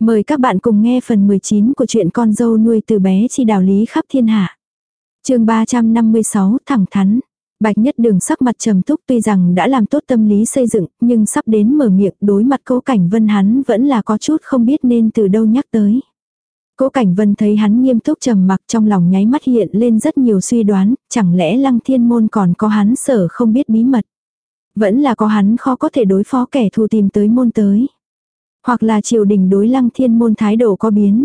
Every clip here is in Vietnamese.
Mời các bạn cùng nghe phần 19 của truyện con dâu nuôi từ bé chi đạo lý khắp thiên hạ. chương 356 thẳng thắn. Bạch nhất đường sắc mặt trầm túc tuy rằng đã làm tốt tâm lý xây dựng, nhưng sắp đến mở miệng đối mặt cố cảnh vân hắn vẫn là có chút không biết nên từ đâu nhắc tới. Cố cảnh vân thấy hắn nghiêm túc trầm mặc trong lòng nháy mắt hiện lên rất nhiều suy đoán, chẳng lẽ lăng thiên môn còn có hắn sở không biết bí mật. Vẫn là có hắn khó có thể đối phó kẻ thù tìm tới môn tới. Hoặc là triều đình đối lăng thiên môn thái độ có biến.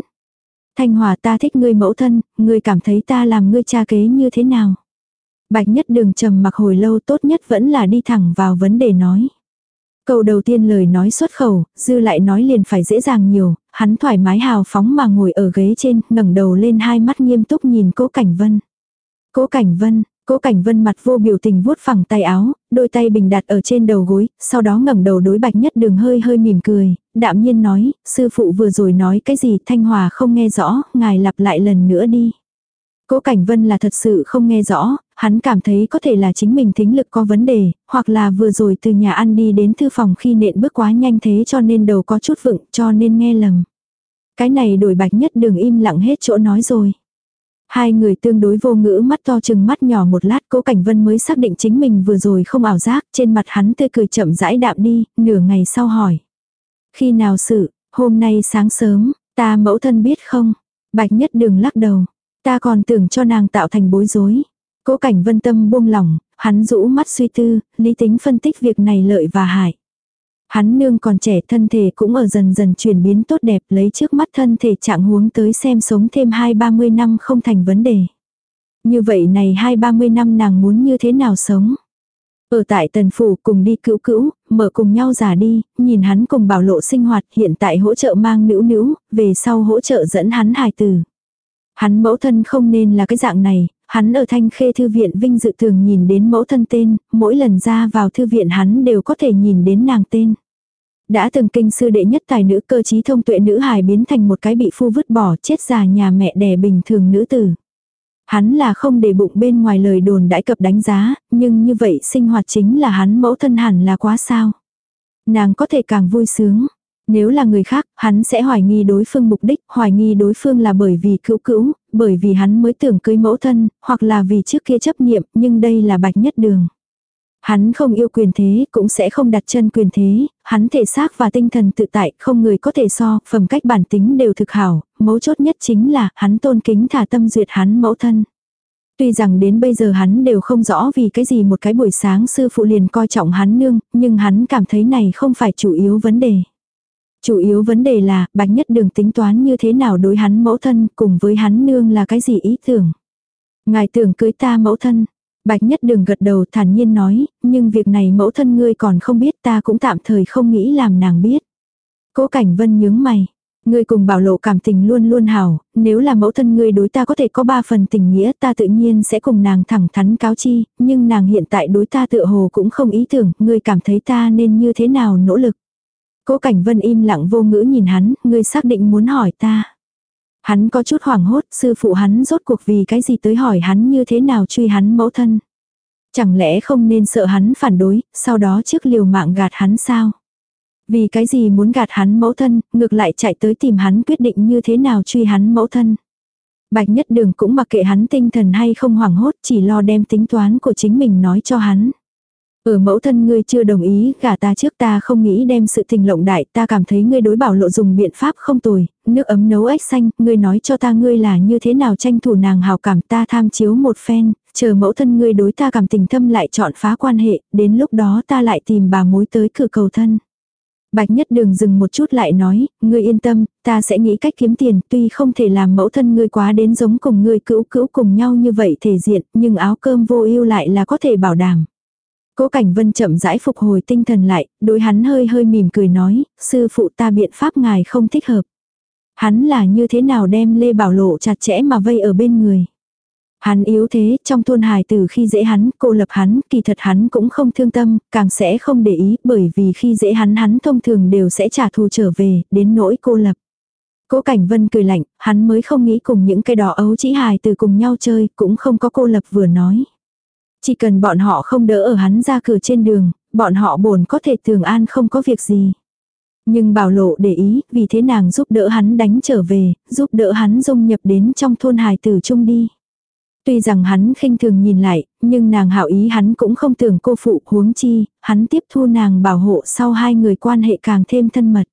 Thanh Hòa ta thích ngươi mẫu thân, ngươi cảm thấy ta làm ngươi cha kế như thế nào? Bạch nhất đường trầm mặc hồi lâu tốt nhất vẫn là đi thẳng vào vấn đề nói. Câu đầu tiên lời nói xuất khẩu, dư lại nói liền phải dễ dàng nhiều, hắn thoải mái hào phóng mà ngồi ở ghế trên, ngẩng đầu lên hai mắt nghiêm túc nhìn cố cảnh vân. Cố cảnh vân, Cố Cảnh Vân mặt vô biểu tình vuốt phẳng tay áo, đôi tay bình đặt ở trên đầu gối, sau đó ngẩng đầu đối Bạch Nhất Đường hơi hơi mỉm cười, đạm nhiên nói, sư phụ vừa rồi nói cái gì Thanh Hòa không nghe rõ, ngài lặp lại lần nữa đi. Cố Cảnh Vân là thật sự không nghe rõ, hắn cảm thấy có thể là chính mình thính lực có vấn đề, hoặc là vừa rồi từ nhà ăn đi đến thư phòng khi nện bước quá nhanh thế cho nên đầu có chút vựng cho nên nghe lầm. Cái này đổi Bạch Nhất Đường im lặng hết chỗ nói rồi. Hai người tương đối vô ngữ mắt to chừng mắt nhỏ một lát cố cảnh vân mới xác định chính mình vừa rồi không ảo giác trên mặt hắn tươi cười chậm rãi đạm đi, nửa ngày sau hỏi. Khi nào sự, hôm nay sáng sớm, ta mẫu thân biết không? Bạch nhất đường lắc đầu, ta còn tưởng cho nàng tạo thành bối rối. Cố cảnh vân tâm buông lỏng, hắn rũ mắt suy tư, lý tính phân tích việc này lợi và hại. Hắn nương còn trẻ thân thể cũng ở dần dần chuyển biến tốt đẹp lấy trước mắt thân thể trạng huống tới xem sống thêm hai ba mươi năm không thành vấn đề. Như vậy này hai ba mươi năm nàng muốn như thế nào sống? Ở tại tần phủ cùng đi cữu cữu, mở cùng nhau giả đi, nhìn hắn cùng bảo lộ sinh hoạt hiện tại hỗ trợ mang nữ nữ, về sau hỗ trợ dẫn hắn hài tử. Hắn mẫu thân không nên là cái dạng này, hắn ở thanh khê thư viện vinh dự thường nhìn đến mẫu thân tên, mỗi lần ra vào thư viện hắn đều có thể nhìn đến nàng tên. Đã từng kinh sư đệ nhất tài nữ cơ trí thông tuệ nữ hài biến thành một cái bị phu vứt bỏ chết già nhà mẹ đẻ bình thường nữ tử. Hắn là không để bụng bên ngoài lời đồn đãi cập đánh giá, nhưng như vậy sinh hoạt chính là hắn mẫu thân hẳn là quá sao. Nàng có thể càng vui sướng. Nếu là người khác, hắn sẽ hoài nghi đối phương mục đích, hoài nghi đối phương là bởi vì cữu cữu, bởi vì hắn mới tưởng cưới mẫu thân, hoặc là vì trước kia chấp niệm, nhưng đây là bạch nhất đường. Hắn không yêu quyền thế, cũng sẽ không đặt chân quyền thế, hắn thể xác và tinh thần tự tại, không người có thể so, phẩm cách bản tính đều thực hảo, mấu chốt nhất chính là, hắn tôn kính thả tâm duyệt hắn mẫu thân. Tuy rằng đến bây giờ hắn đều không rõ vì cái gì một cái buổi sáng sư phụ liền coi trọng hắn nương, nhưng hắn cảm thấy này không phải chủ yếu vấn đề. Chủ yếu vấn đề là, bạch nhất đường tính toán như thế nào đối hắn mẫu thân cùng với hắn nương là cái gì ý tưởng. Ngài tưởng cưới ta mẫu thân, Bạch nhất đường gật đầu thản nhiên nói, nhưng việc này mẫu thân ngươi còn không biết ta cũng tạm thời không nghĩ làm nàng biết. Cố cảnh vân nhướng mày. Ngươi cùng bảo lộ cảm tình luôn luôn hảo, nếu là mẫu thân ngươi đối ta có thể có ba phần tình nghĩa ta tự nhiên sẽ cùng nàng thẳng thắn cáo chi, nhưng nàng hiện tại đối ta tựa hồ cũng không ý tưởng, ngươi cảm thấy ta nên như thế nào nỗ lực. Cố cảnh vân im lặng vô ngữ nhìn hắn, ngươi xác định muốn hỏi ta. Hắn có chút hoảng hốt, sư phụ hắn rốt cuộc vì cái gì tới hỏi hắn như thế nào truy hắn mẫu thân. Chẳng lẽ không nên sợ hắn phản đối, sau đó trước liều mạng gạt hắn sao? Vì cái gì muốn gạt hắn mẫu thân, ngược lại chạy tới tìm hắn quyết định như thế nào truy hắn mẫu thân. Bạch nhất đường cũng mặc kệ hắn tinh thần hay không hoảng hốt chỉ lo đem tính toán của chính mình nói cho hắn. Ở mẫu thân ngươi chưa đồng ý, gả ta trước ta không nghĩ đem sự tình lộng đại, ta cảm thấy ngươi đối bảo lộ dùng biện pháp không tồi, nước ấm nấu ếch xanh, ngươi nói cho ta ngươi là như thế nào tranh thủ nàng hào cảm ta tham chiếu một phen, chờ mẫu thân ngươi đối ta cảm tình thâm lại chọn phá quan hệ, đến lúc đó ta lại tìm bà mối tới cửa cầu thân. Bạch nhất đường dừng một chút lại nói, ngươi yên tâm, ta sẽ nghĩ cách kiếm tiền, tuy không thể làm mẫu thân ngươi quá đến giống cùng ngươi cữu cữu cùng nhau như vậy thể diện, nhưng áo cơm vô ưu lại là có thể bảo đảm. Cố Cảnh Vân chậm rãi phục hồi tinh thần lại, đối hắn hơi hơi mỉm cười nói, sư phụ ta biện pháp ngài không thích hợp. Hắn là như thế nào đem Lê Bảo Lộ chặt chẽ mà vây ở bên người. Hắn yếu thế, trong thôn hài từ khi dễ hắn, cô lập hắn, kỳ thật hắn cũng không thương tâm, càng sẽ không để ý, bởi vì khi dễ hắn hắn thông thường đều sẽ trả thù trở về, đến nỗi cô lập. Cố Cảnh Vân cười lạnh, hắn mới không nghĩ cùng những cái đỏ ấu chỉ hài từ cùng nhau chơi, cũng không có cô lập vừa nói. Chỉ cần bọn họ không đỡ ở hắn ra cửa trên đường, bọn họ bổn có thể thường an không có việc gì. Nhưng bảo lộ để ý, vì thế nàng giúp đỡ hắn đánh trở về, giúp đỡ hắn dung nhập đến trong thôn hài tử chung đi. Tuy rằng hắn khinh thường nhìn lại, nhưng nàng hảo ý hắn cũng không tưởng cô phụ huống chi, hắn tiếp thu nàng bảo hộ sau hai người quan hệ càng thêm thân mật.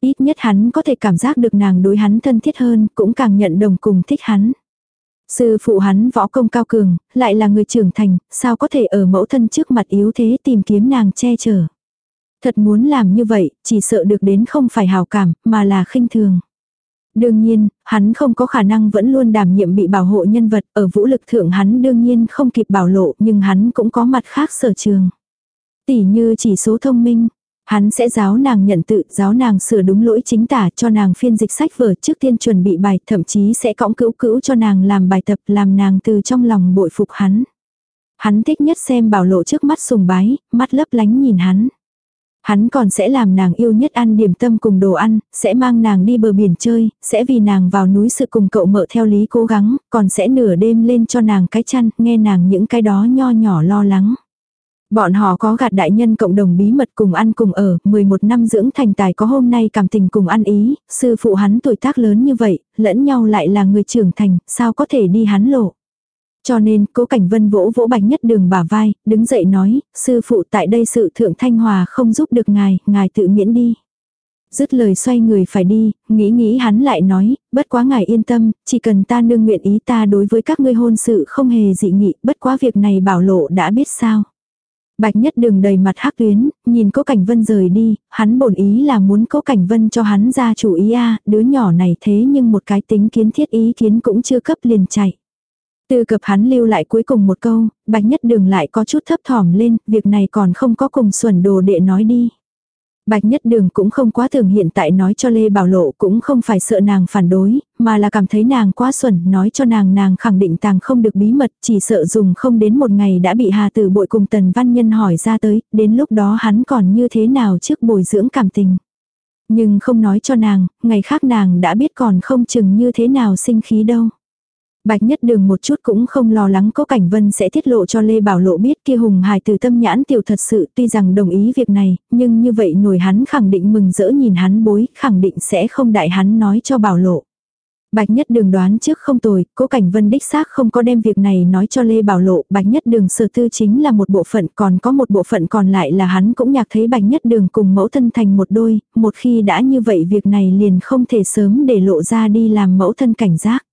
Ít nhất hắn có thể cảm giác được nàng đối hắn thân thiết hơn, cũng càng nhận đồng cùng thích hắn. Sư phụ hắn võ công cao cường, lại là người trưởng thành, sao có thể ở mẫu thân trước mặt yếu thế tìm kiếm nàng che chở. Thật muốn làm như vậy, chỉ sợ được đến không phải hào cảm, mà là khinh thường. Đương nhiên, hắn không có khả năng vẫn luôn đảm nhiệm bị bảo hộ nhân vật, ở vũ lực thượng hắn đương nhiên không kịp bảo lộ, nhưng hắn cũng có mặt khác sở trường. tỷ như chỉ số thông minh, hắn sẽ giáo nàng nhận tự, giáo nàng sửa đúng lỗi chính tả cho nàng phiên dịch sách vở trước tiên chuẩn bị bài, thậm chí sẽ cõng cữu cữu cho nàng làm bài tập, làm nàng từ trong lòng bội phục hắn. Hắn thích nhất xem bảo lộ trước mắt sùng bái, mắt lấp lánh nhìn hắn. Hắn còn sẽ làm nàng yêu nhất ăn điểm tâm cùng đồ ăn, sẽ mang nàng đi bờ biển chơi, sẽ vì nàng vào núi sự cùng cậu mợ theo lý cố gắng, còn sẽ nửa đêm lên cho nàng cái chăn, nghe nàng những cái đó nho nhỏ lo lắng. Bọn họ có gạt đại nhân cộng đồng bí mật cùng ăn cùng ở, 11 năm dưỡng thành tài có hôm nay cảm tình cùng ăn ý, sư phụ hắn tuổi tác lớn như vậy, lẫn nhau lại là người trưởng thành, sao có thể đi hắn lộ. Cho nên, cố cảnh vân vỗ vỗ bạch nhất đường bả vai, đứng dậy nói, sư phụ tại đây sự thượng thanh hòa không giúp được ngài, ngài tự miễn đi. Dứt lời xoay người phải đi, nghĩ nghĩ hắn lại nói, bất quá ngài yên tâm, chỉ cần ta nương nguyện ý ta đối với các ngươi hôn sự không hề dị nghị, bất quá việc này bảo lộ đã biết sao. Bạch nhất đường đầy mặt hắc tuyến, nhìn cố cảnh vân rời đi, hắn bổn ý là muốn cố cảnh vân cho hắn ra chủ ý a đứa nhỏ này thế nhưng một cái tính kiến thiết ý kiến cũng chưa cấp liền chạy. Từ cập hắn lưu lại cuối cùng một câu, bạch nhất đường lại có chút thấp thỏm lên, việc này còn không có cùng xuẩn đồ đệ nói đi. Bạch Nhất Đường cũng không quá thường hiện tại nói cho Lê Bảo Lộ cũng không phải sợ nàng phản đối, mà là cảm thấy nàng quá xuẩn nói cho nàng nàng khẳng định tàng không được bí mật, chỉ sợ dùng không đến một ngày đã bị Hà Tử Bội cùng Tần Văn Nhân hỏi ra tới, đến lúc đó hắn còn như thế nào trước bồi dưỡng cảm tình. Nhưng không nói cho nàng, ngày khác nàng đã biết còn không chừng như thế nào sinh khí đâu. Bạch Nhất Đường một chút cũng không lo lắng Cố Cảnh Vân sẽ tiết lộ cho Lê Bảo Lộ biết kia hùng hài từ tâm nhãn tiểu thật sự tuy rằng đồng ý việc này, nhưng như vậy nổi hắn khẳng định mừng rỡ nhìn hắn bối, khẳng định sẽ không đại hắn nói cho Bảo Lộ. Bạch Nhất Đường đoán trước không tồi, Cố Cảnh Vân đích xác không có đem việc này nói cho Lê Bảo Lộ, Bạch Nhất Đường sở tư chính là một bộ phận, còn có một bộ phận còn lại là hắn cũng nhạc thấy Bạch Nhất Đường cùng mẫu thân thành một đôi, một khi đã như vậy việc này liền không thể sớm để lộ ra đi làm mẫu thân cảnh giác.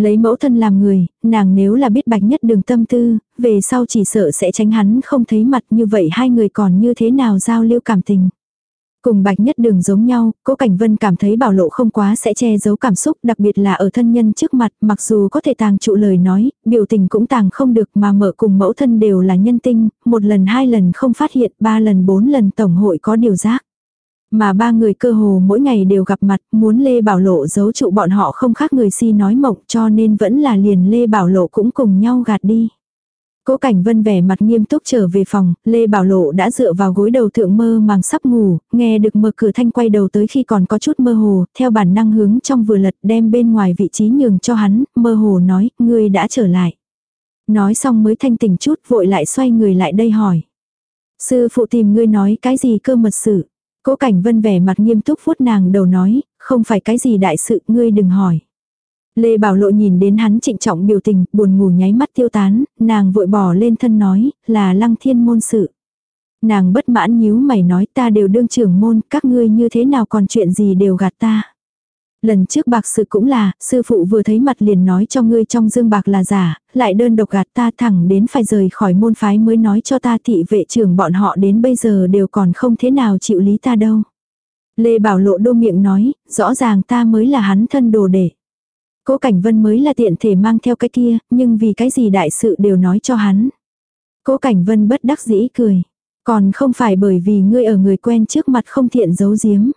Lấy mẫu thân làm người, nàng nếu là biết bạch nhất đường tâm tư, về sau chỉ sợ sẽ tránh hắn không thấy mặt như vậy hai người còn như thế nào giao lưu cảm tình. Cùng bạch nhất đường giống nhau, cố cảnh vân cảm thấy bảo lộ không quá sẽ che giấu cảm xúc đặc biệt là ở thân nhân trước mặt mặc dù có thể tàng trụ lời nói, biểu tình cũng tàng không được mà mở cùng mẫu thân đều là nhân tinh, một lần hai lần không phát hiện, ba lần bốn lần tổng hội có điều giác. Mà ba người cơ hồ mỗi ngày đều gặp mặt, muốn Lê Bảo Lộ giấu trụ bọn họ không khác người si nói mộng cho nên vẫn là liền Lê Bảo Lộ cũng cùng nhau gạt đi. Cố Cảnh Vân vẻ mặt nghiêm túc trở về phòng, Lê Bảo Lộ đã dựa vào gối đầu thượng mơ màng sắp ngủ, nghe được mở cửa thanh quay đầu tới khi còn có chút mơ hồ, theo bản năng hướng trong vừa lật đem bên ngoài vị trí nhường cho hắn, mơ hồ nói, ngươi đã trở lại. Nói xong mới thanh tỉnh chút vội lại xoay người lại đây hỏi. Sư phụ tìm ngươi nói cái gì cơ mật sự. Cố Cảnh Vân vẻ mặt nghiêm túc vuốt nàng đầu nói, không phải cái gì đại sự, ngươi đừng hỏi. Lê Bảo Lộ nhìn đến hắn trịnh trọng biểu tình, buồn ngủ nháy mắt tiêu tán, nàng vội bỏ lên thân nói, là lăng thiên môn sự. Nàng bất mãn nhíu mày nói ta đều đương trưởng môn, các ngươi như thế nào còn chuyện gì đều gạt ta. Lần trước bạc sự cũng là, sư phụ vừa thấy mặt liền nói cho ngươi trong dương bạc là giả, lại đơn độc gạt ta thẳng đến phải rời khỏi môn phái mới nói cho ta thị vệ trưởng bọn họ đến bây giờ đều còn không thế nào chịu lý ta đâu. Lê Bảo Lộ đô miệng nói, rõ ràng ta mới là hắn thân đồ để. Cố Cảnh Vân mới là tiện thể mang theo cái kia, nhưng vì cái gì đại sự đều nói cho hắn. Cố Cảnh Vân bất đắc dĩ cười. Còn không phải bởi vì ngươi ở người quen trước mặt không thiện giấu giếm.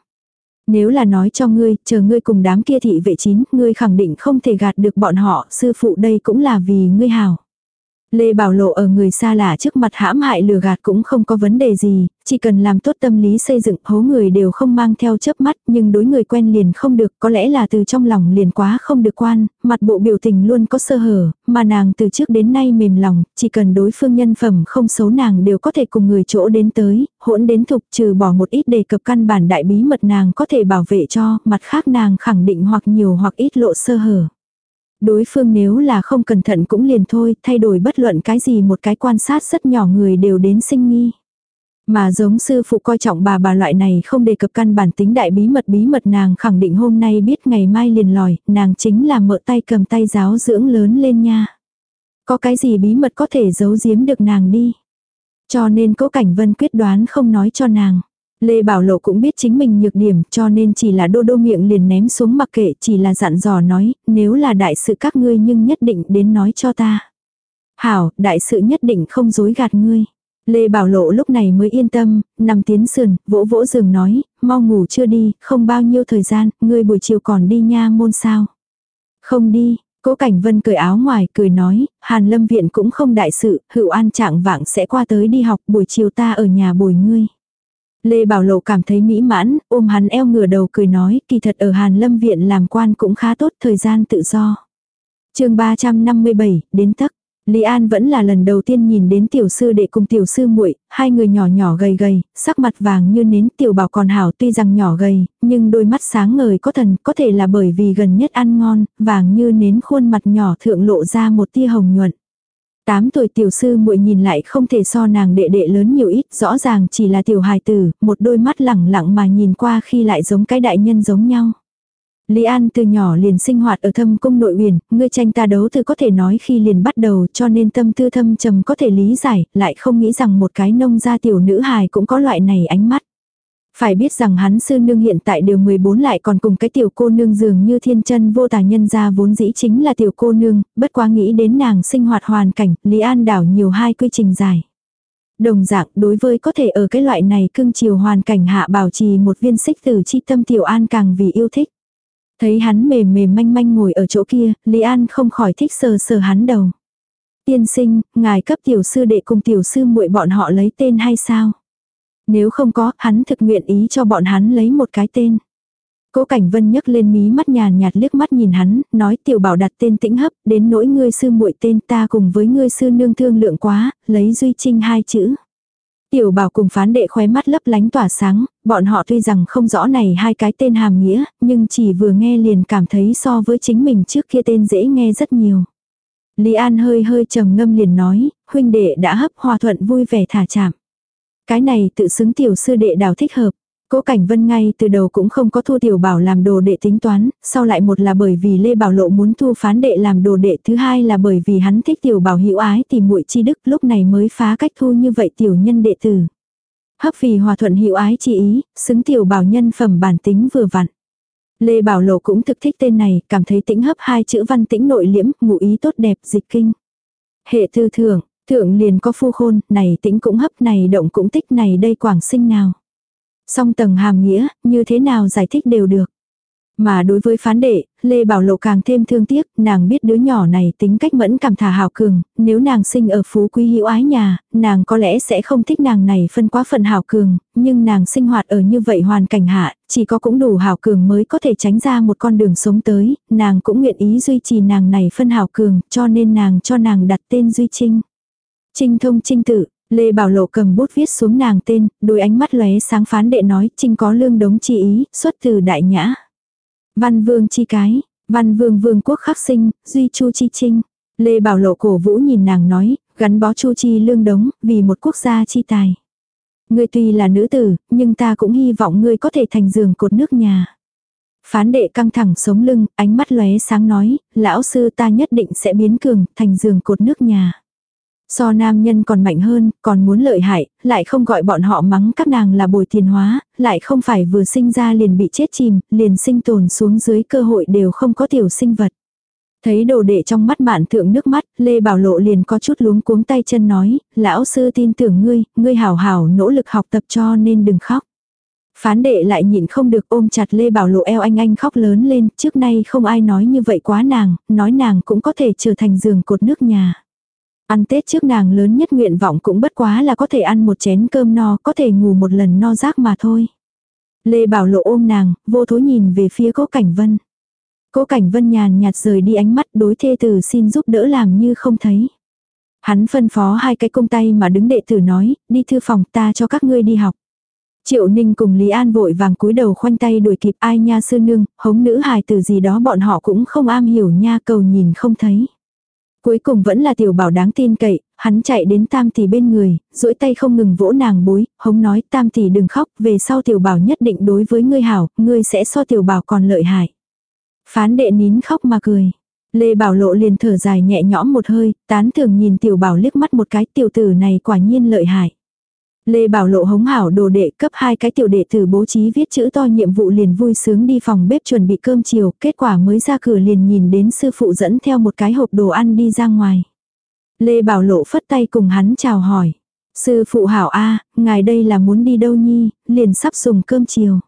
Nếu là nói cho ngươi, chờ ngươi cùng đám kia thị vệ chín, ngươi khẳng định không thể gạt được bọn họ, sư phụ đây cũng là vì ngươi hảo. Lê Bảo Lộ ở người xa lạ trước mặt hãm hại lừa gạt cũng không có vấn đề gì, chỉ cần làm tốt tâm lý xây dựng hố người đều không mang theo chớp mắt nhưng đối người quen liền không được có lẽ là từ trong lòng liền quá không được quan, mặt bộ biểu tình luôn có sơ hở, mà nàng từ trước đến nay mềm lòng, chỉ cần đối phương nhân phẩm không xấu nàng đều có thể cùng người chỗ đến tới, hỗn đến thục trừ bỏ một ít đề cập căn bản đại bí mật nàng có thể bảo vệ cho, mặt khác nàng khẳng định hoặc nhiều hoặc ít lộ sơ hở. Đối phương nếu là không cẩn thận cũng liền thôi, thay đổi bất luận cái gì một cái quan sát rất nhỏ người đều đến sinh nghi. Mà giống sư phụ coi trọng bà bà loại này không đề cập căn bản tính đại bí mật bí mật nàng khẳng định hôm nay biết ngày mai liền lòi, nàng chính là mợ tay cầm tay giáo dưỡng lớn lên nha. Có cái gì bí mật có thể giấu giếm được nàng đi. Cho nên cố cảnh vân quyết đoán không nói cho nàng. Lê Bảo Lộ cũng biết chính mình nhược điểm cho nên chỉ là đô đô miệng liền ném xuống mặc kệ chỉ là dặn dò nói, nếu là đại sự các ngươi nhưng nhất định đến nói cho ta. Hảo, đại sự nhất định không dối gạt ngươi. Lê Bảo Lộ lúc này mới yên tâm, nằm tiến sườn, vỗ vỗ giường nói, mau ngủ chưa đi, không bao nhiêu thời gian, ngươi buổi chiều còn đi nha môn sao. Không đi, Cố Cảnh Vân cười áo ngoài, cười nói, Hàn Lâm Viện cũng không đại sự, hữu an trạng vạng sẽ qua tới đi học, buổi chiều ta ở nhà bồi ngươi. Lê Bảo Lộ cảm thấy mỹ mãn, ôm hắn eo ngửa đầu cười nói, kỳ thật ở Hàn Lâm Viện làm quan cũng khá tốt thời gian tự do. chương 357, đến tắc. Lý An vẫn là lần đầu tiên nhìn đến tiểu sư đệ cùng tiểu sư muội, hai người nhỏ nhỏ gầy gầy, sắc mặt vàng như nến tiểu bảo còn hảo tuy rằng nhỏ gầy, nhưng đôi mắt sáng ngời có thần, có thể là bởi vì gần nhất ăn ngon, vàng như nến khuôn mặt nhỏ thượng lộ ra một tia hồng nhuận. Tám tuổi tiểu sư muội nhìn lại không thể so nàng đệ đệ lớn nhiều ít, rõ ràng chỉ là tiểu hài tử, một đôi mắt lẳng lặng mà nhìn qua khi lại giống cái đại nhân giống nhau. Lý An từ nhỏ liền sinh hoạt ở thâm cung nội huyền, ngươi tranh ta đấu từ có thể nói khi liền bắt đầu cho nên tâm tư thâm trầm có thể lý giải, lại không nghĩ rằng một cái nông gia tiểu nữ hài cũng có loại này ánh mắt. Phải biết rằng hắn sư nương hiện tại đều 14 lại còn cùng cái tiểu cô nương dường như thiên chân vô tà nhân gia vốn dĩ chính là tiểu cô nương, bất quá nghĩ đến nàng sinh hoạt hoàn cảnh, Lý An đảo nhiều hai quy trình dài. Đồng dạng đối với có thể ở cái loại này cưng chiều hoàn cảnh hạ bảo trì một viên xích từ chi tâm tiểu an càng vì yêu thích. Thấy hắn mềm mềm manh manh ngồi ở chỗ kia, Lý An không khỏi thích sờ sờ hắn đầu. Tiên sinh, ngài cấp tiểu sư đệ cùng tiểu sư muội bọn họ lấy tên hay sao? Nếu không có, hắn thực nguyện ý cho bọn hắn lấy một cái tên. Cố Cảnh Vân nhấc lên mí mắt nhàn nhạt liếc mắt nhìn hắn, nói tiểu bảo đặt tên tĩnh hấp, đến nỗi ngươi sư muội tên ta cùng với ngươi sư nương thương lượng quá, lấy duy trinh hai chữ. Tiểu bảo cùng phán đệ khóe mắt lấp lánh tỏa sáng, bọn họ tuy rằng không rõ này hai cái tên hàm nghĩa, nhưng chỉ vừa nghe liền cảm thấy so với chính mình trước kia tên dễ nghe rất nhiều. Lý An hơi hơi trầm ngâm liền nói, huynh đệ đã hấp hòa thuận vui vẻ thả chạm. Cái này tự xứng tiểu sư đệ đào thích hợp. Cố Cảnh Vân ngay từ đầu cũng không có thu tiểu bảo làm đồ đệ tính toán, sau lại một là bởi vì Lê Bảo Lộ muốn thu phán đệ làm đồ đệ, thứ hai là bởi vì hắn thích tiểu bảo hữu ái thì muội chi đức, lúc này mới phá cách thu như vậy tiểu nhân đệ tử. Hấp vì hòa thuận hữu ái chi ý, xứng tiểu bảo nhân phẩm bản tính vừa vặn. Lê Bảo Lộ cũng thực thích tên này, cảm thấy tĩnh hấp hai chữ văn tĩnh nội liễm, ngụ ý tốt đẹp, dịch kinh. Hệ thư thưởng, thượng liền có phu khôn, này tĩnh cũng hấp, này động cũng tích, này đây quảng sinh nào. Song tầng hàm nghĩa, như thế nào giải thích đều được. Mà đối với phán đệ, Lê Bảo Lộ càng thêm thương tiếc, nàng biết đứa nhỏ này tính cách mẫn cảm thả hào cường, nếu nàng sinh ở phú quý hữu ái nhà, nàng có lẽ sẽ không thích nàng này phân quá phần hào cường, nhưng nàng sinh hoạt ở như vậy hoàn cảnh hạ, chỉ có cũng đủ hào cường mới có thể tránh ra một con đường sống tới, nàng cũng nguyện ý duy trì nàng này phân hào cường, cho nên nàng cho nàng đặt tên Duy Trinh. Trinh thông trinh tự, Lê Bảo Lộ cầm bút viết xuống nàng tên, đôi ánh mắt lóe sáng phán đệ nói trinh có lương đống chi ý, xuất từ đại nhã. Văn vương chi cái, văn vương vương quốc khắc sinh, duy chu chi trinh. Lê Bảo Lộ cổ vũ nhìn nàng nói, gắn bó chu chi lương đống, vì một quốc gia chi tài. Ngươi tuy là nữ tử, nhưng ta cũng hy vọng ngươi có thể thành giường cột nước nhà. Phán đệ căng thẳng sống lưng, ánh mắt lóe sáng nói, lão sư ta nhất định sẽ biến cường, thành giường cột nước nhà. So nam nhân còn mạnh hơn, còn muốn lợi hại, lại không gọi bọn họ mắng các nàng là bồi tiền hóa, lại không phải vừa sinh ra liền bị chết chìm, liền sinh tồn xuống dưới cơ hội đều không có tiểu sinh vật. Thấy đồ đệ trong mắt bạn thượng nước mắt, Lê Bảo Lộ liền có chút luống cuống tay chân nói, lão sư tin tưởng ngươi, ngươi hảo hảo nỗ lực học tập cho nên đừng khóc. Phán đệ lại nhịn không được ôm chặt Lê Bảo Lộ eo anh anh khóc lớn lên, trước nay không ai nói như vậy quá nàng, nói nàng cũng có thể trở thành giường cột nước nhà. Ăn Tết trước nàng lớn nhất nguyện vọng cũng bất quá là có thể ăn một chén cơm no, có thể ngủ một lần no rác mà thôi. Lê Bảo Lộ ôm nàng, vô thối nhìn về phía cố Cảnh Vân. Cố Cảnh Vân nhàn nhạt rời đi ánh mắt đối thê tử xin giúp đỡ làm như không thấy. Hắn phân phó hai cái công tay mà đứng đệ tử nói, đi thư phòng ta cho các ngươi đi học. Triệu Ninh cùng Lý An vội vàng cúi đầu khoanh tay đuổi kịp ai nha sư nương, hống nữ hài từ gì đó bọn họ cũng không am hiểu nha cầu nhìn không thấy. Cuối cùng vẫn là tiểu bảo đáng tin cậy, hắn chạy đến tam tỷ bên người, duỗi tay không ngừng vỗ nàng bối, hống nói tam tỷ đừng khóc, về sau tiểu bảo nhất định đối với ngươi hảo, ngươi sẽ so tiểu bảo còn lợi hại. Phán đệ nín khóc mà cười. Lê Bảo Lộ liền thở dài nhẹ nhõm một hơi, tán thường nhìn tiểu bảo liếc mắt một cái tiểu tử này quả nhiên lợi hại. Lê Bảo Lộ hống hảo đồ đệ cấp hai cái tiểu đệ tử bố trí viết chữ to nhiệm vụ liền vui sướng đi phòng bếp chuẩn bị cơm chiều, kết quả mới ra cửa liền nhìn đến sư phụ dẫn theo một cái hộp đồ ăn đi ra ngoài. Lê Bảo Lộ phất tay cùng hắn chào hỏi. Sư phụ hảo A, ngài đây là muốn đi đâu nhi, liền sắp dùng cơm chiều.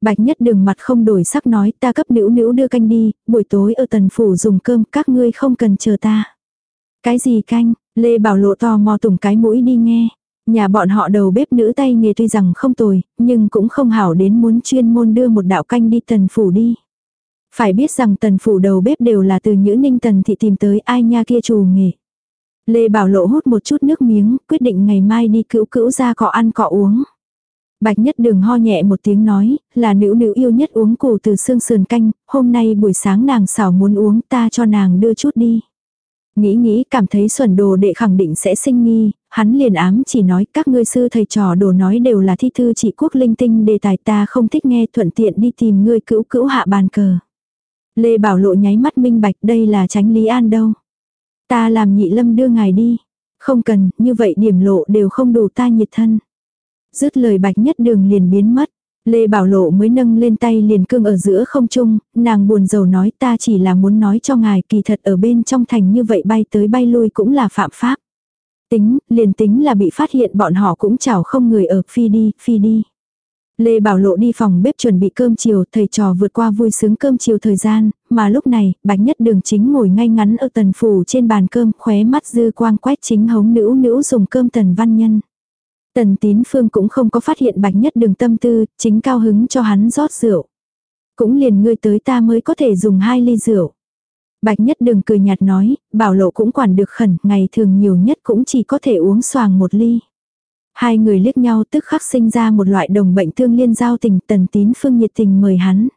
Bạch nhất đường mặt không đổi sắc nói ta cấp nữ nữ đưa canh đi, buổi tối ở tần phủ dùng cơm các ngươi không cần chờ ta. Cái gì canh, Lê Bảo Lộ to mò tùng cái mũi đi nghe. Nhà bọn họ đầu bếp nữ tay nghề tuy rằng không tồi, nhưng cũng không hảo đến muốn chuyên môn đưa một đạo canh đi tần phủ đi. Phải biết rằng tần phủ đầu bếp đều là từ những ninh tần thị tìm tới ai nha kia trù nghề. Lê Bảo Lộ hút một chút nước miếng, quyết định ngày mai đi cữu cữu ra cọ ăn cọ uống. Bạch nhất đường ho nhẹ một tiếng nói, là nữ nữ yêu nhất uống củ từ xương sườn canh, hôm nay buổi sáng nàng xảo muốn uống ta cho nàng đưa chút đi. Nghĩ nghĩ cảm thấy xuẩn đồ đệ khẳng định sẽ sinh nghi, hắn liền ám chỉ nói các ngươi sư thầy trò đồ nói đều là thi thư chỉ quốc linh tinh đề tài ta không thích nghe thuận tiện đi tìm ngươi cữu cữu hạ bàn cờ. Lê Bảo Lộ nháy mắt minh bạch đây là tránh Lý An đâu. Ta làm nhị lâm đưa ngài đi. Không cần, như vậy điểm lộ đều không đủ ta nhiệt thân. Dứt lời bạch nhất đường liền biến mất. Lê Bảo Lộ mới nâng lên tay liền cương ở giữa không trung, nàng buồn rầu nói ta chỉ là muốn nói cho ngài kỳ thật ở bên trong thành như vậy bay tới bay lui cũng là phạm pháp. Tính, liền tính là bị phát hiện bọn họ cũng chào không người ở phi đi, phi đi. Lê Bảo Lộ đi phòng bếp chuẩn bị cơm chiều, thầy trò vượt qua vui sướng cơm chiều thời gian, mà lúc này, bạch nhất đường chính ngồi ngay ngắn ở tần phủ trên bàn cơm, khóe mắt dư quang quét chính hống nữ nữ dùng cơm tần văn nhân. Tần tín phương cũng không có phát hiện bạch nhất đường tâm tư, chính cao hứng cho hắn rót rượu. Cũng liền ngươi tới ta mới có thể dùng hai ly rượu. Bạch nhất đường cười nhạt nói, bảo lộ cũng quản được khẩn, ngày thường nhiều nhất cũng chỉ có thể uống xoàng một ly. Hai người liếc nhau tức khắc sinh ra một loại đồng bệnh thương liên giao tình tần tín phương nhiệt tình mời hắn.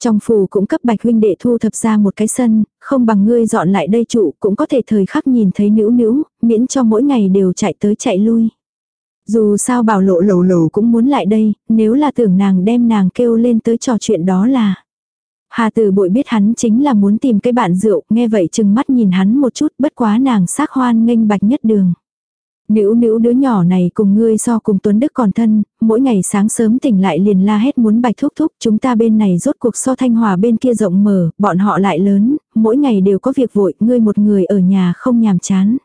Trong phủ cũng cấp bạch huynh đệ thu thập ra một cái sân, không bằng ngươi dọn lại đây trụ cũng có thể thời khắc nhìn thấy nữ nữ, miễn cho mỗi ngày đều chạy tới chạy lui. Dù sao bảo lộ lầu lầu cũng muốn lại đây, nếu là tưởng nàng đem nàng kêu lên tới trò chuyện đó là. Hà tử bội biết hắn chính là muốn tìm cái bạn rượu, nghe vậy chừng mắt nhìn hắn một chút bất quá nàng xác hoan nghênh bạch nhất đường. Nữ nữ đứa nhỏ này cùng ngươi so cùng Tuấn Đức còn thân, mỗi ngày sáng sớm tỉnh lại liền la hết muốn bạch thúc thúc, chúng ta bên này rốt cuộc so thanh hòa bên kia rộng mở, bọn họ lại lớn, mỗi ngày đều có việc vội, ngươi một người ở nhà không nhàm chán.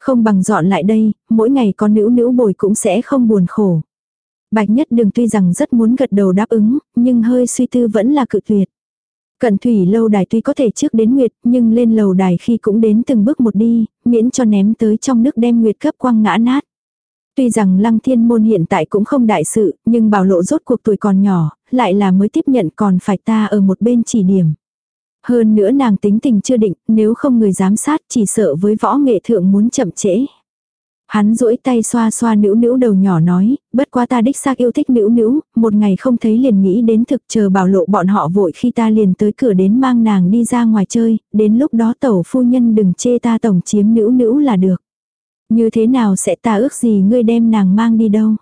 Không bằng dọn lại đây, mỗi ngày có nữ nữ bồi cũng sẽ không buồn khổ. Bạch nhất đường tuy rằng rất muốn gật đầu đáp ứng, nhưng hơi suy tư vẫn là cự tuyệt. Cận thủy lâu đài tuy có thể trước đến nguyệt, nhưng lên lầu đài khi cũng đến từng bước một đi, miễn cho ném tới trong nước đem nguyệt cấp quăng ngã nát. Tuy rằng lăng thiên môn hiện tại cũng không đại sự, nhưng bảo lộ rốt cuộc tuổi còn nhỏ, lại là mới tiếp nhận còn phải ta ở một bên chỉ điểm. Hơn nữa nàng tính tình chưa định, nếu không người giám sát chỉ sợ với võ nghệ thượng muốn chậm trễ. Hắn duỗi tay xoa xoa nữ nữ đầu nhỏ nói, bất quá ta đích xác yêu thích nữ nữ, một ngày không thấy liền nghĩ đến thực chờ bảo lộ bọn họ vội khi ta liền tới cửa đến mang nàng đi ra ngoài chơi, đến lúc đó tẩu phu nhân đừng chê ta tổng chiếm nữ nữ là được. Như thế nào sẽ ta ước gì ngươi đem nàng mang đi đâu.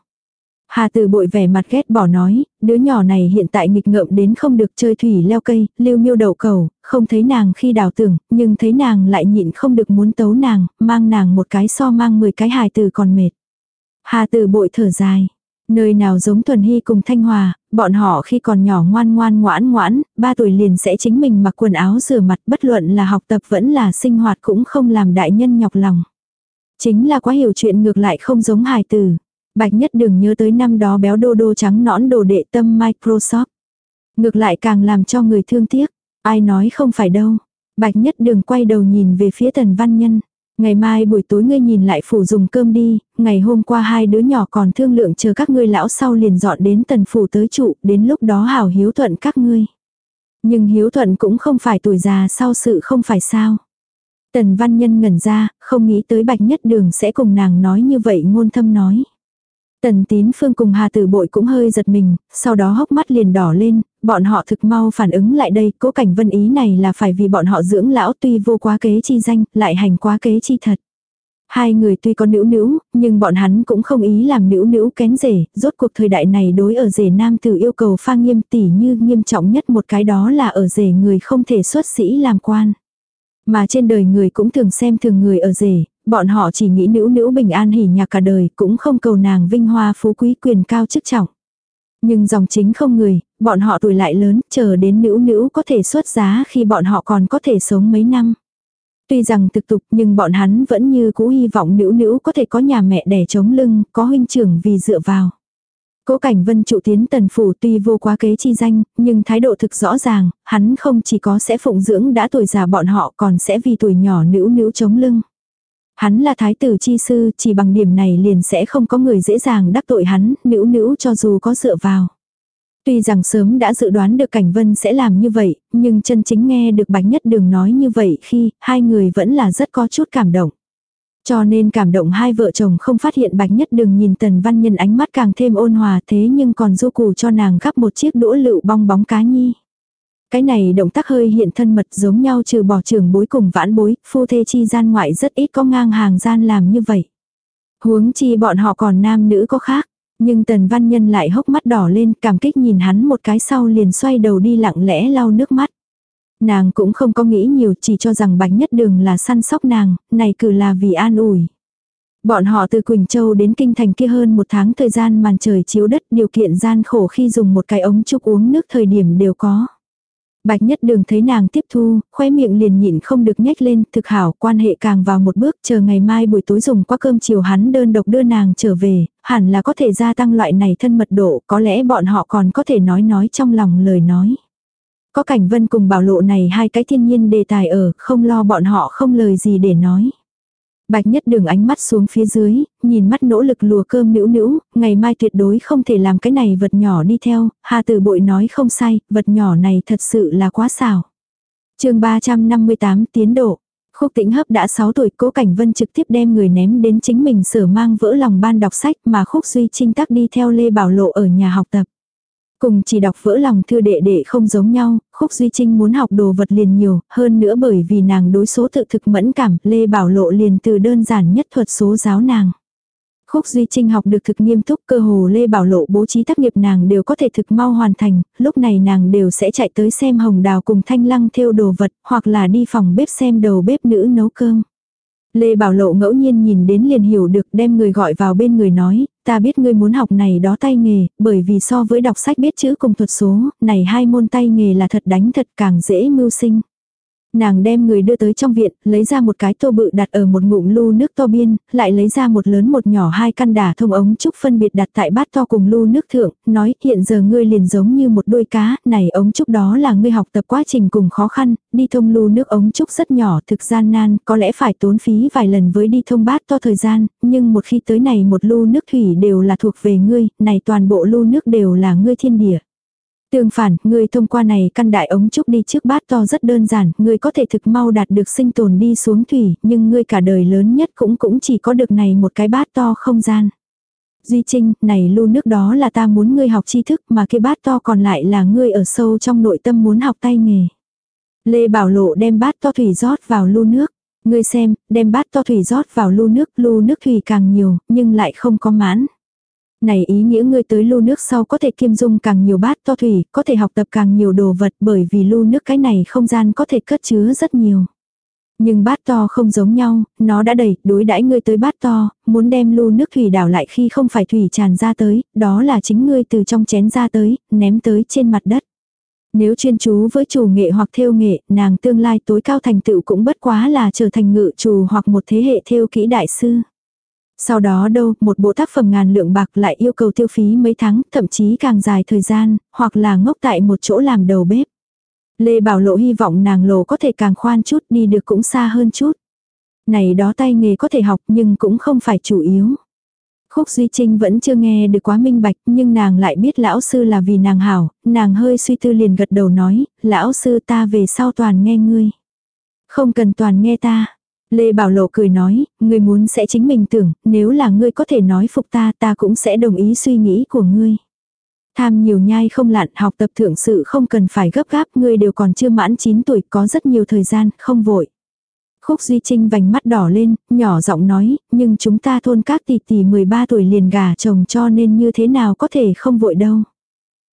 Hà Tử bội vẻ mặt ghét bỏ nói, đứa nhỏ này hiện tại nghịch ngợm đến không được chơi thủy leo cây, lưu miêu đậu cầu, không thấy nàng khi đào tưởng, nhưng thấy nàng lại nhịn không được muốn tấu nàng, mang nàng một cái so mang 10 cái hài tử còn mệt. Hà Tử bội thở dài. Nơi nào giống Thuần Hy cùng Thanh Hòa, bọn họ khi còn nhỏ ngoan ngoan ngoãn ngoãn, ba tuổi liền sẽ chính mình mặc quần áo rửa mặt bất luận là học tập vẫn là sinh hoạt cũng không làm đại nhân nhọc lòng. Chính là quá hiểu chuyện ngược lại không giống hài tử. Bạch nhất đừng nhớ tới năm đó béo đô đô trắng nõn đồ đệ tâm Microsoft. Ngược lại càng làm cho người thương tiếc. Ai nói không phải đâu. Bạch nhất đường quay đầu nhìn về phía tần văn nhân. Ngày mai buổi tối ngươi nhìn lại phủ dùng cơm đi, ngày hôm qua hai đứa nhỏ còn thương lượng chờ các ngươi lão sau liền dọn đến tần phủ tới trụ, đến lúc đó hảo hiếu thuận các ngươi. Nhưng hiếu thuận cũng không phải tuổi già sau sự không phải sao. Tần văn nhân ngẩn ra, không nghĩ tới bạch nhất đường sẽ cùng nàng nói như vậy ngôn thâm nói. Tần tín phương cùng hà tử bội cũng hơi giật mình, sau đó hốc mắt liền đỏ lên, bọn họ thực mau phản ứng lại đây, cố cảnh vân ý này là phải vì bọn họ dưỡng lão tuy vô quá kế chi danh, lại hành quá kế chi thật. Hai người tuy có nữ nữ, nhưng bọn hắn cũng không ý làm nữ nữ kén rể, rốt cuộc thời đại này đối ở rể nam tử yêu cầu pha nghiêm tỉ như nghiêm trọng nhất một cái đó là ở rể người không thể xuất sĩ làm quan. Mà trên đời người cũng thường xem thường người ở rể, bọn họ chỉ nghĩ nữ nữ bình an hỉ nhạc cả đời, cũng không cầu nàng vinh hoa phú quý quyền cao chức trọng. Nhưng dòng chính không người, bọn họ tuổi lại lớn, chờ đến nữ nữ có thể xuất giá khi bọn họ còn có thể sống mấy năm. Tuy rằng thực tục nhưng bọn hắn vẫn như cũ hy vọng nữ nữ có thể có nhà mẹ đẻ chống lưng, có huynh trưởng vì dựa vào. Cố Cảnh Vân trụ tiến tần phủ tuy vô quá kế chi danh, nhưng thái độ thực rõ ràng, hắn không chỉ có sẽ phụng dưỡng đã tuổi già bọn họ còn sẽ vì tuổi nhỏ nữ nữ chống lưng. Hắn là thái tử chi sư, chỉ bằng điểm này liền sẽ không có người dễ dàng đắc tội hắn, nữ nữ cho dù có dựa vào. Tuy rằng sớm đã dự đoán được Cảnh Vân sẽ làm như vậy, nhưng chân chính nghe được Bạch Nhất Đường nói như vậy khi hai người vẫn là rất có chút cảm động. Cho nên cảm động hai vợ chồng không phát hiện Bạch Nhất Đường nhìn Tần Văn Nhân ánh mắt càng thêm ôn hòa thế nhưng còn du củ cho nàng gắp một chiếc đũa lựu bong bóng cá nhi. Cái này động tác hơi hiện thân mật giống nhau trừ bỏ trưởng bối cùng vãn bối, phu thê chi gian ngoại rất ít có ngang hàng gian làm như vậy. Huống chi bọn họ còn nam nữ có khác. Nhưng tần văn nhân lại hốc mắt đỏ lên cảm kích nhìn hắn một cái sau liền xoay đầu đi lặng lẽ lau nước mắt. Nàng cũng không có nghĩ nhiều chỉ cho rằng bạch nhất đường là săn sóc nàng, này cử là vì an ủi. Bọn họ từ Quỳnh Châu đến Kinh Thành kia hơn một tháng thời gian màn trời chiếu đất điều kiện gian khổ khi dùng một cái ống chúc uống nước thời điểm đều có. Bạch nhất đường thấy nàng tiếp thu, khoe miệng liền nhịn không được nhếch lên, thực hảo, quan hệ càng vào một bước, chờ ngày mai buổi tối dùng qua cơm chiều hắn đơn độc đưa nàng trở về, hẳn là có thể gia tăng loại này thân mật độ, có lẽ bọn họ còn có thể nói nói trong lòng lời nói. Có cảnh vân cùng bảo lộ này hai cái thiên nhiên đề tài ở, không lo bọn họ không lời gì để nói. Bạch nhất đường ánh mắt xuống phía dưới, nhìn mắt nỗ lực lùa cơm nữ nữ, ngày mai tuyệt đối không thể làm cái này vật nhỏ đi theo, hà tử bội nói không sai, vật nhỏ này thật sự là quá xảo. chương 358 tiến độ. Khúc tĩnh hấp đã 6 tuổi cố cảnh vân trực tiếp đem người ném đến chính mình sở mang vỡ lòng ban đọc sách mà khúc duy trinh tắc đi theo Lê Bảo Lộ ở nhà học tập. Cùng chỉ đọc vỡ lòng thư đệ đệ không giống nhau, Khúc Duy Trinh muốn học đồ vật liền nhiều, hơn nữa bởi vì nàng đối số tự thực mẫn cảm, Lê Bảo Lộ liền từ đơn giản nhất thuật số giáo nàng. Khúc Duy Trinh học được thực nghiêm túc cơ hồ Lê Bảo Lộ bố trí tác nghiệp nàng đều có thể thực mau hoàn thành, lúc này nàng đều sẽ chạy tới xem hồng đào cùng thanh lăng theo đồ vật, hoặc là đi phòng bếp xem đầu bếp nữ nấu cơm. Lê Bảo Lộ ngẫu nhiên nhìn đến liền hiểu được đem người gọi vào bên người nói, ta biết ngươi muốn học này đó tay nghề, bởi vì so với đọc sách biết chữ cùng thuật số, này hai môn tay nghề là thật đánh thật càng dễ mưu sinh. Nàng đem người đưa tới trong viện, lấy ra một cái tô bự đặt ở một ngụm lu nước to biên, lại lấy ra một lớn một nhỏ hai căn đả thông ống trúc phân biệt đặt tại bát to cùng lu nước thượng, nói hiện giờ ngươi liền giống như một đôi cá, này ống trúc đó là ngươi học tập quá trình cùng khó khăn, đi thông lu nước ống trúc rất nhỏ thực gian nan, có lẽ phải tốn phí vài lần với đi thông bát to thời gian, nhưng một khi tới này một lu nước thủy đều là thuộc về ngươi, này toàn bộ lu nước đều là ngươi thiên địa. Tương phản, ngươi thông qua này căn đại ống trúc đi trước bát to rất đơn giản, ngươi có thể thực mau đạt được sinh tồn đi xuống thủy, nhưng ngươi cả đời lớn nhất cũng cũng chỉ có được này một cái bát to không gian. Duy Trinh, này lu nước đó là ta muốn ngươi học tri thức mà cái bát to còn lại là ngươi ở sâu trong nội tâm muốn học tay nghề. Lê Bảo Lộ đem bát to thủy rót vào lu nước. Ngươi xem, đem bát to thủy rót vào lu nước, lu nước thủy càng nhiều, nhưng lại không có mãn. Này ý nghĩa ngươi tới lưu nước sau có thể kiêm dung càng nhiều bát to thủy, có thể học tập càng nhiều đồ vật bởi vì lưu nước cái này không gian có thể cất chứa rất nhiều. Nhưng bát to không giống nhau, nó đã đầy, đối đãi ngươi tới bát to, muốn đem lưu nước thủy đảo lại khi không phải thủy tràn ra tới, đó là chính ngươi từ trong chén ra tới, ném tới trên mặt đất. Nếu chuyên chú với chủ nghệ hoặc theo nghệ, nàng tương lai tối cao thành tựu cũng bất quá là trở thành ngự chủ hoặc một thế hệ theo kỹ đại sư. Sau đó đâu, một bộ tác phẩm ngàn lượng bạc lại yêu cầu tiêu phí mấy tháng, thậm chí càng dài thời gian, hoặc là ngốc tại một chỗ làm đầu bếp. Lê Bảo Lộ hy vọng nàng lộ có thể càng khoan chút đi được cũng xa hơn chút. Này đó tay nghề có thể học nhưng cũng không phải chủ yếu. Khúc Duy Trinh vẫn chưa nghe được quá minh bạch, nhưng nàng lại biết lão sư là vì nàng hảo, nàng hơi suy tư liền gật đầu nói, lão sư ta về sau toàn nghe ngươi. Không cần toàn nghe ta. Lê Bảo Lộ cười nói, ngươi muốn sẽ chính mình tưởng, nếu là ngươi có thể nói phục ta ta cũng sẽ đồng ý suy nghĩ của ngươi. Tham nhiều nhai không lạn học tập thượng sự không cần phải gấp gáp ngươi đều còn chưa mãn 9 tuổi có rất nhiều thời gian, không vội. Khúc Duy Trinh vành mắt đỏ lên, nhỏ giọng nói, nhưng chúng ta thôn các tỷ tỷ 13 tuổi liền gả chồng cho nên như thế nào có thể không vội đâu.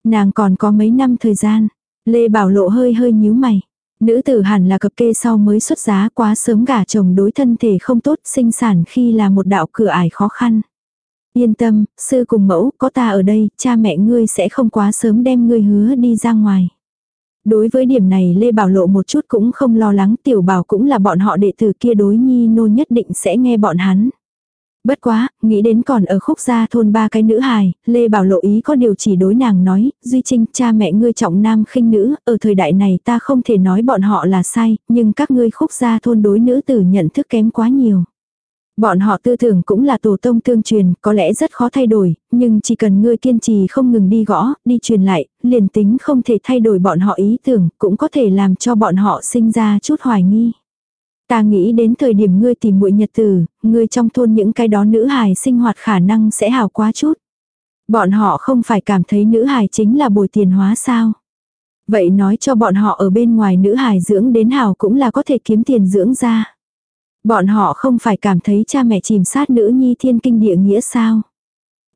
Nàng còn có mấy năm thời gian. Lê Bảo Lộ hơi hơi nhíu mày. Nữ tử hẳn là cập kê sau mới xuất giá quá sớm gả chồng đối thân thể không tốt sinh sản khi là một đạo cửa ải khó khăn. Yên tâm, sư cùng mẫu, có ta ở đây, cha mẹ ngươi sẽ không quá sớm đem ngươi hứa đi ra ngoài. Đối với điểm này Lê Bảo Lộ một chút cũng không lo lắng tiểu bảo cũng là bọn họ đệ tử kia đối nhi nô nhất định sẽ nghe bọn hắn. Bất quá, nghĩ đến còn ở khúc gia thôn ba cái nữ hài, Lê Bảo Lộ ý có điều chỉ đối nàng nói, Duy Trinh cha mẹ ngươi trọng nam khinh nữ, ở thời đại này ta không thể nói bọn họ là sai, nhưng các ngươi khúc gia thôn đối nữ tử nhận thức kém quá nhiều. Bọn họ tư tưởng cũng là tổ tông tương truyền, có lẽ rất khó thay đổi, nhưng chỉ cần ngươi kiên trì không ngừng đi gõ, đi truyền lại, liền tính không thể thay đổi bọn họ ý tưởng, cũng có thể làm cho bọn họ sinh ra chút hoài nghi. Ta nghĩ đến thời điểm ngươi tìm muội nhật tử, ngươi trong thôn những cái đó nữ hài sinh hoạt khả năng sẽ hào quá chút. Bọn họ không phải cảm thấy nữ hài chính là bồi tiền hóa sao. Vậy nói cho bọn họ ở bên ngoài nữ hài dưỡng đến hào cũng là có thể kiếm tiền dưỡng ra. Bọn họ không phải cảm thấy cha mẹ chìm sát nữ nhi thiên kinh địa nghĩa sao.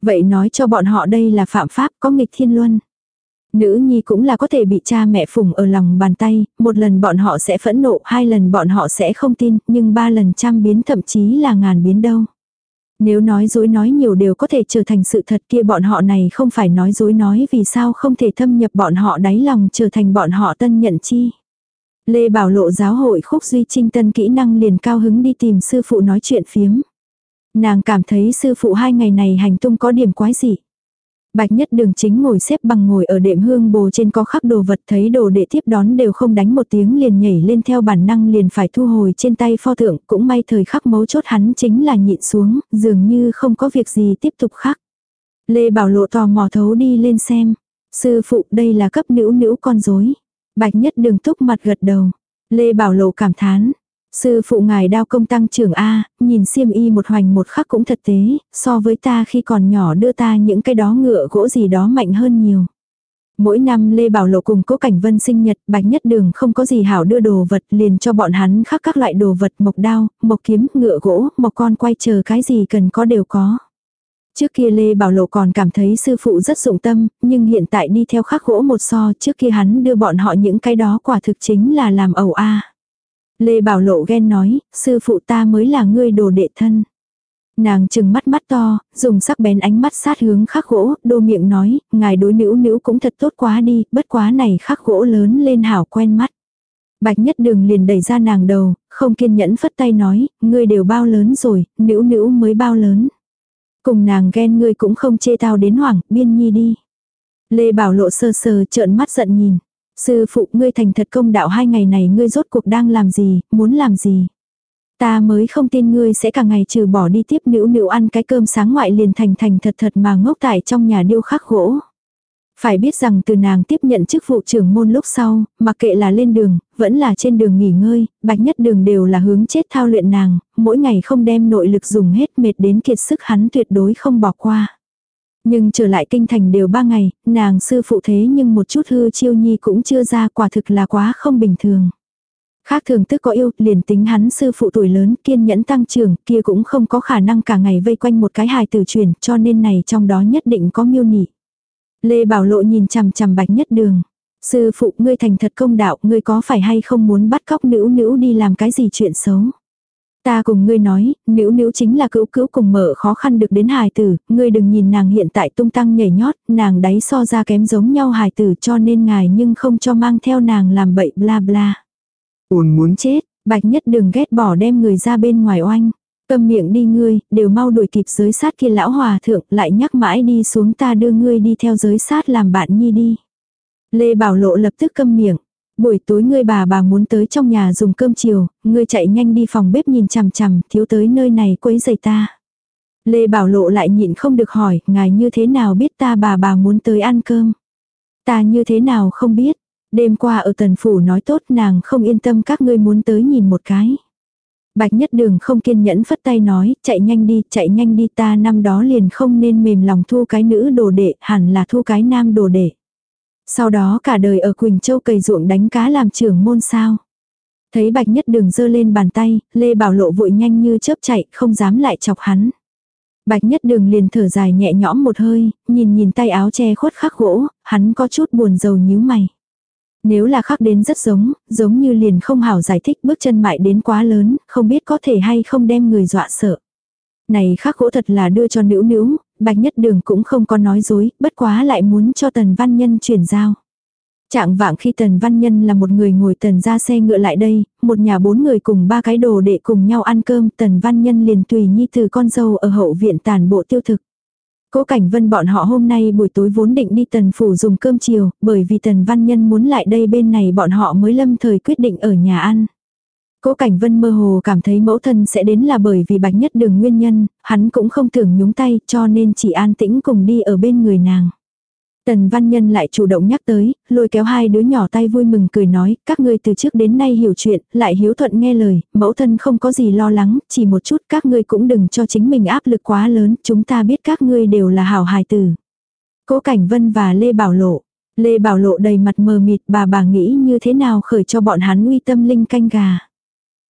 Vậy nói cho bọn họ đây là phạm pháp có nghịch thiên luân. Nữ nhi cũng là có thể bị cha mẹ phùng ở lòng bàn tay, một lần bọn họ sẽ phẫn nộ, hai lần bọn họ sẽ không tin, nhưng ba lần trăm biến thậm chí là ngàn biến đâu. Nếu nói dối nói nhiều đều có thể trở thành sự thật kia bọn họ này không phải nói dối nói vì sao không thể thâm nhập bọn họ đáy lòng trở thành bọn họ tân nhận chi. Lê Bảo Lộ giáo hội khúc duy trinh tân kỹ năng liền cao hứng đi tìm sư phụ nói chuyện phiếm. Nàng cảm thấy sư phụ hai ngày này hành tung có điểm quái dị. Bạch nhất đường chính ngồi xếp bằng ngồi ở đệm hương bồ trên có khắc đồ vật thấy đồ đệ tiếp đón đều không đánh một tiếng liền nhảy lên theo bản năng liền phải thu hồi trên tay pho thượng cũng may thời khắc mấu chốt hắn chính là nhịn xuống, dường như không có việc gì tiếp tục khắc. Lê Bảo Lộ tò mò thấu đi lên xem. Sư phụ, đây là cấp nữ nữ con rối Bạch nhất đường túc mặt gật đầu. Lê Bảo Lộ cảm thán. Sư phụ ngài đao công tăng trưởng A, nhìn xiêm y một hoành một khắc cũng thật tế, so với ta khi còn nhỏ đưa ta những cái đó ngựa gỗ gì đó mạnh hơn nhiều. Mỗi năm Lê Bảo Lộ cùng Cố Cảnh Vân sinh nhật, Bạch Nhất Đường không có gì hảo đưa đồ vật liền cho bọn hắn khắc các loại đồ vật mộc đao, mộc kiếm, ngựa gỗ, mộc con quay chờ cái gì cần có đều có. Trước kia Lê Bảo Lộ còn cảm thấy sư phụ rất dụng tâm, nhưng hiện tại đi theo khắc gỗ một so trước kia hắn đưa bọn họ những cái đó quả thực chính là làm ẩu a. Lê Bảo Lộ ghen nói, sư phụ ta mới là ngươi đồ đệ thân. Nàng chừng mắt mắt to, dùng sắc bén ánh mắt sát hướng khắc gỗ, đô miệng nói, ngài đối nữ nữ cũng thật tốt quá đi, bất quá này khắc gỗ lớn lên hảo quen mắt. Bạch nhất đường liền đẩy ra nàng đầu, không kiên nhẫn phất tay nói, ngươi đều bao lớn rồi, nữ nữ mới bao lớn. Cùng nàng ghen ngươi cũng không chê tao đến hoảng, biên nhi đi. Lê Bảo Lộ sơ sơ trợn mắt giận nhìn. Sư phụ ngươi thành thật công đạo hai ngày này ngươi rốt cuộc đang làm gì, muốn làm gì. Ta mới không tin ngươi sẽ cả ngày trừ bỏ đi tiếp nữ nữ ăn cái cơm sáng ngoại liền thành thành thật thật mà ngốc tại trong nhà điêu khắc gỗ. Phải biết rằng từ nàng tiếp nhận chức vụ trưởng môn lúc sau, mặc kệ là lên đường, vẫn là trên đường nghỉ ngơi, bạch nhất đường đều là hướng chết thao luyện nàng, mỗi ngày không đem nội lực dùng hết mệt đến kiệt sức hắn tuyệt đối không bỏ qua. Nhưng trở lại kinh thành đều ba ngày, nàng sư phụ thế nhưng một chút hư chiêu nhi cũng chưa ra quả thực là quá không bình thường. Khác thường tức có yêu, liền tính hắn sư phụ tuổi lớn kiên nhẫn tăng trưởng kia cũng không có khả năng cả ngày vây quanh một cái hài tử truyền cho nên này trong đó nhất định có miêu nị. Lê Bảo Lộ nhìn chằm chằm bạch nhất đường. Sư phụ ngươi thành thật công đạo, ngươi có phải hay không muốn bắt cóc nữ nữ đi làm cái gì chuyện xấu? Ta cùng ngươi nói, nữ nữ chính là cữu cữu cùng mở khó khăn được đến hài tử, ngươi đừng nhìn nàng hiện tại tung tăng nhảy nhót, nàng đáy so ra kém giống nhau hài tử cho nên ngài nhưng không cho mang theo nàng làm bậy bla bla. Ôn muốn chết, bạch nhất đừng ghét bỏ đem người ra bên ngoài oanh. Cầm miệng đi ngươi, đều mau đuổi kịp giới sát kia lão hòa thượng, lại nhắc mãi đi xuống ta đưa ngươi đi theo giới sát làm bạn nhi đi. Lê Bảo Lộ lập tức câm miệng. Buổi tối ngươi bà bà muốn tới trong nhà dùng cơm chiều, ngươi chạy nhanh đi phòng bếp nhìn chằm chằm, thiếu tới nơi này quấy rầy ta. Lê Bảo Lộ lại nhịn không được hỏi, ngài như thế nào biết ta bà bà muốn tới ăn cơm. Ta như thế nào không biết, đêm qua ở tần phủ nói tốt nàng không yên tâm các ngươi muốn tới nhìn một cái. Bạch nhất đường không kiên nhẫn phất tay nói, chạy nhanh đi, chạy nhanh đi ta năm đó liền không nên mềm lòng thu cái nữ đồ đệ, hẳn là thu cái nam đồ đệ. Sau đó cả đời ở Quỳnh Châu cày ruộng đánh cá làm trưởng môn sao. Thấy bạch nhất đường giơ lên bàn tay, Lê Bảo Lộ vội nhanh như chớp chạy, không dám lại chọc hắn. Bạch nhất đường liền thở dài nhẹ nhõm một hơi, nhìn nhìn tay áo che khuất khắc gỗ, hắn có chút buồn rầu nhíu mày. Nếu là khắc đến rất giống, giống như liền không hảo giải thích bước chân mại đến quá lớn, không biết có thể hay không đem người dọa sợ. Này khắc gỗ thật là đưa cho nữ nữ, bạch nhất đường cũng không có nói dối, bất quá lại muốn cho tần văn nhân chuyển giao. Trạng vạng khi Tần Văn Nhân là một người ngồi tần ra xe ngựa lại đây, một nhà bốn người cùng ba cái đồ để cùng nhau ăn cơm, Tần Văn Nhân liền tùy nhi từ con dâu ở hậu viện tàn bộ tiêu thực. Cố Cảnh Vân bọn họ hôm nay buổi tối vốn định đi tần phủ dùng cơm chiều, bởi vì tần văn nhân muốn lại đây bên này bọn họ mới lâm thời quyết định ở nhà ăn. Cố Cảnh Vân mơ hồ cảm thấy mẫu thân sẽ đến là bởi vì bạch nhất đường nguyên nhân, hắn cũng không tưởng nhúng tay cho nên chỉ an tĩnh cùng đi ở bên người nàng. Tần Văn Nhân lại chủ động nhắc tới, lôi kéo hai đứa nhỏ tay vui mừng cười nói, các ngươi từ trước đến nay hiểu chuyện, lại hiếu thuận nghe lời, mẫu thân không có gì lo lắng, chỉ một chút các ngươi cũng đừng cho chính mình áp lực quá lớn, chúng ta biết các ngươi đều là hảo hài tử. Cố Cảnh Vân và Lê Bảo Lộ. Lê Bảo Lộ đầy mặt mờ mịt bà bà nghĩ như thế nào khởi cho bọn hắn uy tâm linh canh gà.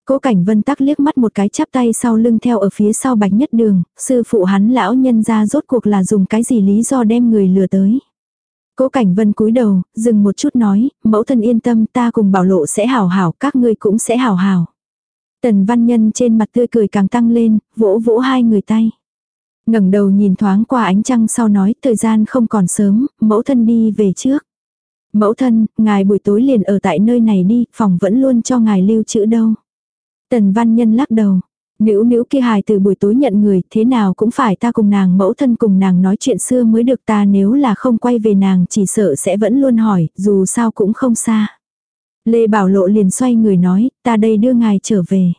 Cố Cảnh Vân tắc liếc mắt một cái chắp tay sau lưng theo ở phía sau bạch nhất đường, sư phụ hắn lão nhân ra rốt cuộc là dùng cái gì lý do đem người lừa tới. Cố Cảnh Vân cúi đầu, dừng một chút nói, mẫu thân yên tâm ta cùng bảo lộ sẽ hảo hảo, các ngươi cũng sẽ hảo hảo. Tần Văn Nhân trên mặt tươi cười càng tăng lên, vỗ vỗ hai người tay. ngẩng đầu nhìn thoáng qua ánh trăng sau nói thời gian không còn sớm, mẫu thân đi về trước. Mẫu thân, ngài buổi tối liền ở tại nơi này đi, phòng vẫn luôn cho ngài lưu trữ đâu. Tần Văn Nhân lắc đầu, Nữ nữ kia hài từ buổi tối nhận người, thế nào cũng phải ta cùng nàng mẫu thân cùng nàng nói chuyện xưa mới được ta nếu là không quay về nàng chỉ sợ sẽ vẫn luôn hỏi, dù sao cũng không xa. Lê Bảo Lộ liền xoay người nói, ta đây đưa ngài trở về.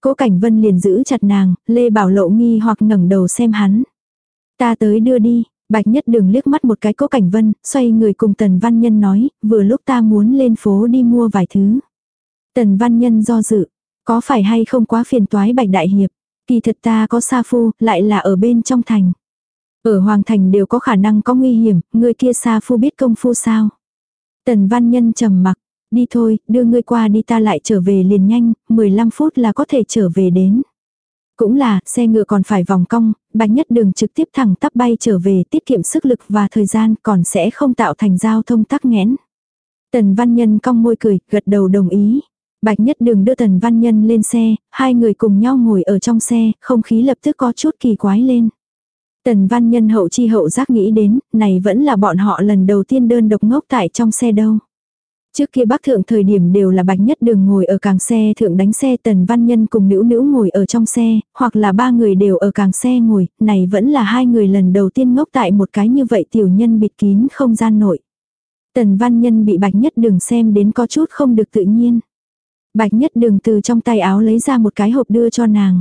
Cố Cảnh Vân liền giữ chặt nàng, Lê Bảo Lộ nghi hoặc ngẩng đầu xem hắn. Ta tới đưa đi, Bạch Nhất Đường liếc mắt một cái Cố Cảnh Vân, xoay người cùng Tần Văn Nhân nói, vừa lúc ta muốn lên phố đi mua vài thứ. Tần Văn Nhân do dự, có phải hay không quá phiền toái bạch đại hiệp. Kỳ thật ta có sa phu, lại là ở bên trong thành. Ở hoàng thành đều có khả năng có nguy hiểm, người kia sa phu biết công phu sao. Tần văn nhân trầm mặc, đi thôi, đưa ngươi qua đi ta lại trở về liền nhanh, 15 phút là có thể trở về đến. Cũng là, xe ngựa còn phải vòng cong, bạch nhất đường trực tiếp thẳng tắp bay trở về tiết kiệm sức lực và thời gian còn sẽ không tạo thành giao thông tắc nghẽn. Tần văn nhân cong môi cười, gật đầu đồng ý. Bạch Nhất Đường đưa Tần Văn Nhân lên xe, hai người cùng nhau ngồi ở trong xe, không khí lập tức có chút kỳ quái lên. Tần Văn Nhân hậu chi hậu giác nghĩ đến, này vẫn là bọn họ lần đầu tiên đơn độc ngốc tại trong xe đâu. Trước kia bác thượng thời điểm đều là bạch nhất đường ngồi ở càng xe thượng đánh xe tần văn nhân cùng nữ nữ ngồi ở trong xe, hoặc là ba người đều ở càng xe ngồi, này vẫn là hai người lần đầu tiên ngốc tại một cái như vậy tiểu nhân bịt kín không gian nội. Tần văn nhân bị bạch nhất đường xem đến có chút không được tự nhiên. Bạch nhất đường từ trong tay áo lấy ra một cái hộp đưa cho nàng.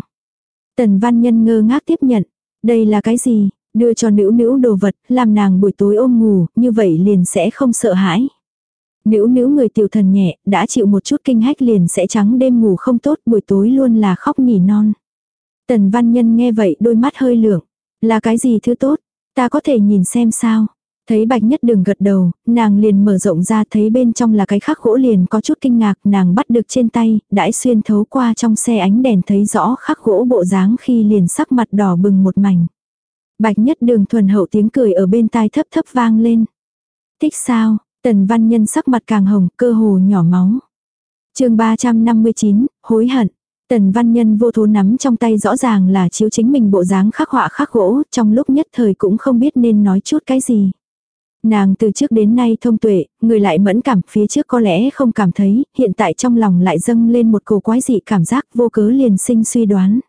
Tần văn nhân ngơ ngác tiếp nhận. Đây là cái gì? Đưa cho nữ nữ đồ vật, làm nàng buổi tối ôm ngủ, như vậy liền sẽ không sợ hãi. Nữ nữ người tiểu thần nhẹ, đã chịu một chút kinh hách liền sẽ trắng đêm ngủ không tốt, buổi tối luôn là khóc nỉ non. Tần văn nhân nghe vậy đôi mắt hơi lượng. Là cái gì thứ tốt? Ta có thể nhìn xem sao? Thấy bạch nhất đường gật đầu, nàng liền mở rộng ra thấy bên trong là cái khắc gỗ liền có chút kinh ngạc, nàng bắt được trên tay, đãi xuyên thấu qua trong xe ánh đèn thấy rõ khắc gỗ bộ dáng khi liền sắc mặt đỏ bừng một mảnh. Bạch nhất đường thuần hậu tiếng cười ở bên tai thấp thấp vang lên. Thích sao, tần văn nhân sắc mặt càng hồng, cơ hồ nhỏ máu. chương 359, hối hận. Tần văn nhân vô thố nắm trong tay rõ ràng là chiếu chính mình bộ dáng khắc họa khắc gỗ, trong lúc nhất thời cũng không biết nên nói chút cái gì. Nàng từ trước đến nay thông tuệ, người lại mẫn cảm phía trước có lẽ không cảm thấy, hiện tại trong lòng lại dâng lên một cổ quái dị cảm giác vô cớ liền sinh suy đoán.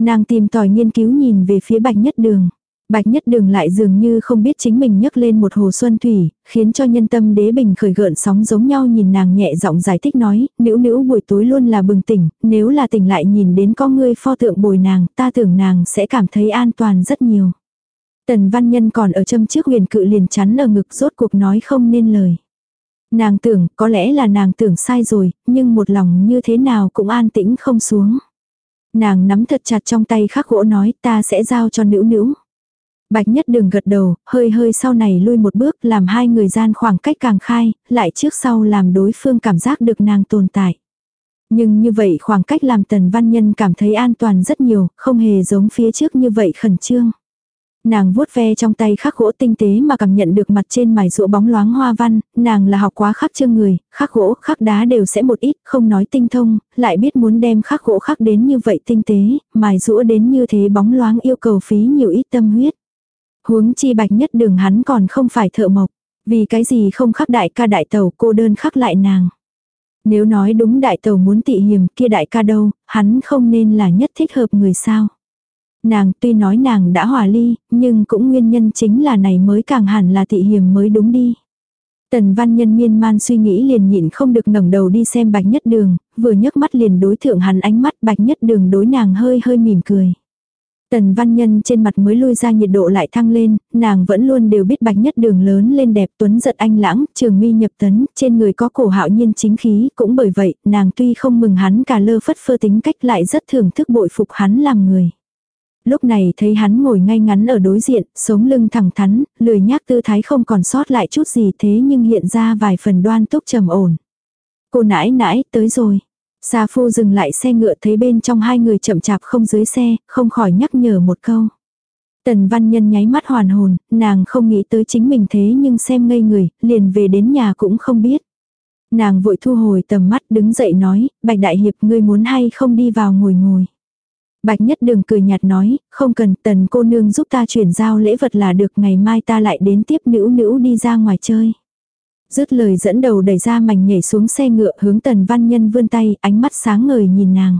Nàng tìm tòi nghiên cứu nhìn về phía bạch nhất đường. Bạch Nhất Đường lại dường như không biết chính mình nhấc lên một hồ xuân thủy, khiến cho nhân tâm đế bình khởi gợn sóng giống nhau nhìn nàng nhẹ giọng giải thích nói, nữ nữ buổi tối luôn là bừng tỉnh, nếu là tỉnh lại nhìn đến có người pho tượng bồi nàng, ta tưởng nàng sẽ cảm thấy an toàn rất nhiều. Tần văn nhân còn ở châm trước huyền cự liền chắn ở ngực rốt cuộc nói không nên lời. Nàng tưởng, có lẽ là nàng tưởng sai rồi, nhưng một lòng như thế nào cũng an tĩnh không xuống. Nàng nắm thật chặt trong tay khắc gỗ nói ta sẽ giao cho nữ nữ. Bạch nhất đường gật đầu, hơi hơi sau này lui một bước làm hai người gian khoảng cách càng khai, lại trước sau làm đối phương cảm giác được nàng tồn tại. Nhưng như vậy khoảng cách làm tần văn nhân cảm thấy an toàn rất nhiều, không hề giống phía trước như vậy khẩn trương. Nàng vuốt ve trong tay khắc gỗ tinh tế mà cảm nhận được mặt trên mài rũa bóng loáng hoa văn, nàng là học quá khắc chương người, khắc gỗ, khắc đá đều sẽ một ít, không nói tinh thông, lại biết muốn đem khắc gỗ khắc đến như vậy tinh tế, mài rũa đến như thế bóng loáng yêu cầu phí nhiều ít tâm huyết. Huống chi bạch nhất đường hắn còn không phải thợ mộc, vì cái gì không khắc đại ca đại tàu cô đơn khắc lại nàng. Nếu nói đúng đại tàu muốn tị hiểm kia đại ca đâu, hắn không nên là nhất thích hợp người sao. Nàng tuy nói nàng đã hòa ly, nhưng cũng nguyên nhân chính là này mới càng hẳn là thị hiểm mới đúng đi. Tần văn nhân miên man suy nghĩ liền nhịn không được ngẩng đầu đi xem bạch nhất đường, vừa nhấc mắt liền đối thượng hắn ánh mắt bạch nhất đường đối nàng hơi hơi mỉm cười. Tần văn nhân trên mặt mới lui ra nhiệt độ lại thăng lên, nàng vẫn luôn đều biết bạch nhất đường lớn lên đẹp tuấn giật anh lãng, trường mi nhập tấn, trên người có cổ hạo nhiên chính khí, cũng bởi vậy, nàng tuy không mừng hắn cả lơ phất phơ tính cách lại rất thưởng thức bội phục hắn làm người. Lúc này thấy hắn ngồi ngay ngắn ở đối diện, sống lưng thẳng thắn, lười nhác tư thái không còn sót lại chút gì thế nhưng hiện ra vài phần đoan túc trầm ổn. Cô nãi nãi, tới rồi. Sa phu dừng lại xe ngựa thấy bên trong hai người chậm chạp không dưới xe, không khỏi nhắc nhở một câu. Tần văn nhân nháy mắt hoàn hồn, nàng không nghĩ tới chính mình thế nhưng xem ngây người, liền về đến nhà cũng không biết. Nàng vội thu hồi tầm mắt đứng dậy nói, bạch đại hiệp ngươi muốn hay không đi vào ngồi ngồi. Bạch nhất đường cười nhạt nói, không cần tần cô nương giúp ta chuyển giao lễ vật là được ngày mai ta lại đến tiếp nữ nữ đi ra ngoài chơi. Dứt lời dẫn đầu đẩy ra mảnh nhảy xuống xe ngựa hướng tần văn nhân vươn tay, ánh mắt sáng ngời nhìn nàng.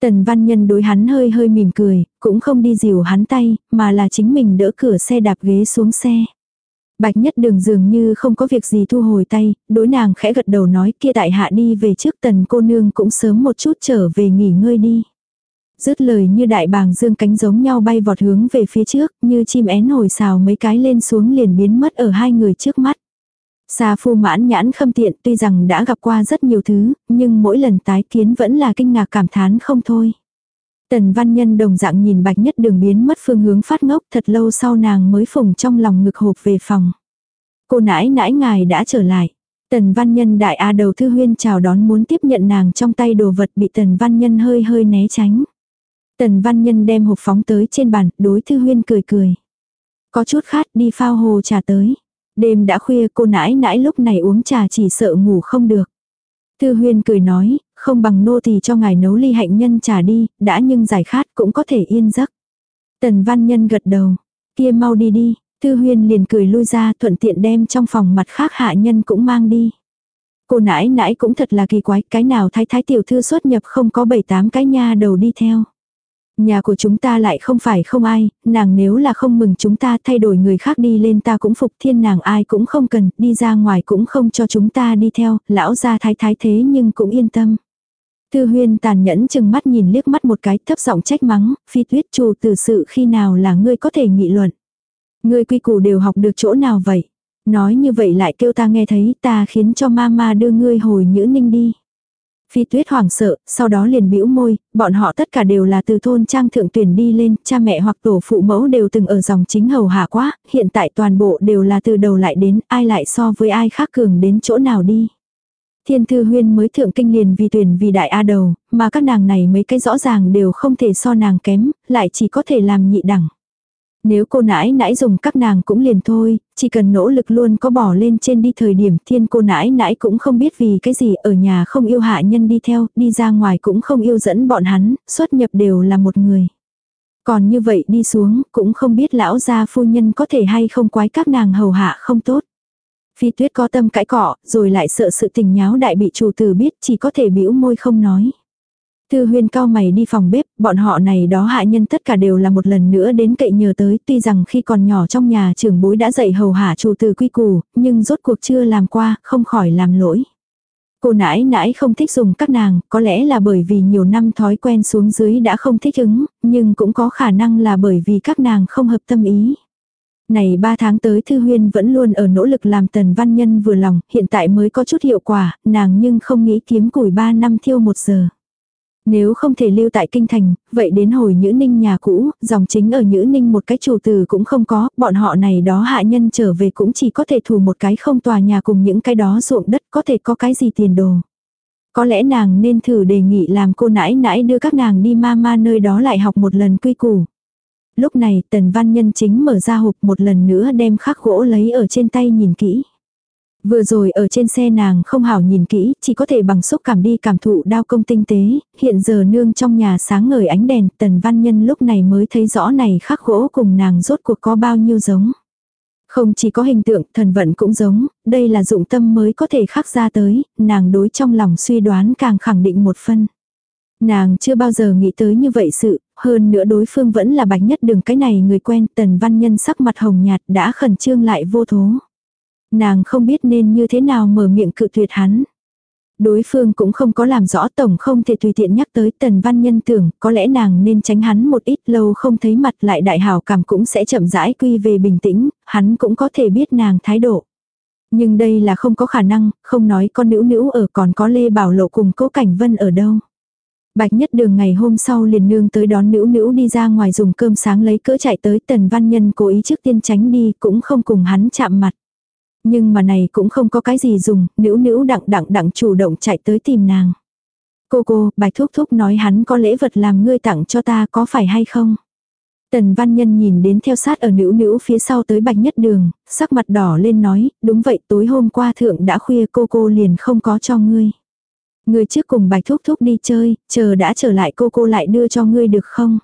Tần văn nhân đối hắn hơi hơi mỉm cười, cũng không đi dìu hắn tay, mà là chính mình đỡ cửa xe đạp ghế xuống xe. Bạch nhất đường dường như không có việc gì thu hồi tay, đối nàng khẽ gật đầu nói kia tại hạ đi về trước tần cô nương cũng sớm một chút trở về nghỉ ngơi đi. Dứt lời như đại bàng dương cánh giống nhau bay vọt hướng về phía trước, như chim én hồi xào mấy cái lên xuống liền biến mất ở hai người trước mắt. Sa phu mãn nhãn khâm tiện tuy rằng đã gặp qua rất nhiều thứ, nhưng mỗi lần tái kiến vẫn là kinh ngạc cảm thán không thôi. Tần văn nhân đồng dạng nhìn bạch nhất đường biến mất phương hướng phát ngốc thật lâu sau nàng mới phùng trong lòng ngực hộp về phòng. Cô nãi nãi ngài đã trở lại. Tần văn nhân đại A đầu thư huyên chào đón muốn tiếp nhận nàng trong tay đồ vật bị tần văn nhân hơi hơi né tránh. Tần văn nhân đem hộp phóng tới trên bàn, đối thư huyên cười cười. Có chút khát đi phao hồ trà tới. Đêm đã khuya cô nãi nãi lúc này uống trà chỉ sợ ngủ không được. Thư huyên cười nói, không bằng nô thì cho ngài nấu ly hạnh nhân trà đi, đã nhưng giải khát cũng có thể yên giấc. Tần văn nhân gật đầu, kia mau đi đi, Thư huyên liền cười lui ra thuận tiện đem trong phòng mặt khác hạ nhân cũng mang đi. Cô nãi nãi cũng thật là kỳ quái, cái nào thái thái tiểu thư xuất nhập không có bảy tám cái nha đầu đi theo. Nhà của chúng ta lại không phải không ai, nàng nếu là không mừng chúng ta thay đổi người khác đi lên ta cũng phục thiên nàng ai cũng không cần, đi ra ngoài cũng không cho chúng ta đi theo, lão gia thái thái thế nhưng cũng yên tâm. Thư huyên tàn nhẫn chừng mắt nhìn liếc mắt một cái thấp giọng trách mắng, phi tuyết trù từ sự khi nào là ngươi có thể nghị luận. Ngươi quy củ đều học được chỗ nào vậy? Nói như vậy lại kêu ta nghe thấy ta khiến cho ma ma đưa ngươi hồi nhữ ninh đi. Phi tuyết hoảng sợ, sau đó liền bĩu môi, bọn họ tất cả đều là từ thôn trang thượng tuyển đi lên, cha mẹ hoặc tổ phụ mẫu đều từng ở dòng chính hầu hạ quá, hiện tại toàn bộ đều là từ đầu lại đến, ai lại so với ai khác cường đến chỗ nào đi. Thiên thư huyên mới thượng kinh liền vì tuyển vì đại A đầu, mà các nàng này mấy cái rõ ràng đều không thể so nàng kém, lại chỉ có thể làm nhị đẳng. Nếu cô nãi nãi dùng các nàng cũng liền thôi, chỉ cần nỗ lực luôn có bỏ lên trên đi thời điểm thiên cô nãi nãi cũng không biết vì cái gì ở nhà không yêu hạ nhân đi theo, đi ra ngoài cũng không yêu dẫn bọn hắn, xuất nhập đều là một người. Còn như vậy đi xuống, cũng không biết lão gia phu nhân có thể hay không quái các nàng hầu hạ không tốt. Phi tuyết có tâm cãi cọ, rồi lại sợ sự tình nháo đại bị chủ tử biết chỉ có thể bĩu môi không nói. Thư huyên cao mày đi phòng bếp, bọn họ này đó hạ nhân tất cả đều là một lần nữa đến cậy nhờ tới, tuy rằng khi còn nhỏ trong nhà trưởng bối đã dạy hầu hạ chủ từ quy củ, nhưng rốt cuộc chưa làm qua, không khỏi làm lỗi. Cô nãi nãi không thích dùng các nàng, có lẽ là bởi vì nhiều năm thói quen xuống dưới đã không thích ứng, nhưng cũng có khả năng là bởi vì các nàng không hợp tâm ý. Này 3 tháng tới Thư Huyên vẫn luôn ở nỗ lực làm tần văn nhân vừa lòng, hiện tại mới có chút hiệu quả, nàng nhưng không nghĩ kiếm củi 3 năm thiêu 1 giờ. Nếu không thể lưu tại kinh thành, vậy đến hồi Nhữ Ninh nhà cũ, dòng chính ở Nhữ Ninh một cái chủ từ cũng không có, bọn họ này đó hạ nhân trở về cũng chỉ có thể thủ một cái không tòa nhà cùng những cái đó ruộng đất có thể có cái gì tiền đồ. Có lẽ nàng nên thử đề nghị làm cô nãi nãi đưa các nàng đi ma ma nơi đó lại học một lần quy củ. Lúc này tần văn nhân chính mở ra hộp một lần nữa đem khắc gỗ lấy ở trên tay nhìn kỹ. Vừa rồi ở trên xe nàng không hảo nhìn kỹ, chỉ có thể bằng xúc cảm đi cảm thụ đao công tinh tế, hiện giờ nương trong nhà sáng ngời ánh đèn, tần văn nhân lúc này mới thấy rõ này khắc gỗ cùng nàng rốt cuộc có bao nhiêu giống. Không chỉ có hình tượng, thần vận cũng giống, đây là dụng tâm mới có thể khắc ra tới, nàng đối trong lòng suy đoán càng khẳng định một phân. Nàng chưa bao giờ nghĩ tới như vậy sự, hơn nữa đối phương vẫn là bạch nhất đường cái này người quen, tần văn nhân sắc mặt hồng nhạt đã khẩn trương lại vô thố. Nàng không biết nên như thế nào mở miệng cự tuyệt hắn. Đối phương cũng không có làm rõ tổng không thể tùy tiện nhắc tới tần văn nhân tưởng có lẽ nàng nên tránh hắn một ít lâu không thấy mặt lại đại hảo cảm cũng sẽ chậm rãi quy về bình tĩnh, hắn cũng có thể biết nàng thái độ. Nhưng đây là không có khả năng, không nói con nữ nữ ở còn có Lê Bảo Lộ cùng cố Cảnh Vân ở đâu. Bạch nhất đường ngày hôm sau liền nương tới đón nữ nữ đi ra ngoài dùng cơm sáng lấy cỡ chạy tới tần văn nhân cố ý trước tiên tránh đi cũng không cùng hắn chạm mặt. Nhưng mà này cũng không có cái gì dùng, nữ nữ đặng đặng đặng chủ động chạy tới tìm nàng. Cô cô, bạch thúc thúc nói hắn có lễ vật làm ngươi tặng cho ta có phải hay không? Tần văn nhân nhìn đến theo sát ở nữ nữ phía sau tới bạch nhất đường, sắc mặt đỏ lên nói, đúng vậy tối hôm qua thượng đã khuya cô cô liền không có cho ngươi. Ngươi trước cùng bạch thúc thúc đi chơi, chờ đã trở lại cô cô lại đưa cho ngươi được không?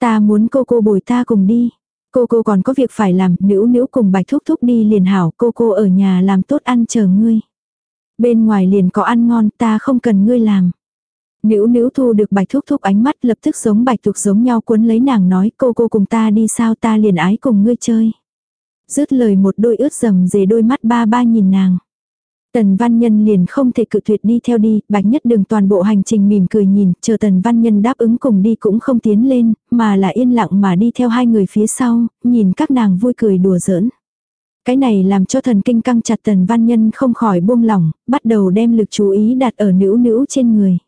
Ta muốn cô cô bồi ta cùng đi. Cô cô còn có việc phải làm, nữ nữ cùng bạch thúc thúc đi liền hảo, cô cô ở nhà làm tốt ăn chờ ngươi. Bên ngoài liền có ăn ngon, ta không cần ngươi làm. Nữ nữ thu được bạch thúc thúc ánh mắt lập tức giống bạch thúc giống nhau cuốn lấy nàng nói cô cô cùng ta đi sao ta liền ái cùng ngươi chơi. Dứt lời một đôi ướt rầm dề đôi mắt ba ba nhìn nàng. Tần Văn Nhân liền không thể cự tuyệt đi theo đi, bạch nhất đường toàn bộ hành trình mỉm cười nhìn, chờ Tần Văn Nhân đáp ứng cùng đi cũng không tiến lên, mà là yên lặng mà đi theo hai người phía sau, nhìn các nàng vui cười đùa giỡn. Cái này làm cho thần kinh căng chặt Tần Văn Nhân không khỏi buông lỏng, bắt đầu đem lực chú ý đặt ở nữ nữ trên người.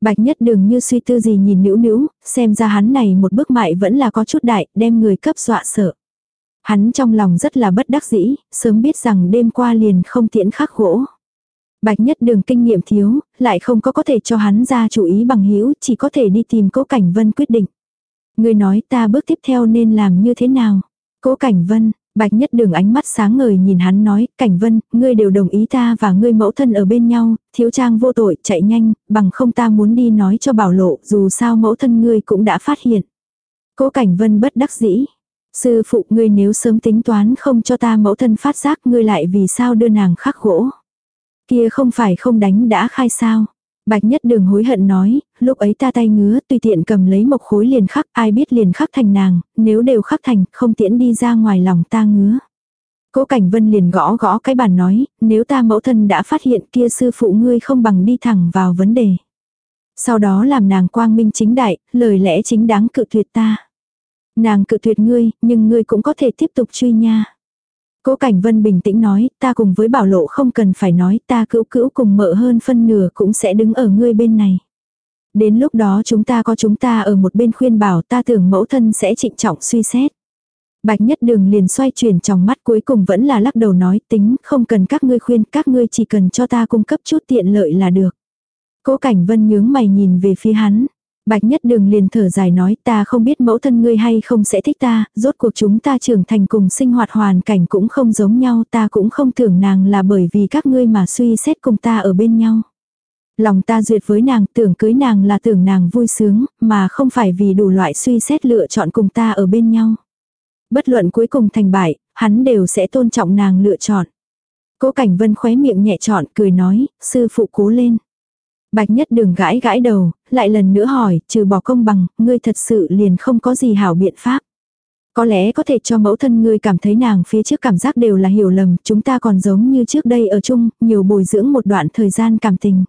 Bạch nhất đường như suy tư gì nhìn nữ nữ, xem ra hắn này một bước mại vẫn là có chút đại, đem người cấp dọa sợ. Hắn trong lòng rất là bất đắc dĩ, sớm biết rằng đêm qua liền không tiễn khắc gỗ. Bạch nhất đường kinh nghiệm thiếu, lại không có có thể cho hắn ra chủ ý bằng hữu chỉ có thể đi tìm cố cảnh vân quyết định. Người nói ta bước tiếp theo nên làm như thế nào? Cố cảnh vân, bạch nhất đường ánh mắt sáng ngời nhìn hắn nói, cảnh vân, ngươi đều đồng ý ta và ngươi mẫu thân ở bên nhau, thiếu trang vô tội, chạy nhanh, bằng không ta muốn đi nói cho bảo lộ, dù sao mẫu thân ngươi cũng đã phát hiện. Cố cảnh vân bất đắc dĩ, Sư phụ ngươi nếu sớm tính toán không cho ta mẫu thân phát giác ngươi lại vì sao đưa nàng khắc gỗ. Kia không phải không đánh đã khai sao. Bạch nhất đường hối hận nói, lúc ấy ta tay ngứa tùy tiện cầm lấy một khối liền khắc ai biết liền khắc thành nàng, nếu đều khắc thành không tiễn đi ra ngoài lòng ta ngứa. Cố Cảnh Vân liền gõ gõ cái bàn nói, nếu ta mẫu thân đã phát hiện kia sư phụ ngươi không bằng đi thẳng vào vấn đề. Sau đó làm nàng quang minh chính đại, lời lẽ chính đáng cự tuyệt ta. Nàng cự tuyệt ngươi, nhưng ngươi cũng có thể tiếp tục truy nha. Cố Cảnh Vân bình tĩnh nói, ta cùng với bảo lộ không cần phải nói, ta cữu cữu cùng mợ hơn phân nửa cũng sẽ đứng ở ngươi bên này. Đến lúc đó chúng ta có chúng ta ở một bên khuyên bảo ta tưởng mẫu thân sẽ trịnh trọng suy xét. Bạch nhất đường liền xoay chuyển trong mắt cuối cùng vẫn là lắc đầu nói tính không cần các ngươi khuyên các ngươi chỉ cần cho ta cung cấp chút tiện lợi là được. Cố Cảnh Vân nhướng mày nhìn về phía hắn. Bạch nhất đường liền thở dài nói ta không biết mẫu thân ngươi hay không sẽ thích ta, rốt cuộc chúng ta trưởng thành cùng sinh hoạt hoàn cảnh cũng không giống nhau ta cũng không tưởng nàng là bởi vì các ngươi mà suy xét cùng ta ở bên nhau. Lòng ta duyệt với nàng tưởng cưới nàng là tưởng nàng vui sướng, mà không phải vì đủ loại suy xét lựa chọn cùng ta ở bên nhau. Bất luận cuối cùng thành bại, hắn đều sẽ tôn trọng nàng lựa chọn. Cố Cảnh Vân khóe miệng nhẹ trọn cười nói, sư phụ cố lên. Bạch nhất đường gãi gãi đầu, lại lần nữa hỏi, trừ bỏ công bằng, ngươi thật sự liền không có gì hảo biện pháp. Có lẽ có thể cho mẫu thân ngươi cảm thấy nàng phía trước cảm giác đều là hiểu lầm, chúng ta còn giống như trước đây ở chung, nhiều bồi dưỡng một đoạn thời gian cảm tình.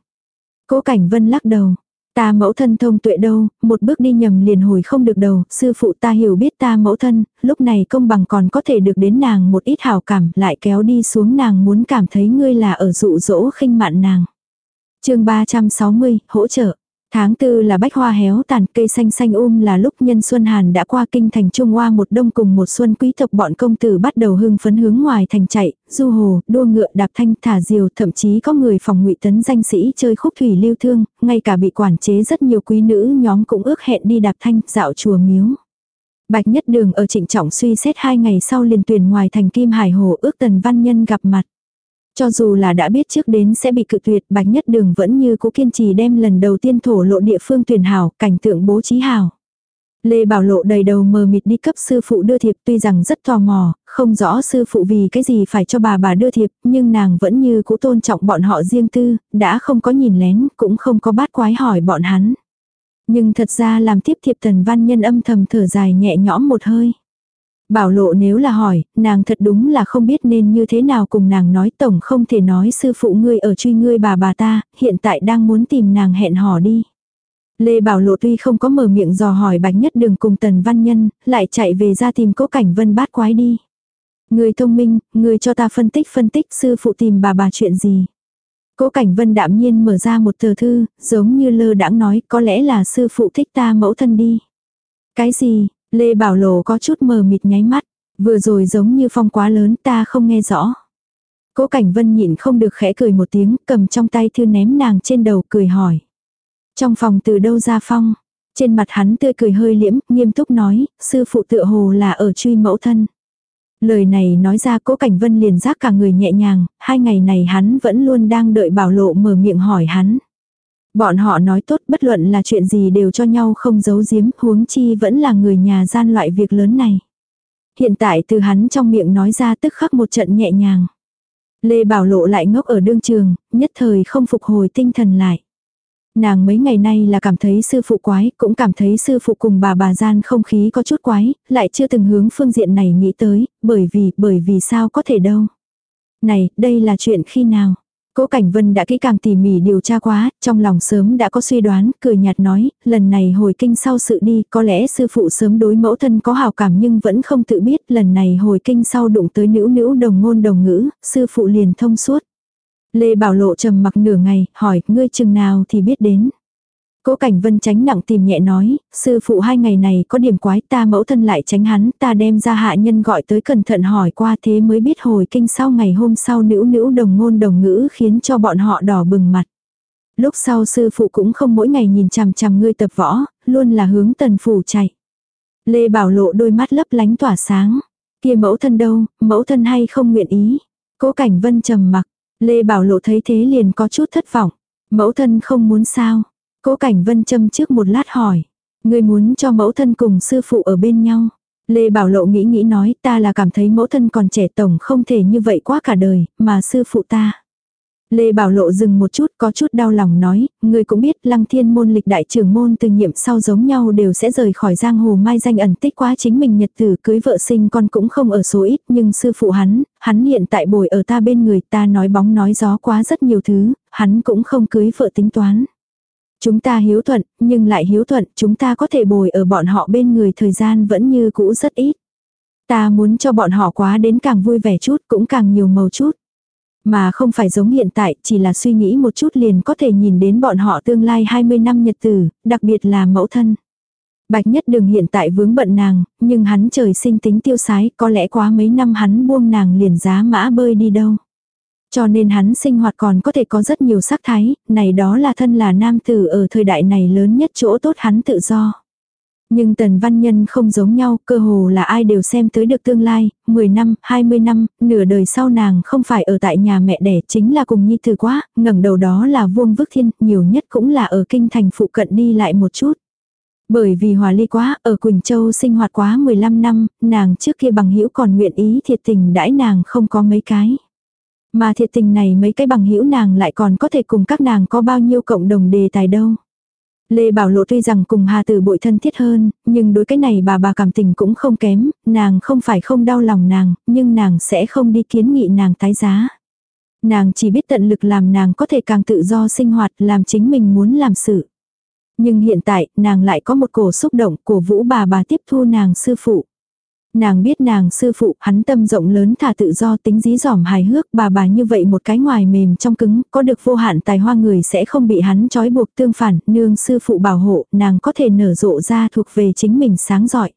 Cố Cảnh Vân lắc đầu. Ta mẫu thân thông tuệ đâu, một bước đi nhầm liền hồi không được đầu, sư phụ ta hiểu biết ta mẫu thân, lúc này công bằng còn có thể được đến nàng một ít hảo cảm, lại kéo đi xuống nàng muốn cảm thấy ngươi là ở dụ dỗ khinh mạn nàng chương 360, hỗ trợ. Tháng tư là bách hoa héo tàn cây xanh xanh um là lúc nhân xuân hàn đã qua kinh thành Trung Hoa một đông cùng một xuân quý tộc bọn công tử bắt đầu hưng phấn hướng ngoài thành chạy, du hồ, đua ngựa đạp thanh thả diều thậm chí có người phòng ngụy tấn danh sĩ chơi khúc thủy lưu thương, ngay cả bị quản chế rất nhiều quý nữ nhóm cũng ước hẹn đi đạp thanh dạo chùa miếu. Bạch Nhất Đường ở trịnh trọng suy xét hai ngày sau liền tuyển ngoài thành Kim Hải Hồ ước tần văn nhân gặp mặt. Cho dù là đã biết trước đến sẽ bị cự tuyệt, Bạch Nhất Đường vẫn như cố kiên trì đem lần đầu tiên thổ lộ địa phương tuyển hảo, cảnh tượng bố trí hảo. Lê Bảo Lộ đầy đầu mờ mịt đi cấp sư phụ đưa thiệp tuy rằng rất tò mò, không rõ sư phụ vì cái gì phải cho bà bà đưa thiệp, nhưng nàng vẫn như cũ tôn trọng bọn họ riêng tư, đã không có nhìn lén, cũng không có bát quái hỏi bọn hắn. Nhưng thật ra làm tiếp thiệp tần văn nhân âm thầm thở dài nhẹ nhõm một hơi. Bảo lộ nếu là hỏi, nàng thật đúng là không biết nên như thế nào cùng nàng nói tổng không thể nói sư phụ ngươi ở truy ngươi bà bà ta, hiện tại đang muốn tìm nàng hẹn hò đi. Lê Bảo Lộ tuy không có mở miệng dò hỏi bạch nhất đường cùng tần văn nhân, lại chạy về ra tìm cố cảnh vân bát quái đi. Người thông minh, người cho ta phân tích phân tích sư phụ tìm bà bà chuyện gì. Cố cảnh vân đạm nhiên mở ra một tờ thư, giống như lơ đãng nói có lẽ là sư phụ thích ta mẫu thân đi. Cái gì, Lê Bảo Lộ có chút mờ mịt nháy mắt, vừa rồi giống như phong quá lớn ta không nghe rõ. Cố Cảnh Vân nhịn không được khẽ cười một tiếng, cầm trong tay thư ném nàng trên đầu cười hỏi. Trong phòng từ đâu ra phong? Trên mặt hắn tươi cười hơi liễm, nghiêm túc nói, sư phụ tựa hồ là ở truy mẫu thân. Lời này nói ra cố cảnh vân liền giác cả người nhẹ nhàng, hai ngày này hắn vẫn luôn đang đợi bảo lộ mở miệng hỏi hắn. Bọn họ nói tốt bất luận là chuyện gì đều cho nhau không giấu giếm, huống chi vẫn là người nhà gian loại việc lớn này. Hiện tại từ hắn trong miệng nói ra tức khắc một trận nhẹ nhàng. Lê Bảo Lộ lại ngốc ở đương trường, nhất thời không phục hồi tinh thần lại. Nàng mấy ngày nay là cảm thấy sư phụ quái, cũng cảm thấy sư phụ cùng bà bà gian không khí có chút quái, lại chưa từng hướng phương diện này nghĩ tới, bởi vì, bởi vì sao có thể đâu. Này, đây là chuyện khi nào? Cố Cảnh Vân đã kỹ càng tỉ mỉ điều tra quá, trong lòng sớm đã có suy đoán, cười nhạt nói, lần này hồi kinh sau sự đi, có lẽ sư phụ sớm đối mẫu thân có hào cảm nhưng vẫn không tự biết, lần này hồi kinh sau đụng tới nữ nữ đồng ngôn đồng ngữ, sư phụ liền thông suốt. Lê Bảo Lộ trầm mặc nửa ngày, hỏi, ngươi chừng nào thì biết đến. Cố Cảnh Vân tránh nặng tìm nhẹ nói, sư phụ hai ngày này có điểm quái ta mẫu thân lại tránh hắn, ta đem ra hạ nhân gọi tới cẩn thận hỏi qua thế mới biết hồi kinh sau ngày hôm sau nữ nữ đồng ngôn đồng ngữ khiến cho bọn họ đỏ bừng mặt. Lúc sau sư phụ cũng không mỗi ngày nhìn chằm chằm ngươi tập võ, luôn là hướng tần phủ chạy. Lê Bảo Lộ đôi mắt lấp lánh tỏa sáng. Kia mẫu thân đâu, mẫu thân hay không nguyện ý. Cố Cảnh Vân trầm mặc, Lê Bảo Lộ thấy thế liền có chút thất vọng. Mẫu thân không muốn sao. Cố Cảnh Vân châm trước một lát hỏi. Người muốn cho mẫu thân cùng sư phụ ở bên nhau. Lê Bảo Lộ nghĩ nghĩ nói ta là cảm thấy mẫu thân còn trẻ tổng không thể như vậy quá cả đời, mà sư phụ ta. Lê Bảo Lộ dừng một chút có chút đau lòng nói, người cũng biết lăng thiên môn lịch đại trưởng môn từ nhiệm sau giống nhau đều sẽ rời khỏi giang hồ mai danh ẩn tích quá chính mình nhật tử cưới vợ sinh con cũng không ở số ít nhưng sư phụ hắn, hắn hiện tại bồi ở ta bên người ta nói bóng nói gió quá rất nhiều thứ, hắn cũng không cưới vợ tính toán. Chúng ta hiếu thuận, nhưng lại hiếu thuận, chúng ta có thể bồi ở bọn họ bên người thời gian vẫn như cũ rất ít. Ta muốn cho bọn họ quá đến càng vui vẻ chút cũng càng nhiều màu chút. Mà không phải giống hiện tại, chỉ là suy nghĩ một chút liền có thể nhìn đến bọn họ tương lai 20 năm nhật tử, đặc biệt là mẫu thân. Bạch nhất đường hiện tại vướng bận nàng, nhưng hắn trời sinh tính tiêu sái, có lẽ quá mấy năm hắn buông nàng liền giá mã bơi đi đâu. Cho nên hắn sinh hoạt còn có thể có rất nhiều sắc thái, này đó là thân là nam tử ở thời đại này lớn nhất chỗ tốt hắn tự do. Nhưng tần văn nhân không giống nhau, cơ hồ là ai đều xem tới được tương lai, 10 năm, 20 năm, nửa đời sau nàng không phải ở tại nhà mẹ đẻ chính là cùng nhi tử quá, ngẩng đầu đó là vuông vức thiên, nhiều nhất cũng là ở kinh thành phụ cận đi lại một chút. Bởi vì hòa ly quá, ở Quỳnh Châu sinh hoạt quá 15 năm, nàng trước kia bằng hữu còn nguyện ý thiệt tình đãi nàng không có mấy cái. Mà thiệt tình này mấy cái bằng hữu nàng lại còn có thể cùng các nàng có bao nhiêu cộng đồng đề tài đâu. Lê Bảo Lộ tuy rằng cùng Hà Tử bội thân thiết hơn, nhưng đối cái này bà bà cảm tình cũng không kém, nàng không phải không đau lòng nàng, nhưng nàng sẽ không đi kiến nghị nàng tái giá. Nàng chỉ biết tận lực làm nàng có thể càng tự do sinh hoạt làm chính mình muốn làm sự. Nhưng hiện tại, nàng lại có một cổ xúc động cổ vũ bà bà tiếp thu nàng sư phụ. Nàng biết nàng sư phụ, hắn tâm rộng lớn thả tự do tính dí dỏm hài hước, bà bà như vậy một cái ngoài mềm trong cứng, có được vô hạn tài hoa người sẽ không bị hắn trói buộc tương phản, nương sư phụ bảo hộ, nàng có thể nở rộ ra thuộc về chính mình sáng giỏi.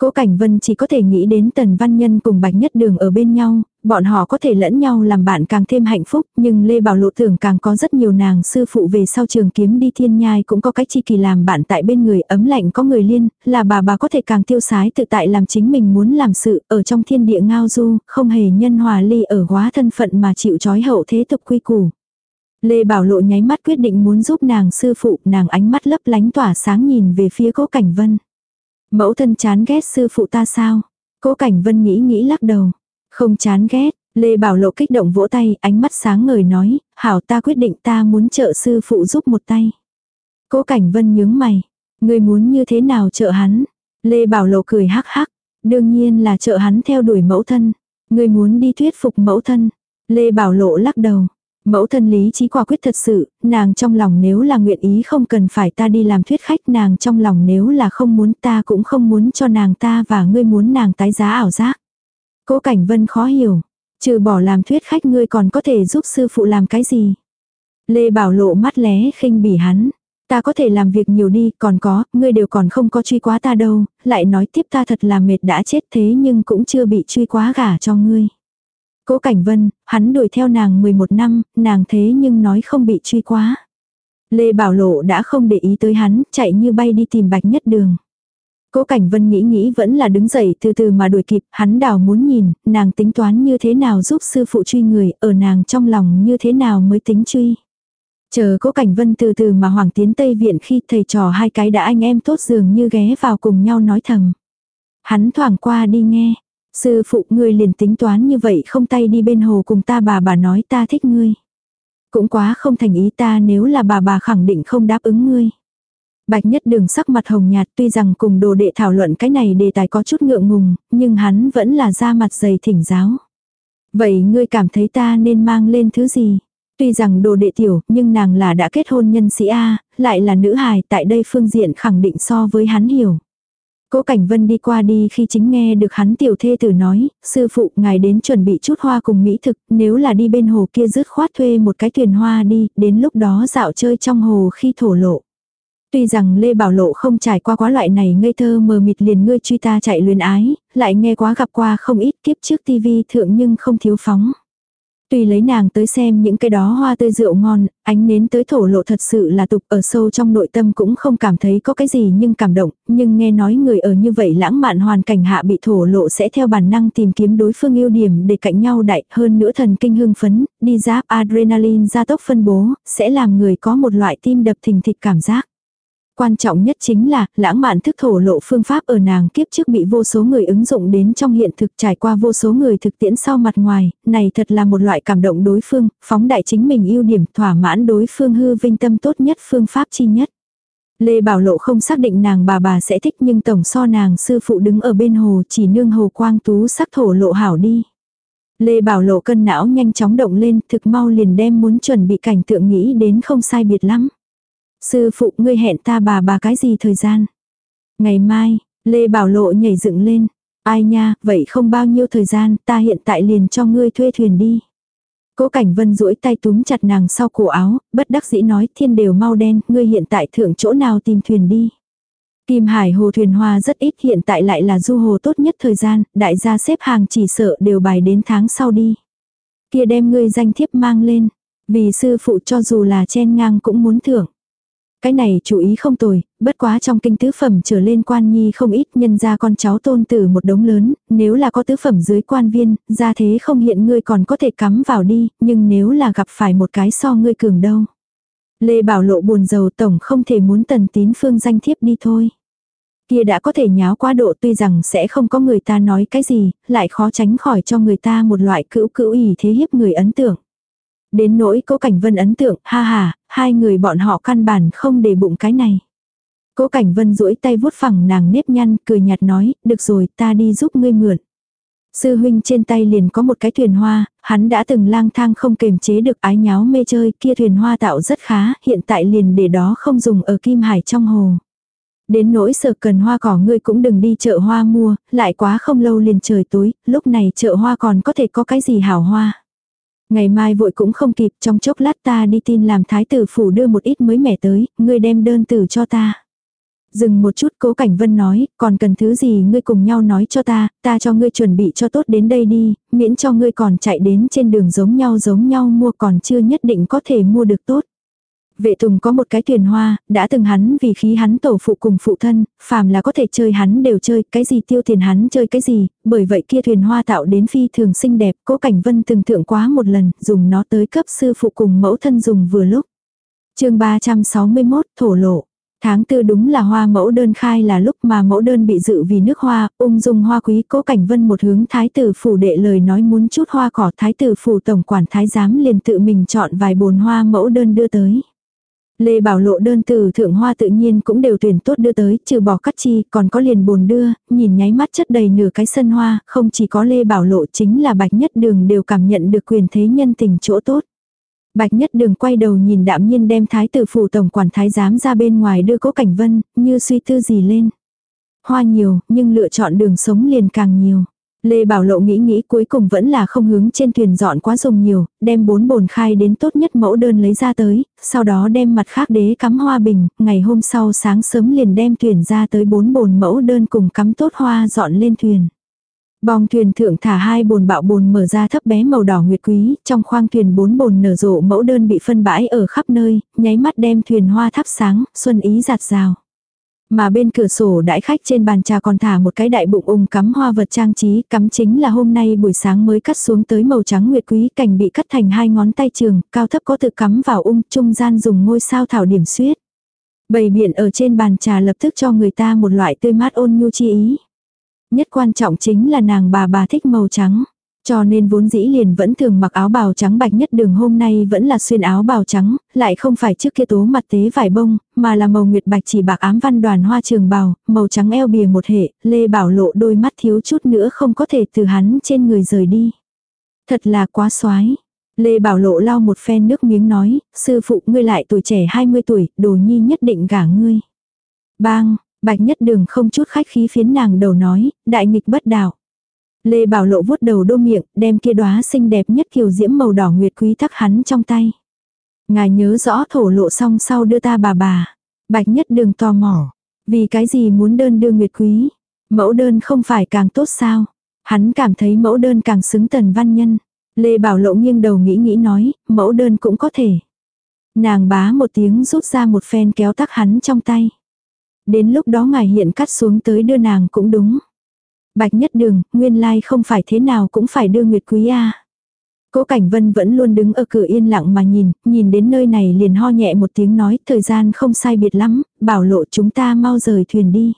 Cố Cảnh Vân chỉ có thể nghĩ đến Tần Văn Nhân cùng Bạch Nhất Đường ở bên nhau, bọn họ có thể lẫn nhau làm bạn càng thêm hạnh phúc, nhưng Lê Bảo Lộ tưởng càng có rất nhiều nàng sư phụ về sau trường kiếm đi thiên nhai cũng có cách chi kỳ làm bạn tại bên người ấm lạnh có người liên, là bà bà có thể càng tiêu sái tự tại làm chính mình muốn làm sự, ở trong thiên địa ngao du, không hề nhân hòa ly ở quá thân phận mà chịu trói hậu thế tục quy củ. Lê Bảo Lộ nháy mắt quyết định muốn giúp nàng sư phụ, nàng ánh mắt lấp lánh tỏa sáng nhìn về phía cố Cảnh Vân. Mẫu thân chán ghét sư phụ ta sao? Cố Cảnh Vân nghĩ nghĩ lắc đầu. Không chán ghét, Lê Bảo Lộ kích động vỗ tay, ánh mắt sáng ngời nói, hảo ta quyết định ta muốn trợ sư phụ giúp một tay. Cố Cảnh Vân nhướng mày, ngươi muốn như thế nào trợ hắn? Lê Bảo Lộ cười hắc hắc, đương nhiên là trợ hắn theo đuổi mẫu thân. Ngươi muốn đi thuyết phục mẫu thân. Lê Bảo Lộ lắc đầu, Mẫu thân lý trí quả quyết thật sự, nàng trong lòng nếu là nguyện ý không cần phải ta đi làm thuyết khách nàng trong lòng nếu là không muốn ta cũng không muốn cho nàng ta và ngươi muốn nàng tái giá ảo giác. Cố Cảnh Vân khó hiểu, trừ bỏ làm thuyết khách ngươi còn có thể giúp sư phụ làm cái gì. Lê Bảo lộ mắt lé khinh bỉ hắn. Ta có thể làm việc nhiều đi, còn có, ngươi đều còn không có truy quá ta đâu, lại nói tiếp ta thật là mệt đã chết thế nhưng cũng chưa bị truy quá gả cho ngươi. Cố Cảnh Vân, hắn đuổi theo nàng 11 năm, nàng thế nhưng nói không bị truy quá. Lê Bảo Lộ đã không để ý tới hắn, chạy như bay đi tìm Bạch Nhất Đường. Cố Cảnh Vân nghĩ nghĩ vẫn là đứng dậy từ từ mà đuổi kịp, hắn đào muốn nhìn, nàng tính toán như thế nào giúp sư phụ truy người, ở nàng trong lòng như thế nào mới tính truy. Chờ Cố Cảnh Vân từ từ mà hoàng tiến Tây Viện khi thầy trò hai cái đã anh em tốt dường như ghé vào cùng nhau nói thầm. Hắn thoảng qua đi nghe, Sư phụ ngươi liền tính toán như vậy không tay đi bên hồ cùng ta bà bà nói ta thích ngươi. Cũng quá không thành ý ta nếu là bà bà khẳng định không đáp ứng ngươi. Bạch nhất đường sắc mặt hồng nhạt tuy rằng cùng đồ đệ thảo luận cái này đề tài có chút ngượng ngùng, nhưng hắn vẫn là ra mặt dày thỉnh giáo. Vậy ngươi cảm thấy ta nên mang lên thứ gì? Tuy rằng đồ đệ tiểu, nhưng nàng là đã kết hôn nhân sĩ A, lại là nữ hài tại đây phương diện khẳng định so với hắn hiểu. Cố Cảnh Vân đi qua đi khi chính nghe được hắn tiểu thê tử nói, sư phụ ngài đến chuẩn bị chút hoa cùng mỹ thực, nếu là đi bên hồ kia dứt khoát thuê một cái thuyền hoa đi, đến lúc đó dạo chơi trong hồ khi thổ lộ. Tuy rằng Lê Bảo Lộ không trải qua quá loại này ngây thơ mờ mịt liền ngươi truy ta chạy luyến ái, lại nghe quá gặp qua không ít kiếp trước tivi thượng nhưng không thiếu phóng. Tuy lấy nàng tới xem những cái đó hoa tươi rượu ngon, ánh nến tới thổ lộ thật sự là tục ở sâu trong nội tâm cũng không cảm thấy có cái gì nhưng cảm động, nhưng nghe nói người ở như vậy lãng mạn hoàn cảnh hạ bị thổ lộ sẽ theo bản năng tìm kiếm đối phương ưu điểm để cạnh nhau đại hơn nữa thần kinh hưng phấn, đi giáp adrenaline gia tốc phân bố, sẽ làm người có một loại tim đập thình thịch cảm giác. Quan trọng nhất chính là, lãng mạn thức thổ lộ phương pháp ở nàng kiếp trước bị vô số người ứng dụng đến trong hiện thực trải qua vô số người thực tiễn sau mặt ngoài, này thật là một loại cảm động đối phương, phóng đại chính mình ưu điểm thỏa mãn đối phương hư vinh tâm tốt nhất phương pháp chi nhất. Lê Bảo Lộ không xác định nàng bà bà sẽ thích nhưng tổng so nàng sư phụ đứng ở bên hồ chỉ nương hồ quang tú sắc thổ lộ hảo đi. Lê Bảo Lộ cân não nhanh chóng động lên thực mau liền đem muốn chuẩn bị cảnh tượng nghĩ đến không sai biệt lắm. Sư phụ ngươi hẹn ta bà bà cái gì thời gian? Ngày mai, Lê Bảo Lộ nhảy dựng lên. Ai nha, vậy không bao nhiêu thời gian, ta hiện tại liền cho ngươi thuê thuyền đi. Cố Cảnh Vân duỗi tay túm chặt nàng sau cổ áo, bất đắc dĩ nói thiên đều mau đen, ngươi hiện tại thượng chỗ nào tìm thuyền đi. Kim Hải hồ thuyền hoa rất ít hiện tại lại là du hồ tốt nhất thời gian, đại gia xếp hàng chỉ sợ đều bài đến tháng sau đi. Kia đem ngươi danh thiếp mang lên, vì sư phụ cho dù là chen ngang cũng muốn thưởng. Cái này chú ý không tồi, bất quá trong kinh tứ phẩm trở lên quan nhi không ít nhân ra con cháu tôn tử một đống lớn, nếu là có tứ phẩm dưới quan viên, ra thế không hiện ngươi còn có thể cắm vào đi, nhưng nếu là gặp phải một cái so ngươi cường đâu. Lê Bảo Lộ buồn giàu tổng không thể muốn tần tín phương danh thiếp đi thôi. Kia đã có thể nháo quá độ tuy rằng sẽ không có người ta nói cái gì, lại khó tránh khỏi cho người ta một loại cữu cữu ỉ thế hiếp người ấn tượng. Đến nỗi cố cảnh vân ấn tượng, ha ha, hai người bọn họ căn bản không để bụng cái này. Cố cảnh vân duỗi tay vuốt phẳng nàng nếp nhăn, cười nhạt nói, được rồi, ta đi giúp ngươi mượn. Sư huynh trên tay liền có một cái thuyền hoa, hắn đã từng lang thang không kềm chế được ái nháo mê chơi, kia thuyền hoa tạo rất khá, hiện tại liền để đó không dùng ở Kim Hải trong hồ. Đến nỗi sợ cần hoa cỏ ngươi cũng đừng đi chợ hoa mua, lại quá không lâu liền trời tối, lúc này chợ hoa còn có thể có cái gì hảo hoa. Ngày mai vội cũng không kịp, trong chốc lát ta đi tin làm thái tử phủ đưa một ít mới mẻ tới, ngươi đem đơn tử cho ta. Dừng một chút cố cảnh vân nói, còn cần thứ gì ngươi cùng nhau nói cho ta, ta cho ngươi chuẩn bị cho tốt đến đây đi, miễn cho ngươi còn chạy đến trên đường giống nhau giống nhau mua còn chưa nhất định có thể mua được tốt. Vệ tùng có một cái thuyền hoa, đã từng hắn vì khí hắn tổ phụ cùng phụ thân, phàm là có thể chơi hắn đều chơi, cái gì tiêu tiền hắn chơi cái gì, bởi vậy kia thuyền hoa tạo đến phi thường xinh đẹp, cố cảnh vân từng thượng quá một lần, dùng nó tới cấp sư phụ cùng mẫu thân dùng vừa lúc. chương 361 thổ lộ. Tháng tư đúng là hoa mẫu đơn khai là lúc mà mẫu đơn bị dự vì nước hoa, ung dung hoa quý cố cảnh vân một hướng thái tử phủ đệ lời nói muốn chút hoa cỏ thái tử phủ tổng quản thái giám liền tự mình chọn vài bồn hoa mẫu đơn đưa tới. Lê Bảo Lộ đơn từ thượng hoa tự nhiên cũng đều tuyển tốt đưa tới, trừ bỏ cắt chi, còn có liền bồn đưa, nhìn nháy mắt chất đầy nửa cái sân hoa, không chỉ có Lê Bảo Lộ chính là bạch nhất đường đều cảm nhận được quyền thế nhân tình chỗ tốt. Bạch nhất đường quay đầu nhìn đạm nhiên đem thái tử phủ tổng quản thái giám ra bên ngoài đưa cố cảnh vân, như suy tư gì lên. Hoa nhiều, nhưng lựa chọn đường sống liền càng nhiều. Lê Bảo Lộ nghĩ nghĩ cuối cùng vẫn là không hướng trên thuyền dọn quá dùng nhiều, đem bốn bồn khai đến tốt nhất mẫu đơn lấy ra tới, sau đó đem mặt khác đế cắm hoa bình, ngày hôm sau sáng sớm liền đem thuyền ra tới bốn bồn mẫu đơn cùng cắm tốt hoa dọn lên thuyền. Bong thuyền thượng thả hai bồn bạo bồn mở ra thấp bé màu đỏ nguyệt quý, trong khoang thuyền bốn bồn nở rộ mẫu đơn bị phân bãi ở khắp nơi, nháy mắt đem thuyền hoa thắp sáng, xuân ý giạt rào. Mà bên cửa sổ đãi khách trên bàn trà còn thả một cái đại bụng ung cắm hoa vật trang trí, cắm chính là hôm nay buổi sáng mới cắt xuống tới màu trắng nguyệt quý, cảnh bị cắt thành hai ngón tay trường, cao thấp có tự cắm vào ung, trung gian dùng ngôi sao thảo điểm xuyết. Bầy biện ở trên bàn trà lập tức cho người ta một loại tươi mát ôn nhu chi ý. Nhất quan trọng chính là nàng bà bà thích màu trắng. Cho nên vốn dĩ liền vẫn thường mặc áo bào trắng bạch nhất đường hôm nay vẫn là xuyên áo bào trắng, lại không phải trước kia tố mặt tế vải bông, mà là màu nguyệt bạch chỉ bạc ám văn đoàn hoa trường bào, màu trắng eo bìa một hệ, lê bảo lộ đôi mắt thiếu chút nữa không có thể từ hắn trên người rời đi. Thật là quá xoái. Lê Bảo Lộ lau một phen nước miếng nói, sư phụ ngươi lại tuổi trẻ 20 tuổi, đồ nhi nhất định gả ngươi. Bang, bạch nhất đường không chút khách khí phiến nàng đầu nói, đại nghịch bất đạo. Lê Bảo Lộ vuốt đầu đô miệng, đem kia đóa xinh đẹp nhất kiều diễm màu đỏ nguyệt quý thắc hắn trong tay. Ngài nhớ rõ thổ lộ xong sau đưa ta bà bà. Bạch nhất đường tò mò. Vì cái gì muốn đơn đưa nguyệt quý? Mẫu đơn không phải càng tốt sao? Hắn cảm thấy mẫu đơn càng xứng tần văn nhân. Lê Bảo Lộ nghiêng đầu nghĩ nghĩ nói, mẫu đơn cũng có thể. Nàng bá một tiếng rút ra một phen kéo tắc hắn trong tay. Đến lúc đó ngài hiện cắt xuống tới đưa nàng cũng đúng. Bạch nhất đường, nguyên lai không phải thế nào cũng phải đưa Nguyệt Quý a. Cố Cảnh Vân vẫn luôn đứng ở cửa yên lặng mà nhìn, nhìn đến nơi này liền ho nhẹ một tiếng nói, thời gian không sai biệt lắm, bảo lộ chúng ta mau rời thuyền đi.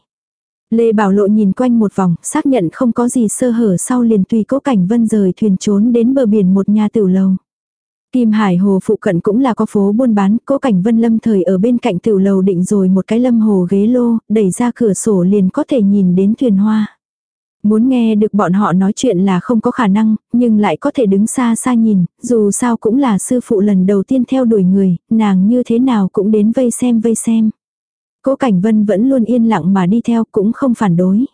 Lê Bảo Lộ nhìn quanh một vòng, xác nhận không có gì sơ hở sau liền tùy Cố Cảnh Vân rời thuyền trốn đến bờ biển một nhà tiểu lầu. Kim Hải Hồ phụ cận cũng là có phố buôn bán, Cố Cảnh Vân lâm thời ở bên cạnh tiểu lầu định rồi một cái lâm hồ ghế lô, đẩy ra cửa sổ liền có thể nhìn đến thuyền hoa. Muốn nghe được bọn họ nói chuyện là không có khả năng, nhưng lại có thể đứng xa xa nhìn, dù sao cũng là sư phụ lần đầu tiên theo đuổi người, nàng như thế nào cũng đến vây xem vây xem. Cố Cảnh Vân vẫn luôn yên lặng mà đi theo cũng không phản đối.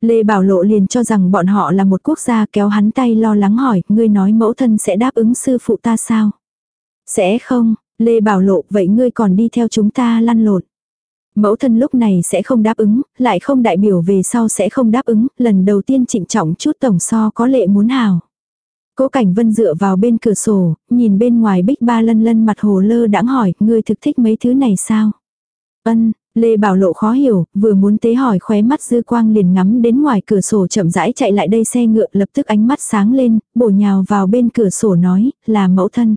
Lê Bảo Lộ liền cho rằng bọn họ là một quốc gia kéo hắn tay lo lắng hỏi, ngươi nói mẫu thân sẽ đáp ứng sư phụ ta sao? Sẽ không, Lê Bảo Lộ, vậy ngươi còn đi theo chúng ta lăn lộn. Mẫu thân lúc này sẽ không đáp ứng, lại không đại biểu về sau sẽ không đáp ứng, lần đầu tiên trịnh trọng chút tổng so có lệ muốn hào. Cố Cảnh Vân dựa vào bên cửa sổ, nhìn bên ngoài bích ba lân lân mặt hồ lơ đãng hỏi, ngươi thực thích mấy thứ này sao? Ân, Lê Bảo Lộ khó hiểu, vừa muốn tế hỏi khóe mắt dư quang liền ngắm đến ngoài cửa sổ chậm rãi chạy lại đây xe ngựa lập tức ánh mắt sáng lên, bổ nhào vào bên cửa sổ nói, là mẫu thân.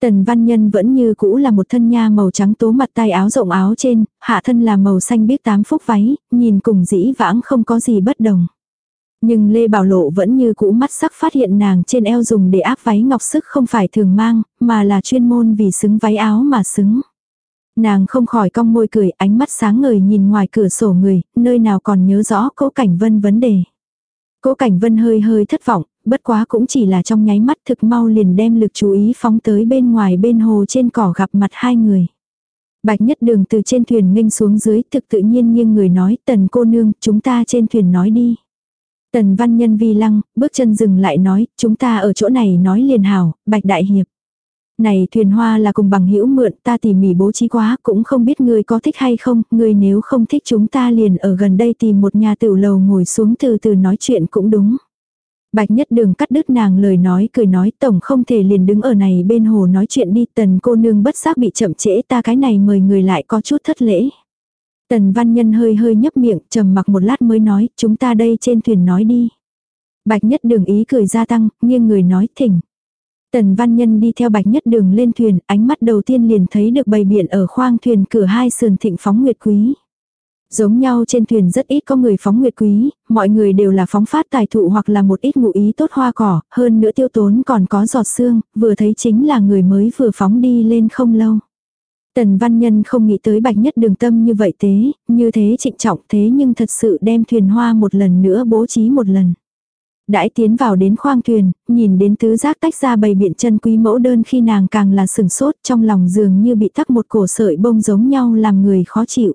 Tần Văn Nhân vẫn như cũ là một thân nha màu trắng tố mặt tay áo rộng áo trên, hạ thân là màu xanh biếc tám phúc váy, nhìn cùng dĩ vãng không có gì bất đồng. Nhưng Lê Bảo Lộ vẫn như cũ mắt sắc phát hiện nàng trên eo dùng để áp váy ngọc sức không phải thường mang, mà là chuyên môn vì xứng váy áo mà xứng. Nàng không khỏi cong môi cười ánh mắt sáng ngời nhìn ngoài cửa sổ người, nơi nào còn nhớ rõ cố cảnh vân vấn đề. Cố cảnh vân hơi hơi thất vọng, bất quá cũng chỉ là trong nháy mắt thực mau liền đem lực chú ý phóng tới bên ngoài bên hồ trên cỏ gặp mặt hai người. Bạch nhất đường từ trên thuyền nghênh xuống dưới thực tự nhiên nghiêng người nói tần cô nương chúng ta trên thuyền nói đi. Tần văn nhân vi lăng, bước chân dừng lại nói, chúng ta ở chỗ này nói liền hảo, bạch đại hiệp. Này thuyền hoa là cùng bằng hữu mượn ta tỉ mỉ bố trí quá cũng không biết người có thích hay không, người nếu không thích chúng ta liền ở gần đây tìm một nhà tiểu lầu ngồi xuống từ từ nói chuyện cũng đúng. Bạch nhất đường cắt đứt nàng lời nói, cười nói, tổng không thể liền đứng ở này bên hồ nói chuyện đi, tần cô nương bất giác bị chậm trễ, ta cái này mời người lại có chút thất lễ. Tần văn nhân hơi hơi nhấp miệng, trầm mặc một lát mới nói, chúng ta đây trên thuyền nói đi. Bạch nhất đường ý cười gia tăng, nghiêng người nói, thỉnh. Tần văn nhân đi theo bạch nhất đường lên thuyền, ánh mắt đầu tiên liền thấy được bầy biển ở khoang thuyền cửa hai sườn thịnh phóng nguyệt quý. Giống nhau trên thuyền rất ít có người phóng nguyệt quý, mọi người đều là phóng phát tài thụ hoặc là một ít ngụ ý tốt hoa cỏ, hơn nữa tiêu tốn còn có giọt xương, vừa thấy chính là người mới vừa phóng đi lên không lâu. Tần văn nhân không nghĩ tới bạch nhất đường tâm như vậy thế, như thế trịnh trọng thế nhưng thật sự đem thuyền hoa một lần nữa bố trí một lần. Đãi tiến vào đến khoang thuyền, nhìn đến tứ giác tách ra bầy biện chân quý mẫu đơn khi nàng càng là sừng sốt trong lòng dường như bị tắc một cổ sợi bông giống nhau làm người khó chịu.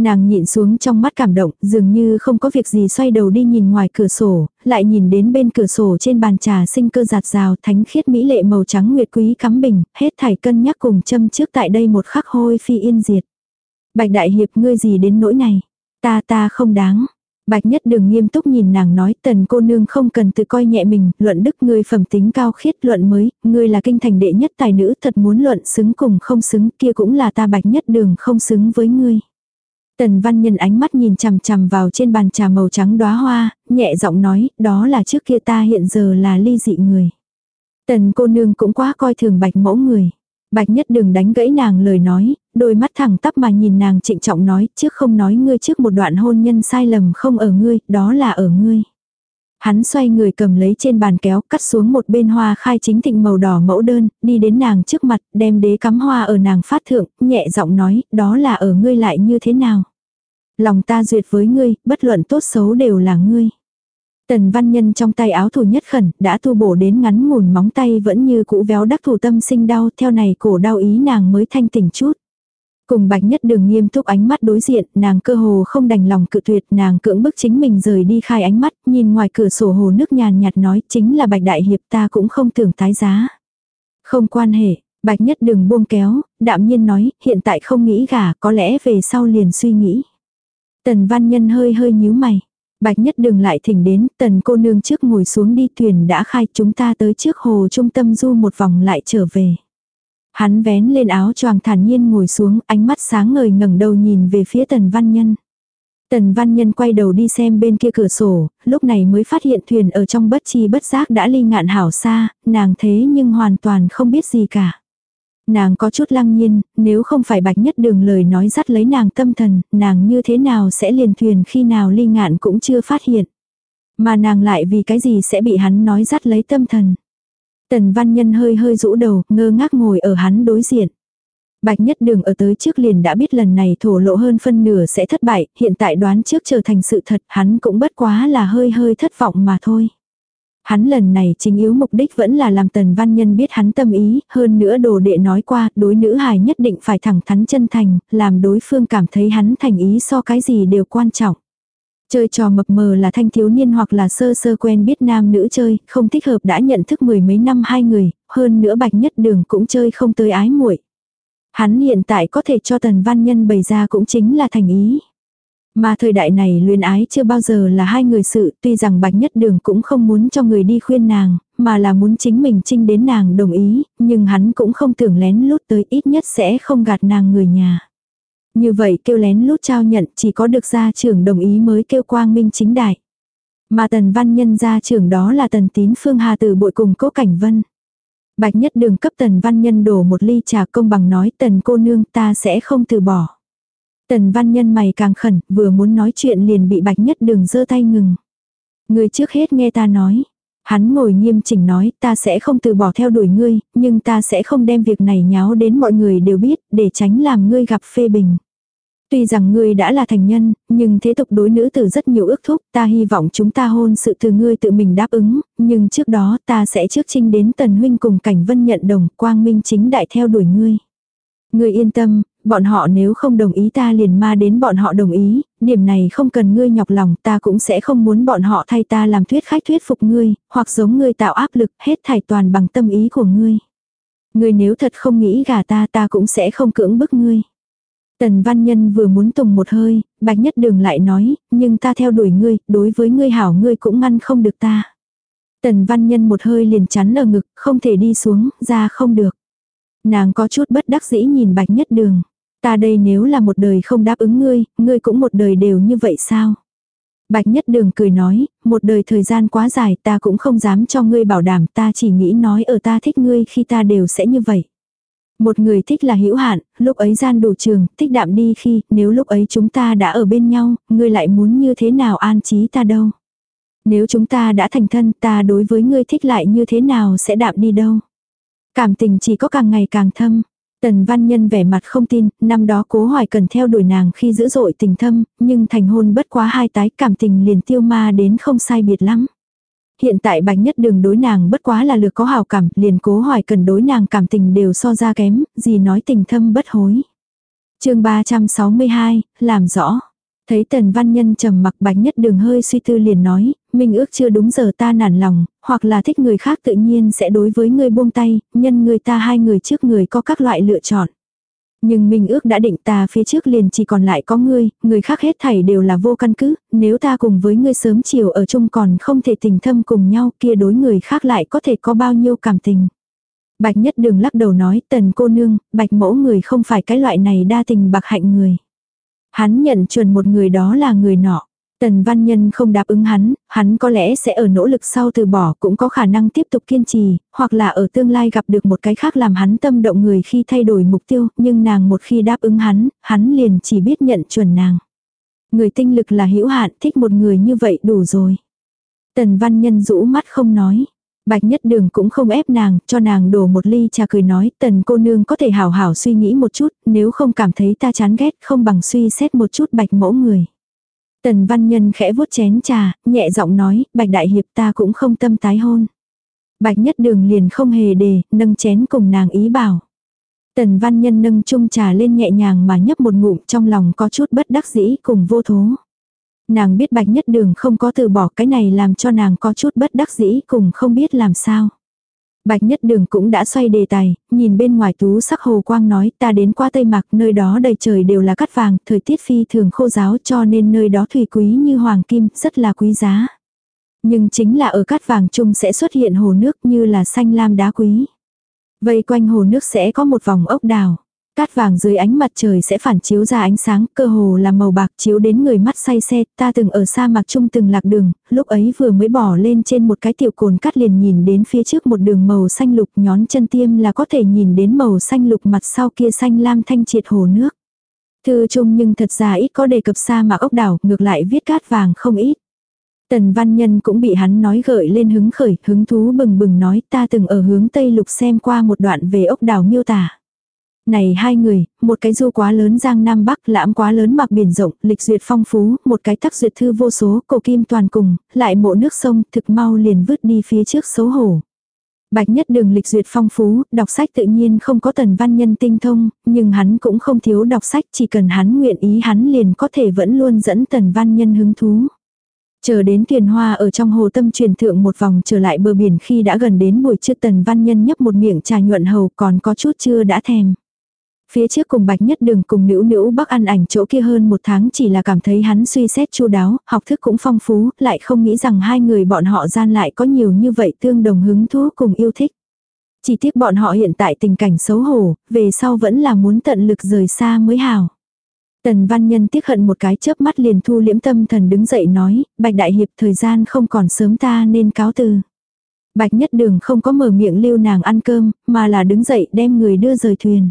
Nàng nhịn xuống trong mắt cảm động, dường như không có việc gì xoay đầu đi nhìn ngoài cửa sổ, lại nhìn đến bên cửa sổ trên bàn trà sinh cơ giạt rào thánh khiết mỹ lệ màu trắng nguyệt quý cắm bình, hết thảy cân nhắc cùng châm trước tại đây một khắc hôi phi yên diệt. Bạch đại hiệp ngươi gì đến nỗi này? Ta ta không đáng. Bạch nhất đừng nghiêm túc nhìn nàng nói tần cô nương không cần tự coi nhẹ mình, luận đức ngươi phẩm tính cao khiết luận mới, ngươi là kinh thành đệ nhất tài nữ thật muốn luận xứng cùng không xứng kia cũng là ta bạch nhất đường không xứng với ngươi. Tần văn nhân ánh mắt nhìn chằm chằm vào trên bàn trà màu trắng đóa hoa, nhẹ giọng nói, đó là trước kia ta hiện giờ là ly dị người. Tần cô nương cũng quá coi thường bạch mẫu người. Bạch nhất đừng đánh gãy nàng lời nói, đôi mắt thẳng tắp mà nhìn nàng trịnh trọng nói, trước không nói ngươi trước một đoạn hôn nhân sai lầm không ở ngươi, đó là ở ngươi. Hắn xoay người cầm lấy trên bàn kéo, cắt xuống một bên hoa khai chính thịnh màu đỏ mẫu đơn, đi đến nàng trước mặt, đem đế cắm hoa ở nàng phát thượng, nhẹ giọng nói, đó là ở ngươi lại như thế nào. Lòng ta duyệt với ngươi, bất luận tốt xấu đều là ngươi. Tần văn nhân trong tay áo thủ nhất khẩn, đã tu bổ đến ngắn mùn móng tay vẫn như cũ véo đắc thủ tâm sinh đau, theo này cổ đau ý nàng mới thanh tỉnh chút. Cùng bạch nhất đường nghiêm túc ánh mắt đối diện, nàng cơ hồ không đành lòng cự tuyệt, nàng cưỡng bức chính mình rời đi khai ánh mắt, nhìn ngoài cửa sổ hồ nước nhàn nhạt nói, chính là bạch đại hiệp ta cũng không tưởng tái giá. Không quan hệ, bạch nhất đường buông kéo, đạm nhiên nói, hiện tại không nghĩ gả, có lẽ về sau liền suy nghĩ. Tần văn nhân hơi hơi nhíu mày. Bạch nhất đường lại thỉnh đến, tần cô nương trước ngồi xuống đi thuyền đã khai chúng ta tới trước hồ trung tâm du một vòng lại trở về. Hắn vén lên áo choàng thản nhiên ngồi xuống, ánh mắt sáng ngời ngẩng đầu nhìn về phía tần văn nhân. Tần văn nhân quay đầu đi xem bên kia cửa sổ, lúc này mới phát hiện thuyền ở trong bất chi bất giác đã ly ngạn hảo xa, nàng thế nhưng hoàn toàn không biết gì cả. Nàng có chút lăng nhiên, nếu không phải bạch nhất đường lời nói dắt lấy nàng tâm thần, nàng như thế nào sẽ liền thuyền khi nào ly ngạn cũng chưa phát hiện. Mà nàng lại vì cái gì sẽ bị hắn nói dắt lấy tâm thần. Tần văn nhân hơi hơi rũ đầu, ngơ ngác ngồi ở hắn đối diện. Bạch nhất đường ở tới trước liền đã biết lần này thổ lộ hơn phân nửa sẽ thất bại, hiện tại đoán trước trở thành sự thật, hắn cũng bất quá là hơi hơi thất vọng mà thôi. Hắn lần này chính yếu mục đích vẫn là làm tần văn nhân biết hắn tâm ý, hơn nữa đồ đệ nói qua, đối nữ hài nhất định phải thẳng thắn chân thành, làm đối phương cảm thấy hắn thành ý so cái gì đều quan trọng. Chơi trò mập mờ là thanh thiếu niên hoặc là sơ sơ quen biết nam nữ chơi, không thích hợp đã nhận thức mười mấy năm hai người, hơn nữa bạch nhất đường cũng chơi không tới ái muội. Hắn hiện tại có thể cho tần văn nhân bày ra cũng chính là thành ý. Mà thời đại này luyến ái chưa bao giờ là hai người sự, tuy rằng bạch nhất đường cũng không muốn cho người đi khuyên nàng, mà là muốn chính mình trinh đến nàng đồng ý, nhưng hắn cũng không tưởng lén lút tới ít nhất sẽ không gạt nàng người nhà. Như vậy kêu lén lút trao nhận chỉ có được gia trưởng đồng ý mới kêu quang minh chính đại. Mà tần văn nhân gia trưởng đó là tần tín phương hà từ bội cùng cố cảnh vân. Bạch nhất đường cấp tần văn nhân đổ một ly trà công bằng nói tần cô nương ta sẽ không từ bỏ. Tần văn nhân mày càng khẩn, vừa muốn nói chuyện liền bị bạch nhất đường giơ tay ngừng. Người trước hết nghe ta nói. Hắn ngồi nghiêm chỉnh nói ta sẽ không từ bỏ theo đuổi ngươi, nhưng ta sẽ không đem việc này nháo đến mọi người đều biết, để tránh làm ngươi gặp phê bình. Tuy rằng ngươi đã là thành nhân, nhưng thế tục đối nữ tử rất nhiều ước thúc, ta hy vọng chúng ta hôn sự từ ngươi tự mình đáp ứng, nhưng trước đó ta sẽ trước trinh đến tần huynh cùng cảnh vân nhận đồng, quang minh chính đại theo đuổi ngươi. Ngươi yên tâm, bọn họ nếu không đồng ý ta liền ma đến bọn họ đồng ý, điểm này không cần ngươi nhọc lòng, ta cũng sẽ không muốn bọn họ thay ta làm thuyết khách thuyết phục ngươi, hoặc giống ngươi tạo áp lực, hết thảy toàn bằng tâm ý của ngươi. Ngươi nếu thật không nghĩ gả ta ta cũng sẽ không cưỡng bức ngươi. Tần văn nhân vừa muốn tùng một hơi, bạch nhất đường lại nói, nhưng ta theo đuổi ngươi, đối với ngươi hảo ngươi cũng ngăn không được ta. Tần văn nhân một hơi liền chắn ở ngực, không thể đi xuống, ra không được. Nàng có chút bất đắc dĩ nhìn bạch nhất đường. Ta đây nếu là một đời không đáp ứng ngươi, ngươi cũng một đời đều như vậy sao? Bạch nhất đường cười nói, một đời thời gian quá dài ta cũng không dám cho ngươi bảo đảm ta chỉ nghĩ nói ở ta thích ngươi khi ta đều sẽ như vậy. Một người thích là hữu hạn, lúc ấy gian đủ trường, thích đạm đi khi, nếu lúc ấy chúng ta đã ở bên nhau, ngươi lại muốn như thế nào an trí ta đâu. Nếu chúng ta đã thành thân ta đối với ngươi thích lại như thế nào sẽ đạm đi đâu. Cảm tình chỉ có càng ngày càng thâm. Tần văn nhân vẻ mặt không tin, năm đó cố hoài cần theo đuổi nàng khi dữ dội tình thâm, nhưng thành hôn bất quá hai tái cảm tình liền tiêu ma đến không sai biệt lắm. Hiện tại bạch nhất đường đối nàng bất quá là lược có hào cảm, liền cố hoài cần đối nàng cảm tình đều so ra kém, gì nói tình thâm bất hối. chương 362, làm rõ. Thấy tần văn nhân trầm mặc bạch nhất đường hơi suy tư liền nói, mình ước chưa đúng giờ ta nản lòng, hoặc là thích người khác tự nhiên sẽ đối với người buông tay, nhân người ta hai người trước người có các loại lựa chọn. Nhưng mình ước đã định ta phía trước liền chỉ còn lại có ngươi, người khác hết thảy đều là vô căn cứ, nếu ta cùng với ngươi sớm chiều ở chung còn không thể tình thâm cùng nhau kia đối người khác lại có thể có bao nhiêu cảm tình. Bạch nhất đường lắc đầu nói tần cô nương, bạch mẫu người không phải cái loại này đa tình bạc hạnh người. Hắn nhận chuẩn một người đó là người nọ. Tần văn nhân không đáp ứng hắn, hắn có lẽ sẽ ở nỗ lực sau từ bỏ cũng có khả năng tiếp tục kiên trì, hoặc là ở tương lai gặp được một cái khác làm hắn tâm động người khi thay đổi mục tiêu, nhưng nàng một khi đáp ứng hắn, hắn liền chỉ biết nhận chuẩn nàng. Người tinh lực là hữu hạn, thích một người như vậy đủ rồi. Tần văn nhân rũ mắt không nói. Bạch nhất đường cũng không ép nàng, cho nàng đổ một ly trà cười nói, tần cô nương có thể hảo hảo suy nghĩ một chút, nếu không cảm thấy ta chán ghét, không bằng suy xét một chút bạch mẫu người. Tần văn nhân khẽ vuốt chén trà, nhẹ giọng nói, bạch đại hiệp ta cũng không tâm tái hôn. Bạch nhất đường liền không hề đề, nâng chén cùng nàng ý bảo. Tần văn nhân nâng chung trà lên nhẹ nhàng mà nhấp một ngụm trong lòng có chút bất đắc dĩ cùng vô thố. Nàng biết bạch nhất đường không có từ bỏ cái này làm cho nàng có chút bất đắc dĩ cùng không biết làm sao. Bạch nhất đường cũng đã xoay đề tài, nhìn bên ngoài tú sắc hồ quang nói ta đến qua Tây Mạc nơi đó đầy trời đều là cát vàng, thời tiết phi thường khô giáo cho nên nơi đó thủy quý như hoàng kim, rất là quý giá. Nhưng chính là ở cát vàng chung sẽ xuất hiện hồ nước như là xanh lam đá quý. Vây quanh hồ nước sẽ có một vòng ốc đào. Cát vàng dưới ánh mặt trời sẽ phản chiếu ra ánh sáng, cơ hồ là màu bạc chiếu đến người mắt say xe, ta từng ở sa mạc trung từng lạc đường, lúc ấy vừa mới bỏ lên trên một cái tiểu cồn cát liền nhìn đến phía trước một đường màu xanh lục nhón chân tiêm là có thể nhìn đến màu xanh lục mặt sau kia xanh lam thanh triệt hồ nước. Thư chung nhưng thật ra ít có đề cập sa mạc ốc đảo, ngược lại viết cát vàng không ít. Tần văn nhân cũng bị hắn nói gợi lên hứng khởi, hứng thú bừng bừng nói ta từng ở hướng Tây Lục xem qua một đoạn về ốc đảo miêu tả. Này hai người, một cái du quá lớn giang nam bắc, lãm quá lớn mặc biển rộng, lịch duyệt phong phú, một cái tắc duyệt thư vô số, cổ kim toàn cùng, lại mộ nước sông, thực mau liền vứt đi phía trước xấu hổ. Bạch nhất đường lịch duyệt phong phú, đọc sách tự nhiên không có tần văn nhân tinh thông, nhưng hắn cũng không thiếu đọc sách, chỉ cần hắn nguyện ý hắn liền có thể vẫn luôn dẫn tần văn nhân hứng thú. Chờ đến thuyền hoa ở trong hồ tâm truyền thượng một vòng trở lại bờ biển khi đã gần đến buổi trưa tần văn nhân nhấp một miệng trà nhuận hầu còn có chút chưa đã thèm. Phía trước cùng bạch nhất đường cùng nữ nữ bắc ăn ảnh chỗ kia hơn một tháng chỉ là cảm thấy hắn suy xét chu đáo, học thức cũng phong phú, lại không nghĩ rằng hai người bọn họ gian lại có nhiều như vậy tương đồng hứng thú cùng yêu thích. Chỉ tiếc bọn họ hiện tại tình cảnh xấu hổ, về sau vẫn là muốn tận lực rời xa mới hào. Tần văn nhân tiếc hận một cái chớp mắt liền thu liễm tâm thần đứng dậy nói, bạch đại hiệp thời gian không còn sớm ta nên cáo từ. Bạch nhất đường không có mở miệng lưu nàng ăn cơm, mà là đứng dậy đem người đưa rời thuyền.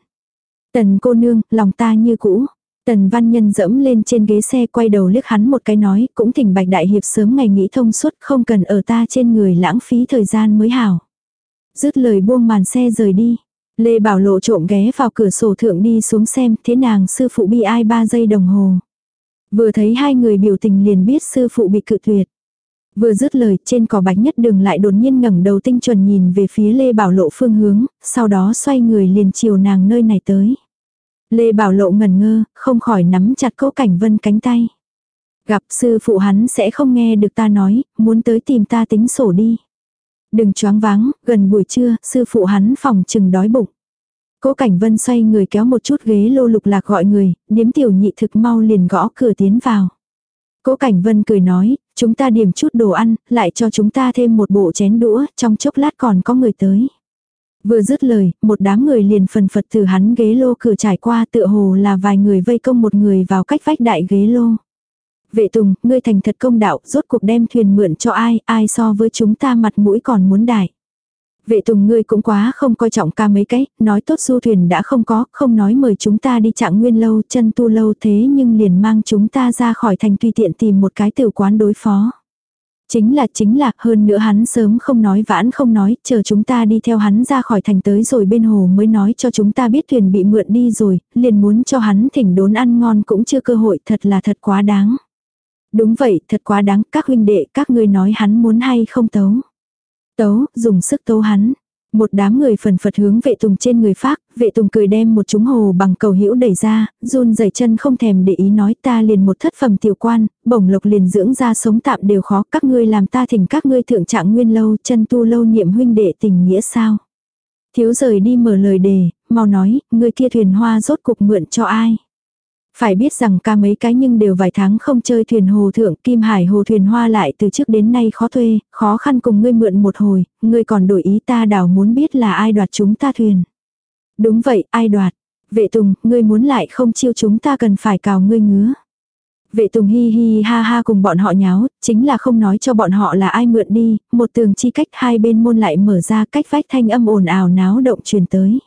Tần cô nương, lòng ta như cũ. Tần văn nhân dẫm lên trên ghế xe quay đầu liếc hắn một cái nói, cũng thỉnh bạch đại hiệp sớm ngày nghĩ thông suốt không cần ở ta trên người lãng phí thời gian mới hảo. Dứt lời buông màn xe rời đi. Lê Bảo Lộ trộm ghé vào cửa sổ thượng đi xuống xem thế nàng sư phụ bi ai ba giây đồng hồ. Vừa thấy hai người biểu tình liền biết sư phụ bị cự tuyệt. Vừa dứt lời trên cỏ bạch nhất đường lại đột nhiên ngẩng đầu tinh chuẩn nhìn về phía Lê Bảo Lộ phương hướng, sau đó xoay người liền chiều nàng nơi này tới. Lê Bảo Lộ ngần ngơ, không khỏi nắm chặt cố cảnh vân cánh tay. Gặp sư phụ hắn sẽ không nghe được ta nói, muốn tới tìm ta tính sổ đi. Đừng choáng váng, gần buổi trưa, sư phụ hắn phòng chừng đói bụng. Cố Cảnh Vân xoay người kéo một chút ghế lô lục lạc gọi người, điếm tiểu nhị thực mau liền gõ cửa tiến vào. Cố Cảnh Vân cười nói, chúng ta điểm chút đồ ăn, lại cho chúng ta thêm một bộ chén đũa, trong chốc lát còn có người tới. Vừa dứt lời, một đám người liền phần phật từ hắn ghế lô cửa trải qua tựa hồ là vài người vây công một người vào cách vách đại ghế lô. Vệ Tùng, ngươi thành thật công đạo, rốt cuộc đem thuyền mượn cho ai, ai so với chúng ta mặt mũi còn muốn đại. Vệ Tùng ngươi cũng quá không coi trọng ca mấy cái, nói tốt du thuyền đã không có, không nói mời chúng ta đi trạng nguyên lâu, chân tu lâu thế nhưng liền mang chúng ta ra khỏi thành tùy tiện tìm một cái tiểu quán đối phó. Chính là chính là, hơn nữa hắn sớm không nói vãn không nói, chờ chúng ta đi theo hắn ra khỏi thành tới rồi bên hồ mới nói cho chúng ta biết thuyền bị mượn đi rồi, liền muốn cho hắn thỉnh đốn ăn ngon cũng chưa cơ hội, thật là thật quá đáng. Đúng vậy, thật quá đáng, các huynh đệ, các ngươi nói hắn muốn hay không tấu. Tấu, dùng sức tấu hắn. Một đám người phần phật hướng vệ tùng trên người phát, vệ tùng cười đem một chúng hồ bằng cầu hữu đẩy ra, run rẩy chân không thèm để ý nói ta liền một thất phẩm tiểu quan, bổng lộc liền dưỡng ra sống tạm đều khó, các ngươi làm ta thỉnh các ngươi thượng trạng nguyên lâu, chân tu lâu niệm huynh đệ tình nghĩa sao. Thiếu rời đi mở lời đề, mau nói, người kia thuyền hoa rốt cục mượn cho ai. Phải biết rằng ca mấy cái nhưng đều vài tháng không chơi thuyền hồ thượng, Kim Hải hồ thuyền hoa lại từ trước đến nay khó thuê, khó khăn cùng ngươi mượn một hồi, ngươi còn đổi ý ta đảo muốn biết là ai đoạt chúng ta thuyền. Đúng vậy, ai đoạt. Vệ Tùng, ngươi muốn lại không chiêu chúng ta cần phải cào ngươi ngứa. Vệ Tùng hi hi ha ha cùng bọn họ nháo, chính là không nói cho bọn họ là ai mượn đi, một tường chi cách hai bên môn lại mở ra cách vách thanh âm ồn ào náo động truyền tới.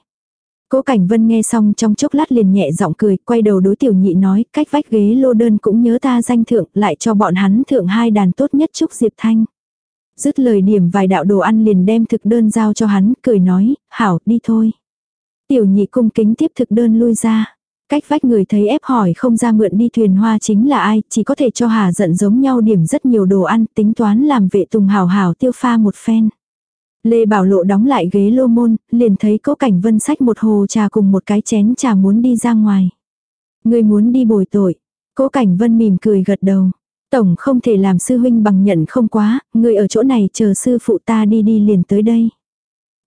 Cố Cảnh Vân nghe xong trong chốc lát liền nhẹ giọng cười, quay đầu đối tiểu nhị nói, cách vách ghế lô đơn cũng nhớ ta danh thượng, lại cho bọn hắn thượng hai đàn tốt nhất chúc Diệp Thanh. Dứt lời điểm vài đạo đồ ăn liền đem thực đơn giao cho hắn, cười nói, hảo, đi thôi. Tiểu nhị cung kính tiếp thực đơn lui ra. Cách vách người thấy ép hỏi không ra mượn đi thuyền hoa chính là ai, chỉ có thể cho hà giận giống nhau điểm rất nhiều đồ ăn, tính toán làm vệ tùng hảo hảo tiêu pha một phen. Lê Bảo Lộ đóng lại ghế lô môn, liền thấy cố cảnh vân sách một hồ trà cùng một cái chén trà muốn đi ra ngoài. Người muốn đi bồi tội. Cố cảnh vân mỉm cười gật đầu. Tổng không thể làm sư huynh bằng nhận không quá, người ở chỗ này chờ sư phụ ta đi đi liền tới đây.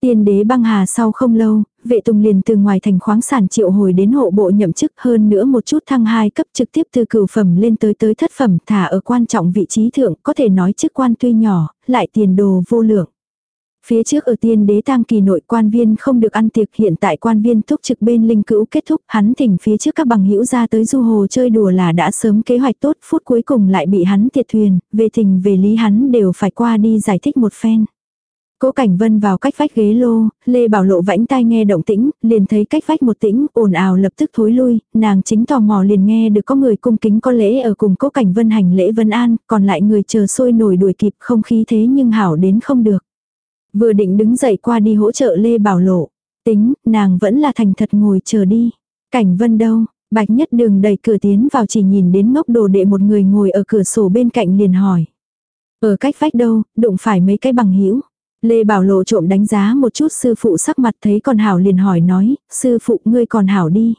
Tiên đế băng hà sau không lâu, vệ tùng liền từ ngoài thành khoáng sản triệu hồi đến hộ bộ nhậm chức hơn nữa một chút thăng hai cấp trực tiếp từ cửu phẩm lên tới tới thất phẩm thả ở quan trọng vị trí thượng có thể nói chức quan tuy nhỏ, lại tiền đồ vô lượng. Phía trước ở tiên đế tang kỳ nội quan viên không được ăn tiệc hiện tại quan viên thúc trực bên linh cữu kết thúc hắn thỉnh phía trước các bằng hữu ra tới du hồ chơi đùa là đã sớm kế hoạch tốt phút cuối cùng lại bị hắn tiệt thuyền, về thỉnh về lý hắn đều phải qua đi giải thích một phen. Cố Cảnh Vân vào cách vách ghế lô, Lê Bảo Lộ vãnh tai nghe động tĩnh, liền thấy cách vách một tĩnh, ồn ào lập tức thối lui, nàng chính tò mò liền nghe được có người cung kính có lễ ở cùng Cố Cảnh Vân hành lễ vân an, còn lại người chờ sôi nổi đuổi kịp không khí thế nhưng hảo đến không được. Vừa định đứng dậy qua đi hỗ trợ Lê Bảo Lộ. Tính, nàng vẫn là thành thật ngồi chờ đi. Cảnh vân đâu, bạch nhất đường đẩy cửa tiến vào chỉ nhìn đến ngốc đồ đệ một người ngồi ở cửa sổ bên cạnh liền hỏi. Ở cách vách đâu, đụng phải mấy cái bằng hữu Lê Bảo Lộ trộm đánh giá một chút sư phụ sắc mặt thấy còn hảo liền hỏi nói, sư phụ ngươi còn hảo đi.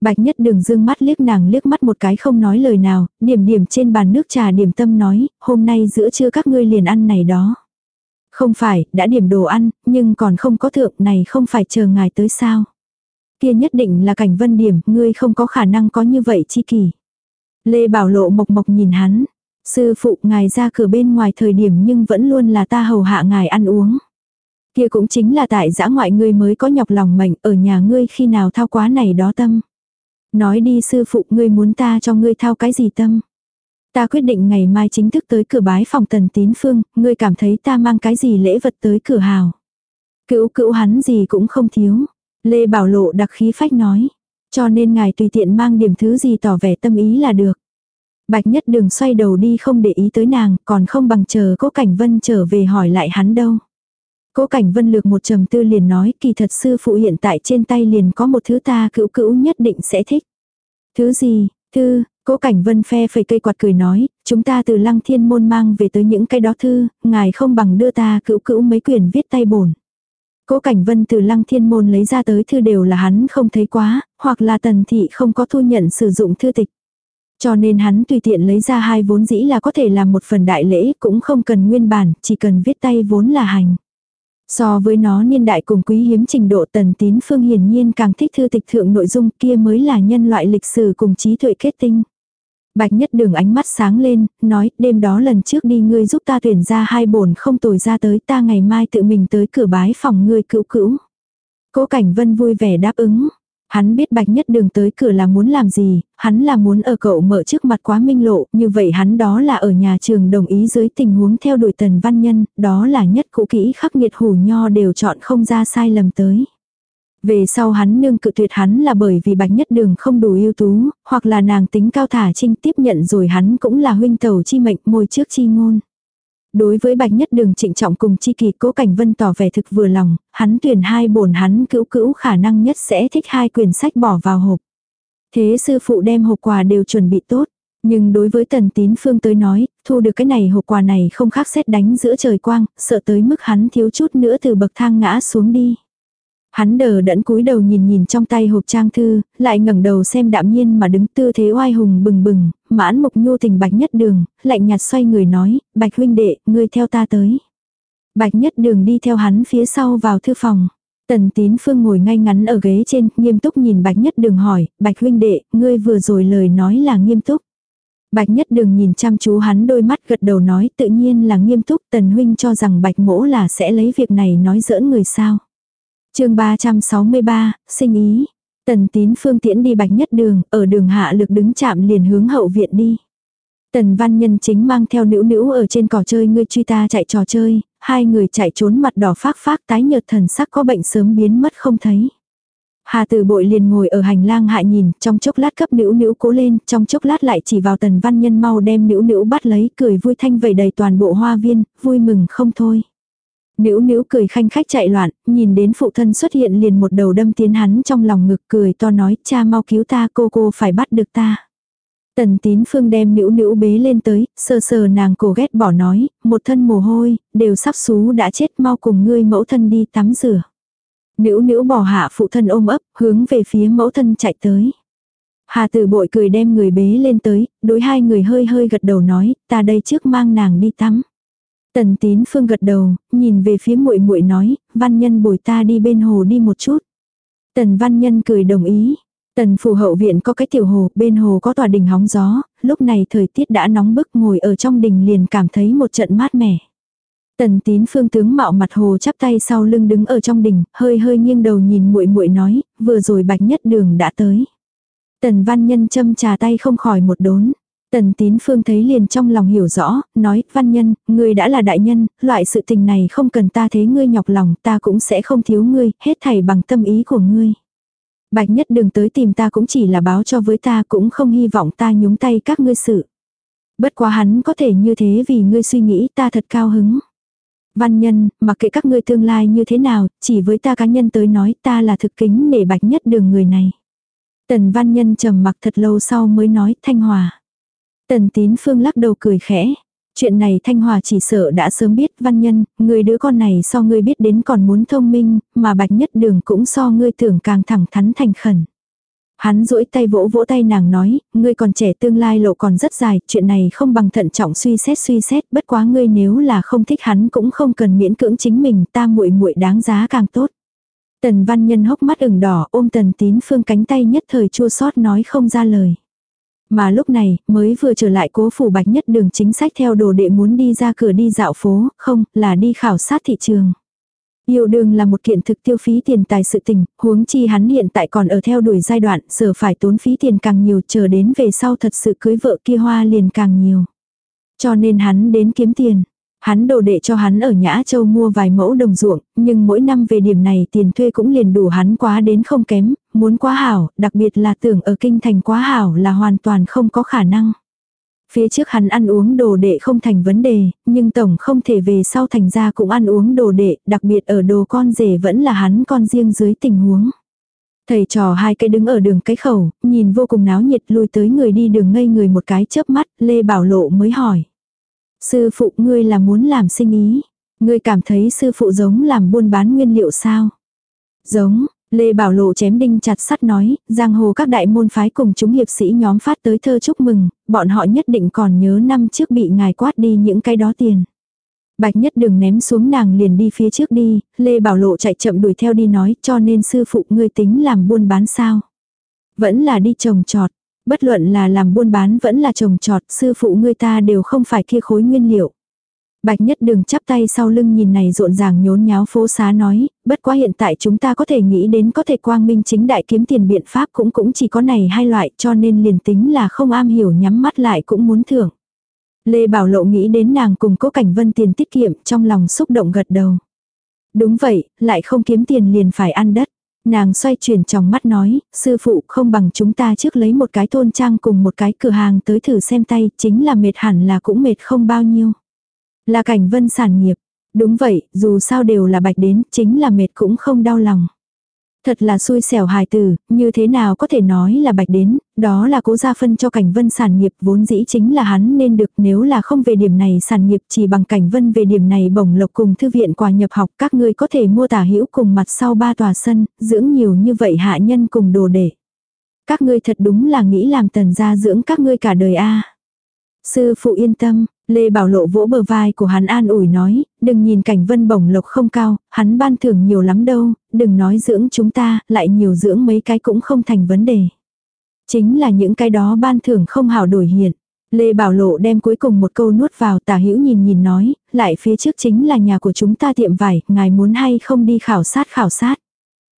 Bạch nhất đường dương mắt liếc nàng liếc mắt một cái không nói lời nào, điểm điểm trên bàn nước trà điểm tâm nói, hôm nay giữa trưa các ngươi liền ăn này đó. Không phải, đã điểm đồ ăn, nhưng còn không có thượng này không phải chờ ngài tới sao. Kia nhất định là cảnh vân điểm, ngươi không có khả năng có như vậy chi kỳ. Lê Bảo Lộ mộc mộc nhìn hắn. Sư phụ ngài ra cửa bên ngoài thời điểm nhưng vẫn luôn là ta hầu hạ ngài ăn uống. Kia cũng chính là tại giã ngoại ngươi mới có nhọc lòng mệnh ở nhà ngươi khi nào thao quá này đó tâm. Nói đi sư phụ ngươi muốn ta cho ngươi thao cái gì tâm. Ta quyết định ngày mai chính thức tới cửa bái phòng tần tín phương, ngươi cảm thấy ta mang cái gì lễ vật tới cửa hào. Cữu cữu hắn gì cũng không thiếu. Lê Bảo Lộ đặc khí phách nói. Cho nên ngài tùy tiện mang điểm thứ gì tỏ vẻ tâm ý là được. Bạch nhất đường xoay đầu đi không để ý tới nàng, còn không bằng chờ cố cảnh vân trở về hỏi lại hắn đâu. Cố cảnh vân lược một trầm tư liền nói kỳ thật sư phụ hiện tại trên tay liền có một thứ ta cữu cữu nhất định sẽ thích. Thứ gì, thư, cố cảnh vân phe phẩy cây quạt cười nói, chúng ta từ lăng thiên môn mang về tới những cái đó thư, ngài không bằng đưa ta cữu cữu mấy quyển viết tay bổn. Cố Cảnh Vân từ lăng thiên môn lấy ra tới thư đều là hắn không thấy quá, hoặc là tần thị không có thu nhận sử dụng thư tịch. Cho nên hắn tùy tiện lấy ra hai vốn dĩ là có thể làm một phần đại lễ cũng không cần nguyên bản, chỉ cần viết tay vốn là hành. So với nó niên đại cùng quý hiếm trình độ tần tín phương hiển nhiên càng thích thư tịch thượng nội dung kia mới là nhân loại lịch sử cùng trí tuệ kết tinh. Bạch nhất đường ánh mắt sáng lên, nói đêm đó lần trước đi ngươi giúp ta tuyển ra hai bổn không tồi ra tới ta ngày mai tự mình tới cửa bái phòng ngươi cữu cữu. Cố cảnh vân vui vẻ đáp ứng. Hắn biết bạch nhất đường tới cửa là muốn làm gì, hắn là muốn ở cậu mở trước mặt quá minh lộ, như vậy hắn đó là ở nhà trường đồng ý dưới tình huống theo đuổi tần văn nhân, đó là nhất cũ kỹ khắc nghiệt hủ nho đều chọn không ra sai lầm tới. Về sau hắn nương cự tuyệt hắn là bởi vì bạch nhất đường không đủ ưu tú, hoặc là nàng tính cao thả trinh tiếp nhận rồi hắn cũng là huynh tẩu chi mệnh môi trước chi ngôn. Đối với bạch nhất đường trịnh trọng cùng chi kỳ cố cảnh vân tỏ vẻ thực vừa lòng, hắn tuyển hai bổn hắn cữu cữu khả năng nhất sẽ thích hai quyển sách bỏ vào hộp. Thế sư phụ đem hộp quà đều chuẩn bị tốt. Nhưng đối với tần tín phương tới nói, thu được cái này hộp quà này không khác xét đánh giữa trời quang, sợ tới mức hắn thiếu chút nữa từ bậc thang ngã xuống đi. Hắn đờ đẫn cúi đầu nhìn nhìn trong tay hộp trang thư, lại ngẩng đầu xem đạm nhiên mà đứng tư thế oai hùng bừng bừng, mãn mục nhu tình bạch nhất đường, lạnh nhạt xoay người nói, bạch huynh đệ, ngươi theo ta tới. Bạch nhất đường đi theo hắn phía sau vào thư phòng. Tần tín phương ngồi ngay ngắn ở ghế trên, nghiêm túc nhìn bạch nhất đường hỏi, bạch huynh đệ, ngươi vừa rồi lời nói là nghiêm túc. Bạch nhất đường nhìn chăm chú hắn đôi mắt gật đầu nói tự nhiên là nghiêm túc tần huynh cho rằng bạch mỗ là sẽ lấy việc này nói giỡn người sao chương 363, sinh ý. Tần tín phương tiễn đi bạch nhất đường, ở đường hạ lực đứng chạm liền hướng hậu viện đi. Tần văn nhân chính mang theo nữ nữ ở trên cỏ chơi ngươi truy ta chạy trò chơi, hai người chạy trốn mặt đỏ phác phác tái nhợt thần sắc có bệnh sớm biến mất không thấy. Hà tử bội liền ngồi ở hành lang hạ nhìn, trong chốc lát cấp nữ nữ cố lên, trong chốc lát lại chỉ vào tần văn nhân mau đem nữ nữ bắt lấy, cười vui thanh vầy đầy toàn bộ hoa viên, vui mừng không thôi. Nữ nữu cười khanh khách chạy loạn, nhìn đến phụ thân xuất hiện liền một đầu đâm tiến hắn trong lòng ngực cười to nói cha mau cứu ta cô cô phải bắt được ta. Tần tín phương đem nữu nữu bế lên tới, sờ sờ nàng cổ ghét bỏ nói, một thân mồ hôi, đều sắp xú đã chết mau cùng ngươi mẫu thân đi tắm rửa. nữu nữu bỏ hạ phụ thân ôm ấp, hướng về phía mẫu thân chạy tới. Hà tử bội cười đem người bế lên tới, đối hai người hơi hơi gật đầu nói, ta đây trước mang nàng đi tắm. Tần tín phương gật đầu, nhìn về phía muội muội nói, văn nhân bồi ta đi bên hồ đi một chút. Tần văn nhân cười đồng ý. Tần phủ hậu viện có cái tiểu hồ, bên hồ có tòa đình hóng gió, lúc này thời tiết đã nóng bức ngồi ở trong đình liền cảm thấy một trận mát mẻ. Tần tín phương tướng mạo mặt hồ chắp tay sau lưng đứng ở trong đình, hơi hơi nghiêng đầu nhìn muội muội nói, vừa rồi bạch nhất đường đã tới. Tần văn nhân châm trà tay không khỏi một đốn. Tần tín phương thấy liền trong lòng hiểu rõ, nói, văn nhân, ngươi đã là đại nhân, loại sự tình này không cần ta thế ngươi nhọc lòng, ta cũng sẽ không thiếu ngươi, hết thảy bằng tâm ý của ngươi. Bạch nhất đừng tới tìm ta cũng chỉ là báo cho với ta cũng không hy vọng ta nhúng tay các ngươi sự. Bất quá hắn có thể như thế vì ngươi suy nghĩ ta thật cao hứng. Văn nhân, mặc kệ các ngươi tương lai như thế nào, chỉ với ta cá nhân tới nói ta là thực kính để bạch nhất đường người này. Tần văn nhân trầm mặc thật lâu sau mới nói thanh hòa. Tần tín phương lắc đầu cười khẽ. Chuyện này Thanh Hòa chỉ sợ đã sớm biết văn nhân, người đứa con này so ngươi biết đến còn muốn thông minh, mà bạch nhất đường cũng so ngươi tưởng càng thẳng thắn thành khẩn. Hắn duỗi tay vỗ vỗ tay nàng nói, ngươi còn trẻ tương lai lộ còn rất dài, chuyện này không bằng thận trọng suy xét suy xét, bất quá ngươi nếu là không thích hắn cũng không cần miễn cưỡng chính mình, ta muội muội đáng giá càng tốt. Tần văn nhân hốc mắt ửng đỏ ôm tần tín phương cánh tay nhất thời chua xót nói không ra lời. Mà lúc này, mới vừa trở lại cố phủ bạch nhất đường chính sách theo đồ đệ muốn đi ra cửa đi dạo phố, không, là đi khảo sát thị trường. Yêu đương là một kiện thực tiêu phí tiền tài sự tình, huống chi hắn hiện tại còn ở theo đuổi giai đoạn, sở phải tốn phí tiền càng nhiều chờ đến về sau thật sự cưới vợ kia hoa liền càng nhiều. Cho nên hắn đến kiếm tiền. Hắn đồ đệ cho hắn ở Nhã Châu mua vài mẫu đồng ruộng, nhưng mỗi năm về điểm này tiền thuê cũng liền đủ hắn quá đến không kém, muốn quá hảo, đặc biệt là tưởng ở kinh thành quá hảo là hoàn toàn không có khả năng. Phía trước hắn ăn uống đồ đệ không thành vấn đề, nhưng tổng không thể về sau thành ra cũng ăn uống đồ đệ, đặc biệt ở đồ con rể vẫn là hắn con riêng dưới tình huống. Thầy trò hai cái đứng ở đường cái khẩu, nhìn vô cùng náo nhiệt lui tới người đi đường ngây người một cái chớp mắt, Lê Bảo Lộ mới hỏi. Sư phụ ngươi là muốn làm sinh ý. Ngươi cảm thấy sư phụ giống làm buôn bán nguyên liệu sao? Giống, Lê Bảo Lộ chém đinh chặt sắt nói, giang hồ các đại môn phái cùng chúng hiệp sĩ nhóm phát tới thơ chúc mừng, bọn họ nhất định còn nhớ năm trước bị ngài quát đi những cái đó tiền. Bạch nhất đừng ném xuống nàng liền đi phía trước đi, Lê Bảo Lộ chạy chậm đuổi theo đi nói cho nên sư phụ ngươi tính làm buôn bán sao. Vẫn là đi trồng trọt, bất luận là làm buôn bán vẫn là trồng trọt, sư phụ ngươi ta đều không phải kia khối nguyên liệu. Bạch nhất đường chắp tay sau lưng nhìn này rộn ràng nhốn nháo phố xá nói, bất quá hiện tại chúng ta có thể nghĩ đến có thể quang minh chính đại kiếm tiền biện pháp cũng cũng chỉ có này hai loại cho nên liền tính là không am hiểu nhắm mắt lại cũng muốn thưởng. Lê Bảo Lộ nghĩ đến nàng cùng cố cảnh vân tiền tiết kiệm trong lòng xúc động gật đầu. Đúng vậy, lại không kiếm tiền liền phải ăn đất. Nàng xoay chuyển trong mắt nói, sư phụ không bằng chúng ta trước lấy một cái thôn trang cùng một cái cửa hàng tới thử xem tay, chính là mệt hẳn là cũng mệt không bao nhiêu. Là cảnh vân sản nghiệp. Đúng vậy, dù sao đều là bạch đến, chính là mệt cũng không đau lòng. Thật là xui xẻo hài tử, như thế nào có thể nói là bạch đến, đó là cố gia phân cho cảnh vân sản nghiệp vốn dĩ chính là hắn nên được nếu là không về điểm này sản nghiệp chỉ bằng cảnh vân về điểm này bổng lộc cùng thư viện quà nhập học các ngươi có thể mua tả hữu cùng mặt sau ba tòa sân, dưỡng nhiều như vậy hạ nhân cùng đồ để. Các ngươi thật đúng là nghĩ làm tần gia dưỡng các ngươi cả đời a Sư phụ yên tâm, Lê Bảo Lộ vỗ bờ vai của hắn an ủi nói, đừng nhìn cảnh vân bổng lộc không cao, hắn ban thưởng nhiều lắm đâu, đừng nói dưỡng chúng ta, lại nhiều dưỡng mấy cái cũng không thành vấn đề. Chính là những cái đó ban thưởng không hảo đổi hiện. Lê Bảo Lộ đem cuối cùng một câu nuốt vào tả hữu nhìn nhìn nói, lại phía trước chính là nhà của chúng ta tiệm vải, ngài muốn hay không đi khảo sát khảo sát.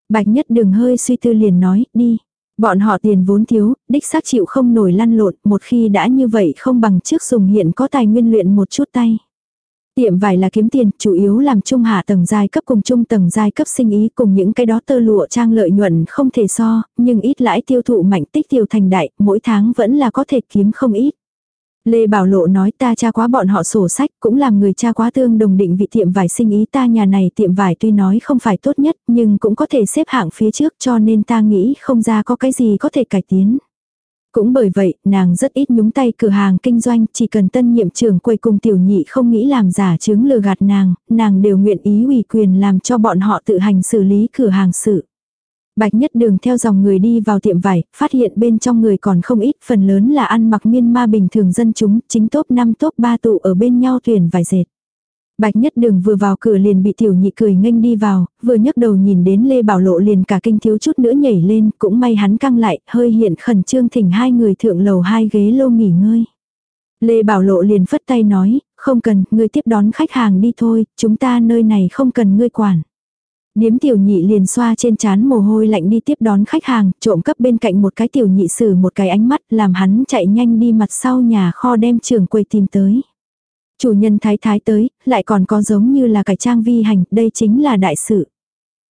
Bạch nhất đừng hơi suy tư liền nói, đi. Bọn họ tiền vốn thiếu, đích xác chịu không nổi lăn lộn, một khi đã như vậy không bằng trước dùng hiện có tài nguyên luyện một chút tay. Tiệm vải là kiếm tiền, chủ yếu làm trung hạ tầng giai cấp cùng trung tầng giai cấp sinh ý cùng những cái đó tơ lụa trang lợi nhuận không thể so, nhưng ít lãi tiêu thụ mạnh tích tiêu thành đại, mỗi tháng vẫn là có thể kiếm không ít. Lê Bảo Lộ nói ta cha quá bọn họ sổ sách cũng làm người cha quá tương đồng định vị tiệm vải sinh ý ta nhà này tiệm vải tuy nói không phải tốt nhất nhưng cũng có thể xếp hạng phía trước cho nên ta nghĩ không ra có cái gì có thể cải tiến. Cũng bởi vậy, nàng rất ít nhúng tay cửa hàng kinh doanh, chỉ cần tân nhiệm trưởng quầy cùng tiểu nhị không nghĩ làm giả chứng lừa gạt nàng, nàng đều nguyện ý ủy quyền làm cho bọn họ tự hành xử lý cửa hàng sự. Bạch nhất đường theo dòng người đi vào tiệm vải, phát hiện bên trong người còn không ít, phần lớn là ăn mặc miên ma bình thường dân chúng, chính top 5 top 3 tụ ở bên nhau tuyển vải dệt. Bạch nhất đường vừa vào cửa liền bị tiểu nhị cười nghênh đi vào, vừa nhấc đầu nhìn đến Lê Bảo Lộ liền cả kinh thiếu chút nữa nhảy lên, cũng may hắn căng lại, hơi hiện khẩn trương thỉnh hai người thượng lầu hai ghế lô nghỉ ngơi. Lê Bảo Lộ liền phất tay nói, không cần, ngươi tiếp đón khách hàng đi thôi, chúng ta nơi này không cần ngươi quản. Điếm tiểu nhị liền xoa trên chán mồ hôi lạnh đi tiếp đón khách hàng, trộm cấp bên cạnh một cái tiểu nhị sử một cái ánh mắt làm hắn chạy nhanh đi mặt sau nhà kho đem trưởng quầy tìm tới. Chủ nhân thái thái tới, lại còn có giống như là cải trang vi hành, đây chính là đại sự.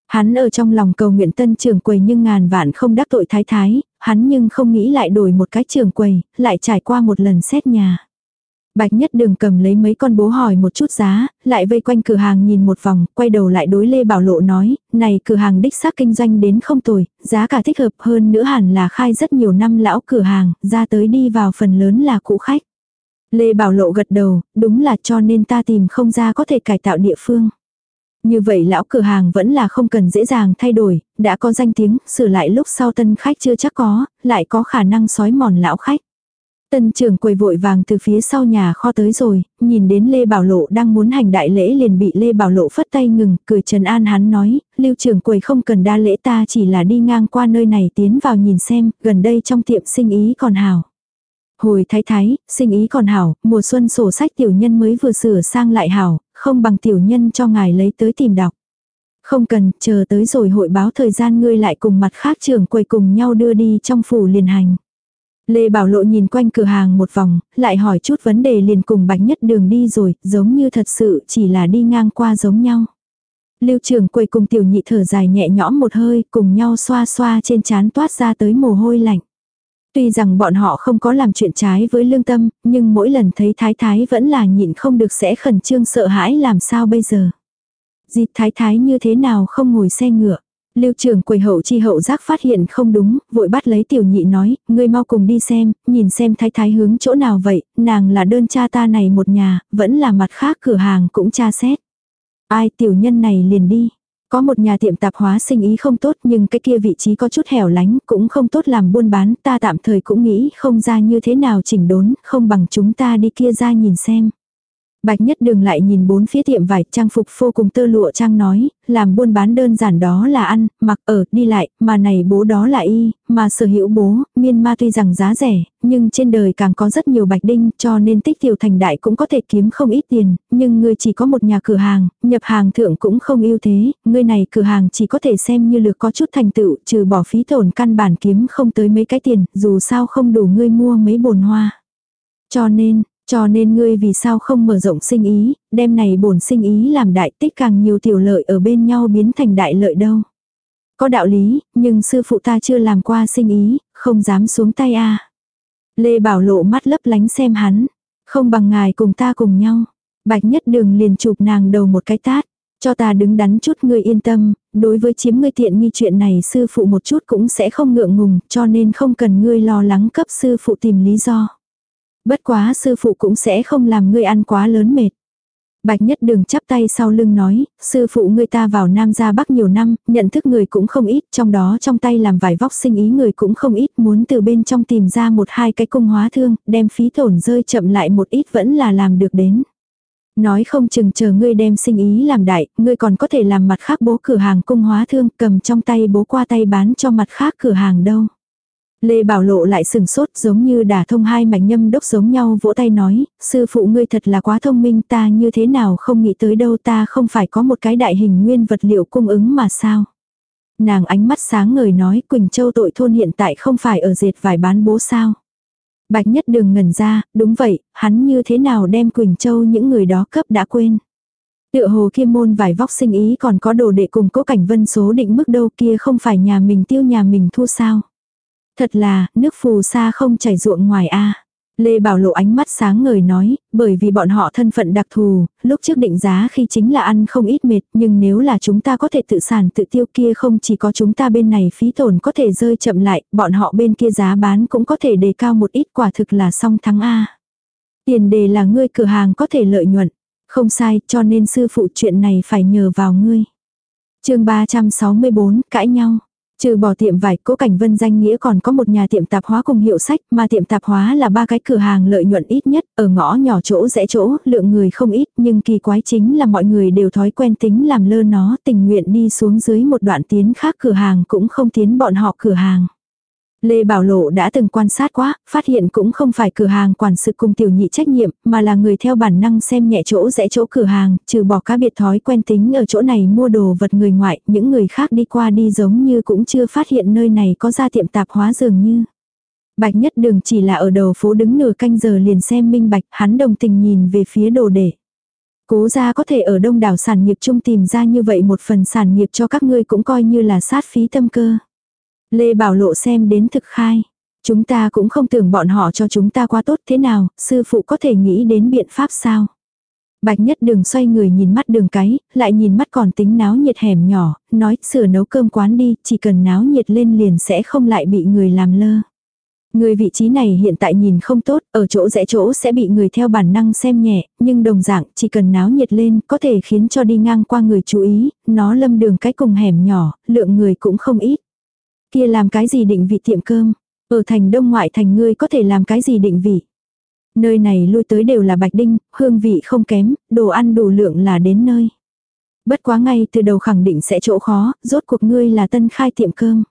Hắn ở trong lòng cầu nguyện tân trưởng quầy nhưng ngàn vạn không đắc tội thái thái, hắn nhưng không nghĩ lại đổi một cái trưởng quầy, lại trải qua một lần xét nhà. Bạch nhất đường cầm lấy mấy con bố hỏi một chút giá, lại vây quanh cửa hàng nhìn một vòng, quay đầu lại đối Lê Bảo Lộ nói, này cửa hàng đích xác kinh doanh đến không tồi, giá cả thích hợp hơn nữa hẳn là khai rất nhiều năm lão cửa hàng, ra tới đi vào phần lớn là cũ khách. Lê Bảo Lộ gật đầu, đúng là cho nên ta tìm không ra có thể cải tạo địa phương. Như vậy lão cửa hàng vẫn là không cần dễ dàng thay đổi, đã có danh tiếng, sửa lại lúc sau tân khách chưa chắc có, lại có khả năng sói mòn lão khách. Tân trưởng quầy vội vàng từ phía sau nhà kho tới rồi, nhìn đến Lê Bảo Lộ đang muốn hành đại lễ liền bị Lê Bảo Lộ phất tay ngừng, cười trần an hắn nói, lưu trưởng quầy không cần đa lễ ta chỉ là đi ngang qua nơi này tiến vào nhìn xem, gần đây trong tiệm sinh ý còn hào. Hồi thái thái, sinh ý còn hảo, mùa xuân sổ sách tiểu nhân mới vừa sửa sang lại hảo, không bằng tiểu nhân cho ngài lấy tới tìm đọc. Không cần, chờ tới rồi hội báo thời gian ngươi lại cùng mặt khác trưởng quầy cùng nhau đưa đi trong phủ liền hành. Lê Bảo Lộ nhìn quanh cửa hàng một vòng, lại hỏi chút vấn đề liền cùng Bạch Nhất Đường đi rồi, giống như thật sự chỉ là đi ngang qua giống nhau. Lưu trưởng quầy cùng tiểu nhị thở dài nhẹ nhõm một hơi, cùng nhau xoa xoa trên trán toát ra tới mồ hôi lạnh. Tuy rằng bọn họ không có làm chuyện trái với lương tâm, nhưng mỗi lần thấy thái thái vẫn là nhịn không được sẽ khẩn trương sợ hãi làm sao bây giờ. Dịp thái thái như thế nào không ngồi xe ngựa. Lưu trưởng quầy hậu chi hậu giác phát hiện không đúng, vội bắt lấy tiểu nhị nói, ngươi mau cùng đi xem, nhìn xem thái thái hướng chỗ nào vậy, nàng là đơn cha ta này một nhà, vẫn là mặt khác cửa hàng cũng tra xét. Ai tiểu nhân này liền đi. Có một nhà tiệm tạp hóa sinh ý không tốt nhưng cái kia vị trí có chút hẻo lánh cũng không tốt làm buôn bán ta tạm thời cũng nghĩ không ra như thế nào chỉnh đốn không bằng chúng ta đi kia ra nhìn xem. Bạch Nhất Đường lại nhìn bốn phía tiệm vải trang phục vô cùng tơ lụa trang nói, làm buôn bán đơn giản đó là ăn, mặc ở, đi lại, mà này bố đó là y, mà sở hữu bố, miên ma tuy rằng giá rẻ, nhưng trên đời càng có rất nhiều bạch đinh cho nên tích tiểu thành đại cũng có thể kiếm không ít tiền, nhưng ngươi chỉ có một nhà cửa hàng, nhập hàng thượng cũng không ưu thế, ngươi này cửa hàng chỉ có thể xem như lược có chút thành tựu, trừ bỏ phí tổn căn bản kiếm không tới mấy cái tiền, dù sao không đủ ngươi mua mấy bồn hoa. Cho nên, cho nên ngươi vì sao không mở rộng sinh ý, đem này bổn sinh ý làm đại tích càng nhiều tiểu lợi ở bên nhau biến thành đại lợi đâu. Có đạo lý, nhưng sư phụ ta chưa làm qua sinh ý, không dám xuống tay a. Lê Bảo lộ mắt lấp lánh xem hắn, không bằng ngài cùng ta cùng nhau. Bạch nhất đường liền chụp nàng đầu một cái tát, cho ta đứng đắn chút ngươi yên tâm, đối với chiếm ngươi tiện nghi chuyện này sư phụ một chút cũng sẽ không ngượng ngùng, cho nên không cần ngươi lo lắng cấp sư phụ tìm lý do. Bất quá sư phụ cũng sẽ không làm ngươi ăn quá lớn mệt. Bạch nhất đường chắp tay sau lưng nói, sư phụ ngươi ta vào Nam ra Bắc nhiều năm, nhận thức người cũng không ít, trong đó trong tay làm vài vóc sinh ý người cũng không ít, muốn từ bên trong tìm ra một hai cái cung hóa thương, đem phí tổn rơi chậm lại một ít vẫn là làm được đến. Nói không chừng chờ ngươi đem sinh ý làm đại, ngươi còn có thể làm mặt khác bố cửa hàng cung hóa thương, cầm trong tay bố qua tay bán cho mặt khác cửa hàng đâu. Lê Bảo Lộ lại sừng sốt giống như đả thông hai mảnh nhâm đốc giống nhau vỗ tay nói, sư phụ ngươi thật là quá thông minh ta như thế nào không nghĩ tới đâu ta không phải có một cái đại hình nguyên vật liệu cung ứng mà sao. Nàng ánh mắt sáng ngời nói Quỳnh Châu tội thôn hiện tại không phải ở dệt vải bán bố sao. Bạch nhất đường ngẩn ra, đúng vậy, hắn như thế nào đem Quỳnh Châu những người đó cấp đã quên. Tựa hồ kia môn vải vóc sinh ý còn có đồ đệ cùng cố cảnh vân số định mức đâu kia không phải nhà mình tiêu nhà mình thu sao. Thật là, nước phù sa không chảy ruộng ngoài a. Lê Bảo Lộ ánh mắt sáng ngời nói, bởi vì bọn họ thân phận đặc thù, lúc trước định giá khi chính là ăn không ít mệt, nhưng nếu là chúng ta có thể tự sản tự tiêu kia không chỉ có chúng ta bên này phí tổn có thể rơi chậm lại, bọn họ bên kia giá bán cũng có thể đề cao một ít quả thực là song thắng A. Tiền đề là ngươi cửa hàng có thể lợi nhuận. Không sai, cho nên sư phụ chuyện này phải nhờ vào ngươi. chương 364, cãi nhau. Trừ bỏ tiệm vải, cố cảnh vân danh nghĩa còn có một nhà tiệm tạp hóa cùng hiệu sách, mà tiệm tạp hóa là ba cái cửa hàng lợi nhuận ít nhất, ở ngõ nhỏ chỗ rẽ chỗ, lượng người không ít, nhưng kỳ quái chính là mọi người đều thói quen tính làm lơ nó, tình nguyện đi xuống dưới một đoạn tiến khác cửa hàng cũng không tiến bọn họ cửa hàng. Lê Bảo Lộ đã từng quan sát quá, phát hiện cũng không phải cửa hàng quản sự cùng tiểu nhị trách nhiệm, mà là người theo bản năng xem nhẹ chỗ rẽ chỗ cửa hàng, trừ bỏ cá biệt thói quen tính ở chỗ này mua đồ vật người ngoại, những người khác đi qua đi giống như cũng chưa phát hiện nơi này có ra tiệm tạp hóa dường như. Bạch nhất đường chỉ là ở đầu phố đứng nửa canh giờ liền xem minh bạch, hắn đồng tình nhìn về phía đồ để. Cố ra có thể ở đông đảo sản nghiệp chung tìm ra như vậy một phần sản nghiệp cho các ngươi cũng coi như là sát phí tâm cơ. Lê Bảo Lộ xem đến thực khai. Chúng ta cũng không tưởng bọn họ cho chúng ta quá tốt thế nào, sư phụ có thể nghĩ đến biện pháp sao. Bạch nhất đường xoay người nhìn mắt đường cái, lại nhìn mắt còn tính náo nhiệt hẻm nhỏ, nói sửa nấu cơm quán đi, chỉ cần náo nhiệt lên liền sẽ không lại bị người làm lơ. Người vị trí này hiện tại nhìn không tốt, ở chỗ rẽ chỗ sẽ bị người theo bản năng xem nhẹ, nhưng đồng dạng chỉ cần náo nhiệt lên có thể khiến cho đi ngang qua người chú ý, nó lâm đường cái cùng hẻm nhỏ, lượng người cũng không ít. Kia làm cái gì định vị tiệm cơm? Ở thành đông ngoại thành ngươi có thể làm cái gì định vị? Nơi này lui tới đều là bạch đinh, hương vị không kém, đồ ăn đủ lượng là đến nơi. Bất quá ngay từ đầu khẳng định sẽ chỗ khó, rốt cuộc ngươi là tân khai tiệm cơm.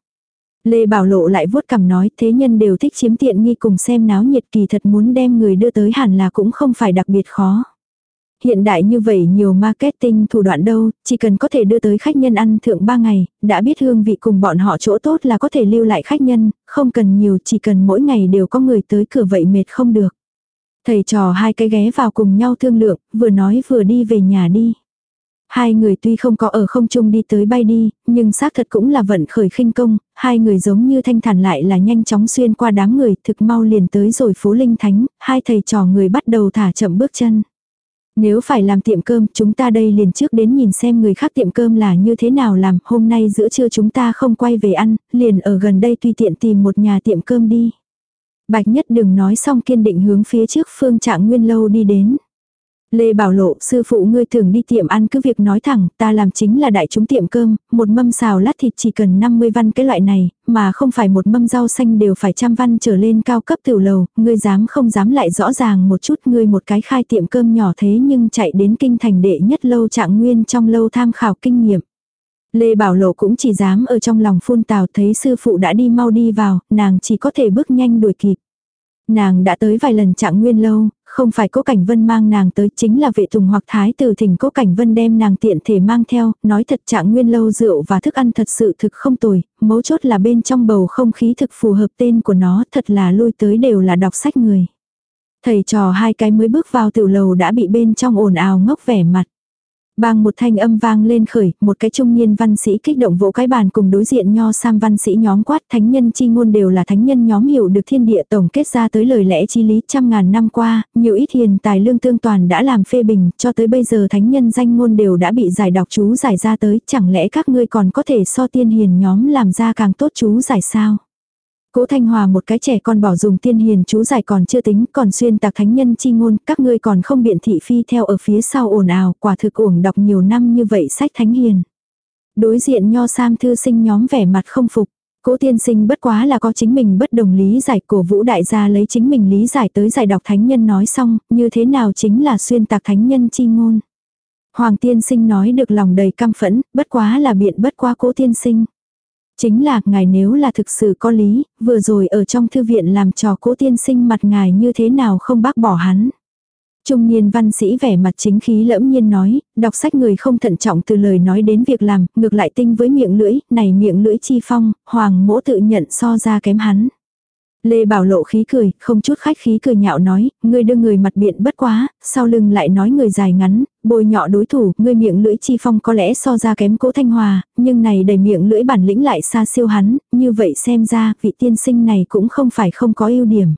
Lê Bảo Lộ lại vuốt cằm nói thế nhân đều thích chiếm tiện nghi cùng xem náo nhiệt kỳ thật muốn đem người đưa tới hẳn là cũng không phải đặc biệt khó. Hiện đại như vậy nhiều marketing thủ đoạn đâu, chỉ cần có thể đưa tới khách nhân ăn thượng 3 ngày, đã biết hương vị cùng bọn họ chỗ tốt là có thể lưu lại khách nhân, không cần nhiều chỉ cần mỗi ngày đều có người tới cửa vậy mệt không được. Thầy trò hai cái ghé vào cùng nhau thương lượng, vừa nói vừa đi về nhà đi. Hai người tuy không có ở không trung đi tới bay đi, nhưng xác thật cũng là vận khởi khinh công, hai người giống như thanh thản lại là nhanh chóng xuyên qua đám người, thực mau liền tới rồi phố Linh Thánh, hai thầy trò người bắt đầu thả chậm bước chân. Nếu phải làm tiệm cơm, chúng ta đây liền trước đến nhìn xem người khác tiệm cơm là như thế nào làm, hôm nay giữa trưa chúng ta không quay về ăn, liền ở gần đây tùy tiện tìm một nhà tiệm cơm đi. Bạch nhất đừng nói xong kiên định hướng phía trước phương trạng nguyên lâu đi đến. Lê Bảo Lộ, sư phụ ngươi thường đi tiệm ăn cứ việc nói thẳng, ta làm chính là đại chúng tiệm cơm, một mâm xào lát thịt chỉ cần 50 văn cái loại này, mà không phải một mâm rau xanh đều phải trăm văn trở lên cao cấp tiểu lầu, ngươi dám không dám lại rõ ràng một chút ngươi một cái khai tiệm cơm nhỏ thế nhưng chạy đến kinh thành đệ nhất lâu trạng nguyên trong lâu tham khảo kinh nghiệm. Lê Bảo Lộ cũng chỉ dám ở trong lòng phun tào thấy sư phụ đã đi mau đi vào, nàng chỉ có thể bước nhanh đuổi kịp. Nàng đã tới vài lần trạng nguyên lâu, không phải cố cảnh vân mang nàng tới chính là vệ tùng hoặc thái tử thỉnh cố cảnh vân đem nàng tiện thể mang theo, nói thật trạng nguyên lâu rượu và thức ăn thật sự thực không tồi, mấu chốt là bên trong bầu không khí thực phù hợp tên của nó thật là lui tới đều là đọc sách người. Thầy trò hai cái mới bước vào tiểu lầu đã bị bên trong ồn ào ngốc vẻ mặt. Bang một thanh âm vang lên khởi, một cái trung niên văn sĩ kích động vỗ cái bàn cùng đối diện nho sam văn sĩ nhóm quát thánh nhân chi ngôn đều là thánh nhân nhóm hiểu được thiên địa tổng kết ra tới lời lẽ chi lý trăm ngàn năm qua, nhiều ít hiền tài lương tương toàn đã làm phê bình, cho tới bây giờ thánh nhân danh ngôn đều đã bị giải đọc chú giải ra tới, chẳng lẽ các ngươi còn có thể so tiên hiền nhóm làm ra càng tốt chú giải sao? Cố Thanh Hòa một cái trẻ con bỏ dùng tiên hiền chú giải còn chưa tính, còn xuyên tạc thánh nhân chi ngôn, các ngươi còn không biện thị phi theo ở phía sau ồn ào, quả thực uổng đọc nhiều năm như vậy sách thánh hiền. Đối diện nho sam thư sinh nhóm vẻ mặt không phục. Cố tiên sinh bất quá là có chính mình bất đồng lý giải cổ vũ đại gia lấy chính mình lý giải tới giải đọc thánh nhân nói xong, như thế nào chính là xuyên tạc thánh nhân chi ngôn. Hoàng tiên sinh nói được lòng đầy căm phẫn, bất quá là biện bất quá cố tiên sinh. Chính là, ngài nếu là thực sự có lý, vừa rồi ở trong thư viện làm trò cố tiên sinh mặt ngài như thế nào không bác bỏ hắn. Trung niên văn sĩ vẻ mặt chính khí lẫm nhiên nói, đọc sách người không thận trọng từ lời nói đến việc làm, ngược lại tinh với miệng lưỡi, này miệng lưỡi chi phong, hoàng mỗ tự nhận so ra kém hắn. Lê Bảo lộ khí cười, không chút khách khí cười nhạo nói, ngươi đưa người mặt biện bất quá, sau lưng lại nói người dài ngắn, bồi nhọ đối thủ, ngươi miệng lưỡi chi phong có lẽ so ra kém cố thanh hòa, nhưng này đầy miệng lưỡi bản lĩnh lại xa siêu hắn, như vậy xem ra vị tiên sinh này cũng không phải không có ưu điểm.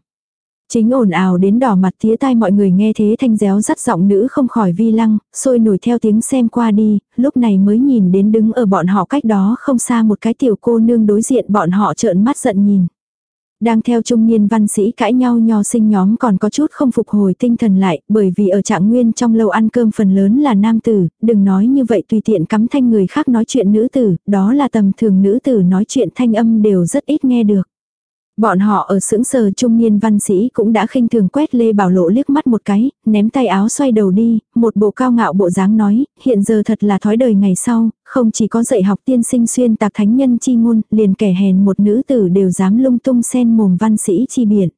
Chính ồn ào đến đỏ mặt tía tai mọi người nghe thế thanh réo rắt giọng nữ không khỏi vi lăng, sôi nổi theo tiếng xem qua đi, lúc này mới nhìn đến đứng ở bọn họ cách đó không xa một cái tiểu cô nương đối diện bọn họ trợn mắt giận nhìn. Đang theo trung niên văn sĩ cãi nhau nho sinh nhóm còn có chút không phục hồi tinh thần lại, bởi vì ở trạng nguyên trong lâu ăn cơm phần lớn là nam tử, đừng nói như vậy tùy tiện cắm thanh người khác nói chuyện nữ tử, đó là tầm thường nữ tử nói chuyện thanh âm đều rất ít nghe được. Bọn họ ở sững sờ trung niên văn sĩ cũng đã khinh thường quét Lê Bảo Lộ liếc mắt một cái, ném tay áo xoay đầu đi, một bộ cao ngạo bộ dáng nói, hiện giờ thật là thói đời ngày sau, không chỉ có dạy học tiên sinh xuyên tạc thánh nhân chi ngôn, liền kẻ hèn một nữ tử đều dám lung tung sen mồm văn sĩ chi biển.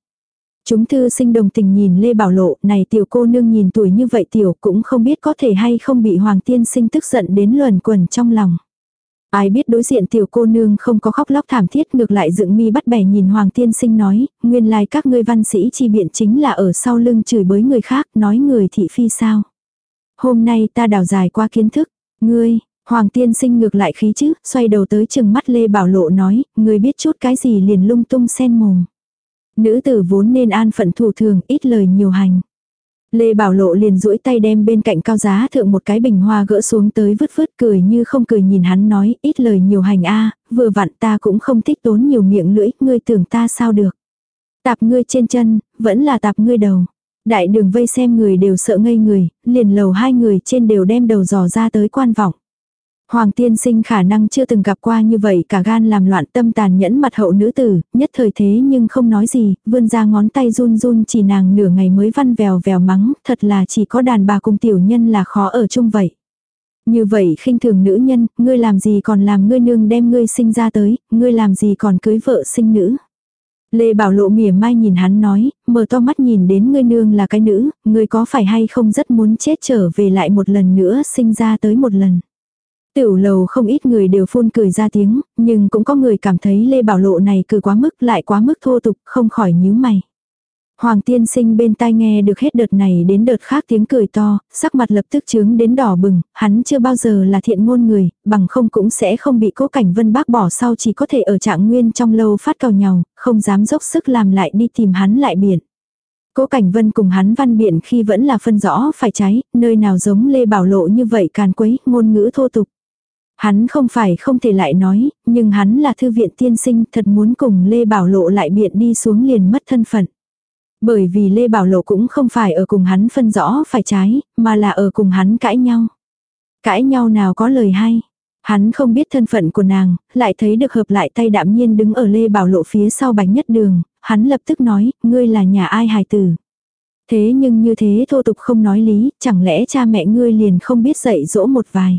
Chúng thư sinh đồng tình nhìn Lê Bảo Lộ, này tiểu cô nương nhìn tuổi như vậy tiểu cũng không biết có thể hay không bị Hoàng tiên sinh tức giận đến luẩn quẩn trong lòng. Ai biết đối diện tiểu cô nương không có khóc lóc thảm thiết ngược lại dựng mi bắt bẻ nhìn Hoàng tiên sinh nói, nguyên lai các ngươi văn sĩ chi biện chính là ở sau lưng chửi bới người khác, nói người thị phi sao. Hôm nay ta đào dài qua kiến thức, ngươi, Hoàng tiên sinh ngược lại khí chứ, xoay đầu tới chừng mắt Lê Bảo Lộ nói, ngươi biết chút cái gì liền lung tung sen mồm. Nữ tử vốn nên an phận thủ thường, ít lời nhiều hành. Lê Bảo Lộ liền duỗi tay đem bên cạnh cao giá thượng một cái bình hoa gỡ xuống tới vứt vứt cười như không cười nhìn hắn nói ít lời nhiều hành a vừa vặn ta cũng không thích tốn nhiều miệng lưỡi, ngươi tưởng ta sao được. Tạp ngươi trên chân, vẫn là tạp ngươi đầu. Đại đường vây xem người đều sợ ngây người, liền lầu hai người trên đều đem đầu dò ra tới quan vọng. Hoàng tiên sinh khả năng chưa từng gặp qua như vậy cả gan làm loạn tâm tàn nhẫn mặt hậu nữ tử, nhất thời thế nhưng không nói gì, vươn ra ngón tay run run chỉ nàng nửa ngày mới văn vèo vèo mắng, thật là chỉ có đàn bà cùng tiểu nhân là khó ở chung vậy. Như vậy khinh thường nữ nhân, ngươi làm gì còn làm ngươi nương đem ngươi sinh ra tới, ngươi làm gì còn cưới vợ sinh nữ. Lê Bảo Lộ mỉa mai nhìn hắn nói, mở to mắt nhìn đến ngươi nương là cái nữ, ngươi có phải hay không rất muốn chết trở về lại một lần nữa sinh ra tới một lần. Tiểu lầu không ít người đều phun cười ra tiếng, nhưng cũng có người cảm thấy Lê Bảo Lộ này cười quá mức lại quá mức thô tục, không khỏi nhíu mày. Hoàng tiên sinh bên tai nghe được hết đợt này đến đợt khác tiếng cười to, sắc mặt lập tức trướng đến đỏ bừng, hắn chưa bao giờ là thiện ngôn người, bằng không cũng sẽ không bị cố cảnh vân bác bỏ sau chỉ có thể ở trạng nguyên trong lâu phát cào nhau, không dám dốc sức làm lại đi tìm hắn lại biển. Cố Cảnh Vân cùng hắn văn biện khi vẫn là phân rõ phải trái, nơi nào giống Lê Bảo Lộ như vậy càn quấy, ngôn ngữ thô tục. Hắn không phải không thể lại nói, nhưng hắn là thư viện tiên sinh thật muốn cùng Lê Bảo Lộ lại biện đi xuống liền mất thân phận. Bởi vì Lê Bảo Lộ cũng không phải ở cùng hắn phân rõ phải trái, mà là ở cùng hắn cãi nhau. Cãi nhau nào có lời hay. Hắn không biết thân phận của nàng, lại thấy được hợp lại tay đạm nhiên đứng ở Lê Bảo Lộ phía sau bánh nhất đường, hắn lập tức nói, ngươi là nhà ai hài tử. Thế nhưng như thế thô tục không nói lý, chẳng lẽ cha mẹ ngươi liền không biết dạy dỗ một vài.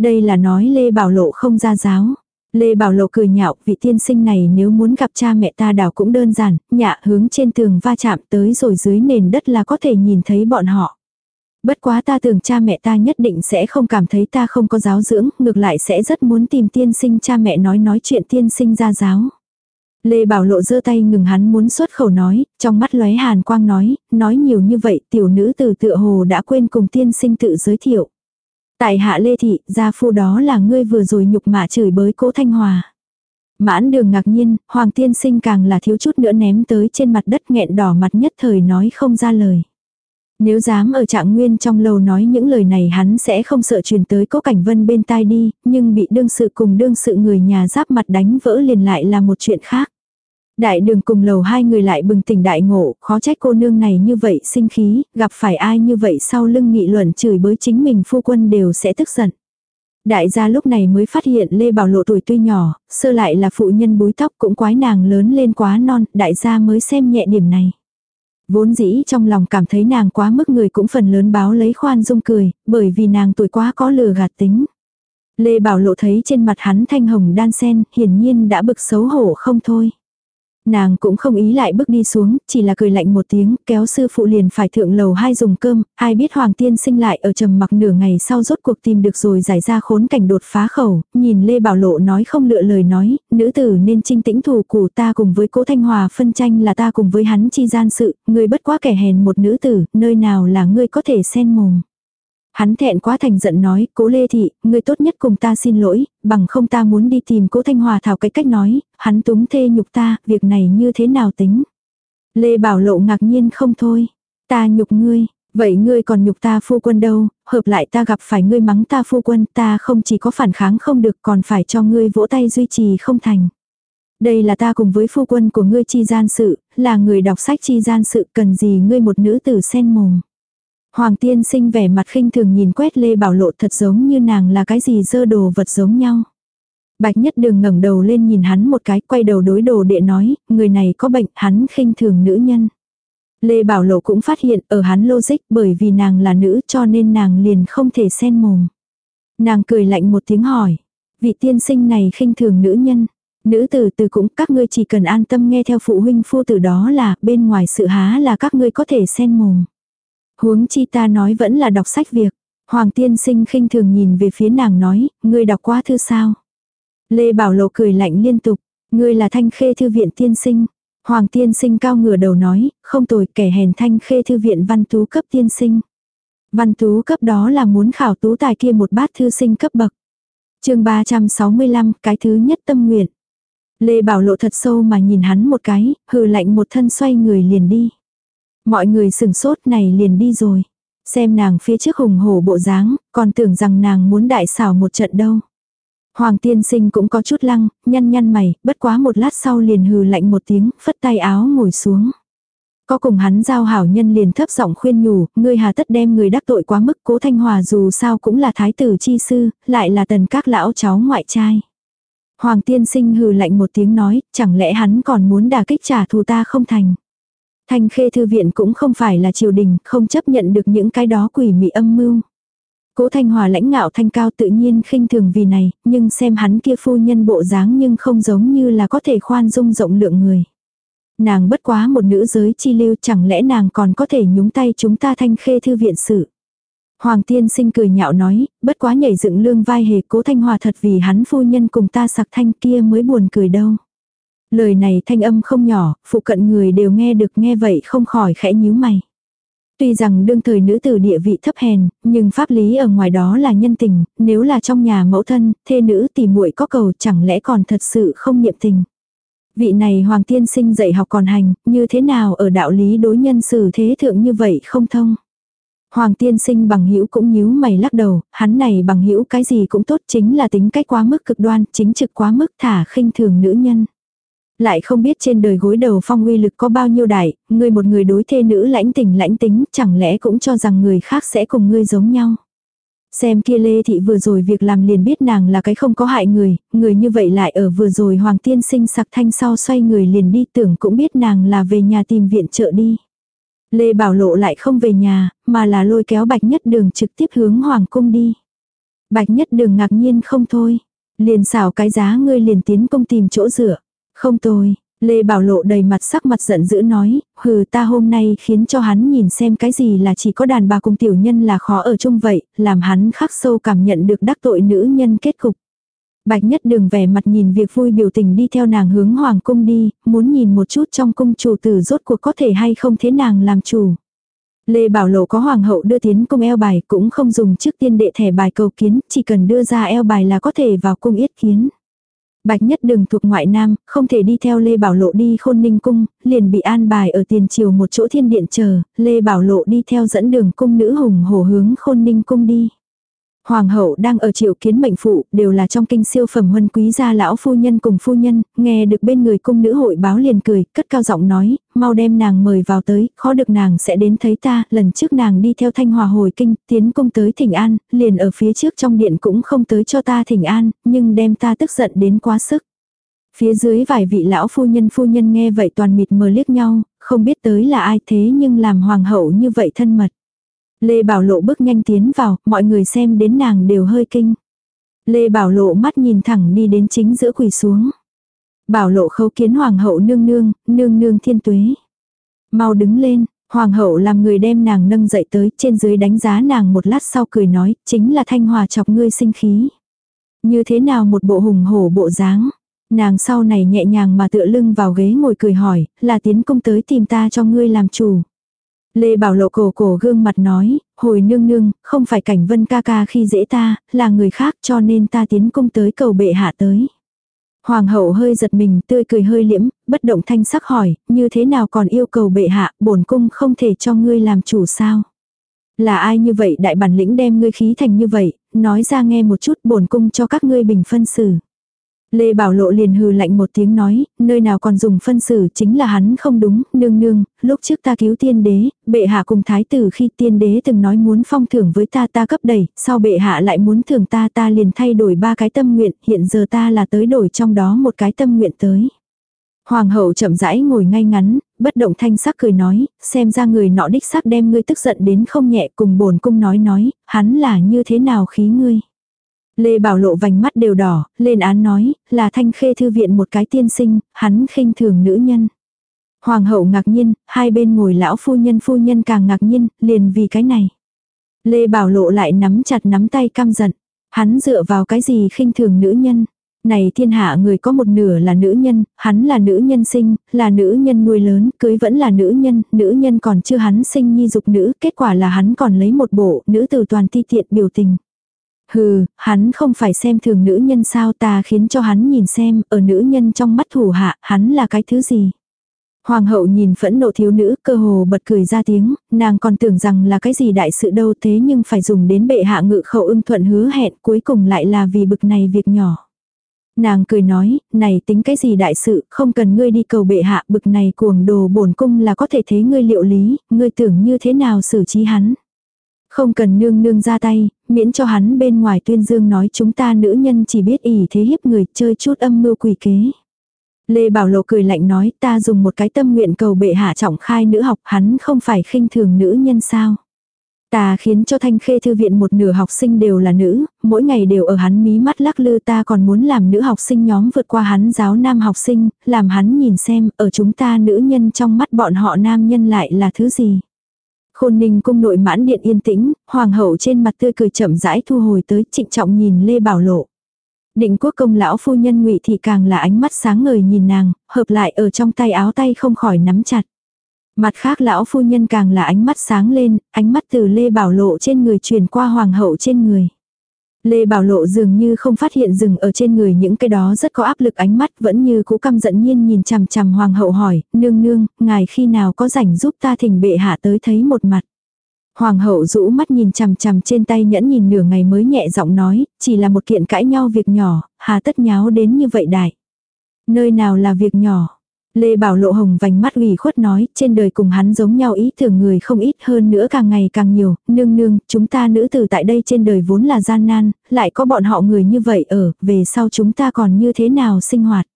Đây là nói Lê Bảo Lộ không ra giáo. Lê Bảo Lộ cười nhạo, vị tiên sinh này nếu muốn gặp cha mẹ ta đảo cũng đơn giản, nhạ hướng trên tường va chạm tới rồi dưới nền đất là có thể nhìn thấy bọn họ. Bất quá ta tưởng cha mẹ ta nhất định sẽ không cảm thấy ta không có giáo dưỡng, ngược lại sẽ rất muốn tìm tiên sinh cha mẹ nói nói chuyện tiên sinh ra giáo. Lê Bảo Lộ giơ tay ngừng hắn muốn xuất khẩu nói, trong mắt lóe hàn quang nói, nói nhiều như vậy tiểu nữ từ tựa hồ đã quên cùng tiên sinh tự giới thiệu. Tại hạ Lê Thị, gia phu đó là ngươi vừa rồi nhục mạ chửi bới cố Thanh Hòa. Mãn đường ngạc nhiên, Hoàng tiên sinh càng là thiếu chút nữa ném tới trên mặt đất nghẹn đỏ mặt nhất thời nói không ra lời. Nếu dám ở trạng nguyên trong lầu nói những lời này hắn sẽ không sợ truyền tới cố cảnh vân bên tai đi, nhưng bị đương sự cùng đương sự người nhà giáp mặt đánh vỡ liền lại là một chuyện khác. Đại đường cùng lầu hai người lại bừng tỉnh đại ngộ, khó trách cô nương này như vậy sinh khí, gặp phải ai như vậy sau lưng nghị luận chửi bới chính mình phu quân đều sẽ tức giận. Đại gia lúc này mới phát hiện Lê Bảo Lộ tuổi tuy nhỏ, sơ lại là phụ nhân búi tóc cũng quái nàng lớn lên quá non, đại gia mới xem nhẹ điểm này. Vốn dĩ trong lòng cảm thấy nàng quá mức người cũng phần lớn báo lấy khoan dung cười, bởi vì nàng tuổi quá có lừa gạt tính. Lê Bảo Lộ thấy trên mặt hắn thanh hồng đan sen, hiển nhiên đã bực xấu hổ không thôi. Nàng cũng không ý lại bước đi xuống, chỉ là cười lạnh một tiếng, kéo sư phụ liền phải thượng lầu hai dùng cơm, ai biết Hoàng tiên sinh lại ở trầm mặc nửa ngày sau rốt cuộc tìm được rồi giải ra khốn cảnh đột phá khẩu, nhìn Lê Bảo Lộ nói không lựa lời nói, nữ tử nên trinh tĩnh thủ củ ta cùng với cố Thanh Hòa phân tranh là ta cùng với hắn chi gian sự, người bất quá kẻ hèn một nữ tử, nơi nào là ngươi có thể xen mồm. Hắn thẹn quá thành giận nói, cố Lê Thị, người tốt nhất cùng ta xin lỗi, bằng không ta muốn đi tìm cố Thanh Hòa thảo cái cách nói, hắn túng thê nhục ta, việc này như thế nào tính. Lê Bảo Lộ ngạc nhiên không thôi, ta nhục ngươi, vậy ngươi còn nhục ta phu quân đâu, hợp lại ta gặp phải ngươi mắng ta phu quân, ta không chỉ có phản kháng không được còn phải cho ngươi vỗ tay duy trì không thành. Đây là ta cùng với phu quân của ngươi chi gian sự, là người đọc sách chi gian sự cần gì ngươi một nữ tử sen mồm. Hoàng tiên sinh vẻ mặt khinh thường nhìn quét Lê Bảo Lộ thật giống như nàng là cái gì dơ đồ vật giống nhau. Bạch nhất đường ngẩng đầu lên nhìn hắn một cái, quay đầu đối đồ đệ nói, người này có bệnh, hắn khinh thường nữ nhân. Lê Bảo Lộ cũng phát hiện ở hắn logic bởi vì nàng là nữ cho nên nàng liền không thể xen mồm. Nàng cười lạnh một tiếng hỏi, vị tiên sinh này khinh thường nữ nhân. Nữ tử từ cũng các ngươi chỉ cần an tâm nghe theo phụ huynh phu tử đó là bên ngoài sự há là các ngươi có thể xen mồm. Huống chi ta nói vẫn là đọc sách việc. Hoàng tiên sinh khinh thường nhìn về phía nàng nói, ngươi đọc qua thư sao? Lê Bảo Lộ cười lạnh liên tục, ngươi là thanh khê thư viện tiên sinh. Hoàng tiên sinh cao ngửa đầu nói, không tồi kẻ hèn thanh khê thư viện văn tú cấp tiên sinh. Văn tú cấp đó là muốn khảo tú tài kia một bát thư sinh cấp bậc. chương 365, cái thứ nhất tâm nguyện. Lê Bảo Lộ thật sâu mà nhìn hắn một cái, hừ lạnh một thân xoay người liền đi. Mọi người sừng sốt này liền đi rồi. Xem nàng phía trước hùng hổ bộ dáng, còn tưởng rằng nàng muốn đại xảo một trận đâu. Hoàng tiên sinh cũng có chút lăng, nhăn nhăn mày, bất quá một lát sau liền hừ lạnh một tiếng, phất tay áo ngồi xuống. Có cùng hắn giao hảo nhân liền thấp giọng khuyên nhủ, ngươi hà tất đem người đắc tội quá mức cố thanh hòa dù sao cũng là thái tử chi sư, lại là tần các lão cháu ngoại trai. Hoàng tiên sinh hừ lạnh một tiếng nói, chẳng lẽ hắn còn muốn đả kích trả thù ta không thành. Thanh khê thư viện cũng không phải là triều đình, không chấp nhận được những cái đó quỷ mị âm mưu. Cố Thanh Hòa lãnh ngạo thanh cao tự nhiên khinh thường vì này, nhưng xem hắn kia phu nhân bộ dáng nhưng không giống như là có thể khoan dung rộng lượng người. Nàng bất quá một nữ giới chi lưu chẳng lẽ nàng còn có thể nhúng tay chúng ta thanh khê thư viện sự. Hoàng tiên sinh cười nhạo nói, bất quá nhảy dựng lương vai hề cố thanh hòa thật vì hắn phu nhân cùng ta sặc thanh kia mới buồn cười đâu. Lời này thanh âm không nhỏ, phụ cận người đều nghe được nghe vậy không khỏi khẽ nhíu mày. Tuy rằng đương thời nữ tử địa vị thấp hèn, nhưng pháp lý ở ngoài đó là nhân tình, nếu là trong nhà mẫu thân, thê nữ tỷ muội có cầu chẳng lẽ còn thật sự không niệm tình. Vị này hoàng tiên sinh dạy học còn hành, như thế nào ở đạo lý đối nhân xử thế thượng như vậy không thông. Hoàng tiên sinh bằng hữu cũng nhíu mày lắc đầu, hắn này bằng hữu cái gì cũng tốt chính là tính cách quá mức cực đoan, chính trực quá mức thả khinh thường nữ nhân. Lại không biết trên đời gối đầu phong uy lực có bao nhiêu đại, ngươi một người đối thê nữ lãnh tình lãnh tính, chẳng lẽ cũng cho rằng người khác sẽ cùng ngươi giống nhau. Xem kia Lê Thị vừa rồi việc làm liền biết nàng là cái không có hại người, người như vậy lại ở vừa rồi Hoàng Tiên sinh sặc thanh sau xoay người liền đi tưởng cũng biết nàng là về nhà tìm viện trợ đi. Lê Bảo Lộ lại không về nhà, mà là lôi kéo Bạch Nhất Đường trực tiếp hướng Hoàng Cung đi. Bạch Nhất Đường ngạc nhiên không thôi. Liền xảo cái giá ngươi liền tiến công tìm chỗ dựa. Không tôi, Lê Bảo Lộ đầy mặt sắc mặt giận dữ nói, hừ ta hôm nay khiến cho hắn nhìn xem cái gì là chỉ có đàn bà cùng tiểu nhân là khó ở chung vậy, làm hắn khắc sâu cảm nhận được đắc tội nữ nhân kết cục. Bạch nhất đường vẻ mặt nhìn việc vui biểu tình đi theo nàng hướng hoàng cung đi, muốn nhìn một chút trong cung chủ tử rốt cuộc có thể hay không thế nàng làm chủ. Lê Bảo Lộ có hoàng hậu đưa tiến cung eo bài cũng không dùng trước tiên đệ thẻ bài cầu kiến, chỉ cần đưa ra eo bài là có thể vào cung yết kiến. Bạch nhất đường thuộc ngoại nam, không thể đi theo Lê Bảo Lộ đi khôn ninh cung, liền bị an bài ở tiền triều một chỗ thiên điện chờ, Lê Bảo Lộ đi theo dẫn đường cung nữ hùng hổ hướng khôn ninh cung đi. Hoàng hậu đang ở triệu kiến mệnh phụ, đều là trong kinh siêu phẩm huân quý gia lão phu nhân cùng phu nhân, nghe được bên người cung nữ hội báo liền cười, cất cao giọng nói, mau đem nàng mời vào tới, khó được nàng sẽ đến thấy ta, lần trước nàng đi theo thanh hòa hồi kinh, tiến cung tới thỉnh an, liền ở phía trước trong điện cũng không tới cho ta thỉnh an, nhưng đem ta tức giận đến quá sức. Phía dưới vài vị lão phu nhân phu nhân nghe vậy toàn mịt mờ liếc nhau, không biết tới là ai thế nhưng làm hoàng hậu như vậy thân mật. Lê Bảo Lộ bước nhanh tiến vào, mọi người xem đến nàng đều hơi kinh. Lê Bảo Lộ mắt nhìn thẳng đi đến chính giữa quỳ xuống. Bảo Lộ khấu kiến Hoàng hậu nương nương, nương nương thiên tuế. Mau đứng lên, Hoàng hậu làm người đem nàng nâng dậy tới, trên dưới đánh giá nàng một lát sau cười nói, chính là thanh hòa chọc ngươi sinh khí. Như thế nào một bộ hùng hổ bộ dáng. Nàng sau này nhẹ nhàng mà tựa lưng vào ghế ngồi cười hỏi, là tiến công tới tìm ta cho ngươi làm chủ. Lê Bảo Lộ cổ cổ gương mặt nói, hồi nương nương, không phải cảnh vân ca ca khi dễ ta, là người khác cho nên ta tiến cung tới cầu bệ hạ tới. Hoàng hậu hơi giật mình tươi cười hơi liễm, bất động thanh sắc hỏi, như thế nào còn yêu cầu bệ hạ, bổn cung không thể cho ngươi làm chủ sao. Là ai như vậy đại bản lĩnh đem ngươi khí thành như vậy, nói ra nghe một chút bổn cung cho các ngươi bình phân xử. Lê Bảo Lộ liền hừ lạnh một tiếng nói, nơi nào còn dùng phân xử chính là hắn không đúng, nương nương, lúc trước ta cứu tiên đế, bệ hạ cùng thái tử khi tiên đế từng nói muốn phong thưởng với ta ta cấp đầy, sau bệ hạ lại muốn thưởng ta ta liền thay đổi ba cái tâm nguyện, hiện giờ ta là tới đổi trong đó một cái tâm nguyện tới. Hoàng hậu chậm rãi ngồi ngay ngắn, bất động thanh sắc cười nói, xem ra người nọ đích xác đem ngươi tức giận đến không nhẹ cùng bổn cung nói nói, hắn là như thế nào khí ngươi. Lê Bảo Lộ vành mắt đều đỏ, lên án nói, là thanh khê thư viện một cái tiên sinh, hắn khinh thường nữ nhân. Hoàng hậu ngạc nhiên, hai bên ngồi lão phu nhân phu nhân càng ngạc nhiên, liền vì cái này. Lê Bảo Lộ lại nắm chặt nắm tay căm giận. Hắn dựa vào cái gì khinh thường nữ nhân. Này thiên hạ người có một nửa là nữ nhân, hắn là nữ nhân sinh, là nữ nhân nuôi lớn, cưới vẫn là nữ nhân, nữ nhân còn chưa hắn sinh nhi dục nữ, kết quả là hắn còn lấy một bộ nữ từ toàn ti tiện biểu tình. Hừ, hắn không phải xem thường nữ nhân sao ta khiến cho hắn nhìn xem, ở nữ nhân trong mắt thủ hạ, hắn là cái thứ gì. Hoàng hậu nhìn phẫn nộ thiếu nữ, cơ hồ bật cười ra tiếng, nàng còn tưởng rằng là cái gì đại sự đâu thế nhưng phải dùng đến bệ hạ ngự khẩu ưng thuận hứa hẹn cuối cùng lại là vì bực này việc nhỏ. Nàng cười nói, này tính cái gì đại sự, không cần ngươi đi cầu bệ hạ, bực này cuồng đồ bổn cung là có thể thế ngươi liệu lý, ngươi tưởng như thế nào xử trí hắn. Không cần nương nương ra tay, miễn cho hắn bên ngoài tuyên dương nói chúng ta nữ nhân chỉ biết ỉ thế hiếp người chơi chút âm mưu quỷ kế. Lê Bảo Lộ cười lạnh nói ta dùng một cái tâm nguyện cầu bệ hạ trọng khai nữ học hắn không phải khinh thường nữ nhân sao. Ta khiến cho thanh khê thư viện một nửa học sinh đều là nữ, mỗi ngày đều ở hắn mí mắt lắc lư ta còn muốn làm nữ học sinh nhóm vượt qua hắn giáo nam học sinh, làm hắn nhìn xem ở chúng ta nữ nhân trong mắt bọn họ nam nhân lại là thứ gì. Khôn ninh cung nội mãn điện yên tĩnh, hoàng hậu trên mặt tươi cười chậm rãi thu hồi tới trịnh trọng nhìn Lê Bảo Lộ. Định quốc công lão phu nhân ngụy thị càng là ánh mắt sáng ngời nhìn nàng, hợp lại ở trong tay áo tay không khỏi nắm chặt. Mặt khác lão phu nhân càng là ánh mắt sáng lên, ánh mắt từ Lê Bảo Lộ trên người truyền qua hoàng hậu trên người. Lê Bảo Lộ dường như không phát hiện rừng ở trên người những cái đó rất có áp lực ánh mắt vẫn như cũ căm giận nhiên nhìn chằm chằm hoàng hậu hỏi, nương nương, ngài khi nào có rảnh giúp ta thỉnh bệ hạ tới thấy một mặt. Hoàng hậu rũ mắt nhìn chằm chằm trên tay nhẫn nhìn nửa ngày mới nhẹ giọng nói, chỉ là một kiện cãi nhau việc nhỏ, hà tất nháo đến như vậy đại. Nơi nào là việc nhỏ, Lê Bảo Lộ hồng vành mắt ủy khuất nói, trên đời cùng hắn giống nhau ý tưởng người không ít hơn nữa càng ngày càng nhiều, nương nương, chúng ta nữ tử tại đây trên đời vốn là gian nan, lại có bọn họ người như vậy ở, về sau chúng ta còn như thế nào sinh hoạt.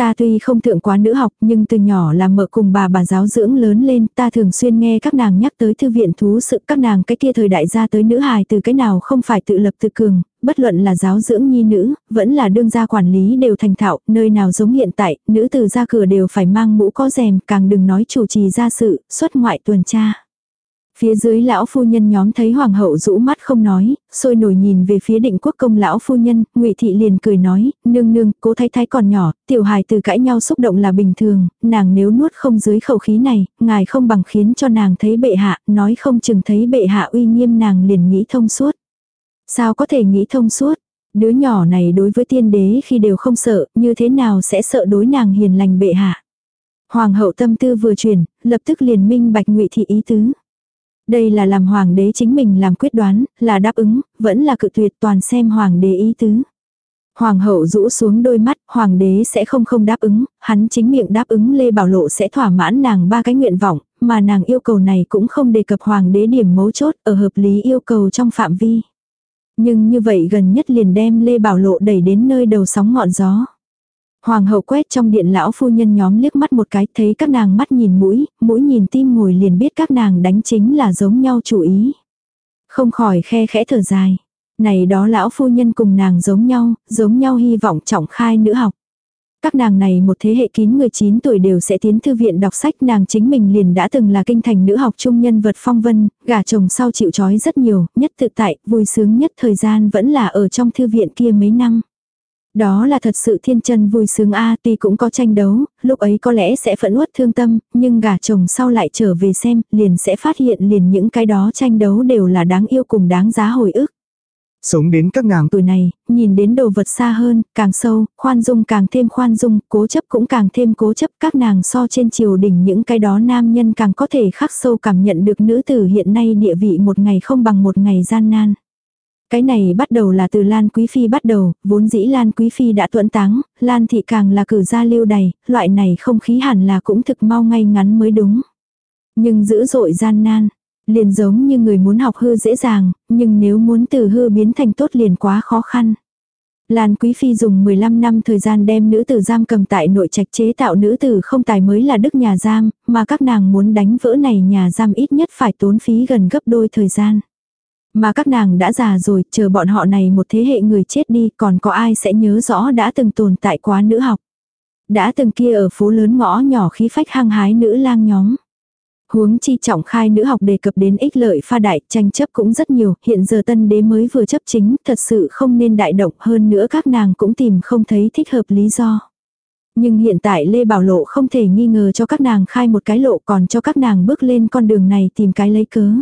Ta tuy không thượng quá nữ học nhưng từ nhỏ là mợ cùng bà bà giáo dưỡng lớn lên, ta thường xuyên nghe các nàng nhắc tới thư viện thú sự các nàng cái kia thời đại ra tới nữ hài từ cái nào không phải tự lập tự cường, bất luận là giáo dưỡng nhi nữ, vẫn là đương gia quản lý đều thành thạo, nơi nào giống hiện tại, nữ từ ra cửa đều phải mang mũ có rèm, càng đừng nói chủ trì gia sự, xuất ngoại tuần tra. Phía dưới lão phu nhân nhóm thấy hoàng hậu rũ mắt không nói, sôi nổi nhìn về phía định quốc công lão phu nhân, ngụy thị liền cười nói, nương nương, cố thái thái còn nhỏ, tiểu hài từ cãi nhau xúc động là bình thường, nàng nếu nuốt không dưới khẩu khí này, ngài không bằng khiến cho nàng thấy bệ hạ, nói không chừng thấy bệ hạ uy nghiêm nàng liền nghĩ thông suốt. Sao có thể nghĩ thông suốt? Đứa nhỏ này đối với tiên đế khi đều không sợ, như thế nào sẽ sợ đối nàng hiền lành bệ hạ? Hoàng hậu tâm tư vừa chuyển, lập tức liền minh bạch ngụy thị ý tứ. Đây là làm hoàng đế chính mình làm quyết đoán, là đáp ứng, vẫn là cự tuyệt toàn xem hoàng đế ý tứ. Hoàng hậu rũ xuống đôi mắt, hoàng đế sẽ không không đáp ứng, hắn chính miệng đáp ứng Lê Bảo Lộ sẽ thỏa mãn nàng ba cái nguyện vọng, mà nàng yêu cầu này cũng không đề cập hoàng đế điểm mấu chốt ở hợp lý yêu cầu trong phạm vi. Nhưng như vậy gần nhất liền đem Lê Bảo Lộ đẩy đến nơi đầu sóng ngọn gió. Hoàng hậu quét trong điện lão phu nhân nhóm liếc mắt một cái thấy các nàng mắt nhìn mũi, mũi nhìn tim ngồi liền biết các nàng đánh chính là giống nhau chủ ý. Không khỏi khe khẽ thở dài. Này đó lão phu nhân cùng nàng giống nhau, giống nhau hy vọng trọng khai nữ học. Các nàng này một thế hệ kín người 9 tuổi đều sẽ tiến thư viện đọc sách nàng chính mình liền đã từng là kinh thành nữ học trung nhân vật phong vân, gả chồng sau chịu trói rất nhiều, nhất tự tại, vui sướng nhất thời gian vẫn là ở trong thư viện kia mấy năm. Đó là thật sự thiên chân vui sướng a tuy cũng có tranh đấu, lúc ấy có lẽ sẽ phẫn uất thương tâm, nhưng gả chồng sau lại trở về xem, liền sẽ phát hiện liền những cái đó tranh đấu đều là đáng yêu cùng đáng giá hồi ức. Sống đến các nàng tuổi này, nhìn đến đồ vật xa hơn, càng sâu, khoan dung càng thêm khoan dung, cố chấp cũng càng thêm cố chấp các nàng so trên triều đỉnh những cái đó nam nhân càng có thể khắc sâu cảm nhận được nữ tử hiện nay địa vị một ngày không bằng một ngày gian nan. Cái này bắt đầu là từ Lan Quý Phi bắt đầu, vốn dĩ Lan Quý Phi đã tuẫn táng, Lan Thị càng là cử ra lưu đầy, loại này không khí hẳn là cũng thực mau ngay ngắn mới đúng. Nhưng dữ dội gian nan, liền giống như người muốn học hư dễ dàng, nhưng nếu muốn từ hư biến thành tốt liền quá khó khăn. Lan Quý Phi dùng 15 năm thời gian đem nữ tử giam cầm tại nội trạch chế tạo nữ tử không tài mới là đức nhà giam, mà các nàng muốn đánh vỡ này nhà giam ít nhất phải tốn phí gần gấp đôi thời gian. Mà các nàng đã già rồi, chờ bọn họ này một thế hệ người chết đi, còn có ai sẽ nhớ rõ đã từng tồn tại quá nữ học. Đã từng kia ở phố lớn ngõ nhỏ khí phách hăng hái nữ lang nhóm. Huống chi trọng khai nữ học đề cập đến ích lợi pha đại, tranh chấp cũng rất nhiều, hiện giờ tân đế mới vừa chấp chính, thật sự không nên đại động hơn nữa các nàng cũng tìm không thấy thích hợp lý do. Nhưng hiện tại Lê Bảo Lộ không thể nghi ngờ cho các nàng khai một cái lộ còn cho các nàng bước lên con đường này tìm cái lấy cớ.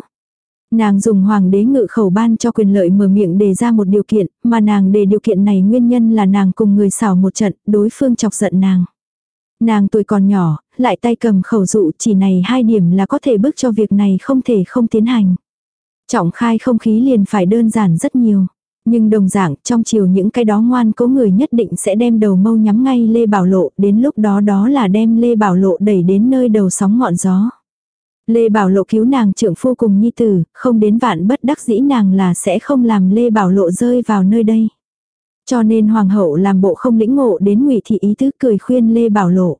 Nàng dùng hoàng đế ngự khẩu ban cho quyền lợi mở miệng đề ra một điều kiện, mà nàng đề điều kiện này nguyên nhân là nàng cùng người xảo một trận, đối phương chọc giận nàng. Nàng tuổi còn nhỏ, lại tay cầm khẩu dụ chỉ này hai điểm là có thể bước cho việc này không thể không tiến hành. Trọng khai không khí liền phải đơn giản rất nhiều. Nhưng đồng dạng trong chiều những cái đó ngoan cố người nhất định sẽ đem đầu mâu nhắm ngay Lê Bảo Lộ, đến lúc đó đó là đem Lê Bảo Lộ đẩy đến nơi đầu sóng ngọn gió. Lê Bảo Lộ cứu nàng trưởng phu cùng nhi tử, không đến vạn bất đắc dĩ nàng là sẽ không làm Lê Bảo Lộ rơi vào nơi đây. Cho nên hoàng hậu làm bộ không lĩnh ngộ đến ngụy thị ý tứ cười khuyên Lê Bảo Lộ.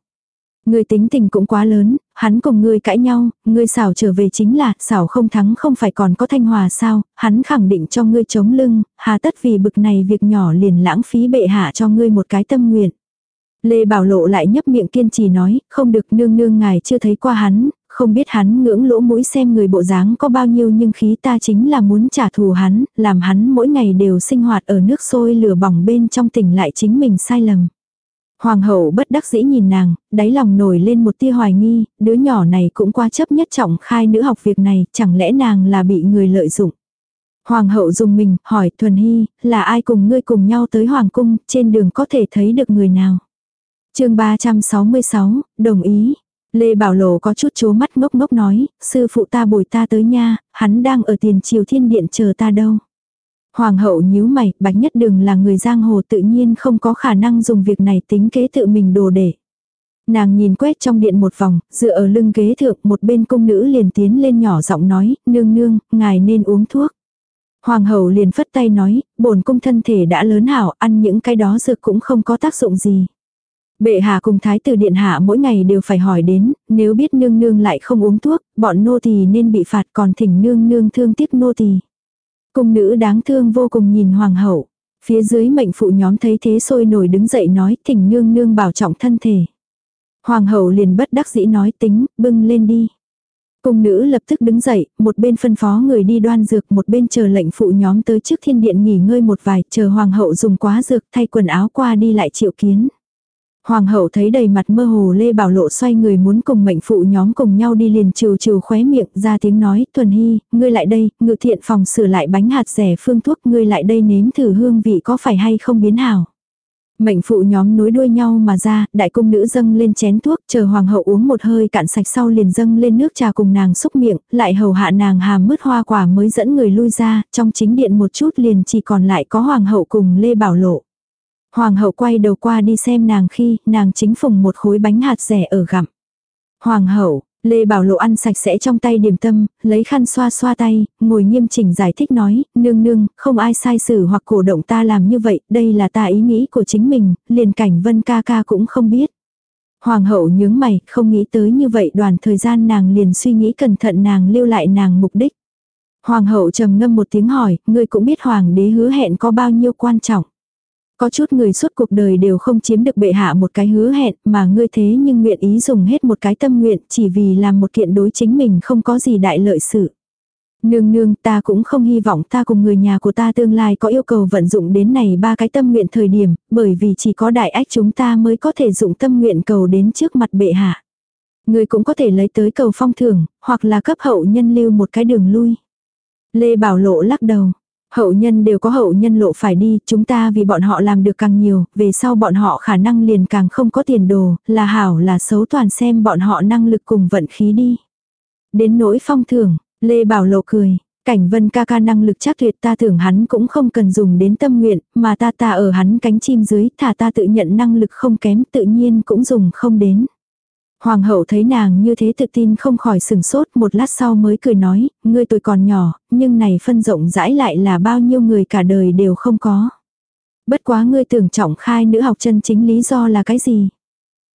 người tính tình cũng quá lớn, hắn cùng ngươi cãi nhau, ngươi xảo trở về chính là, xảo không thắng không phải còn có thanh hòa sao, hắn khẳng định cho ngươi chống lưng, hà tất vì bực này việc nhỏ liền lãng phí bệ hạ cho ngươi một cái tâm nguyện. Lê Bảo Lộ lại nhấp miệng kiên trì nói, không được nương nương ngài chưa thấy qua hắn, không biết hắn ngưỡng lỗ mũi xem người bộ dáng có bao nhiêu nhưng khí ta chính là muốn trả thù hắn, làm hắn mỗi ngày đều sinh hoạt ở nước sôi lửa bỏng bên trong tỉnh lại chính mình sai lầm. Hoàng hậu bất đắc dĩ nhìn nàng, đáy lòng nổi lên một tia hoài nghi, đứa nhỏ này cũng qua chấp nhất trọng khai nữ học việc này, chẳng lẽ nàng là bị người lợi dụng. Hoàng hậu dùng mình, hỏi Thuần Hy, là ai cùng ngươi cùng nhau tới Hoàng cung, trên đường có thể thấy được người nào. chương 366, đồng ý. Lê Bảo Lộ có chút chố mắt ngốc ngốc nói, sư phụ ta bồi ta tới nha, hắn đang ở tiền triều thiên điện chờ ta đâu. Hoàng hậu nhíu mày, bạch nhất đường là người giang hồ tự nhiên không có khả năng dùng việc này tính kế tự mình đồ để. Nàng nhìn quét trong điện một vòng, dựa ở lưng ghế thượng một bên cung nữ liền tiến lên nhỏ giọng nói, nương nương, ngài nên uống thuốc. Hoàng hậu liền phất tay nói, bổn cung thân thể đã lớn hảo, ăn những cái đó dược cũng không có tác dụng gì. Bệ hạ cùng thái tử điện hạ mỗi ngày đều phải hỏi đến, nếu biết nương nương lại không uống thuốc, bọn nô tỳ nên bị phạt còn thỉnh nương nương thương tiếc nô tỳ. Cung nữ đáng thương vô cùng nhìn hoàng hậu. Phía dưới mệnh phụ nhóm thấy thế sôi nổi đứng dậy nói thỉnh nương nương bảo trọng thân thể. Hoàng hậu liền bất đắc dĩ nói tính, bưng lên đi. Cung nữ lập tức đứng dậy, một bên phân phó người đi đoan dược, một bên chờ lệnh phụ nhóm tới trước thiên điện nghỉ ngơi một vài, chờ hoàng hậu dùng quá dược thay quần áo qua đi lại triệu kiến. Hoàng hậu thấy đầy mặt mơ hồ Lê Bảo Lộ xoay người muốn cùng mệnh phụ nhóm cùng nhau đi liền trừ trừ khóe miệng ra tiếng nói, Thuần Hy, ngươi lại đây, ngự thiện phòng sửa lại bánh hạt rẻ phương thuốc, ngươi lại đây nếm thử hương vị có phải hay không biến hảo. Mệnh phụ nhóm nối đuôi nhau mà ra, đại cung nữ dâng lên chén thuốc, chờ hoàng hậu uống một hơi cạn sạch sau liền dâng lên nước trà cùng nàng xúc miệng, lại hầu hạ nàng hàm mứt hoa quả mới dẫn người lui ra, trong chính điện một chút liền chỉ còn lại có hoàng hậu cùng Lê Bảo Lộ. Hoàng hậu quay đầu qua đi xem nàng khi nàng chính phùng một khối bánh hạt rẻ ở gặm. Hoàng hậu, Lê Bảo Lộ ăn sạch sẽ trong tay điểm tâm, lấy khăn xoa xoa tay, ngồi nghiêm chỉnh giải thích nói, nương nương, không ai sai xử hoặc cổ động ta làm như vậy, đây là ta ý nghĩ của chính mình, liền cảnh vân ca ca cũng không biết. Hoàng hậu nhướng mày, không nghĩ tới như vậy đoàn thời gian nàng liền suy nghĩ cẩn thận nàng lưu lại nàng mục đích. Hoàng hậu trầm ngâm một tiếng hỏi, ngươi cũng biết hoàng đế hứa hẹn có bao nhiêu quan trọng. Có chút người suốt cuộc đời đều không chiếm được bệ hạ một cái hứa hẹn mà ngươi thế nhưng nguyện ý dùng hết một cái tâm nguyện chỉ vì làm một kiện đối chính mình không có gì đại lợi sự. Nương nương ta cũng không hy vọng ta cùng người nhà của ta tương lai có yêu cầu vận dụng đến này ba cái tâm nguyện thời điểm, bởi vì chỉ có đại ách chúng ta mới có thể dụng tâm nguyện cầu đến trước mặt bệ hạ. Người cũng có thể lấy tới cầu phong thưởng, hoặc là cấp hậu nhân lưu một cái đường lui. Lê Bảo Lộ lắc đầu, Hậu nhân đều có hậu nhân lộ phải đi, chúng ta vì bọn họ làm được càng nhiều, về sau bọn họ khả năng liền càng không có tiền đồ, là hảo là xấu toàn xem bọn họ năng lực cùng vận khí đi. Đến nỗi phong thưởng, Lê Bảo Lộ cười, cảnh vân ca ca năng lực chắc tuyệt ta tưởng hắn cũng không cần dùng đến tâm nguyện, mà ta ta ở hắn cánh chim dưới, thả ta tự nhận năng lực không kém tự nhiên cũng dùng không đến. Hoàng hậu thấy nàng như thế tự tin không khỏi sừng sốt một lát sau mới cười nói, ngươi tuổi còn nhỏ, nhưng này phân rộng rãi lại là bao nhiêu người cả đời đều không có. Bất quá ngươi tưởng trọng khai nữ học chân chính lý do là cái gì?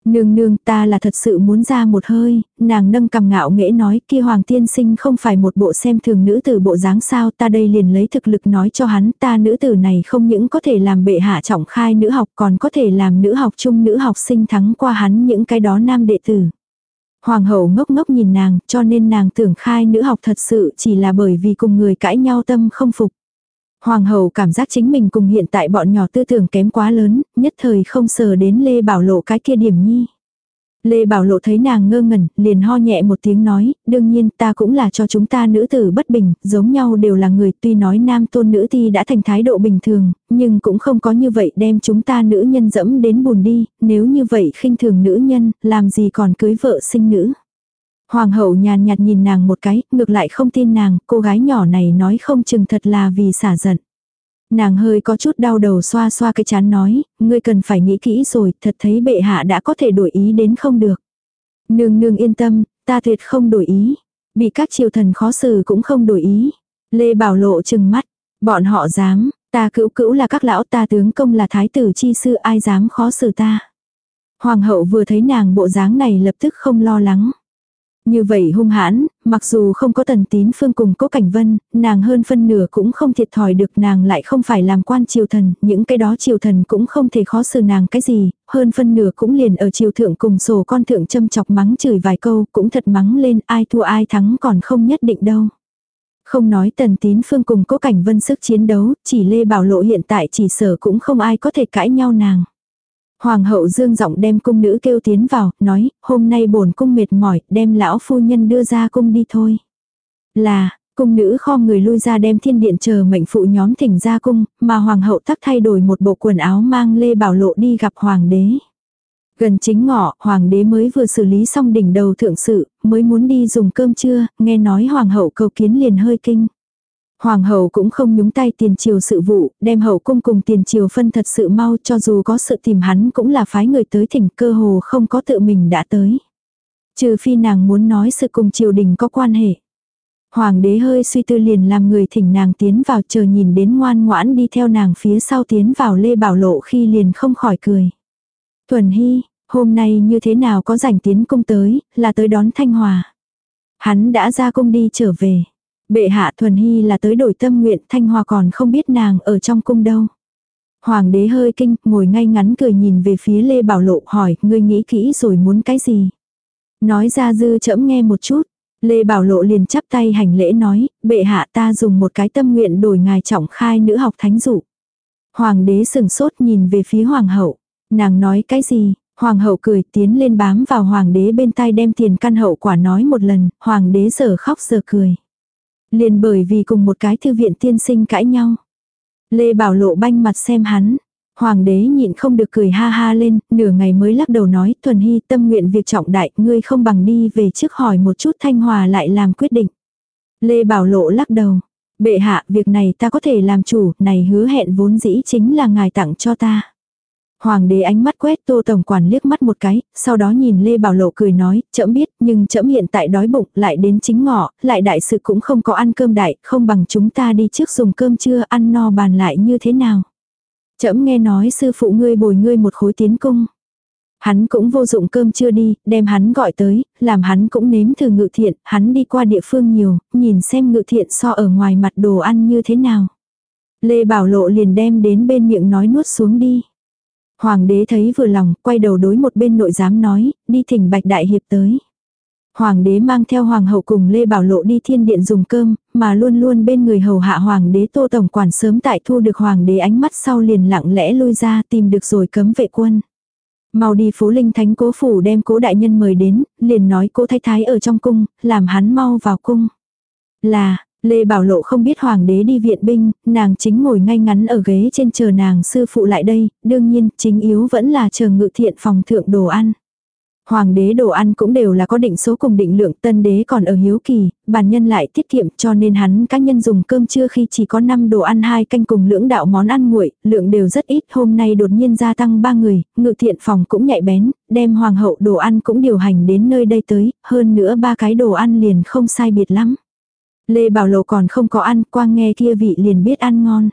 Nương nương ta là thật sự muốn ra một hơi, nàng nâng cầm ngạo nghễ nói kia hoàng tiên sinh không phải một bộ xem thường nữ tử bộ dáng sao ta đây liền lấy thực lực nói cho hắn ta nữ tử này không những có thể làm bệ hạ trọng khai nữ học còn có thể làm nữ học chung nữ học sinh thắng qua hắn những cái đó nam đệ tử. Hoàng hậu ngốc ngốc nhìn nàng cho nên nàng tưởng khai nữ học thật sự chỉ là bởi vì cùng người cãi nhau tâm không phục. Hoàng hậu cảm giác chính mình cùng hiện tại bọn nhỏ tư tưởng kém quá lớn, nhất thời không sờ đến Lê Bảo Lộ cái kia điểm nhi. Lê Bảo Lộ thấy nàng ngơ ngẩn, liền ho nhẹ một tiếng nói, đương nhiên ta cũng là cho chúng ta nữ tử bất bình, giống nhau đều là người tuy nói nam tôn nữ ti đã thành thái độ bình thường, nhưng cũng không có như vậy đem chúng ta nữ nhân dẫm đến bùn đi, nếu như vậy khinh thường nữ nhân, làm gì còn cưới vợ sinh nữ. Hoàng hậu nhàn nhạt nhìn nàng một cái, ngược lại không tin nàng, cô gái nhỏ này nói không chừng thật là vì xả giận. Nàng hơi có chút đau đầu xoa xoa cái chán nói, ngươi cần phải nghĩ kỹ rồi, thật thấy bệ hạ đã có thể đổi ý đến không được. Nương nương yên tâm, ta tuyệt không đổi ý. Bị các triều thần khó xử cũng không đổi ý. Lê Bảo Lộ chừng mắt, bọn họ dám, ta cữu cữu là các lão ta tướng công là thái tử chi sư ai dám khó xử ta. Hoàng hậu vừa thấy nàng bộ dáng này lập tức không lo lắng. Như vậy hung hãn, mặc dù không có tần tín phương cùng cố cảnh vân, nàng hơn phân nửa cũng không thiệt thòi được nàng lại không phải làm quan triều thần, những cái đó triều thần cũng không thể khó xử nàng cái gì, hơn phân nửa cũng liền ở triều thượng cùng sổ con thượng châm chọc mắng chửi vài câu, cũng thật mắng lên ai thua ai thắng còn không nhất định đâu. Không nói tần tín phương cùng cố cảnh vân sức chiến đấu, chỉ Lê Bảo Lộ hiện tại chỉ sở cũng không ai có thể cãi nhau nàng. Hoàng hậu dương giọng đem cung nữ kêu tiến vào, nói, hôm nay bổn cung mệt mỏi, đem lão phu nhân đưa ra cung đi thôi. Là, cung nữ kho người lui ra đem thiên điện chờ mệnh phụ nhóm thỉnh ra cung, mà hoàng hậu tắc thay đổi một bộ quần áo mang lê bảo lộ đi gặp hoàng đế. Gần chính ngọ, hoàng đế mới vừa xử lý xong đỉnh đầu thượng sự, mới muốn đi dùng cơm trưa, nghe nói hoàng hậu cầu kiến liền hơi kinh. Hoàng hậu cũng không nhúng tay tiền triều sự vụ, đem hậu cung cùng tiền triều phân thật sự mau cho dù có sự tìm hắn cũng là phái người tới thỉnh cơ hồ không có tự mình đã tới. Trừ phi nàng muốn nói sự cùng triều đình có quan hệ. Hoàng đế hơi suy tư liền làm người thỉnh nàng tiến vào chờ nhìn đến ngoan ngoãn đi theo nàng phía sau tiến vào lê bảo lộ khi liền không khỏi cười. Thuần Hy, hôm nay như thế nào có rảnh tiến cung tới, là tới đón Thanh Hòa. Hắn đã ra cung đi trở về. Bệ hạ thuần hy là tới đổi tâm nguyện thanh hòa còn không biết nàng ở trong cung đâu. Hoàng đế hơi kinh, ngồi ngay ngắn cười nhìn về phía Lê Bảo Lộ hỏi, ngươi nghĩ kỹ rồi muốn cái gì? Nói ra dư chậm nghe một chút. Lê Bảo Lộ liền chắp tay hành lễ nói, bệ hạ ta dùng một cái tâm nguyện đổi ngài trọng khai nữ học thánh dụ. Hoàng đế sừng sốt nhìn về phía hoàng hậu. Nàng nói cái gì? Hoàng hậu cười tiến lên bám vào hoàng đế bên tai đem tiền căn hậu quả nói một lần, hoàng đế giờ khóc giờ cười. Liền bởi vì cùng một cái thư viện tiên sinh cãi nhau. Lê Bảo Lộ banh mặt xem hắn. Hoàng đế nhịn không được cười ha ha lên, nửa ngày mới lắc đầu nói, thuần hy tâm nguyện việc trọng đại, ngươi không bằng đi về trước hỏi một chút thanh hòa lại làm quyết định. Lê Bảo Lộ lắc đầu, bệ hạ, việc này ta có thể làm chủ, này hứa hẹn vốn dĩ chính là ngài tặng cho ta. Hoàng đế ánh mắt quét tô tổng quản liếc mắt một cái, sau đó nhìn Lê Bảo Lộ cười nói, chậm biết, nhưng chậm hiện tại đói bụng, lại đến chính ngọ, lại đại sự cũng không có ăn cơm đại, không bằng chúng ta đi trước dùng cơm trưa ăn no bàn lại như thế nào. Chậm nghe nói sư phụ ngươi bồi ngươi một khối tiến cung. Hắn cũng vô dụng cơm chưa đi, đem hắn gọi tới, làm hắn cũng nếm thử ngự thiện, hắn đi qua địa phương nhiều, nhìn xem ngự thiện so ở ngoài mặt đồ ăn như thế nào. Lê Bảo Lộ liền đem đến bên miệng nói nuốt xuống đi. Hoàng đế thấy vừa lòng, quay đầu đối một bên nội giám nói, đi thỉnh bạch đại hiệp tới. Hoàng đế mang theo hoàng hậu cùng Lê Bảo Lộ đi thiên điện dùng cơm, mà luôn luôn bên người hầu hạ hoàng đế tô tổng quản sớm tại thu được hoàng đế ánh mắt sau liền lặng lẽ lui ra tìm được rồi cấm vệ quân. Mau đi phố linh thánh cố phủ đem cố đại nhân mời đến, liền nói cố thái thái ở trong cung, làm hắn mau vào cung. Là, Lê Bảo Lộ không biết hoàng đế đi viện binh, nàng chính ngồi ngay ngắn ở ghế trên chờ nàng sư phụ lại đây, đương nhiên chính yếu vẫn là chờ ngự thiện phòng thượng đồ ăn. Hoàng đế đồ ăn cũng đều là có định số cùng định lượng, tân đế còn ở hiếu kỳ, bản nhân lại tiết kiệm cho nên hắn cá nhân dùng cơm trưa khi chỉ có 5 đồ ăn hai canh cùng lưỡng đạo món ăn nguội, lượng đều rất ít, hôm nay đột nhiên gia tăng 3 người, ngự thiện phòng cũng nhạy bén, đem hoàng hậu đồ ăn cũng điều hành đến nơi đây tới, hơn nữa ba cái đồ ăn liền không sai biệt lắm. Lê Bảo Lộ còn không có ăn, quang nghe kia vị liền biết ăn ngon.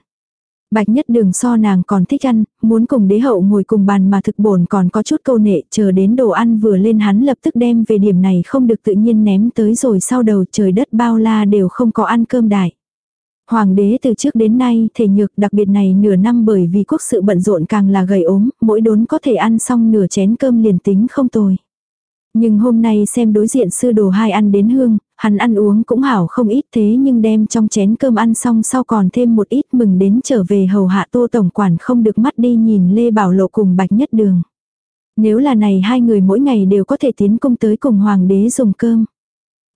Bạch nhất đường so nàng còn thích ăn, muốn cùng đế hậu ngồi cùng bàn mà thực bổn còn có chút câu nệ, chờ đến đồ ăn vừa lên hắn lập tức đem về điểm này không được tự nhiên ném tới rồi sau đầu trời đất bao la đều không có ăn cơm đại. Hoàng đế từ trước đến nay thể nhược đặc biệt này nửa năm bởi vì quốc sự bận rộn càng là gầy ốm, mỗi đốn có thể ăn xong nửa chén cơm liền tính không tồi. Nhưng hôm nay xem đối diện sư đồ hai ăn đến hương, hắn ăn uống cũng hảo không ít thế nhưng đem trong chén cơm ăn xong sau còn thêm một ít mừng đến trở về hầu hạ tô tổng quản không được mắt đi nhìn Lê Bảo Lộ cùng Bạch Nhất Đường. Nếu là này hai người mỗi ngày đều có thể tiến công tới cùng hoàng đế dùng cơm.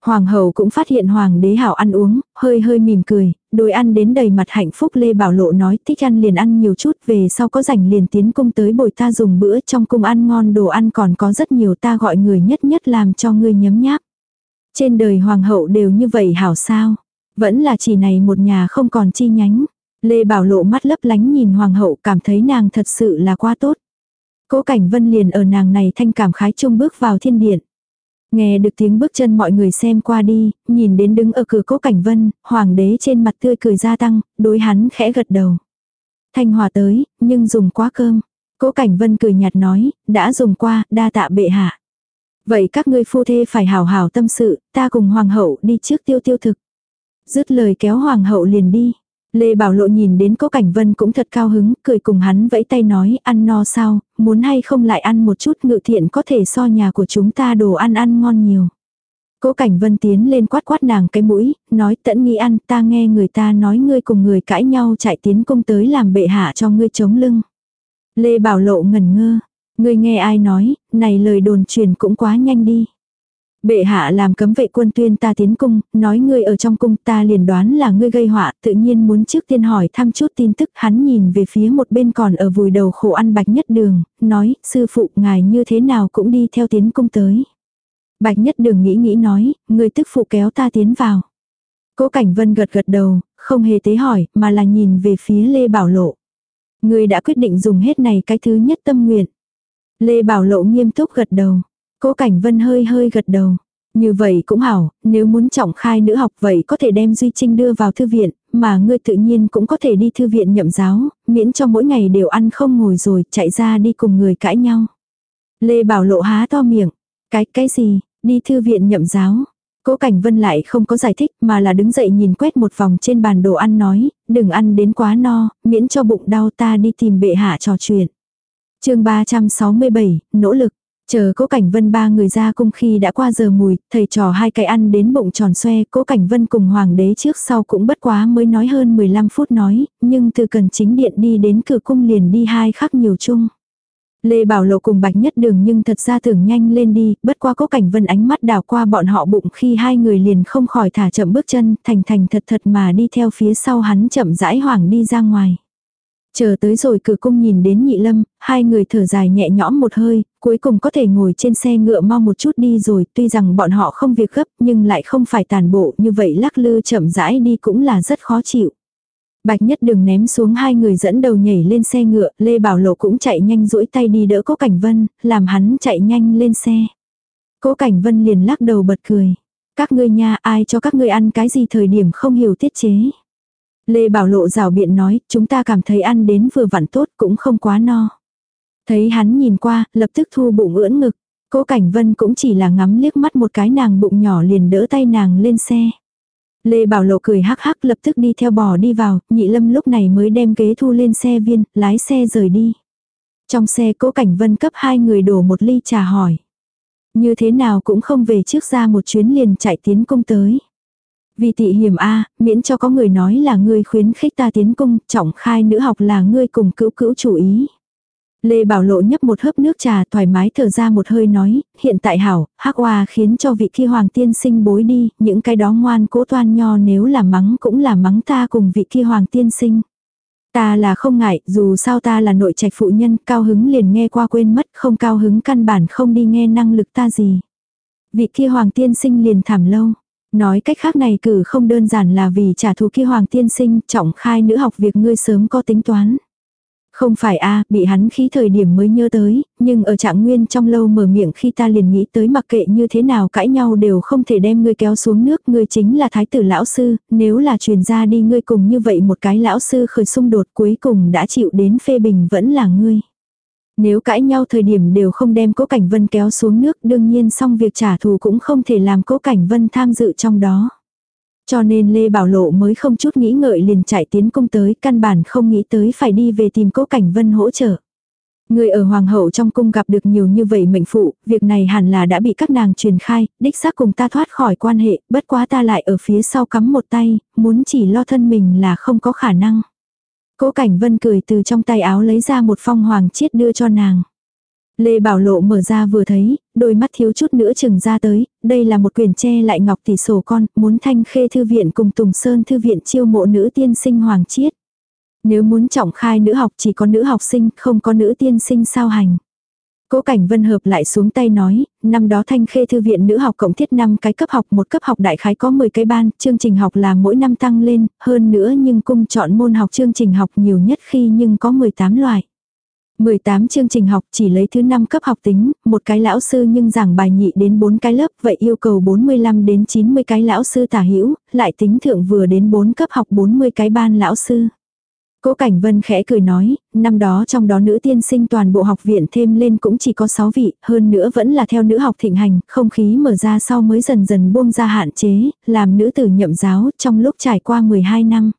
Hoàng hậu cũng phát hiện hoàng đế hảo ăn uống, hơi hơi mỉm cười, đôi ăn đến đầy mặt hạnh phúc Lê Bảo Lộ nói thích ăn liền ăn nhiều chút về sau có rảnh liền tiến cung tới bồi ta dùng bữa trong cung ăn ngon đồ ăn còn có rất nhiều ta gọi người nhất nhất làm cho ngươi nhấm nháp. Trên đời hoàng hậu đều như vậy hảo sao, vẫn là chỉ này một nhà không còn chi nhánh. Lê Bảo Lộ mắt lấp lánh nhìn hoàng hậu cảm thấy nàng thật sự là quá tốt. Cố Cảnh Vân liền ở nàng này thanh cảm khái chung bước vào thiên điện. Nghe được tiếng bước chân mọi người xem qua đi, nhìn đến đứng ở cửa cố cảnh vân, hoàng đế trên mặt tươi cười gia tăng, đối hắn khẽ gật đầu. Thanh hòa tới, nhưng dùng quá cơm. Cố Cảnh Vân cười nhạt nói, đã dùng qua, đa tạ bệ hạ. Vậy các ngươi phu thê phải hảo hảo tâm sự, ta cùng hoàng hậu đi trước tiêu tiêu thực. Dứt lời kéo hoàng hậu liền đi. Lê Bảo Lộ nhìn đến Cố Cảnh Vân cũng thật cao hứng, cười cùng hắn vẫy tay nói ăn no sao, muốn hay không lại ăn một chút ngự thiện có thể so nhà của chúng ta đồ ăn ăn ngon nhiều. Cố Cảnh Vân tiến lên quát quát nàng cái mũi, nói tẫn nghĩ ăn ta nghe người ta nói ngươi cùng người cãi nhau chạy tiến công tới làm bệ hạ cho ngươi chống lưng. Lê Bảo Lộ ngẩn ngơ, ngươi nghe ai nói, này lời đồn truyền cũng quá nhanh đi. Bệ hạ làm cấm vệ quân tuyên ta tiến cung, nói ngươi ở trong cung ta liền đoán là ngươi gây họa, tự nhiên muốn trước tiên hỏi thăm chút tin tức hắn nhìn về phía một bên còn ở vùi đầu khổ ăn bạch nhất đường, nói, sư phụ ngài như thế nào cũng đi theo tiến cung tới. Bạch nhất đường nghĩ nghĩ nói, ngươi tức phụ kéo ta tiến vào. Cố Cảnh Vân gật gật đầu, không hề tế hỏi, mà là nhìn về phía Lê Bảo Lộ. Ngươi đã quyết định dùng hết này cái thứ nhất tâm nguyện. Lê Bảo Lộ nghiêm túc gật đầu. Cố Cảnh Vân hơi hơi gật đầu. Như vậy cũng hảo, nếu muốn trọng khai nữ học vậy có thể đem Duy Trinh đưa vào thư viện, mà ngươi tự nhiên cũng có thể đi thư viện nhậm giáo, miễn cho mỗi ngày đều ăn không ngồi rồi chạy ra đi cùng người cãi nhau. Lê Bảo Lộ há to miệng. Cái, cái gì, đi thư viện nhậm giáo. Cố Cảnh Vân lại không có giải thích mà là đứng dậy nhìn quét một vòng trên bàn đồ ăn nói, đừng ăn đến quá no, miễn cho bụng đau ta đi tìm bệ hạ trò chuyện chương 367, nỗ lực. Chờ cố cảnh vân ba người ra cung khi đã qua giờ mùi, thầy trò hai cái ăn đến bụng tròn xoe, cố cảnh vân cùng hoàng đế trước sau cũng bất quá mới nói hơn 15 phút nói, nhưng từ cần chính điện đi đến cửa cung liền đi hai khắc nhiều chung. Lê Bảo Lộ cùng Bạch Nhất Đường nhưng thật ra tưởng nhanh lên đi, bất qua cố cảnh vân ánh mắt đảo qua bọn họ bụng khi hai người liền không khỏi thả chậm bước chân, thành thành thật thật mà đi theo phía sau hắn chậm rãi hoảng đi ra ngoài. Chờ tới rồi cửa cung nhìn đến nhị lâm, hai người thở dài nhẹ nhõm một hơi, cuối cùng có thể ngồi trên xe ngựa mau một chút đi rồi, tuy rằng bọn họ không việc gấp nhưng lại không phải tàn bộ như vậy lắc lư chậm rãi đi cũng là rất khó chịu. Bạch nhất đừng ném xuống hai người dẫn đầu nhảy lên xe ngựa, Lê Bảo Lộ cũng chạy nhanh duỗi tay đi đỡ Cố Cảnh Vân, làm hắn chạy nhanh lên xe. Cố Cảnh Vân liền lắc đầu bật cười. Các ngươi nha ai cho các ngươi ăn cái gì thời điểm không hiểu tiết chế. Lê Bảo Lộ rào biện nói, chúng ta cảm thấy ăn đến vừa vặn tốt cũng không quá no. Thấy hắn nhìn qua, lập tức thu bụng ưỡn ngực. Cố Cảnh Vân cũng chỉ là ngắm liếc mắt một cái nàng bụng nhỏ liền đỡ tay nàng lên xe. Lê Bảo Lộ cười hắc hắc lập tức đi theo bò đi vào, nhị lâm lúc này mới đem ghế thu lên xe viên, lái xe rời đi. Trong xe cố cảnh vân cấp hai người đổ một ly trà hỏi. Như thế nào cũng không về trước ra một chuyến liền chạy tiến công tới. Vì tị hiểm A, miễn cho có người nói là ngươi khuyến khích ta tiến cung, trọng khai nữ học là ngươi cùng cữu cữu chủ ý. Lê Bảo Lộ nhấp một hớp nước trà thoải mái thở ra một hơi nói, hiện tại hảo, hắc hoa khiến cho vị kia hoàng tiên sinh bối đi, những cái đó ngoan cố toan nho nếu là mắng cũng là mắng ta cùng vị kia hoàng tiên sinh. Ta là không ngại, dù sao ta là nội trạch phụ nhân, cao hứng liền nghe qua quên mất, không cao hứng căn bản không đi nghe năng lực ta gì. Vị kia hoàng tiên sinh liền thảm lâu. Nói cách khác này cử không đơn giản là vì trả thù kia hoàng tiên sinh, trọng khai nữ học việc ngươi sớm có tính toán. Không phải a bị hắn khí thời điểm mới nhớ tới, nhưng ở trạng nguyên trong lâu mở miệng khi ta liền nghĩ tới mặc kệ như thế nào cãi nhau đều không thể đem ngươi kéo xuống nước, ngươi chính là thái tử lão sư, nếu là truyền ra đi ngươi cùng như vậy một cái lão sư khởi xung đột cuối cùng đã chịu đến phê bình vẫn là ngươi. Nếu cãi nhau thời điểm đều không đem cố cảnh vân kéo xuống nước đương nhiên xong việc trả thù cũng không thể làm cố cảnh vân tham dự trong đó. Cho nên Lê Bảo Lộ mới không chút nghĩ ngợi liền chạy tiến công tới, căn bản không nghĩ tới phải đi về tìm cố cảnh vân hỗ trợ. Người ở hoàng hậu trong cung gặp được nhiều như vậy mệnh phụ, việc này hẳn là đã bị các nàng truyền khai, đích xác cùng ta thoát khỏi quan hệ, bất quá ta lại ở phía sau cắm một tay, muốn chỉ lo thân mình là không có khả năng. Cố Cảnh Vân cười từ trong tay áo lấy ra một phong hoàng chiết đưa cho nàng. Lê Bảo Lộ mở ra vừa thấy, đôi mắt thiếu chút nữa chừng ra tới, đây là một quyển che lại ngọc tỷ sổ con, muốn thanh khê thư viện cùng Tùng Sơn thư viện chiêu mộ nữ tiên sinh hoàng chiết. Nếu muốn trọng khai nữ học chỉ có nữ học sinh, không có nữ tiên sinh sao hành. Cố Cảnh Vân hợp lại xuống tay nói, năm đó Thanh Khê Thư viện nữ học cộng thiết 5 cái cấp học, một cấp học đại khái có 10 cái ban, chương trình học là mỗi năm tăng lên, hơn nữa nhưng cung chọn môn học chương trình học nhiều nhất khi nhưng có 18 loại. 18 chương trình học chỉ lấy thứ 5 cấp học tính, một cái lão sư nhưng giảng bài nhị đến 4 cái lớp, vậy yêu cầu 45 đến 90 cái lão sư tả hữu lại tính thượng vừa đến 4 cấp học 40 cái ban lão sư. Cố Cảnh Vân khẽ cười nói, năm đó trong đó nữ tiên sinh toàn bộ học viện thêm lên cũng chỉ có 6 vị, hơn nữa vẫn là theo nữ học thịnh hành, không khí mở ra sau mới dần dần buông ra hạn chế, làm nữ tử nhậm giáo trong lúc trải qua 12 năm.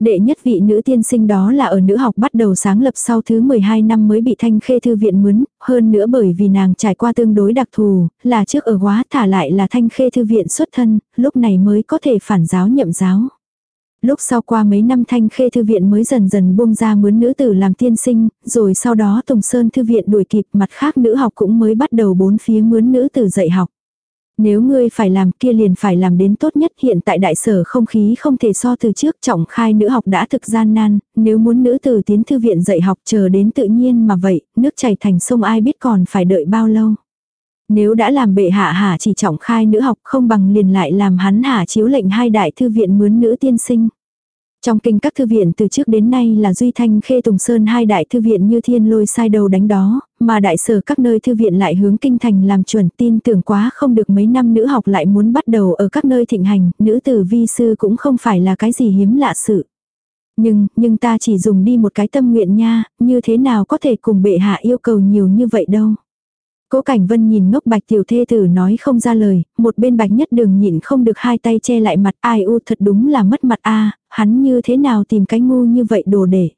Đệ nhất vị nữ tiên sinh đó là ở nữ học bắt đầu sáng lập sau thứ 12 năm mới bị thanh khê thư viện mướn, hơn nữa bởi vì nàng trải qua tương đối đặc thù, là trước ở quá thả lại là thanh khê thư viện xuất thân, lúc này mới có thể phản giáo nhậm giáo. Lúc sau qua mấy năm thanh khê thư viện mới dần dần buông ra mướn nữ tử làm tiên sinh, rồi sau đó Tùng Sơn thư viện đuổi kịp mặt khác nữ học cũng mới bắt đầu bốn phía mướn nữ tử dạy học. Nếu ngươi phải làm kia liền phải làm đến tốt nhất hiện tại đại sở không khí không thể so từ trước trọng khai nữ học đã thực gian nan, nếu muốn nữ tử tiến thư viện dạy học chờ đến tự nhiên mà vậy, nước chảy thành sông ai biết còn phải đợi bao lâu. Nếu đã làm bệ hạ hạ chỉ trọng khai nữ học không bằng liền lại làm hắn hạ chiếu lệnh hai đại thư viện mướn nữ tiên sinh. Trong kinh các thư viện từ trước đến nay là Duy Thanh Khê Tùng Sơn hai đại thư viện như thiên lôi sai đầu đánh đó, mà đại sở các nơi thư viện lại hướng kinh thành làm chuẩn tin tưởng quá không được mấy năm nữ học lại muốn bắt đầu ở các nơi thịnh hành, nữ tử vi sư cũng không phải là cái gì hiếm lạ sự. Nhưng, nhưng ta chỉ dùng đi một cái tâm nguyện nha, như thế nào có thể cùng bệ hạ yêu cầu nhiều như vậy đâu. Cố Cảnh Vân nhìn ngốc bạch tiểu thê tử nói không ra lời, một bên bạch nhất đường nhịn không được hai tay che lại mặt ai u thật đúng là mất mặt a hắn như thế nào tìm cái ngu như vậy đồ để.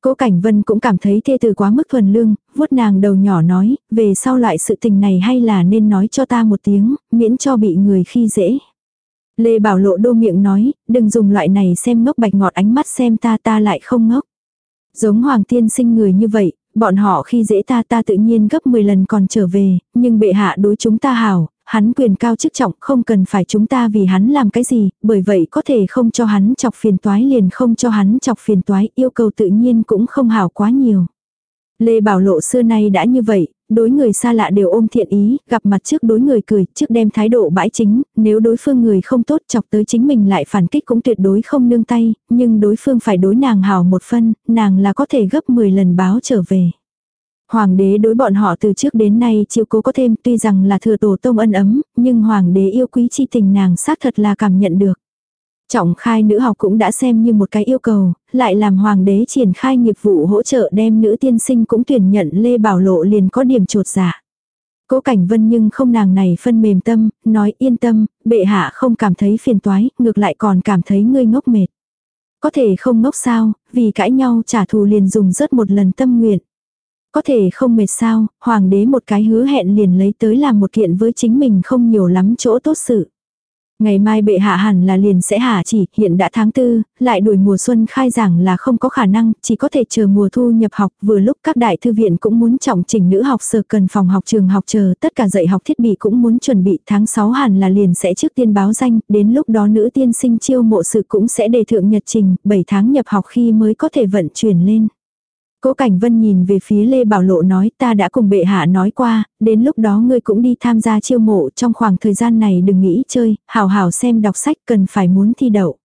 Cố Cảnh Vân cũng cảm thấy thê tử quá mức thuần lương, vuốt nàng đầu nhỏ nói, về sau loại sự tình này hay là nên nói cho ta một tiếng, miễn cho bị người khi dễ. Lê Bảo Lộ đô miệng nói, đừng dùng loại này xem ngốc bạch ngọt ánh mắt xem ta ta lại không ngốc. Giống Hoàng Tiên sinh người như vậy, bọn họ khi dễ ta ta tự nhiên gấp 10 lần còn trở về, nhưng bệ hạ đối chúng ta hảo, hắn quyền cao chức trọng không cần phải chúng ta vì hắn làm cái gì, bởi vậy có thể không cho hắn chọc phiền toái liền không cho hắn chọc phiền toái, yêu cầu tự nhiên cũng không hảo quá nhiều. Lê Bảo Lộ xưa nay đã như vậy, đối người xa lạ đều ôm thiện ý, gặp mặt trước đối người cười, trước đem thái độ bãi chính, nếu đối phương người không tốt chọc tới chính mình lại phản kích cũng tuyệt đối không nương tay, nhưng đối phương phải đối nàng hào một phân, nàng là có thể gấp 10 lần báo trở về. Hoàng đế đối bọn họ từ trước đến nay chiếu cố có thêm tuy rằng là thừa tổ tông ân ấm, nhưng hoàng đế yêu quý chi tình nàng xác thật là cảm nhận được. Trọng khai nữ học cũng đã xem như một cái yêu cầu, lại làm hoàng đế triển khai nghiệp vụ hỗ trợ đem nữ tiên sinh cũng tuyển nhận Lê Bảo Lộ liền có điểm trột giả. Cố Cảnh Vân nhưng không nàng này phân mềm tâm, nói yên tâm, bệ hạ không cảm thấy phiền toái, ngược lại còn cảm thấy ngươi ngốc mệt. Có thể không ngốc sao, vì cãi nhau trả thù liền dùng rớt một lần tâm nguyện. Có thể không mệt sao, hoàng đế một cái hứa hẹn liền lấy tới làm một kiện với chính mình không nhiều lắm chỗ tốt sự. Ngày mai bệ hạ hẳn là liền sẽ hạ chỉ, hiện đã tháng tư, lại đuổi mùa xuân khai giảng là không có khả năng, chỉ có thể chờ mùa thu nhập học, vừa lúc các đại thư viện cũng muốn trọng chỉnh nữ học sở cần phòng học trường học chờ, tất cả dạy học thiết bị cũng muốn chuẩn bị, tháng 6 hẳn là liền sẽ trước tiên báo danh, đến lúc đó nữ tiên sinh chiêu mộ sự cũng sẽ đề thượng nhật trình, 7 tháng nhập học khi mới có thể vận chuyển lên. Cố Cảnh Vân nhìn về phía Lê Bảo Lộ nói ta đã cùng bệ hạ nói qua, đến lúc đó ngươi cũng đi tham gia chiêu mộ trong khoảng thời gian này đừng nghĩ chơi, hào hào xem đọc sách cần phải muốn thi đậu.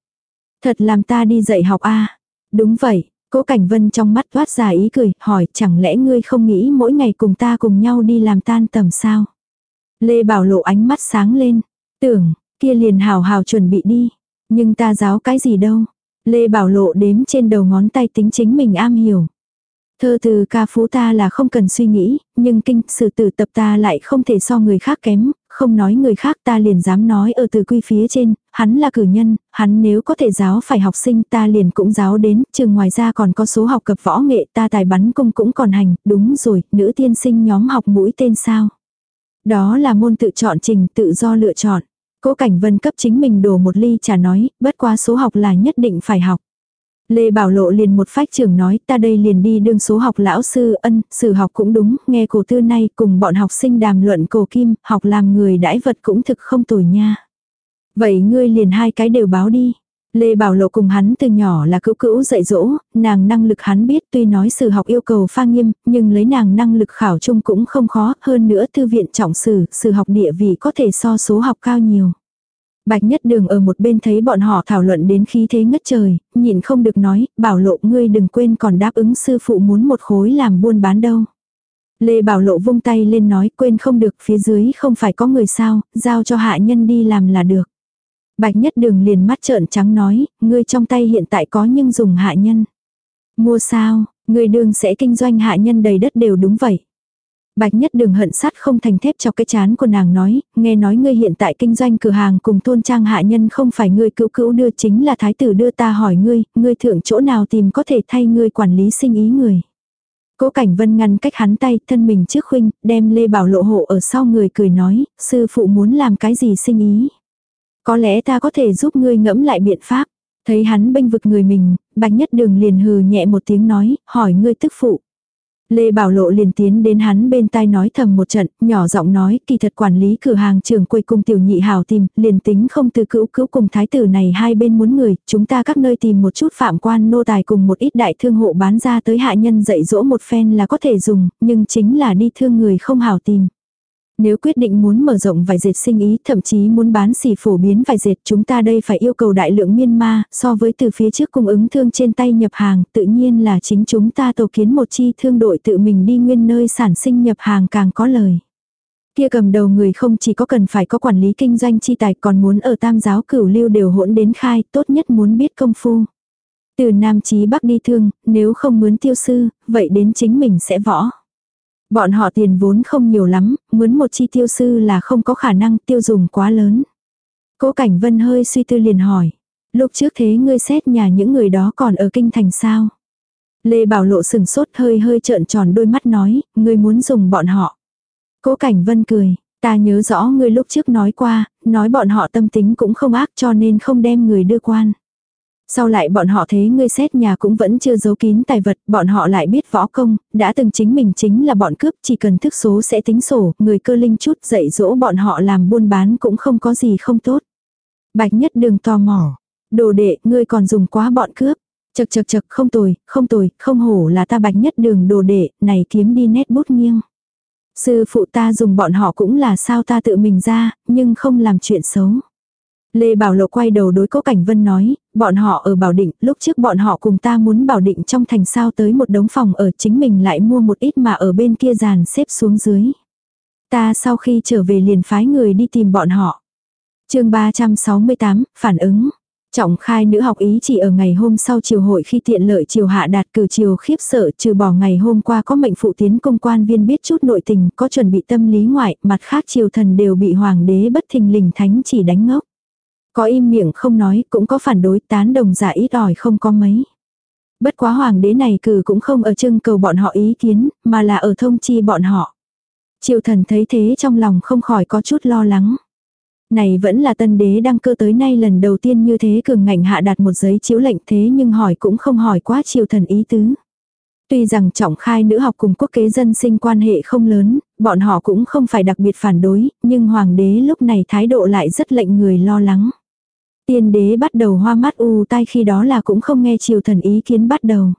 Thật làm ta đi dạy học a Đúng vậy, Cố Cảnh Vân trong mắt thoát ra ý cười, hỏi chẳng lẽ ngươi không nghĩ mỗi ngày cùng ta cùng nhau đi làm tan tầm sao? Lê Bảo Lộ ánh mắt sáng lên, tưởng, kia liền hào hào chuẩn bị đi, nhưng ta giáo cái gì đâu. Lê Bảo Lộ đếm trên đầu ngón tay tính chính mình am hiểu. Thơ từ ca phú ta là không cần suy nghĩ, nhưng kinh sử tử tập ta lại không thể so người khác kém, không nói người khác ta liền dám nói ở từ quy phía trên, hắn là cử nhân, hắn nếu có thể giáo phải học sinh ta liền cũng giáo đến, trường ngoài ra còn có số học cập võ nghệ ta tài bắn cung cũng còn hành, đúng rồi, nữ tiên sinh nhóm học mũi tên sao. Đó là môn tự chọn trình tự do lựa chọn. Cố Cảnh Vân cấp chính mình đổ một ly trà nói, bất quá số học là nhất định phải học. Lê Bảo Lộ liền một phách trưởng nói ta đây liền đi đương số học lão sư ân, sử học cũng đúng, nghe cổ tư này cùng bọn học sinh đàm luận cổ kim, học làm người đãi vật cũng thực không tồi nha. Vậy ngươi liền hai cái đều báo đi. Lê Bảo Lộ cùng hắn từ nhỏ là cữu cữu dạy dỗ, nàng năng lực hắn biết tuy nói sử học yêu cầu pha nghiêm, nhưng lấy nàng năng lực khảo chung cũng không khó, hơn nữa thư viện trọng sử, sử học địa vị có thể so số học cao nhiều. Bạch nhất đường ở một bên thấy bọn họ thảo luận đến khí thế ngất trời, nhìn không được nói, bảo lộ ngươi đừng quên còn đáp ứng sư phụ muốn một khối làm buôn bán đâu. Lê Bảo Lộ vung tay lên nói quên không được phía dưới không phải có người sao, giao cho hạ nhân đi làm là được. Bạch nhất đường liền mắt trợn trắng nói, ngươi trong tay hiện tại có nhưng dùng hạ nhân. Mua sao, người đường sẽ kinh doanh hạ nhân đầy đất đều đúng vậy. Bạch nhất đường hận sắt không thành thép cho cái chán của nàng nói, nghe nói ngươi hiện tại kinh doanh cửa hàng cùng thôn trang hạ nhân không phải ngươi cứu cứu đưa chính là thái tử đưa ta hỏi ngươi, ngươi thượng chỗ nào tìm có thể thay ngươi quản lý sinh ý người. Cố Cảnh Vân ngăn cách hắn tay, thân mình trước khuynh, đem Lê Bảo lộ hộ ở sau người cười nói, sư phụ muốn làm cái gì sinh ý. Có lẽ ta có thể giúp ngươi ngẫm lại biện pháp. Thấy hắn bênh vực người mình, bạch nhất đường liền hừ nhẹ một tiếng nói, hỏi ngươi tức phụ. Lê Bảo Lộ liền tiến đến hắn bên tai nói thầm một trận, nhỏ giọng nói, kỳ thật quản lý cửa hàng trường quầy cung tiểu nhị hào tìm, liền tính không từ cữu cữu cùng thái tử này hai bên muốn người, chúng ta các nơi tìm một chút phạm quan nô tài cùng một ít đại thương hộ bán ra tới hạ nhân dạy dỗ một phen là có thể dùng, nhưng chính là đi thương người không hào tìm. Nếu quyết định muốn mở rộng vải dệt sinh ý, thậm chí muốn bán xỉ phổ biến vải dệt, chúng ta đây phải yêu cầu đại lượng miên ma, so với từ phía trước cung ứng thương trên tay nhập hàng, tự nhiên là chính chúng ta tổ kiến một chi thương đội tự mình đi nguyên nơi sản sinh nhập hàng càng có lời. Kia cầm đầu người không chỉ có cần phải có quản lý kinh doanh chi tài còn muốn ở tam giáo cửu lưu đều hỗn đến khai, tốt nhất muốn biết công phu. Từ Nam Chí Bắc đi thương, nếu không mướn tiêu sư, vậy đến chính mình sẽ võ. Bọn họ tiền vốn không nhiều lắm, mướn một chi tiêu sư là không có khả năng tiêu dùng quá lớn. Cố Cảnh Vân hơi suy tư liền hỏi. Lúc trước thế ngươi xét nhà những người đó còn ở kinh thành sao? Lê Bảo Lộ sừng sốt hơi hơi trợn tròn đôi mắt nói, ngươi muốn dùng bọn họ. Cố Cảnh Vân cười, ta nhớ rõ ngươi lúc trước nói qua, nói bọn họ tâm tính cũng không ác cho nên không đem người đưa quan. Sau lại bọn họ thế ngươi xét nhà cũng vẫn chưa giấu kín tài vật, bọn họ lại biết võ công, đã từng chính mình chính là bọn cướp, chỉ cần thức số sẽ tính sổ, người cơ linh chút dạy dỗ bọn họ làm buôn bán cũng không có gì không tốt. Bạch nhất đường tò mò. Đồ đệ, ngươi còn dùng quá bọn cướp. Chật chật chật, không tồi, không tồi, không hổ là ta bạch nhất đường đồ đệ, này kiếm đi nét bút nghiêng. Sư phụ ta dùng bọn họ cũng là sao ta tự mình ra, nhưng không làm chuyện xấu. Lê Bảo Lộ quay đầu đối Cố Cảnh Vân nói, bọn họ ở Bảo Định, lúc trước bọn họ cùng ta muốn Bảo Định trong thành sao tới một đống phòng ở chính mình lại mua một ít mà ở bên kia dàn xếp xuống dưới. Ta sau khi trở về liền phái người đi tìm bọn họ. chương 368, phản ứng. Trọng khai nữ học ý chỉ ở ngày hôm sau chiều hội khi tiện lợi chiều hạ đạt cử chiều khiếp sợ trừ bỏ ngày hôm qua có mệnh phụ tiến công quan viên biết chút nội tình có chuẩn bị tâm lý ngoại mặt khác triều thần đều bị hoàng đế bất thình lình thánh chỉ đánh ngốc. Có im miệng không nói, cũng có phản đối tán đồng giả ít ỏi không có mấy. Bất quá hoàng đế này cử cũng không ở trưng cầu bọn họ ý kiến, mà là ở thông chi bọn họ. Triều thần thấy thế trong lòng không khỏi có chút lo lắng. Này vẫn là tân đế đăng cơ tới nay lần đầu tiên như thế cường ngạnh hạ đặt một giấy chiếu lệnh thế nhưng hỏi cũng không hỏi quá triều thần ý tứ. Tuy rằng trọng khai nữ học cùng quốc kế dân sinh quan hệ không lớn, bọn họ cũng không phải đặc biệt phản đối, nhưng hoàng đế lúc này thái độ lại rất lệnh người lo lắng. Tiên đế bắt đầu hoa mắt u tai khi đó là cũng không nghe triều thần ý kiến bắt đầu.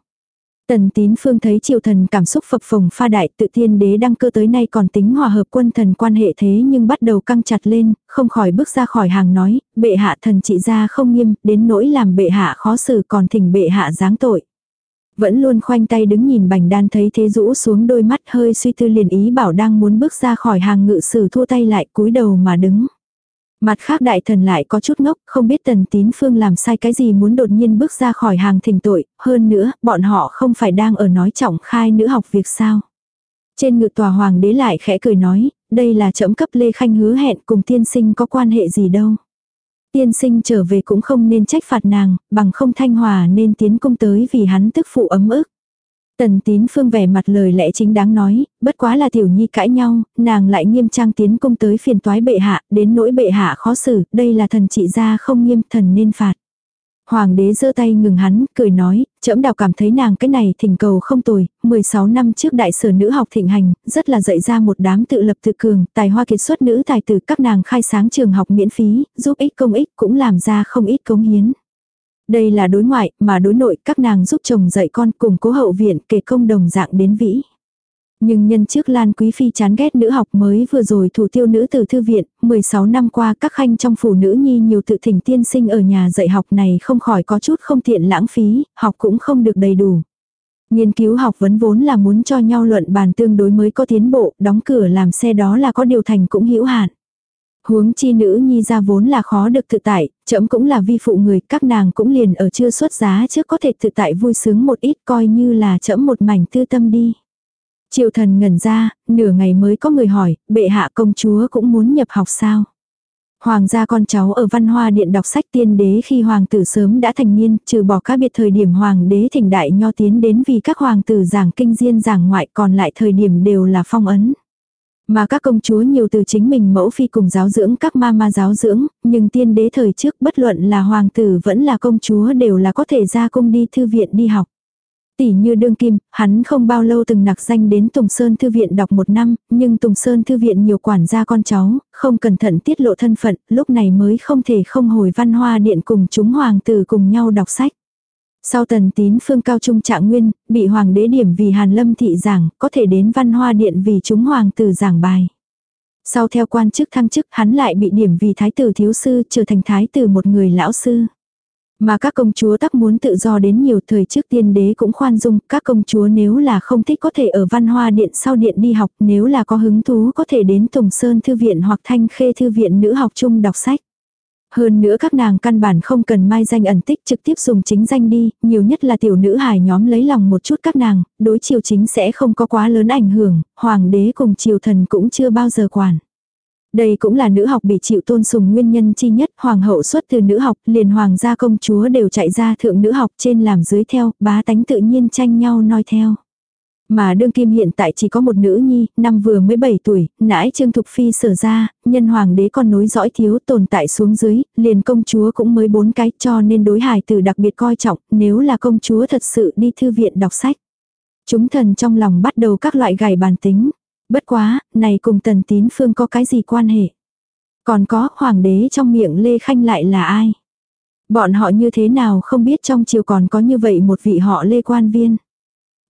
Tần tín phương thấy triều thần cảm xúc phập phồng pha đại tự tiên đế đăng cơ tới nay còn tính hòa hợp quân thần quan hệ thế nhưng bắt đầu căng chặt lên, không khỏi bước ra khỏi hàng nói, bệ hạ thần trị ra không nghiêm, đến nỗi làm bệ hạ khó xử còn thỉnh bệ hạ giáng tội. Vẫn luôn khoanh tay đứng nhìn bành đan thấy thế rũ xuống đôi mắt hơi suy tư liền ý bảo đang muốn bước ra khỏi hàng ngự sử thua tay lại cúi đầu mà đứng. Mặt khác đại thần lại có chút ngốc, không biết tần tín phương làm sai cái gì muốn đột nhiên bước ra khỏi hàng thỉnh tội, hơn nữa, bọn họ không phải đang ở nói trọng khai nữ học việc sao. Trên ngự tòa hoàng đế lại khẽ cười nói, đây là trẫm cấp Lê Khanh hứa hẹn cùng tiên sinh có quan hệ gì đâu. Tiên sinh trở về cũng không nên trách phạt nàng, bằng không thanh hòa nên tiến công tới vì hắn tức phụ ấm ức. Tần tín phương vẻ mặt lời lẽ chính đáng nói, bất quá là tiểu nhi cãi nhau, nàng lại nghiêm trang tiến công tới phiền toái bệ hạ, đến nỗi bệ hạ khó xử, đây là thần trị gia không nghiêm thần nên phạt. Hoàng đế giơ tay ngừng hắn, cười nói, trẫm đào cảm thấy nàng cái này thỉnh cầu không tồi, 16 năm trước đại sở nữ học thịnh hành, rất là dạy ra một đám tự lập tự cường, tài hoa kiệt xuất nữ tài tử các nàng khai sáng trường học miễn phí, giúp ích công ích cũng làm ra không ít cống hiến. Đây là đối ngoại, mà đối nội các nàng giúp chồng dạy con cùng cố hậu viện kể công đồng dạng đến vĩ. Nhưng nhân trước Lan Quý Phi chán ghét nữ học mới vừa rồi thủ tiêu nữ từ thư viện, 16 năm qua các khanh trong phủ nữ nhi nhiều tự thỉnh tiên sinh ở nhà dạy học này không khỏi có chút không tiện lãng phí, học cũng không được đầy đủ. Nghiên cứu học vấn vốn là muốn cho nhau luận bàn tương đối mới có tiến bộ, đóng cửa làm xe đó là có điều thành cũng hữu hạn. Huống chi nữ nhi ra vốn là khó được tự tại, trẫm cũng là vi phụ người, các nàng cũng liền ở chưa xuất giá trước có thể tự tại vui sướng một ít coi như là trẫm một mảnh tư tâm đi. Triệu thần ngẩn ra, nửa ngày mới có người hỏi, bệ hạ công chúa cũng muốn nhập học sao? Hoàng gia con cháu ở văn hoa điện đọc sách tiên đế khi hoàng tử sớm đã thành niên, trừ bỏ các biệt thời điểm hoàng đế thỉnh đại nho tiến đến vì các hoàng tử giảng kinh diên giảng ngoại còn lại thời điểm đều là phong ấn. Mà các công chúa nhiều từ chính mình mẫu phi cùng giáo dưỡng các ma ma giáo dưỡng, nhưng tiên đế thời trước bất luận là hoàng tử vẫn là công chúa đều là có thể ra cung đi thư viện đi học. Tỷ như đương kim, hắn không bao lâu từng nặc danh đến Tùng Sơn Thư viện đọc một năm, nhưng Tùng Sơn Thư viện nhiều quản gia con cháu, không cẩn thận tiết lộ thân phận, lúc này mới không thể không hồi văn hoa điện cùng chúng hoàng tử cùng nhau đọc sách. Sau tần tín phương cao trung trạng nguyên, bị hoàng đế điểm vì hàn lâm thị giảng, có thể đến văn hoa điện vì chúng hoàng tử giảng bài. Sau theo quan chức thăng chức hắn lại bị điểm vì thái tử thiếu sư trở thành thái tử một người lão sư. Mà các công chúa tắc muốn tự do đến nhiều thời trước tiên đế cũng khoan dung, các công chúa nếu là không thích có thể ở văn hoa điện sau điện đi học, nếu là có hứng thú có thể đến Tùng Sơn Thư viện hoặc Thanh Khê Thư viện nữ học chung đọc sách. Hơn nữa các nàng căn bản không cần mai danh ẩn tích trực tiếp dùng chính danh đi, nhiều nhất là tiểu nữ hài nhóm lấy lòng một chút các nàng, đối triều chính sẽ không có quá lớn ảnh hưởng, hoàng đế cùng triều thần cũng chưa bao giờ quản. Đây cũng là nữ học bị chịu tôn sùng nguyên nhân chi nhất, hoàng hậu xuất từ nữ học, liền hoàng gia công chúa đều chạy ra thượng nữ học trên làm dưới theo, bá tánh tự nhiên tranh nhau noi theo. Mà đương kim hiện tại chỉ có một nữ nhi, năm vừa mới 7 tuổi, nãi Trương Thục Phi sở ra, nhân hoàng đế còn nối dõi thiếu tồn tại xuống dưới, liền công chúa cũng mới bốn cái cho nên đối hài tử đặc biệt coi trọng, nếu là công chúa thật sự đi thư viện đọc sách. Chúng thần trong lòng bắt đầu các loại gài bàn tính. Bất quá, này cùng tần tín phương có cái gì quan hệ? Còn có, hoàng đế trong miệng Lê Khanh lại là ai? Bọn họ như thế nào không biết trong triều còn có như vậy một vị họ Lê quan viên?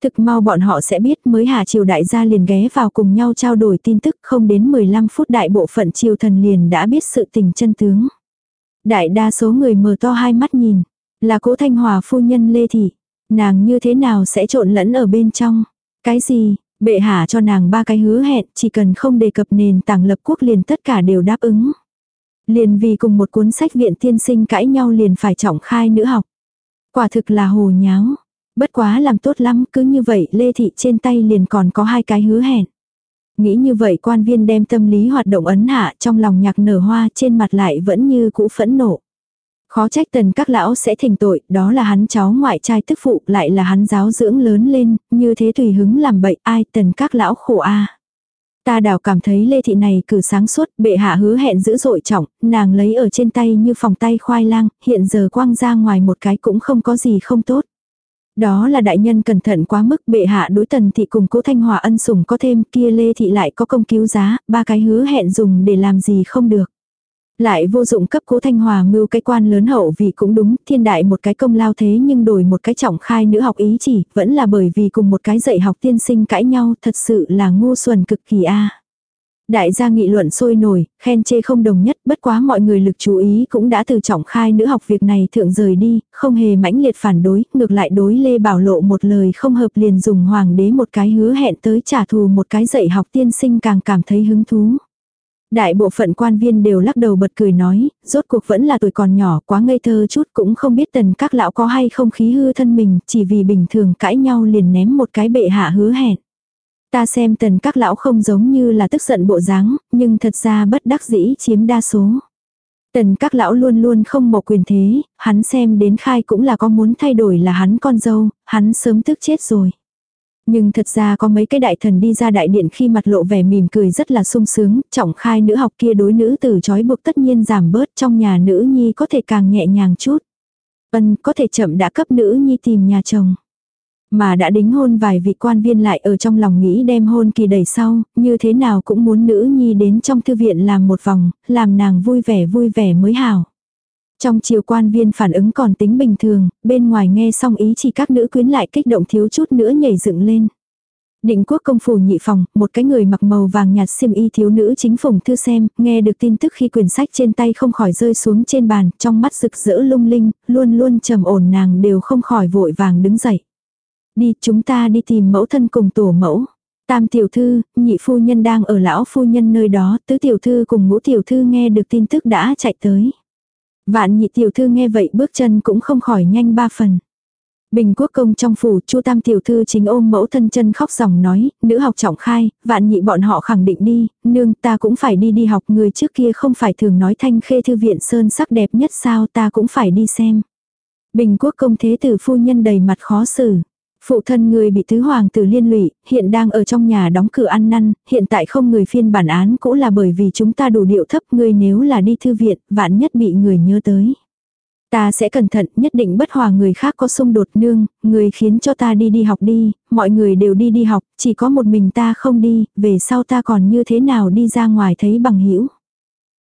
Thực mau bọn họ sẽ biết mới hà triều đại gia liền ghé vào cùng nhau trao đổi tin tức không đến 15 phút đại bộ phận triều thần liền đã biết sự tình chân tướng. Đại đa số người mở to hai mắt nhìn, là cố thanh hòa phu nhân Lê Thị. Nàng như thế nào sẽ trộn lẫn ở bên trong? Cái gì, bệ hạ cho nàng ba cái hứa hẹn, chỉ cần không đề cập nền tảng lập quốc liền tất cả đều đáp ứng. Liền vì cùng một cuốn sách viện tiên sinh cãi nhau liền phải trọng khai nữ học. Quả thực là hồ nháo. Bất quá làm tốt lắm, cứ như vậy Lê Thị trên tay liền còn có hai cái hứa hẹn. Nghĩ như vậy quan viên đem tâm lý hoạt động ấn hạ trong lòng nhạc nở hoa trên mặt lại vẫn như cũ phẫn nộ. Khó trách tần các lão sẽ thành tội, đó là hắn cháu ngoại trai tức phụ, lại là hắn giáo dưỡng lớn lên, như thế tùy hứng làm bậy, ai tần các lão khổ a Ta đảo cảm thấy Lê Thị này cử sáng suốt, bệ hạ hứa hẹn dữ dội trọng, nàng lấy ở trên tay như phòng tay khoai lang, hiện giờ quăng ra ngoài một cái cũng không có gì không tốt. Đó là đại nhân cẩn thận quá mức bệ hạ đối tần thị cùng cố thanh hòa ân sủng có thêm kia lê thị lại có công cứu giá, ba cái hứa hẹn dùng để làm gì không được. Lại vô dụng cấp cố thanh hòa mưu cái quan lớn hậu vì cũng đúng, thiên đại một cái công lao thế nhưng đổi một cái trọng khai nữ học ý chỉ, vẫn là bởi vì cùng một cái dạy học tiên sinh cãi nhau, thật sự là ngu xuẩn cực kỳ a Đại gia nghị luận sôi nổi, khen chê không đồng nhất, bất quá mọi người lực chú ý cũng đã từ trọng khai nữ học việc này thượng rời đi, không hề mãnh liệt phản đối, ngược lại đối Lê Bảo Lộ một lời không hợp liền dùng hoàng đế một cái hứa hẹn tới trả thù một cái dạy học tiên sinh càng cảm thấy hứng thú. Đại bộ phận quan viên đều lắc đầu bật cười nói, rốt cuộc vẫn là tuổi còn nhỏ quá ngây thơ chút cũng không biết tần các lão có hay không khí hư thân mình, chỉ vì bình thường cãi nhau liền ném một cái bệ hạ hứa hẹn. Ta xem tần các lão không giống như là tức giận bộ dáng, nhưng thật ra bất đắc dĩ chiếm đa số. Tần các lão luôn luôn không một quyền thế, hắn xem đến khai cũng là có muốn thay đổi là hắn con dâu, hắn sớm tức chết rồi. Nhưng thật ra có mấy cái đại thần đi ra đại điện khi mặt lộ vẻ mỉm cười rất là sung sướng, trọng khai nữ học kia đối nữ tử trói buộc tất nhiên giảm bớt trong nhà nữ nhi có thể càng nhẹ nhàng chút. Ân có thể chậm đã cấp nữ nhi tìm nhà chồng. Mà đã đính hôn vài vị quan viên lại ở trong lòng nghĩ đem hôn kỳ đẩy sau, như thế nào cũng muốn nữ nhi đến trong thư viện làm một vòng, làm nàng vui vẻ vui vẻ mới hảo. Trong chiều quan viên phản ứng còn tính bình thường, bên ngoài nghe xong ý chỉ các nữ quyến lại kích động thiếu chút nữa nhảy dựng lên. Định quốc công phủ nhị phòng, một cái người mặc màu vàng nhạt xiêm y thiếu nữ chính phùng thư xem, nghe được tin tức khi quyển sách trên tay không khỏi rơi xuống trên bàn, trong mắt rực rỡ lung linh, luôn luôn trầm ổn nàng đều không khỏi vội vàng đứng dậy. Đi chúng ta đi tìm mẫu thân cùng tổ mẫu. Tam tiểu thư, nhị phu nhân đang ở lão phu nhân nơi đó, tứ tiểu thư cùng ngũ tiểu thư nghe được tin tức đã chạy tới. Vạn nhị tiểu thư nghe vậy bước chân cũng không khỏi nhanh ba phần. Bình quốc công trong phủ, chu tam tiểu thư chính ôm mẫu thân chân khóc dòng nói, nữ học trọng khai, vạn nhị bọn họ khẳng định đi, nương ta cũng phải đi đi học, người trước kia không phải thường nói thanh khê thư viện sơn sắc đẹp nhất sao ta cũng phải đi xem. Bình quốc công thế tử phu nhân đầy mặt khó xử. Phụ thân người bị tứ hoàng tử liên lụy, hiện đang ở trong nhà đóng cửa ăn năn, hiện tại không người phiên bản án cũng là bởi vì chúng ta đủ điệu thấp người nếu là đi thư viện, vạn nhất bị người nhớ tới. Ta sẽ cẩn thận, nhất định bất hòa người khác có xung đột nương, người khiến cho ta đi đi học đi, mọi người đều đi đi học, chỉ có một mình ta không đi, về sau ta còn như thế nào đi ra ngoài thấy bằng hữu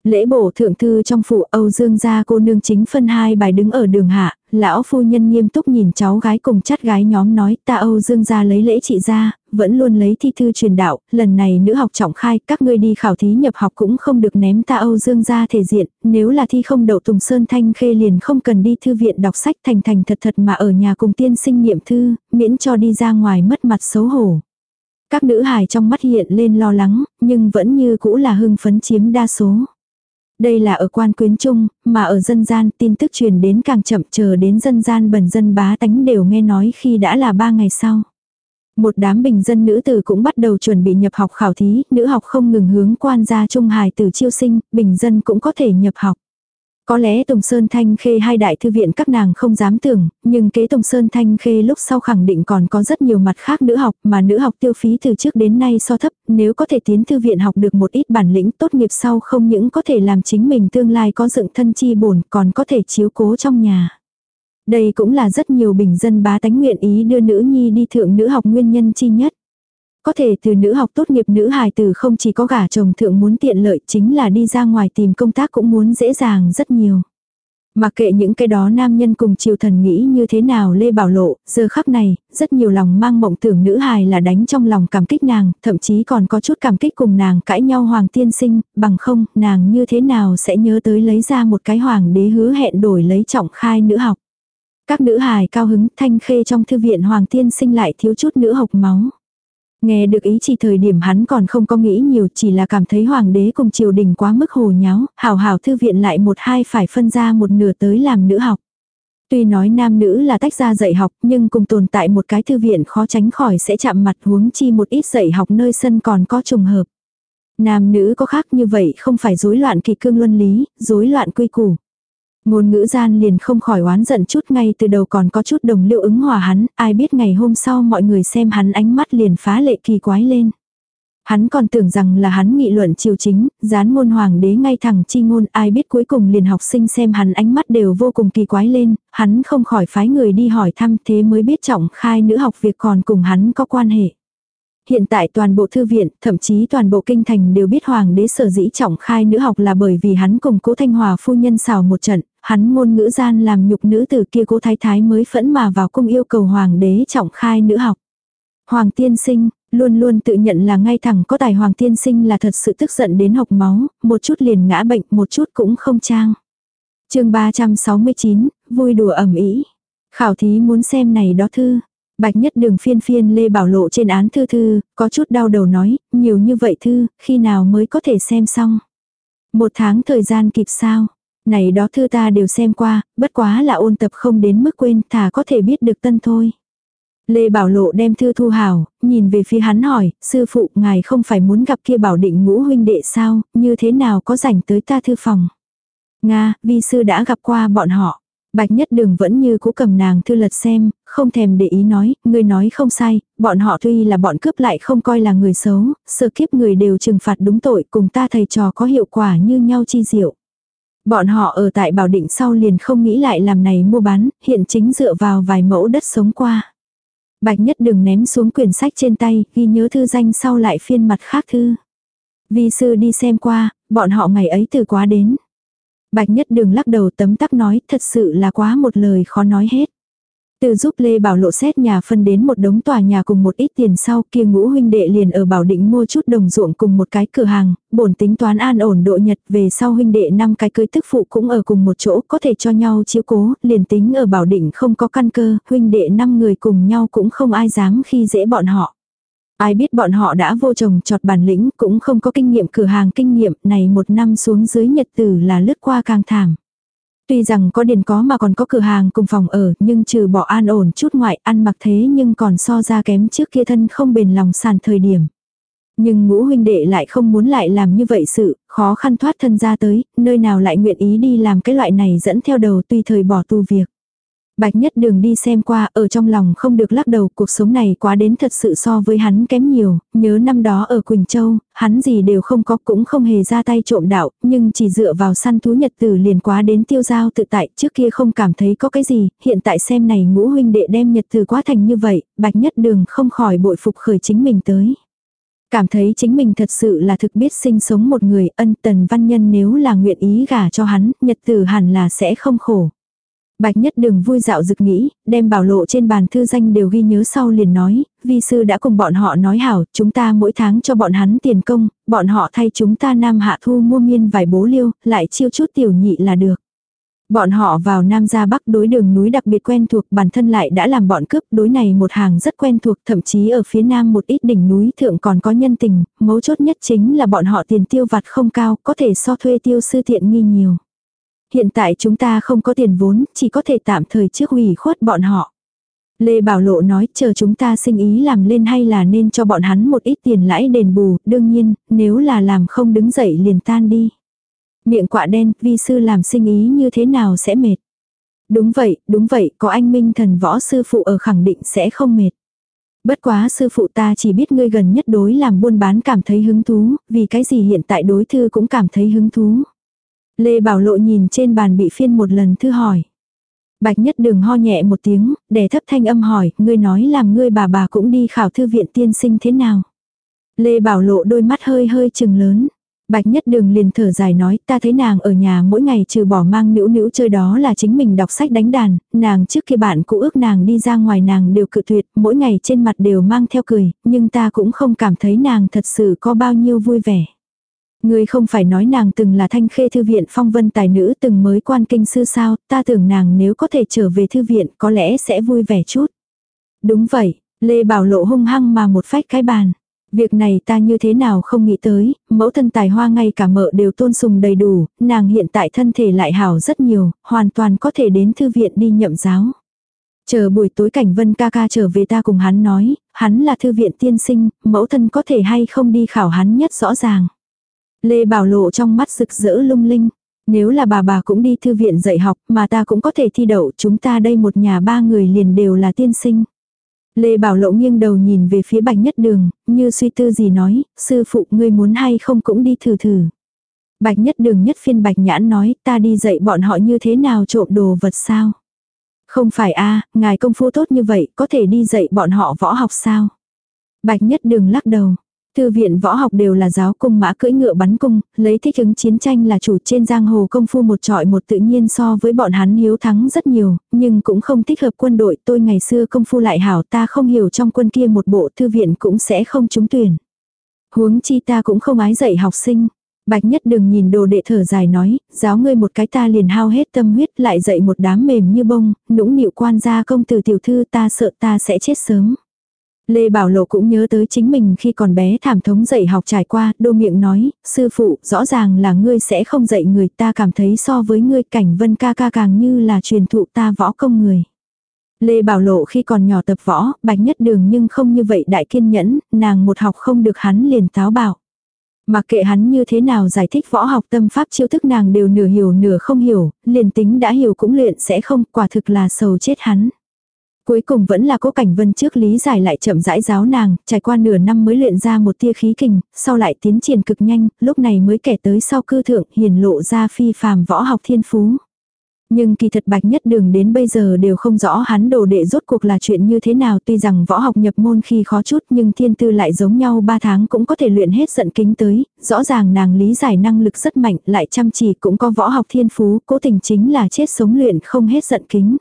Lễ bổ thượng thư trong phủ Âu Dương gia cô nương chính phân hai bài đứng ở đường hạ, lão phu nhân nghiêm túc nhìn cháu gái cùng chắt gái nhóm nói ta Âu Dương gia lấy lễ trị ra, vẫn luôn lấy thi thư truyền đạo, lần này nữ học trọng khai, các ngươi đi khảo thí nhập học cũng không được ném ta Âu Dương gia thể diện, nếu là thi không đậu Tùng Sơn Thanh Khê liền không cần đi thư viện đọc sách thành thành thật thật mà ở nhà cùng tiên sinh niệm thư, miễn cho đi ra ngoài mất mặt xấu hổ. Các nữ hài trong mắt hiện lên lo lắng, nhưng vẫn như cũ là hưng phấn chiếm đa số. Đây là ở quan quyến trung, mà ở dân gian tin tức truyền đến càng chậm chờ đến dân gian bần dân bá tánh đều nghe nói khi đã là ba ngày sau. Một đám bình dân nữ tử cũng bắt đầu chuẩn bị nhập học khảo thí, nữ học không ngừng hướng quan gia trung hài từ chiêu sinh, bình dân cũng có thể nhập học. Có lẽ Tùng Sơn Thanh Khê hai đại thư viện các nàng không dám tưởng, nhưng kế Tùng Sơn Thanh Khê lúc sau khẳng định còn có rất nhiều mặt khác nữ học mà nữ học tiêu phí từ trước đến nay so thấp, nếu có thể tiến thư viện học được một ít bản lĩnh tốt nghiệp sau không những có thể làm chính mình tương lai có dựng thân chi bổn còn có thể chiếu cố trong nhà. Đây cũng là rất nhiều bình dân bá tánh nguyện ý đưa nữ nhi đi thượng nữ học nguyên nhân chi nhất. Có thể từ nữ học tốt nghiệp nữ hài tử không chỉ có gả chồng thượng muốn tiện lợi chính là đi ra ngoài tìm công tác cũng muốn dễ dàng rất nhiều. Mặc kệ những cái đó nam nhân cùng triều thần nghĩ như thế nào Lê Bảo Lộ, giờ khắc này, rất nhiều lòng mang mộng tưởng nữ hài là đánh trong lòng cảm kích nàng, thậm chí còn có chút cảm kích cùng nàng cãi nhau hoàng tiên sinh, bằng không, nàng như thế nào sẽ nhớ tới lấy ra một cái hoàng đế hứa hẹn đổi lấy trọng khai nữ học. Các nữ hài cao hứng thanh khê trong thư viện hoàng tiên sinh lại thiếu chút nữ học máu. Nghe được ý chỉ thời điểm hắn còn không có nghĩ nhiều chỉ là cảm thấy hoàng đế cùng triều đình quá mức hồ nháo, hào hào thư viện lại một hai phải phân ra một nửa tới làm nữ học. Tuy nói nam nữ là tách ra dạy học nhưng cùng tồn tại một cái thư viện khó tránh khỏi sẽ chạm mặt huống chi một ít dạy học nơi sân còn có trùng hợp. Nam nữ có khác như vậy không phải rối loạn kỳ cương luân lý, rối loạn quy củ. Ngôn ngữ gian liền không khỏi oán giận chút ngay từ đầu còn có chút đồng liệu ứng hòa hắn, ai biết ngày hôm sau mọi người xem hắn ánh mắt liền phá lệ kỳ quái lên. Hắn còn tưởng rằng là hắn nghị luận triều chính, dán ngôn hoàng đế ngay thẳng chi ngôn, ai biết cuối cùng liền học sinh xem hắn ánh mắt đều vô cùng kỳ quái lên, hắn không khỏi phái người đi hỏi thăm thế mới biết trọng khai nữ học việc còn cùng hắn có quan hệ. Hiện tại toàn bộ thư viện, thậm chí toàn bộ kinh thành đều biết hoàng đế sở dĩ trọng khai nữ học là bởi vì hắn cùng cố thanh hòa phu nhân xào một trận, hắn ngôn ngữ gian làm nhục nữ từ kia cố thái thái mới phẫn mà vào cung yêu cầu hoàng đế trọng khai nữ học. Hoàng tiên sinh, luôn luôn tự nhận là ngay thẳng có tài hoàng tiên sinh là thật sự tức giận đến học máu, một chút liền ngã bệnh, một chút cũng không trang. chương 369, vui đùa ẩm ý. Khảo thí muốn xem này đó thư. Bạch nhất đường phiên phiên Lê Bảo Lộ trên án thư thư, có chút đau đầu nói, nhiều như vậy thư, khi nào mới có thể xem xong. Một tháng thời gian kịp sao. Này đó thư ta đều xem qua, bất quá là ôn tập không đến mức quên, thà có thể biết được tân thôi. Lê Bảo Lộ đem thư thu hào, nhìn về phía hắn hỏi, sư phụ ngài không phải muốn gặp kia bảo định ngũ huynh đệ sao, như thế nào có rảnh tới ta thư phòng. Nga, vi sư đã gặp qua bọn họ. Bạch Nhất Đường vẫn như cũ cầm nàng thư lật xem, không thèm để ý nói, người nói không sai, bọn họ tuy là bọn cướp lại không coi là người xấu, sơ kiếp người đều trừng phạt đúng tội cùng ta thầy trò có hiệu quả như nhau chi diệu. Bọn họ ở tại Bảo Định sau liền không nghĩ lại làm này mua bán, hiện chính dựa vào vài mẫu đất sống qua. Bạch Nhất Đường ném xuống quyển sách trên tay, ghi nhớ thư danh sau lại phiên mặt khác thư. Vi sư đi xem qua, bọn họ ngày ấy từ quá đến. Bạch nhất đường lắc đầu tấm tắc nói thật sự là quá một lời khó nói hết. Từ giúp Lê Bảo Lộ xét nhà phân đến một đống tòa nhà cùng một ít tiền sau kia ngũ huynh đệ liền ở Bảo Định mua chút đồng ruộng cùng một cái cửa hàng, bổn tính toán an ổn độ nhật về sau huynh đệ năm cái cưới tức phụ cũng ở cùng một chỗ có thể cho nhau chiếu cố, liền tính ở Bảo Định không có căn cơ, huynh đệ năm người cùng nhau cũng không ai dám khi dễ bọn họ. Ai biết bọn họ đã vô chồng trọt bản lĩnh cũng không có kinh nghiệm cửa hàng kinh nghiệm này một năm xuống dưới nhật tử là lướt qua càng thảm. Tuy rằng có điền có mà còn có cửa hàng cùng phòng ở nhưng trừ bỏ an ổn chút ngoại ăn mặc thế nhưng còn so ra kém trước kia thân không bền lòng sàn thời điểm. Nhưng ngũ huynh đệ lại không muốn lại làm như vậy sự, khó khăn thoát thân ra tới, nơi nào lại nguyện ý đi làm cái loại này dẫn theo đầu tùy thời bỏ tu việc. Bạch nhất đường đi xem qua, ở trong lòng không được lắc đầu, cuộc sống này quá đến thật sự so với hắn kém nhiều, nhớ năm đó ở Quỳnh Châu, hắn gì đều không có cũng không hề ra tay trộm đạo, nhưng chỉ dựa vào săn thú nhật tử liền quá đến tiêu giao tự tại, trước kia không cảm thấy có cái gì, hiện tại xem này ngũ huynh đệ đem nhật tử quá thành như vậy, bạch nhất đường không khỏi bội phục khởi chính mình tới. Cảm thấy chính mình thật sự là thực biết sinh sống một người ân tần văn nhân nếu là nguyện ý gả cho hắn, nhật tử hẳn là sẽ không khổ. Bạch nhất đường vui dạo dực nghĩ, đem bảo lộ trên bàn thư danh đều ghi nhớ sau liền nói, vi sư đã cùng bọn họ nói hảo, chúng ta mỗi tháng cho bọn hắn tiền công, bọn họ thay chúng ta nam hạ thu mua miên vài bố liêu, lại chiêu chút tiểu nhị là được. Bọn họ vào Nam ra Bắc đối đường núi đặc biệt quen thuộc bản thân lại đã làm bọn cướp đối này một hàng rất quen thuộc thậm chí ở phía Nam một ít đỉnh núi thượng còn có nhân tình, mấu chốt nhất chính là bọn họ tiền tiêu vặt không cao, có thể so thuê tiêu sư tiện nghi nhiều. Hiện tại chúng ta không có tiền vốn, chỉ có thể tạm thời trước ủy khuất bọn họ. Lê Bảo Lộ nói chờ chúng ta sinh ý làm lên hay là nên cho bọn hắn một ít tiền lãi đền bù, đương nhiên, nếu là làm không đứng dậy liền tan đi. Miệng quạ đen, vi sư làm sinh ý như thế nào sẽ mệt. Đúng vậy, đúng vậy, có anh minh thần võ sư phụ ở khẳng định sẽ không mệt. Bất quá sư phụ ta chỉ biết ngươi gần nhất đối làm buôn bán cảm thấy hứng thú, vì cái gì hiện tại đối thư cũng cảm thấy hứng thú. Lê Bảo Lộ nhìn trên bàn bị phiên một lần thư hỏi. Bạch nhất đường ho nhẹ một tiếng, để thấp thanh âm hỏi, ngươi nói làm ngươi bà bà cũng đi khảo thư viện tiên sinh thế nào. Lê Bảo Lộ đôi mắt hơi hơi chừng lớn. Bạch nhất đường liền thở dài nói ta thấy nàng ở nhà mỗi ngày trừ bỏ mang nữ nữ chơi đó là chính mình đọc sách đánh đàn, nàng trước khi bạn cũ ước nàng đi ra ngoài nàng đều cự tuyệt, mỗi ngày trên mặt đều mang theo cười, nhưng ta cũng không cảm thấy nàng thật sự có bao nhiêu vui vẻ. Người không phải nói nàng từng là thanh khê thư viện phong vân tài nữ từng mới quan kinh sư sao, ta tưởng nàng nếu có thể trở về thư viện có lẽ sẽ vui vẻ chút. Đúng vậy, Lê Bảo Lộ hung hăng mà một phách cái bàn. Việc này ta như thế nào không nghĩ tới, mẫu thân tài hoa ngay cả mợ đều tôn sùng đầy đủ, nàng hiện tại thân thể lại hảo rất nhiều, hoàn toàn có thể đến thư viện đi nhậm giáo. Chờ buổi tối cảnh vân ca ca trở về ta cùng hắn nói, hắn là thư viện tiên sinh, mẫu thân có thể hay không đi khảo hắn nhất rõ ràng. Lê Bảo Lộ trong mắt rực rỡ lung linh. Nếu là bà bà cũng đi thư viện dạy học mà ta cũng có thể thi đậu chúng ta đây một nhà ba người liền đều là tiên sinh. Lê Bảo Lộ nghiêng đầu nhìn về phía bạch nhất đường, như suy tư gì nói, sư phụ ngươi muốn hay không cũng đi thử thử. Bạch nhất đường nhất phiên bạch nhãn nói, ta đi dạy bọn họ như thế nào trộm đồ vật sao. Không phải a ngài công phu tốt như vậy, có thể đi dạy bọn họ võ học sao. Bạch nhất đường lắc đầu, Thư viện võ học đều là giáo cung mã cưỡi ngựa bắn cung, lấy thích ứng chiến tranh là chủ trên giang hồ công phu một trọi một tự nhiên so với bọn hắn hiếu thắng rất nhiều, nhưng cũng không thích hợp quân đội tôi ngày xưa công phu lại hảo ta không hiểu trong quân kia một bộ thư viện cũng sẽ không trúng tuyển. Huống chi ta cũng không ái dạy học sinh. Bạch nhất đừng nhìn đồ đệ thở dài nói, giáo ngươi một cái ta liền hao hết tâm huyết lại dạy một đám mềm như bông, nũng nịu quan gia công từ tiểu thư ta sợ ta sẽ chết sớm. Lê Bảo Lộ cũng nhớ tới chính mình khi còn bé thảm thống dạy học trải qua, đô miệng nói, sư phụ, rõ ràng là ngươi sẽ không dạy người ta cảm thấy so với ngươi cảnh vân ca ca càng như là truyền thụ ta võ công người. Lê Bảo Lộ khi còn nhỏ tập võ, bạch nhất đường nhưng không như vậy đại kiên nhẫn, nàng một học không được hắn liền táo bảo. Mà kệ hắn như thế nào giải thích võ học tâm pháp chiêu thức nàng đều nửa hiểu nửa không hiểu, liền tính đã hiểu cũng luyện sẽ không, quả thực là sầu chết hắn. Cuối cùng vẫn là cố cảnh vân trước lý giải lại chậm rãi giáo nàng, trải qua nửa năm mới luyện ra một tia khí kình, sau lại tiến triển cực nhanh, lúc này mới kể tới sau cư thượng hiền lộ ra phi phàm võ học thiên phú. Nhưng kỳ thật bạch nhất đường đến bây giờ đều không rõ hắn đồ đệ rốt cuộc là chuyện như thế nào tuy rằng võ học nhập môn khi khó chút nhưng thiên tư lại giống nhau 3 tháng cũng có thể luyện hết giận kính tới, rõ ràng nàng lý giải năng lực rất mạnh lại chăm chỉ cũng có võ học thiên phú, cố tình chính là chết sống luyện không hết giận kính.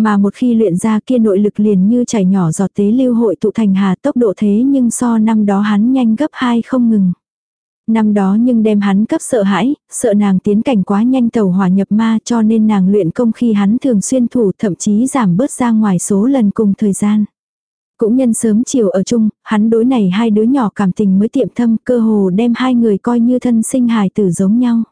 Mà một khi luyện ra kia nội lực liền như chảy nhỏ giọt tế lưu hội tụ thành hà tốc độ thế nhưng so năm đó hắn nhanh gấp hai không ngừng. Năm đó nhưng đem hắn cấp sợ hãi, sợ nàng tiến cảnh quá nhanh tàu hỏa nhập ma cho nên nàng luyện công khi hắn thường xuyên thủ thậm chí giảm bớt ra ngoài số lần cùng thời gian. Cũng nhân sớm chiều ở chung, hắn đối này hai đứa nhỏ cảm tình mới tiệm thâm cơ hồ đem hai người coi như thân sinh hài tử giống nhau.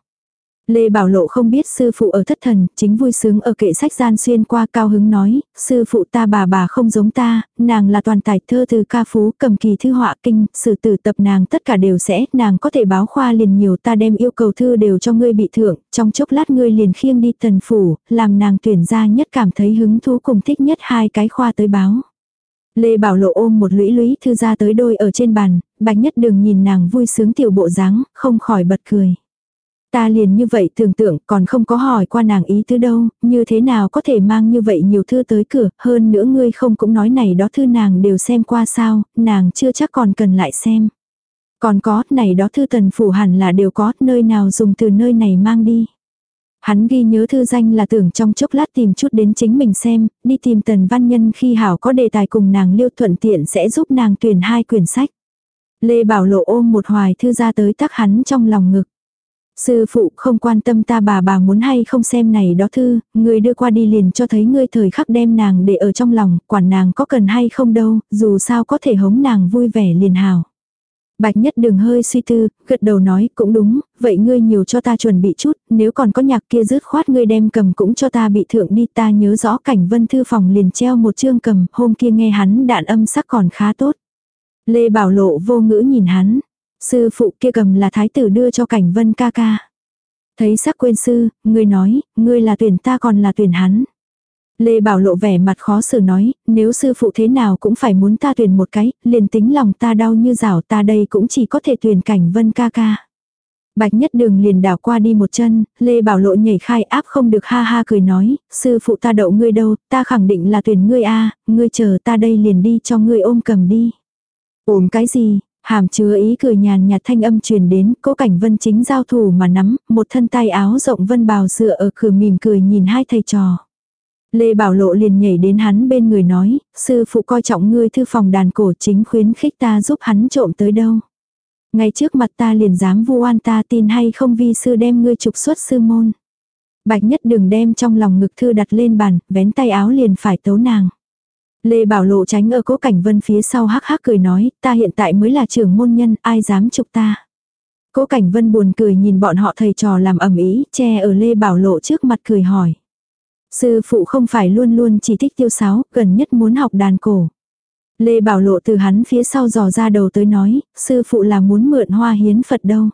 Lê Bảo Lộ không biết sư phụ ở thất thần, chính vui sướng ở kệ sách gian xuyên qua cao hứng nói, sư phụ ta bà bà không giống ta, nàng là toàn tài thơ từ ca phú cầm kỳ thư họa kinh, sử tử tập nàng tất cả đều sẽ, nàng có thể báo khoa liền nhiều ta đem yêu cầu thư đều cho ngươi bị thưởng, trong chốc lát ngươi liền khiêng đi tần phủ, làm nàng tuyển ra nhất cảm thấy hứng thú cùng thích nhất hai cái khoa tới báo. Lê Bảo Lộ ôm một lũy lũy thư ra tới đôi ở trên bàn, bạch nhất đường nhìn nàng vui sướng tiểu bộ dáng, không khỏi bật cười. Ta liền như vậy tưởng tượng còn không có hỏi qua nàng ý thứ đâu, như thế nào có thể mang như vậy nhiều thư tới cửa, hơn nữa ngươi không cũng nói này đó thư nàng đều xem qua sao, nàng chưa chắc còn cần lại xem. Còn có, này đó thư tần phủ hẳn là đều có, nơi nào dùng từ nơi này mang đi. Hắn ghi nhớ thư danh là tưởng trong chốc lát tìm chút đến chính mình xem, đi tìm tần văn nhân khi hảo có đề tài cùng nàng liêu thuận tiện sẽ giúp nàng tuyển hai quyển sách. Lê Bảo Lộ ôm một hoài thư ra tới tắc hắn trong lòng ngực. Sư phụ không quan tâm ta bà bà muốn hay không xem này đó thư, người đưa qua đi liền cho thấy ngươi thời khắc đem nàng để ở trong lòng, quản nàng có cần hay không đâu, dù sao có thể hống nàng vui vẻ liền hào. Bạch nhất đừng hơi suy tư, gật đầu nói cũng đúng, vậy ngươi nhiều cho ta chuẩn bị chút, nếu còn có nhạc kia rứt khoát ngươi đem cầm cũng cho ta bị thượng đi ta nhớ rõ cảnh vân thư phòng liền treo một chương cầm, hôm kia nghe hắn đạn âm sắc còn khá tốt. Lê Bảo Lộ vô ngữ nhìn hắn, sư phụ kia cầm là thái tử đưa cho cảnh vân ca ca. Thấy sắc quên sư, ngươi nói, ngươi là tuyển ta còn là tuyển hắn. Lê Bảo lộ vẻ mặt khó xử nói, nếu sư phụ thế nào cũng phải muốn ta tuyển một cái, liền tính lòng ta đau như rảo ta đây cũng chỉ có thể tuyển cảnh vân ca ca. Bạch nhất đường liền đảo qua đi một chân, Lê Bảo lộ nhảy khai áp không được ha ha cười nói, sư phụ ta đậu ngươi đâu, ta khẳng định là tuyển ngươi a ngươi chờ ta đây liền đi cho ngươi ôm cầm đi. Ôm cái gì, hàm chứa ý cười nhàn nhạt thanh âm truyền đến, cố cảnh vân chính giao thủ mà nắm, một thân tay áo rộng vân bào dựa ở cửa mỉm cười nhìn hai thầy trò. Lê Bảo Lộ liền nhảy đến hắn bên người nói, sư phụ coi trọng ngươi thư phòng đàn cổ chính khuyến khích ta giúp hắn trộm tới đâu. Ngay trước mặt ta liền dám vu oan ta tin hay không vi sư đem ngươi trục xuất sư môn. Bạch nhất đừng đem trong lòng ngực thư đặt lên bàn, vén tay áo liền phải tấu nàng. Lê Bảo Lộ tránh ở cố cảnh vân phía sau hắc hắc cười nói, ta hiện tại mới là trưởng môn nhân, ai dám trục ta. Cố cảnh vân buồn cười nhìn bọn họ thầy trò làm ẩm ý, che ở Lê Bảo Lộ trước mặt cười hỏi. Sư phụ không phải luôn luôn chỉ thích tiêu sáo, gần nhất muốn học đàn cổ. Lê Bảo Lộ từ hắn phía sau dò ra đầu tới nói, sư phụ là muốn mượn hoa hiến Phật đâu.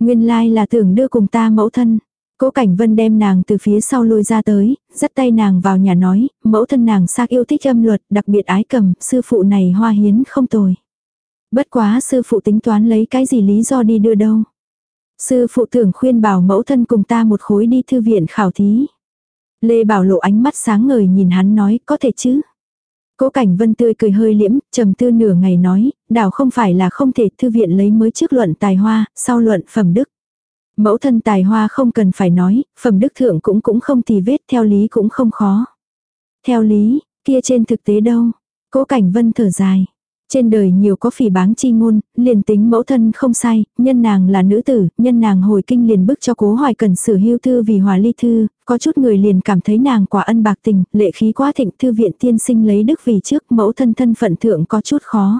Nguyên lai là tưởng đưa cùng ta mẫu thân. Cố Cảnh Vân đem nàng từ phía sau lôi ra tới, dắt tay nàng vào nhà nói, mẫu thân nàng xác yêu thích âm luật, đặc biệt ái cầm, sư phụ này hoa hiến không tồi. Bất quá sư phụ tính toán lấy cái gì lý do đi đưa đâu. Sư phụ tưởng khuyên bảo mẫu thân cùng ta một khối đi thư viện khảo thí. Lê Bảo Lộ ánh mắt sáng ngời nhìn hắn nói, có thể chứ. Cố Cảnh Vân tươi cười hơi liễm, trầm tư nửa ngày nói, đảo không phải là không thể thư viện lấy mới trước luận tài hoa, sau luận phẩm đức. Mẫu thân tài hoa không cần phải nói, phẩm đức thượng cũng cũng không tì vết, theo lý cũng không khó. Theo lý, kia trên thực tế đâu? Cố Cảnh Vân thở dài. Trên đời nhiều có phỉ báng chi ngôn, liền tính mẫu thân không sai, nhân nàng là nữ tử, nhân nàng hồi kinh liền bức cho cố hoài cần sử hưu thư vì hòa ly thư, có chút người liền cảm thấy nàng quả ân bạc tình, lệ khí quá thịnh thư viện tiên sinh lấy đức vì trước mẫu thân thân phận thượng có chút khó.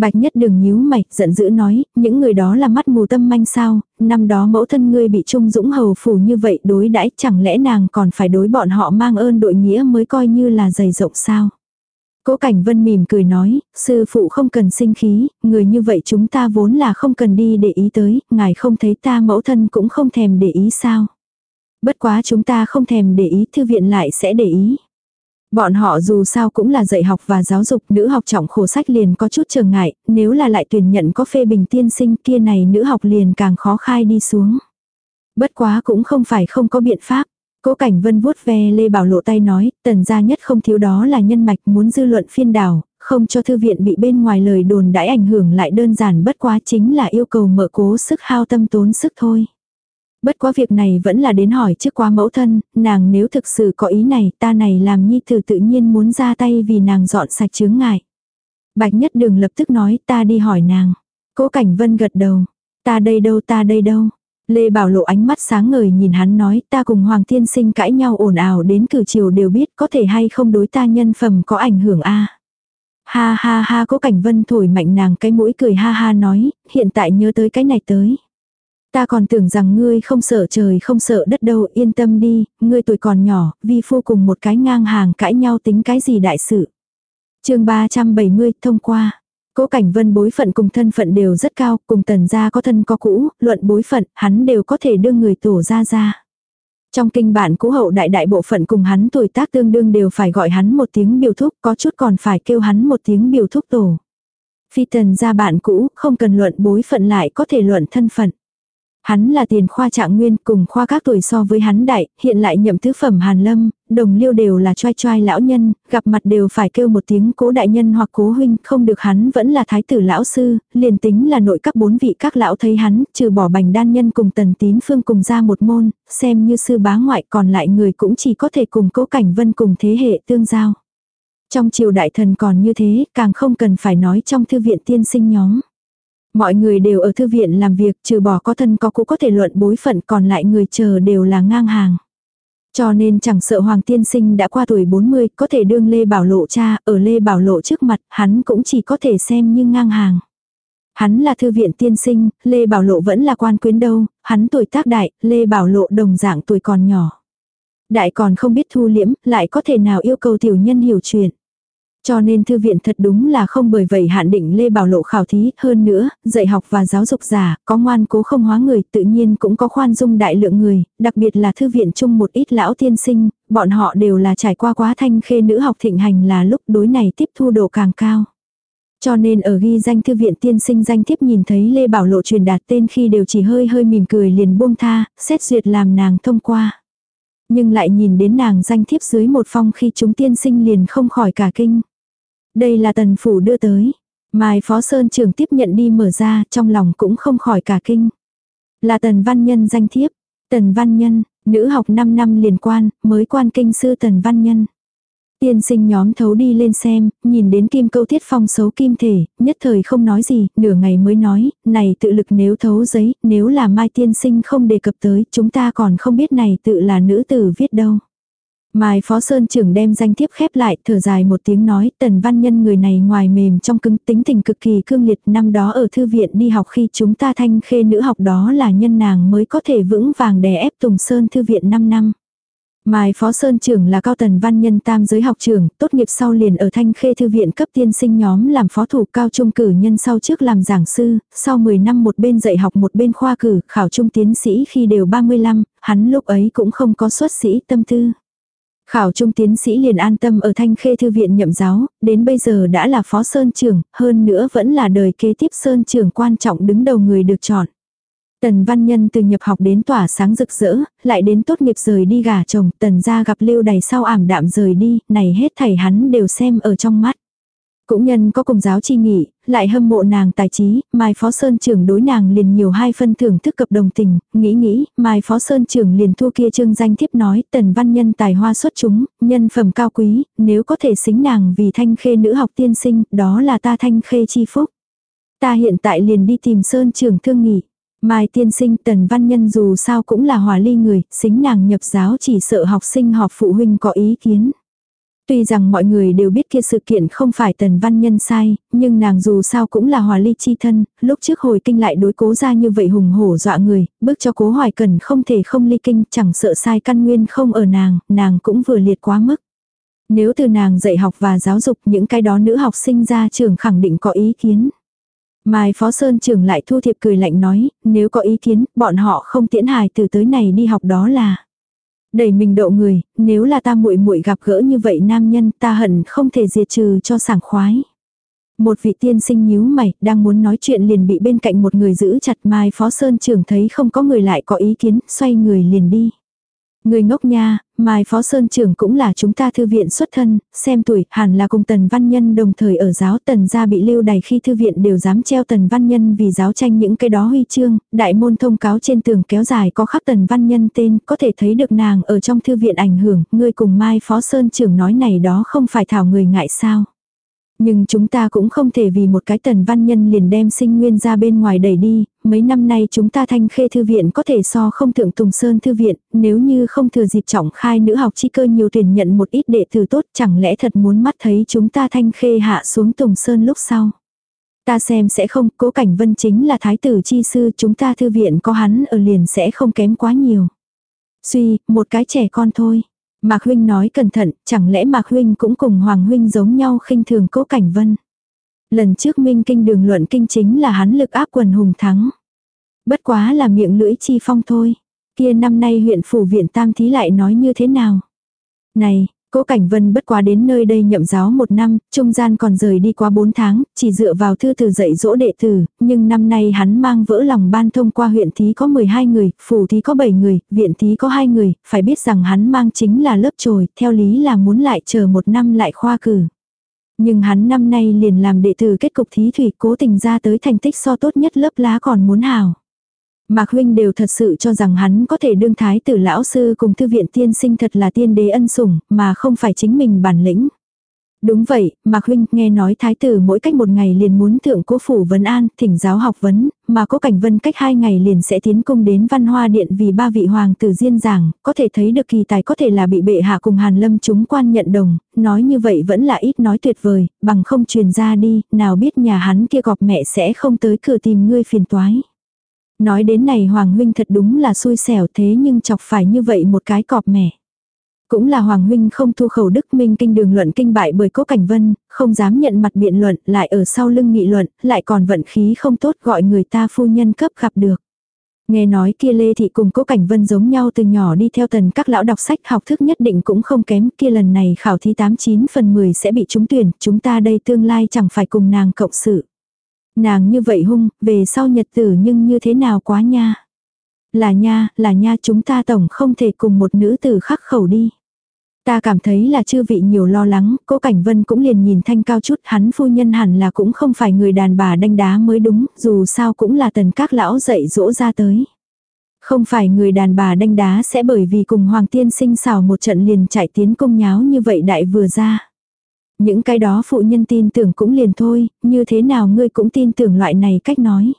Bạch nhất đường nhíu mày, giận dữ nói, những người đó là mắt mù tâm manh sao, năm đó mẫu thân ngươi bị trung dũng hầu phủ như vậy đối đãi chẳng lẽ nàng còn phải đối bọn họ mang ơn đội nghĩa mới coi như là dày rộng sao. Cố Cảnh Vân mỉm cười nói, sư phụ không cần sinh khí, người như vậy chúng ta vốn là không cần đi để ý tới, ngài không thấy ta mẫu thân cũng không thèm để ý sao. Bất quá chúng ta không thèm để ý, thư viện lại sẽ để ý. Bọn họ dù sao cũng là dạy học và giáo dục, nữ học trọng khổ sách liền có chút trở ngại, nếu là lại tuyển nhận có phê bình tiên sinh kia này nữ học liền càng khó khai đi xuống. Bất quá cũng không phải không có biện pháp. Cố Cảnh Vân vuốt ve Lê Bảo Lộ tay nói, tần gia nhất không thiếu đó là nhân mạch muốn dư luận phiên đảo, không cho thư viện bị bên ngoài lời đồn đãi ảnh hưởng lại đơn giản bất quá chính là yêu cầu mở cố sức hao tâm tốn sức thôi. Bất quá việc này vẫn là đến hỏi trước quá mẫu thân, nàng nếu thực sự có ý này ta này làm nhi tử tự nhiên muốn ra tay vì nàng dọn sạch chướng ngại. Bạch nhất đường lập tức nói ta đi hỏi nàng. Cố Cảnh Vân gật đầu. Ta đây đâu ta đây đâu. Lê Bảo Lộ ánh mắt sáng ngời nhìn hắn nói ta cùng Hoàng Thiên Sinh cãi nhau ồn ào đến cử chiều đều biết có thể hay không đối ta nhân phẩm có ảnh hưởng a Ha ha ha cố cảnh vân thổi mạnh nàng cái mũi cười ha ha nói, hiện tại nhớ tới cái này tới. Ta còn tưởng rằng ngươi không sợ trời không sợ đất đâu, yên tâm đi, ngươi tuổi còn nhỏ, vi phu cùng một cái ngang hàng cãi nhau tính cái gì đại sự. chương 370 thông qua. Cố Cảnh Vân bối phận cùng thân phận đều rất cao, cùng tần gia có thân có cũ, luận bối phận, hắn đều có thể đưa người tổ ra ra. Trong kinh bản cũ hậu đại đại bộ phận cùng hắn tuổi tác tương đương đều phải gọi hắn một tiếng biểu thúc, có chút còn phải kêu hắn một tiếng biểu thúc tổ. Phi tần gia bạn cũ, không cần luận bối phận lại có thể luận thân phận. Hắn là tiền khoa trạng nguyên cùng khoa các tuổi so với hắn đại, hiện lại nhậm thứ phẩm Hàn Lâm, đồng liêu đều là choai choai lão nhân, gặp mặt đều phải kêu một tiếng cố đại nhân hoặc cố huynh, không được hắn vẫn là thái tử lão sư, liền tính là nội các bốn vị các lão thấy hắn, trừ bỏ bành đan nhân cùng tần tín phương cùng ra một môn, xem như sư bá ngoại còn lại người cũng chỉ có thể cùng cố cảnh vân cùng thế hệ tương giao. Trong triều đại thần còn như thế, càng không cần phải nói trong thư viện tiên sinh nhóm. Mọi người đều ở thư viện làm việc trừ bỏ có thân có cũ có thể luận bối phận còn lại người chờ đều là ngang hàng. Cho nên chẳng sợ Hoàng Tiên Sinh đã qua tuổi 40 có thể đương Lê Bảo Lộ cha ở Lê Bảo Lộ trước mặt hắn cũng chỉ có thể xem như ngang hàng. Hắn là thư viện tiên sinh, Lê Bảo Lộ vẫn là quan quyến đâu, hắn tuổi tác đại, Lê Bảo Lộ đồng dạng tuổi còn nhỏ. Đại còn không biết thu liễm, lại có thể nào yêu cầu tiểu nhân hiểu chuyện. Cho nên thư viện thật đúng là không bởi vậy hạn định Lê Bảo Lộ khảo thí, hơn nữa, dạy học và giáo dục giả, có ngoan cố không hóa người, tự nhiên cũng có khoan dung đại lượng người, đặc biệt là thư viện chung một ít lão tiên sinh, bọn họ đều là trải qua quá thanh khê nữ học thịnh hành là lúc đối này tiếp thu độ càng cao. Cho nên ở ghi danh thư viện tiên sinh danh thiếp nhìn thấy Lê Bảo Lộ truyền đạt tên khi đều chỉ hơi hơi mỉm cười liền buông tha, xét duyệt làm nàng thông qua. Nhưng lại nhìn đến nàng danh thiếp dưới một phong khi chúng tiên sinh liền không khỏi cả kinh. Đây là tần phủ đưa tới. Mai Phó Sơn trưởng tiếp nhận đi mở ra, trong lòng cũng không khỏi cả kinh. Là tần văn nhân danh thiếp. Tần văn nhân, nữ học 5 năm liền quan, mới quan kinh sư tần văn nhân. Tiên sinh nhóm thấu đi lên xem, nhìn đến kim câu thiết phong xấu kim thể, nhất thời không nói gì, nửa ngày mới nói, này tự lực nếu thấu giấy, nếu là mai tiên sinh không đề cập tới, chúng ta còn không biết này tự là nữ tử viết đâu. Mai Phó Sơn trưởng đem danh thiếp khép lại, thở dài một tiếng nói, tần văn nhân người này ngoài mềm trong cứng tính tình cực kỳ cương liệt năm đó ở thư viện đi học khi chúng ta thanh khê nữ học đó là nhân nàng mới có thể vững vàng đè ép Tùng Sơn thư viện 5 năm. Mai Phó Sơn trưởng là cao tần văn nhân tam giới học trưởng, tốt nghiệp sau liền ở Thanh Khê Thư viện cấp tiên sinh nhóm làm phó thủ cao trung cử nhân sau trước làm giảng sư, sau 10 năm một bên dạy học một bên khoa cử, khảo trung tiến sĩ khi đều 35, hắn lúc ấy cũng không có xuất sĩ tâm tư. Khảo trung tiến sĩ liền an tâm ở Thanh Khê Thư viện nhậm giáo, đến bây giờ đã là phó sơn trưởng, hơn nữa vẫn là đời kế tiếp sơn trưởng quan trọng đứng đầu người được chọn. Tần Văn Nhân từ nhập học đến tỏa sáng rực rỡ, lại đến tốt nghiệp rời đi gả chồng, tần ra gặp lưu đầy sau ảm đạm rời đi, này hết thầy hắn đều xem ở trong mắt. Cũng nhân có cùng giáo chi nghị, lại hâm mộ nàng tài trí, Mai Phó Sơn trưởng đối nàng liền nhiều hai phân thưởng thức cập đồng tình, nghĩ nghĩ, Mai Phó Sơn trưởng liền thua kia trương danh thiếp nói tần văn nhân tài hoa xuất chúng, nhân phẩm cao quý, nếu có thể xính nàng vì thanh khê nữ học tiên sinh, đó là ta thanh khê chi phúc. Ta hiện tại liền đi tìm Sơn trưởng thương nghị. Mai tiên sinh tần văn nhân dù sao cũng là hòa ly người, xính nàng nhập giáo chỉ sợ học sinh họp phụ huynh có ý kiến. Tuy rằng mọi người đều biết kia sự kiện không phải tần văn nhân sai, nhưng nàng dù sao cũng là hòa ly chi thân, lúc trước hồi kinh lại đối cố ra như vậy hùng hổ dọa người, bước cho cố hoài cần không thể không ly kinh, chẳng sợ sai căn nguyên không ở nàng, nàng cũng vừa liệt quá mức. Nếu từ nàng dạy học và giáo dục những cái đó nữ học sinh ra trường khẳng định có ý kiến. Mai Phó Sơn trưởng lại thu thiệp cười lạnh nói, nếu có ý kiến, bọn họ không tiễn hài từ tới này đi học đó là. Đẩy mình độ người, nếu là ta muội muội gặp gỡ như vậy nam nhân ta hận không thể diệt trừ cho sảng khoái. Một vị tiên sinh nhíu mày, đang muốn nói chuyện liền bị bên cạnh một người giữ chặt Mai Phó Sơn trưởng thấy không có người lại có ý kiến, xoay người liền đi. Người ngốc nha, Mai Phó Sơn trưởng cũng là chúng ta thư viện xuất thân, xem tuổi, hẳn là cùng Tần Văn Nhân đồng thời ở giáo Tần gia bị lưu đày khi thư viện đều dám treo Tần Văn Nhân vì giáo tranh những cái đó huy chương, đại môn thông cáo trên tường kéo dài có khắc Tần Văn Nhân tên, có thể thấy được nàng ở trong thư viện ảnh hưởng, người cùng Mai Phó Sơn trưởng nói này đó không phải thảo người ngại sao. Nhưng chúng ta cũng không thể vì một cái tần văn nhân liền đem sinh nguyên ra bên ngoài đẩy đi, mấy năm nay chúng ta thanh khê thư viện có thể so không thượng Tùng Sơn thư viện, nếu như không thừa dịp trọng khai nữ học chi cơ nhiều tuyển nhận một ít đệ tử tốt chẳng lẽ thật muốn mắt thấy chúng ta thanh khê hạ xuống Tùng Sơn lúc sau. Ta xem sẽ không, cố cảnh vân chính là thái tử chi sư chúng ta thư viện có hắn ở liền sẽ không kém quá nhiều. Suy, một cái trẻ con thôi. Mạc Huynh nói cẩn thận, chẳng lẽ Mạc Huynh cũng cùng Hoàng Huynh giống nhau khinh thường cố cảnh vân. Lần trước minh kinh đường luận kinh chính là hắn lực áp quần hùng thắng. Bất quá là miệng lưỡi chi phong thôi. Kia năm nay huyện phủ viện tam thí lại nói như thế nào? Này, Cố Cảnh Vân bất quá đến nơi đây nhậm giáo một năm, trung gian còn rời đi qua bốn tháng, chỉ dựa vào thư từ dạy dỗ đệ tử, nhưng năm nay hắn mang vỡ lòng ban thông qua huyện thí có 12 người, phủ thí có 7 người, viện thí có 2 người, phải biết rằng hắn mang chính là lớp trồi, theo lý là muốn lại chờ một năm lại khoa cử. Nhưng hắn năm nay liền làm đệ tử kết cục thí thủy cố tình ra tới thành tích so tốt nhất lớp lá còn muốn hào. Mạc huynh đều thật sự cho rằng hắn có thể đương thái tử lão sư cùng thư viện tiên sinh thật là tiên đế ân sủng, mà không phải chính mình bản lĩnh. Đúng vậy, Mạc huynh nghe nói thái tử mỗi cách một ngày liền muốn thượng cố phủ vấn an, thỉnh giáo học vấn, mà có cảnh vân cách hai ngày liền sẽ tiến cung đến văn hoa điện vì ba vị hoàng tử diên giảng, có thể thấy được kỳ tài có thể là bị bệ hạ cùng hàn lâm chúng quan nhận đồng, nói như vậy vẫn là ít nói tuyệt vời, bằng không truyền ra đi, nào biết nhà hắn kia gọp mẹ sẽ không tới cửa tìm ngươi phiền toái. Nói đến này Hoàng Huynh thật đúng là xui xẻo thế nhưng chọc phải như vậy một cái cọp mẻ. Cũng là Hoàng Huynh không thu khẩu đức minh kinh đường luận kinh bại bởi cố cảnh vân, không dám nhận mặt biện luận, lại ở sau lưng nghị luận, lại còn vận khí không tốt gọi người ta phu nhân cấp gặp được. Nghe nói kia Lê Thị cùng cố cảnh vân giống nhau từ nhỏ đi theo tần các lão đọc sách học thức nhất định cũng không kém kia lần này khảo thí 89 phần 10 sẽ bị trúng tuyển, chúng ta đây tương lai chẳng phải cùng nàng cộng sự. Nàng như vậy hung, về sau nhật tử nhưng như thế nào quá nha. Là nha, là nha chúng ta tổng không thể cùng một nữ tử khắc khẩu đi. Ta cảm thấy là chư vị nhiều lo lắng, cố Cảnh Vân cũng liền nhìn thanh cao chút, hắn phu nhân hẳn là cũng không phải người đàn bà đanh đá mới đúng, dù sao cũng là tần các lão dạy dỗ ra tới. Không phải người đàn bà đanh đá sẽ bởi vì cùng Hoàng Tiên sinh xào một trận liền chạy tiến công nháo như vậy đại vừa ra. Những cái đó phụ nhân tin tưởng cũng liền thôi, như thế nào ngươi cũng tin tưởng loại này cách nói.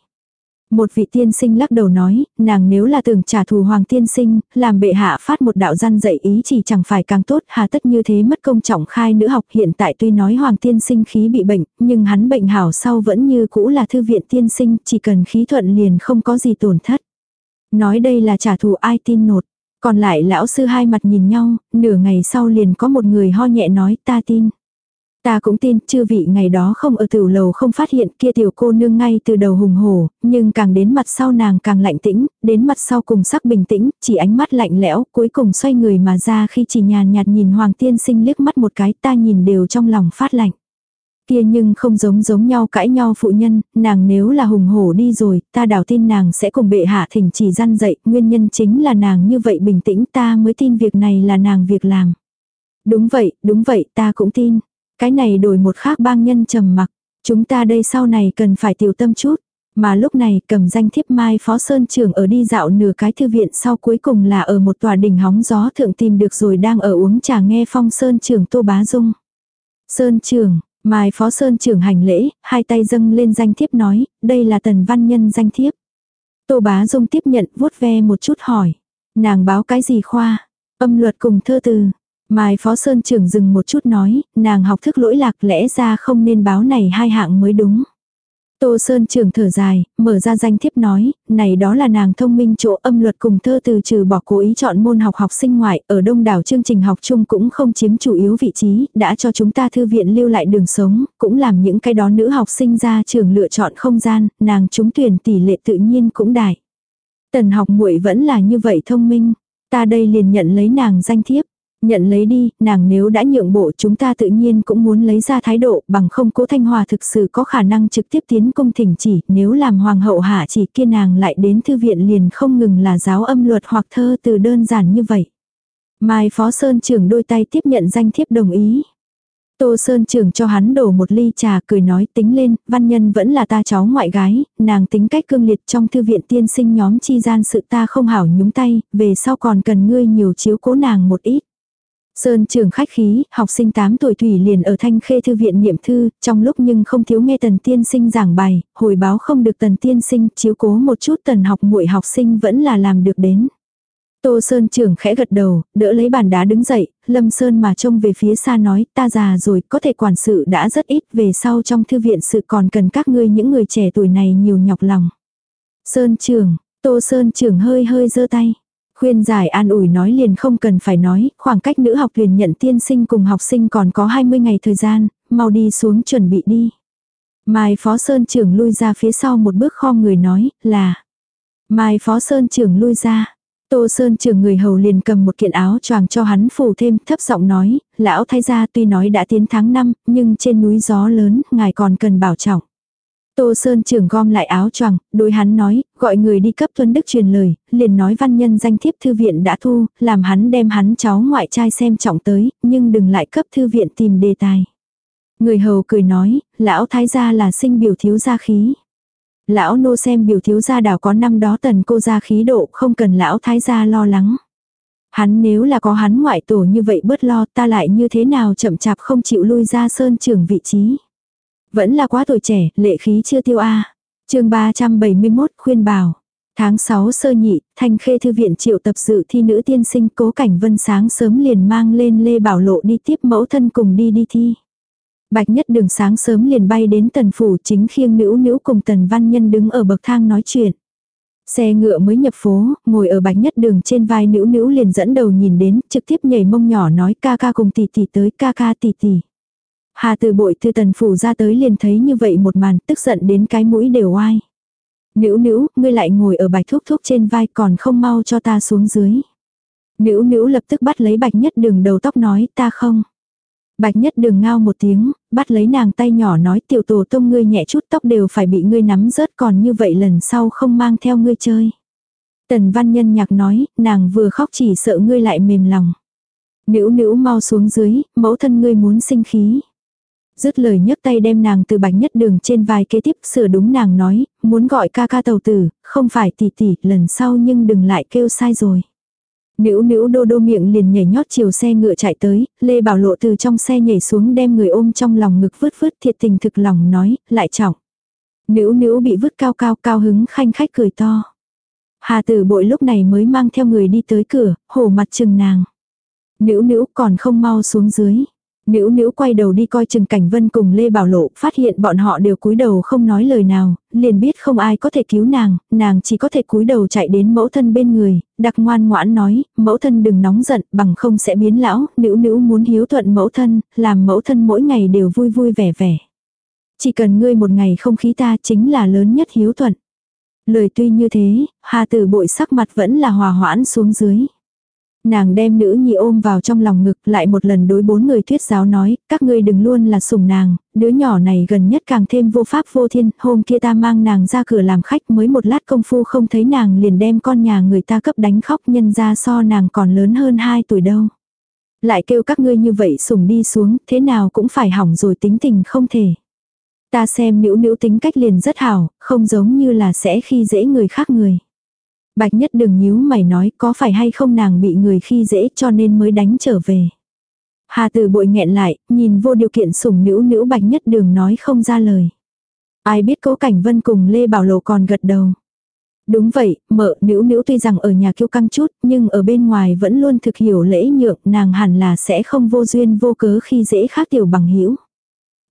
Một vị tiên sinh lắc đầu nói, nàng nếu là tưởng trả thù hoàng tiên sinh, làm bệ hạ phát một đạo gian dạy ý chỉ chẳng phải càng tốt, hà tất như thế mất công trọng khai nữ học hiện tại tuy nói hoàng tiên sinh khí bị bệnh, nhưng hắn bệnh hảo sau vẫn như cũ là thư viện tiên sinh, chỉ cần khí thuận liền không có gì tổn thất. Nói đây là trả thù ai tin nột, còn lại lão sư hai mặt nhìn nhau, nửa ngày sau liền có một người ho nhẹ nói ta tin. Ta cũng tin, chư vị ngày đó không ở tiểu lầu không phát hiện kia tiểu cô nương ngay từ đầu hùng hổ, nhưng càng đến mặt sau nàng càng lạnh tĩnh, đến mặt sau cùng sắc bình tĩnh, chỉ ánh mắt lạnh lẽo, cuối cùng xoay người mà ra khi chỉ nhàn nhạt nhìn Hoàng tiên sinh liếc mắt một cái ta nhìn đều trong lòng phát lạnh. Kia nhưng không giống giống nhau cãi nhau phụ nhân, nàng nếu là hùng hổ đi rồi, ta đảo tin nàng sẽ cùng bệ hạ thỉnh chỉ gian dậy, nguyên nhân chính là nàng như vậy bình tĩnh ta mới tin việc này là nàng việc làm. Đúng vậy, đúng vậy, ta cũng tin. Cái này đổi một khác bang nhân trầm mặc. Chúng ta đây sau này cần phải tiểu tâm chút. Mà lúc này cầm danh thiếp mai phó sơn trưởng ở đi dạo nửa cái thư viện sau cuối cùng là ở một tòa đỉnh hóng gió thượng tìm được rồi đang ở uống trà nghe phong sơn trưởng tô bá dung. Sơn trưởng, mai phó sơn trưởng hành lễ, hai tay dâng lên danh thiếp nói, đây là tần văn nhân danh thiếp. Tô bá dung tiếp nhận vuốt ve một chút hỏi. Nàng báo cái gì khoa? Âm luật cùng thơ từ. Mai Phó Sơn trưởng dừng một chút nói, nàng học thức lỗi lạc lẽ ra không nên báo này hai hạng mới đúng. Tô Sơn trưởng thở dài, mở ra danh thiếp nói, này đó là nàng thông minh chỗ âm luật cùng thơ từ trừ bỏ cố ý chọn môn học học sinh ngoại, ở đông đảo chương trình học chung cũng không chiếm chủ yếu vị trí, đã cho chúng ta thư viện lưu lại đường sống, cũng làm những cái đó nữ học sinh ra trường lựa chọn không gian, nàng trúng tuyển tỷ lệ tự nhiên cũng đại. Tần học muội vẫn là như vậy thông minh, ta đây liền nhận lấy nàng danh thiếp. Nhận lấy đi, nàng nếu đã nhượng bộ chúng ta tự nhiên cũng muốn lấy ra thái độ bằng không cố Thanh Hòa thực sự có khả năng trực tiếp tiến công thỉnh chỉ nếu làm hoàng hậu hạ chỉ kia nàng lại đến thư viện liền không ngừng là giáo âm luật hoặc thơ từ đơn giản như vậy. Mai Phó Sơn trưởng đôi tay tiếp nhận danh thiếp đồng ý. Tô Sơn trưởng cho hắn đổ một ly trà cười nói tính lên, văn nhân vẫn là ta cháu ngoại gái, nàng tính cách cương liệt trong thư viện tiên sinh nhóm chi gian sự ta không hảo nhúng tay, về sau còn cần ngươi nhiều chiếu cố nàng một ít. Sơn trường khách khí, học sinh 8 tuổi Thủy liền ở Thanh Khê Thư viện niệm thư, trong lúc nhưng không thiếu nghe Tần Tiên Sinh giảng bài, hồi báo không được Tần Tiên Sinh, chiếu cố một chút Tần học muội học sinh vẫn là làm được đến. Tô Sơn trưởng khẽ gật đầu, đỡ lấy bàn đá đứng dậy, Lâm Sơn mà trông về phía xa nói, ta già rồi, có thể quản sự đã rất ít, về sau trong thư viện sự còn cần các ngươi những người trẻ tuổi này nhiều nhọc lòng. Sơn trưởng, Tô Sơn trưởng hơi hơi giơ tay. Khuyên giải an ủi nói liền không cần phải nói, khoảng cách nữ học liền nhận tiên sinh cùng học sinh còn có 20 ngày thời gian, mau đi xuống chuẩn bị đi. Mai Phó Sơn trưởng lui ra phía sau một bước kho người nói, là. Mai Phó Sơn trưởng lui ra. Tô Sơn trưởng người hầu liền cầm một kiện áo choàng cho hắn phủ thêm, thấp giọng nói, lão thay gia tuy nói đã tiến tháng 5, nhưng trên núi gió lớn, ngài còn cần bảo trọng. Tô Sơn trưởng gom lại áo choàng, đối hắn nói, gọi người đi cấp Tuấn Đức truyền lời, liền nói văn nhân danh thiếp thư viện đã thu, làm hắn đem hắn cháu ngoại trai xem trọng tới, nhưng đừng lại cấp thư viện tìm đề tài. Người hầu cười nói, lão thái gia là sinh biểu thiếu gia khí. Lão nô xem biểu thiếu gia đảo có năm đó tần cô gia khí độ không cần lão thái gia lo lắng. Hắn nếu là có hắn ngoại tổ như vậy bớt lo ta lại như thế nào chậm chạp không chịu lui ra sơn trưởng vị trí. Vẫn là quá tuổi trẻ, lệ khí chưa tiêu a. À. Chương 371 khuyên bảo. Tháng 6 sơ nhị, Thanh Khê thư viện triệu tập dự thi nữ tiên sinh Cố Cảnh Vân sáng sớm liền mang lên Lê Bảo Lộ đi tiếp mẫu thân cùng đi đi thi. Bạch Nhất Đường sáng sớm liền bay đến tần phủ chính khiêng nữ nữ cùng tần văn nhân đứng ở bậc thang nói chuyện. Xe ngựa mới nhập phố, ngồi ở bạch nhất đường trên vai nữ nữ liền dẫn đầu nhìn đến, trực tiếp nhảy mông nhỏ nói ca ca cùng tỷ tỷ tới ca ca tỷ tỷ. Hà từ bội thư tần phủ ra tới liền thấy như vậy một màn, tức giận đến cái mũi đều oai. Nữ nữ, ngươi lại ngồi ở bạch thúc thúc trên vai còn không mau cho ta xuống dưới. Nữ nữ lập tức bắt lấy bạch nhất đường đầu tóc nói ta không. Bạch nhất đường ngao một tiếng, bắt lấy nàng tay nhỏ nói tiểu tổ tông ngươi nhẹ chút tóc đều phải bị ngươi nắm rớt còn như vậy lần sau không mang theo ngươi chơi. Tần văn nhân nhạc nói, nàng vừa khóc chỉ sợ ngươi lại mềm lòng. Nữ nữ mau xuống dưới, mẫu thân ngươi muốn sinh khí. Dứt lời nhấc tay đem nàng từ bánh nhất đường trên vai kế tiếp sửa đúng nàng nói, muốn gọi ca ca tàu tử, không phải tỷ tỷ, lần sau nhưng đừng lại kêu sai rồi. Nữ nữ đô đô miệng liền nhảy nhót chiều xe ngựa chạy tới, Lê Bảo Lộ từ trong xe nhảy xuống đem người ôm trong lòng ngực vứt vứt thiệt tình thực lòng nói, lại trọng. Nữ nữ bị vứt cao cao cao hứng khanh khách cười to. Hà tử bội lúc này mới mang theo người đi tới cửa, hổ mặt chừng nàng. Nữ nữ còn không mau xuống dưới. Nữ nữ quay đầu đi coi chừng Cảnh Vân cùng Lê Bảo Lộ, phát hiện bọn họ đều cúi đầu không nói lời nào, liền biết không ai có thể cứu nàng, nàng chỉ có thể cúi đầu chạy đến mẫu thân bên người, đặc ngoan ngoãn nói, mẫu thân đừng nóng giận, bằng không sẽ biến lão, nữ nữ muốn hiếu thuận mẫu thân, làm mẫu thân mỗi ngày đều vui vui vẻ vẻ. Chỉ cần ngươi một ngày không khí ta chính là lớn nhất hiếu thuận. Lời tuy như thế, Hà Tử bội sắc mặt vẫn là hòa hoãn xuống dưới. Nàng đem nữ nhi ôm vào trong lòng ngực lại một lần đối bốn người thuyết giáo nói, các ngươi đừng luôn là sủng nàng, đứa nhỏ này gần nhất càng thêm vô pháp vô thiên, hôm kia ta mang nàng ra cửa làm khách mới một lát công phu không thấy nàng liền đem con nhà người ta cấp đánh khóc nhân ra so nàng còn lớn hơn 2 tuổi đâu. Lại kêu các ngươi như vậy sủng đi xuống, thế nào cũng phải hỏng rồi tính tình không thể. Ta xem nữ nữ tính cách liền rất hảo, không giống như là sẽ khi dễ người khác người. Bạch nhất đừng nhíu mày nói có phải hay không nàng bị người khi dễ cho nên mới đánh trở về. Hà tử bội nghẹn lại, nhìn vô điều kiện sủng nữ nữ bạch nhất đường nói không ra lời. Ai biết cố cảnh vân cùng Lê Bảo Lộ còn gật đầu. Đúng vậy, mợ nữ nữ tuy rằng ở nhà kiêu căng chút, nhưng ở bên ngoài vẫn luôn thực hiểu lễ nhượng, nàng hẳn là sẽ không vô duyên vô cớ khi dễ khác tiểu bằng hữu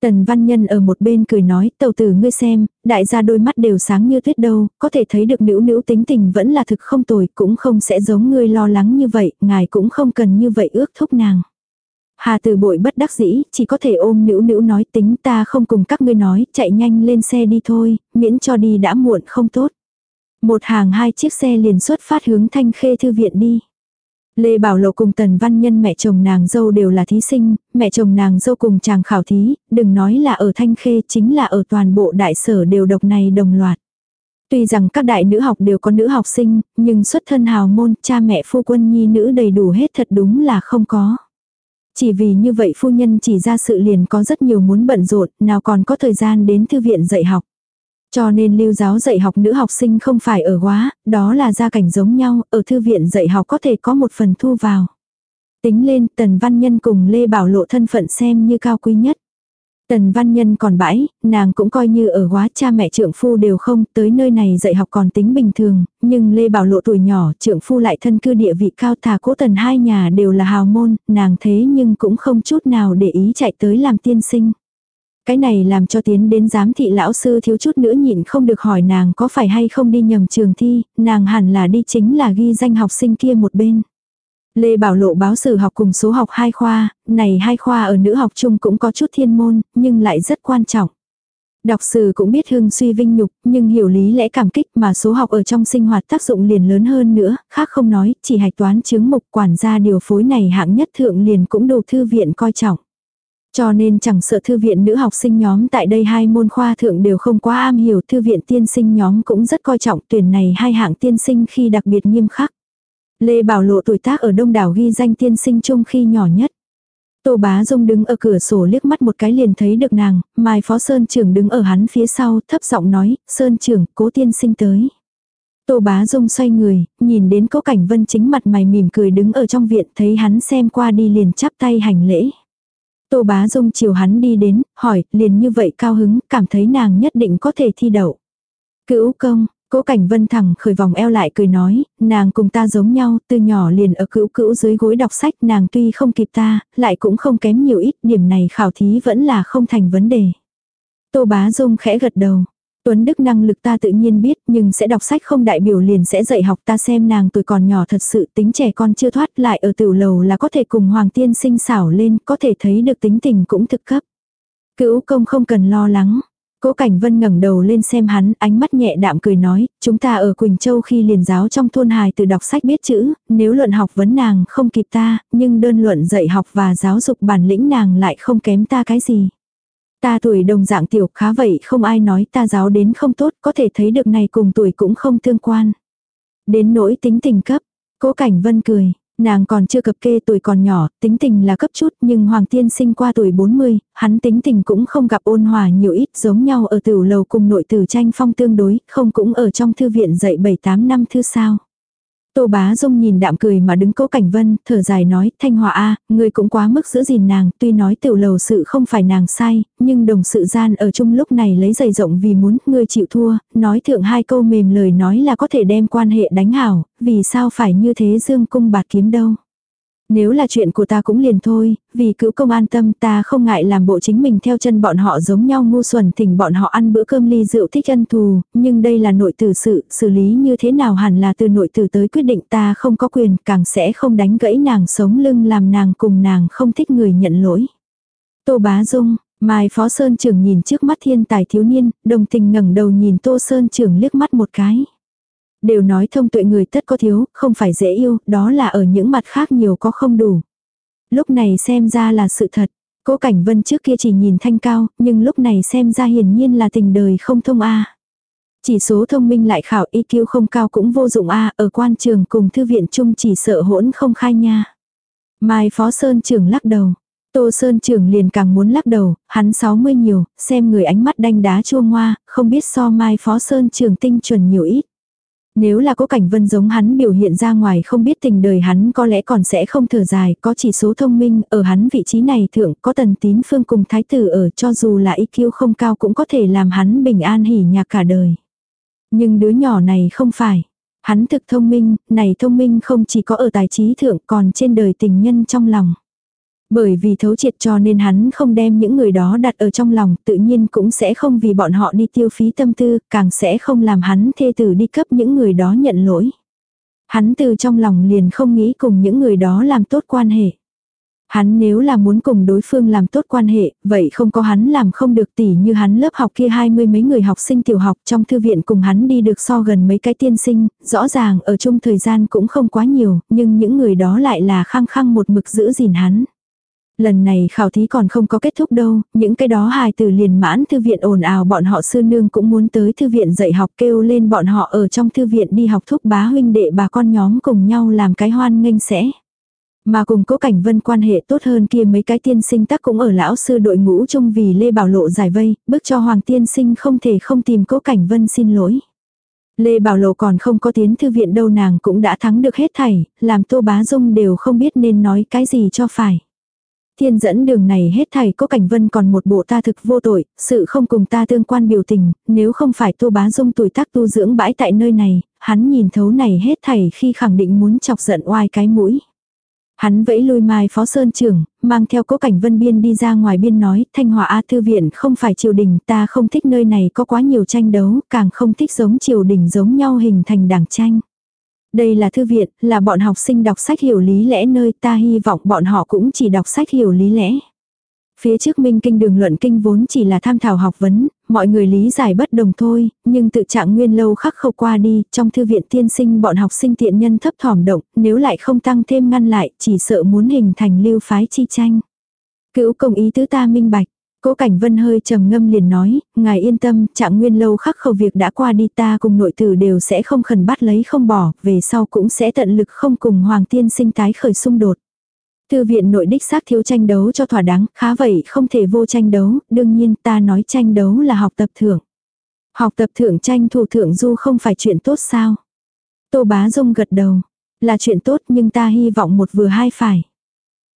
Tần văn nhân ở một bên cười nói, tàu tử ngươi xem, đại gia đôi mắt đều sáng như tuyết đâu, có thể thấy được nữ nữ tính tình vẫn là thực không tồi, cũng không sẽ giống ngươi lo lắng như vậy, ngài cũng không cần như vậy ước thúc nàng. Hà từ bội bất đắc dĩ, chỉ có thể ôm nữ nữ nói tính ta không cùng các ngươi nói, chạy nhanh lên xe đi thôi, miễn cho đi đã muộn không tốt. Một hàng hai chiếc xe liền xuất phát hướng thanh khê thư viện đi. Lê Bảo Lộ cùng Tần Văn Nhân mẹ chồng nàng dâu đều là thí sinh, mẹ chồng nàng dâu cùng chàng khảo thí, đừng nói là ở Thanh Khê chính là ở toàn bộ đại sở đều độc này đồng loạt. Tuy rằng các đại nữ học đều có nữ học sinh, nhưng xuất thân hào môn, cha mẹ phu quân nhi nữ đầy đủ hết thật đúng là không có. Chỉ vì như vậy phu nhân chỉ ra sự liền có rất nhiều muốn bận rộn, nào còn có thời gian đến thư viện dạy học. Cho nên lưu giáo dạy học nữ học sinh không phải ở quá, đó là gia cảnh giống nhau, ở thư viện dạy học có thể có một phần thu vào. Tính lên Tần Văn Nhân cùng Lê Bảo Lộ thân phận xem như cao quý nhất. Tần Văn Nhân còn bãi, nàng cũng coi như ở quá cha mẹ trượng phu đều không, tới nơi này dạy học còn tính bình thường, nhưng Lê Bảo Lộ tuổi nhỏ, trượng phu lại thân cư địa vị cao thà cố tần hai nhà đều là hào môn, nàng thế nhưng cũng không chút nào để ý chạy tới làm tiên sinh. Cái này làm cho tiến đến giám thị lão sư thiếu chút nữa nhịn không được hỏi nàng có phải hay không đi nhầm trường thi, nàng hẳn là đi chính là ghi danh học sinh kia một bên. Lê Bảo Lộ báo sử học cùng số học hai khoa, này hai khoa ở nữ học chung cũng có chút thiên môn, nhưng lại rất quan trọng. Đọc sử cũng biết hưng suy vinh nhục, nhưng hiểu lý lẽ cảm kích mà số học ở trong sinh hoạt tác dụng liền lớn hơn nữa, khác không nói, chỉ hạch toán chứng mục quản gia điều phối này hạng nhất thượng liền cũng đủ thư viện coi trọng. Cho nên chẳng sợ thư viện nữ học sinh nhóm tại đây hai môn khoa thượng đều không quá am hiểu, thư viện tiên sinh nhóm cũng rất coi trọng tuyển này hai hạng tiên sinh khi đặc biệt nghiêm khắc. Lê Bảo Lộ tuổi tác ở đông đảo ghi danh tiên sinh chung khi nhỏ nhất. Tô Bá Dung đứng ở cửa sổ liếc mắt một cái liền thấy được nàng, Mai Phó Sơn Trưởng đứng ở hắn phía sau, thấp giọng nói, Sơn Trưởng, cố tiên sinh tới. Tô Bá Dung xoay người, nhìn đến cố cảnh vân chính mặt mày mỉm cười đứng ở trong viện, thấy hắn xem qua đi liền chắp tay hành lễ. Tô Bá Dung chiều hắn đi đến, hỏi, liền như vậy cao hứng, cảm thấy nàng nhất định có thể thi đậu. Cữu công, Cố Cảnh Vân thẳng khởi vòng eo lại cười nói, nàng cùng ta giống nhau, từ nhỏ liền ở cữu cữu dưới gối đọc sách, nàng tuy không kịp ta, lại cũng không kém nhiều ít, điểm này khảo thí vẫn là không thành vấn đề. Tô Bá Dung khẽ gật đầu. Tuấn Đức năng lực ta tự nhiên biết, nhưng sẽ đọc sách không đại biểu liền sẽ dạy học ta xem nàng tuổi còn nhỏ thật sự tính trẻ con chưa thoát lại ở tiểu lầu là có thể cùng Hoàng Tiên sinh xảo lên, có thể thấy được tính tình cũng thực cấp. Cữu công không cần lo lắng, Cố Cảnh Vân ngẩng đầu lên xem hắn, ánh mắt nhẹ đạm cười nói, chúng ta ở Quỳnh Châu khi liền giáo trong thôn hài từ đọc sách biết chữ, nếu luận học vấn nàng không kịp ta, nhưng đơn luận dạy học và giáo dục bản lĩnh nàng lại không kém ta cái gì. Ta tuổi đồng dạng tiểu khá vậy không ai nói ta giáo đến không tốt, có thể thấy được này cùng tuổi cũng không tương quan. Đến nỗi tính tình cấp, Cố Cảnh Vân cười, Nàng còn chưa cập kê tuổi còn nhỏ, tính tình là cấp chút nhưng Hoàng Tiên sinh qua tuổi 40, hắn tính tình cũng không gặp ôn hòa nhiều ít giống nhau ở tiểu lầu cùng nội tử tranh phong tương đối, không cũng ở trong thư viện dạy 7-8 năm thư sao. Tô Bá Dung nhìn đạm cười mà đứng cố cảnh vân, thở dài nói, Thanh Hòa A, người cũng quá mức giữ gìn nàng, tuy nói tiểu lầu sự không phải nàng sai, nhưng đồng sự gian ở chung lúc này lấy giày rộng vì muốn, ngươi chịu thua, nói thượng hai câu mềm lời nói là có thể đem quan hệ đánh hảo, vì sao phải như thế dương cung bạt kiếm đâu. Nếu là chuyện của ta cũng liền thôi, vì cữu công an tâm ta không ngại làm bộ chính mình theo chân bọn họ giống nhau ngu xuẩn thỉnh bọn họ ăn bữa cơm ly rượu thích ân thù, nhưng đây là nội tử sự, xử lý như thế nào hẳn là từ nội tử tới quyết định ta không có quyền, càng sẽ không đánh gãy nàng sống lưng làm nàng cùng nàng không thích người nhận lỗi. Tô Bá Dung, Mai Phó Sơn trưởng nhìn trước mắt thiên tài thiếu niên, đồng tình ngẩng đầu nhìn Tô Sơn trưởng liếc mắt một cái. Đều nói thông tuệ người tất có thiếu, không phải dễ yêu, đó là ở những mặt khác nhiều có không đủ. Lúc này xem ra là sự thật. Cố Cảnh Vân trước kia chỉ nhìn thanh cao, nhưng lúc này xem ra hiển nhiên là tình đời không thông A. Chỉ số thông minh lại khảo IQ không cao cũng vô dụng A, ở quan trường cùng thư viện chung chỉ sợ hỗn không khai nha. Mai Phó Sơn trưởng lắc đầu. Tô Sơn trưởng liền càng muốn lắc đầu, hắn 60 nhiều, xem người ánh mắt đanh đá chua ngoa, không biết so Mai Phó Sơn trưởng tinh chuẩn nhiều ít. Nếu là có cảnh vân giống hắn biểu hiện ra ngoài không biết tình đời hắn có lẽ còn sẽ không thở dài, có chỉ số thông minh, ở hắn vị trí này thượng có tần tín phương cùng thái tử ở cho dù là IQ không cao cũng có thể làm hắn bình an hỉ nhạc cả đời. Nhưng đứa nhỏ này không phải. Hắn thực thông minh, này thông minh không chỉ có ở tài trí thượng còn trên đời tình nhân trong lòng. Bởi vì thấu triệt cho nên hắn không đem những người đó đặt ở trong lòng, tự nhiên cũng sẽ không vì bọn họ đi tiêu phí tâm tư, càng sẽ không làm hắn thê tử đi cấp những người đó nhận lỗi. Hắn từ trong lòng liền không nghĩ cùng những người đó làm tốt quan hệ. Hắn nếu là muốn cùng đối phương làm tốt quan hệ, vậy không có hắn làm không được tỉ như hắn lớp học kia hai mươi mấy người học sinh tiểu học trong thư viện cùng hắn đi được so gần mấy cái tiên sinh, rõ ràng ở chung thời gian cũng không quá nhiều, nhưng những người đó lại là khăng khăng một mực giữ gìn hắn. Lần này khảo thí còn không có kết thúc đâu, những cái đó hài từ liền mãn thư viện ồn ào bọn họ sư nương cũng muốn tới thư viện dạy học kêu lên bọn họ ở trong thư viện đi học thúc bá huynh đệ bà con nhóm cùng nhau làm cái hoan nghênh sẽ. Mà cùng cố cảnh vân quan hệ tốt hơn kia mấy cái tiên sinh tắc cũng ở lão sư đội ngũ chung vì Lê Bảo Lộ giải vây, bước cho Hoàng tiên sinh không thể không tìm cố cảnh vân xin lỗi. Lê Bảo Lộ còn không có tiến thư viện đâu nàng cũng đã thắng được hết thảy, làm Tô Bá Dung đều không biết nên nói cái gì cho phải. Thiên dẫn đường này hết thảy có cảnh vân còn một bộ ta thực vô tội, sự không cùng ta tương quan biểu tình, nếu không phải Tô Bá Dung tuổi tác tu dưỡng bãi tại nơi này, hắn nhìn thấu này hết thảy khi khẳng định muốn chọc giận oai cái mũi. Hắn vẫy lui mai phó sơn trưởng, mang theo cố cảnh vân biên đi ra ngoài biên nói, thanh hòa A thư viện không phải triều đình, ta không thích nơi này có quá nhiều tranh đấu, càng không thích giống triều đình giống nhau hình thành đảng tranh. Đây là thư viện, là bọn học sinh đọc sách hiểu lý lẽ nơi ta hy vọng bọn họ cũng chỉ đọc sách hiểu lý lẽ. Phía trước minh kinh đường luận kinh vốn chỉ là tham thảo học vấn, mọi người lý giải bất đồng thôi, nhưng tự trạng nguyên lâu khắc khâu qua đi, trong thư viện tiên sinh bọn học sinh tiện nhân thấp thỏm động, nếu lại không tăng thêm ngăn lại, chỉ sợ muốn hình thành lưu phái chi tranh. Cữu công ý tứ ta minh bạch, Cố Cảnh Vân hơi trầm ngâm liền nói, ngài yên tâm, trạng nguyên lâu khắc khẩu việc đã qua đi ta cùng nội tử đều sẽ không khẩn bắt lấy không bỏ, về sau cũng sẽ tận lực không cùng Hoàng tiên sinh tái khởi xung đột. Thư viện nội đích xác thiếu tranh đấu cho thỏa đáng, khá vậy không thể vô tranh đấu, đương nhiên ta nói tranh đấu là học tập thưởng. Học tập thưởng tranh thủ thưởng du không phải chuyện tốt sao? Tô Bá Dung gật đầu, là chuyện tốt nhưng ta hy vọng một vừa hai phải.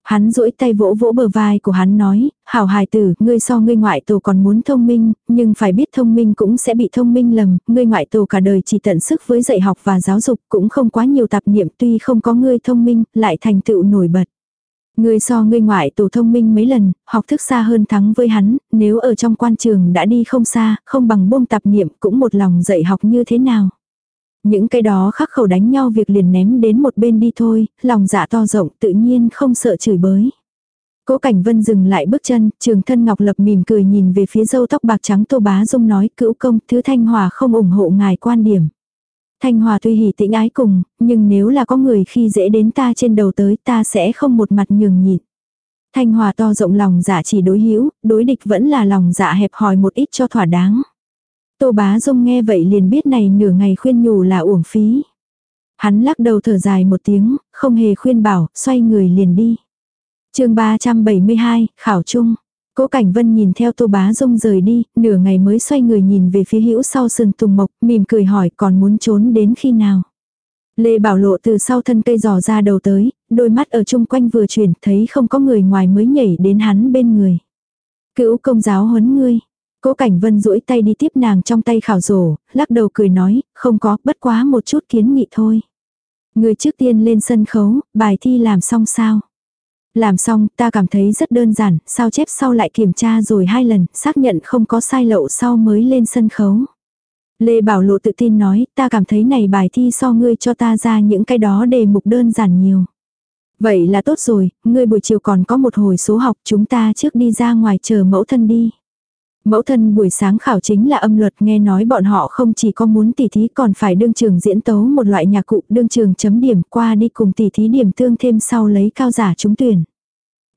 Hắn duỗi tay vỗ vỗ bờ vai của hắn nói, hảo hài tử, ngươi so ngươi ngoại tổ còn muốn thông minh, nhưng phải biết thông minh cũng sẽ bị thông minh lầm, ngươi ngoại tổ cả đời chỉ tận sức với dạy học và giáo dục cũng không quá nhiều tạp niệm tuy không có ngươi thông minh, lại thành tựu nổi bật. Ngươi so ngươi ngoại tổ thông minh mấy lần, học thức xa hơn thắng với hắn, nếu ở trong quan trường đã đi không xa, không bằng buông tạp niệm cũng một lòng dạy học như thế nào. Những cái đó khắc khẩu đánh nhau việc liền ném đến một bên đi thôi, lòng dạ to rộng tự nhiên không sợ chửi bới. Cố Cảnh Vân dừng lại bước chân, trường thân Ngọc Lập mỉm cười nhìn về phía dâu tóc bạc trắng Tô Bá Dung nói cữu công thứ Thanh Hòa không ủng hộ ngài quan điểm. Thanh Hòa tuy hỉ tĩnh ái cùng, nhưng nếu là có người khi dễ đến ta trên đầu tới ta sẽ không một mặt nhường nhịn. Thanh Hòa to rộng lòng dạ chỉ đối hữu đối địch vẫn là lòng dạ hẹp hòi một ít cho thỏa đáng. Tô Bá Dung nghe vậy liền biết này nửa ngày khuyên nhủ là uổng phí. Hắn lắc đầu thở dài một tiếng, không hề khuyên bảo, xoay người liền đi. chương 372, Khảo Trung. Cố Cảnh Vân nhìn theo Tô Bá Dung rời đi, nửa ngày mới xoay người nhìn về phía hữu sau sườn tùng mộc, mỉm cười hỏi còn muốn trốn đến khi nào. Lê Bảo Lộ từ sau thân cây giò ra đầu tới, đôi mắt ở chung quanh vừa chuyển thấy không có người ngoài mới nhảy đến hắn bên người. Cữu công giáo huấn ngươi, Cố Cảnh Vân duỗi tay đi tiếp nàng trong tay khảo rổ, lắc đầu cười nói, không có, bất quá một chút kiến nghị thôi. Người trước tiên lên sân khấu, bài thi làm xong sao? Làm xong, ta cảm thấy rất đơn giản, sao chép sau lại kiểm tra rồi hai lần, xác nhận không có sai lậu sau mới lên sân khấu. Lê Bảo Lộ tự tin nói, ta cảm thấy này bài thi so ngươi cho ta ra những cái đó đề mục đơn giản nhiều. Vậy là tốt rồi, ngươi buổi chiều còn có một hồi số học chúng ta trước đi ra ngoài chờ mẫu thân đi. Mẫu thân buổi sáng khảo chính là âm luật nghe nói bọn họ không chỉ có muốn tỉ thí còn phải đương trường diễn tấu một loại nhạc cụ đương trường chấm điểm qua đi cùng tỉ thí điểm tương thêm sau lấy cao giả trúng tuyển.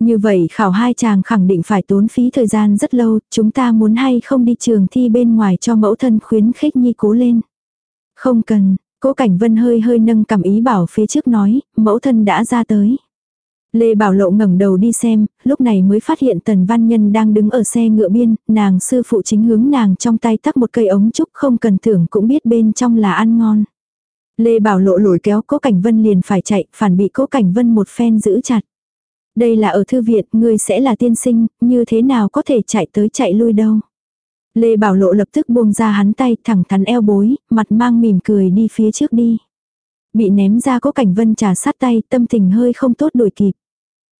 Như vậy khảo hai chàng khẳng định phải tốn phí thời gian rất lâu, chúng ta muốn hay không đi trường thi bên ngoài cho mẫu thân khuyến khích nhi cố lên. Không cần, cố cảnh vân hơi hơi nâng cảm ý bảo phía trước nói, mẫu thân đã ra tới. Lê Bảo Lộ ngẩng đầu đi xem, lúc này mới phát hiện Tần Văn Nhân đang đứng ở xe ngựa biên, nàng sư phụ chính hướng nàng trong tay tắc một cây ống trúc không cần thưởng cũng biết bên trong là ăn ngon. Lê Bảo Lộ lồi kéo Cố Cảnh Vân liền phải chạy, phản bị Cố Cảnh Vân một phen giữ chặt. Đây là ở thư viện, ngươi sẽ là tiên sinh, như thế nào có thể chạy tới chạy lui đâu. Lê Bảo Lộ lập tức buông ra hắn tay thẳng thắn eo bối, mặt mang mỉm cười đi phía trước đi. Bị ném ra Cố Cảnh Vân trà sát tay, tâm tình hơi không tốt đuổi kịp.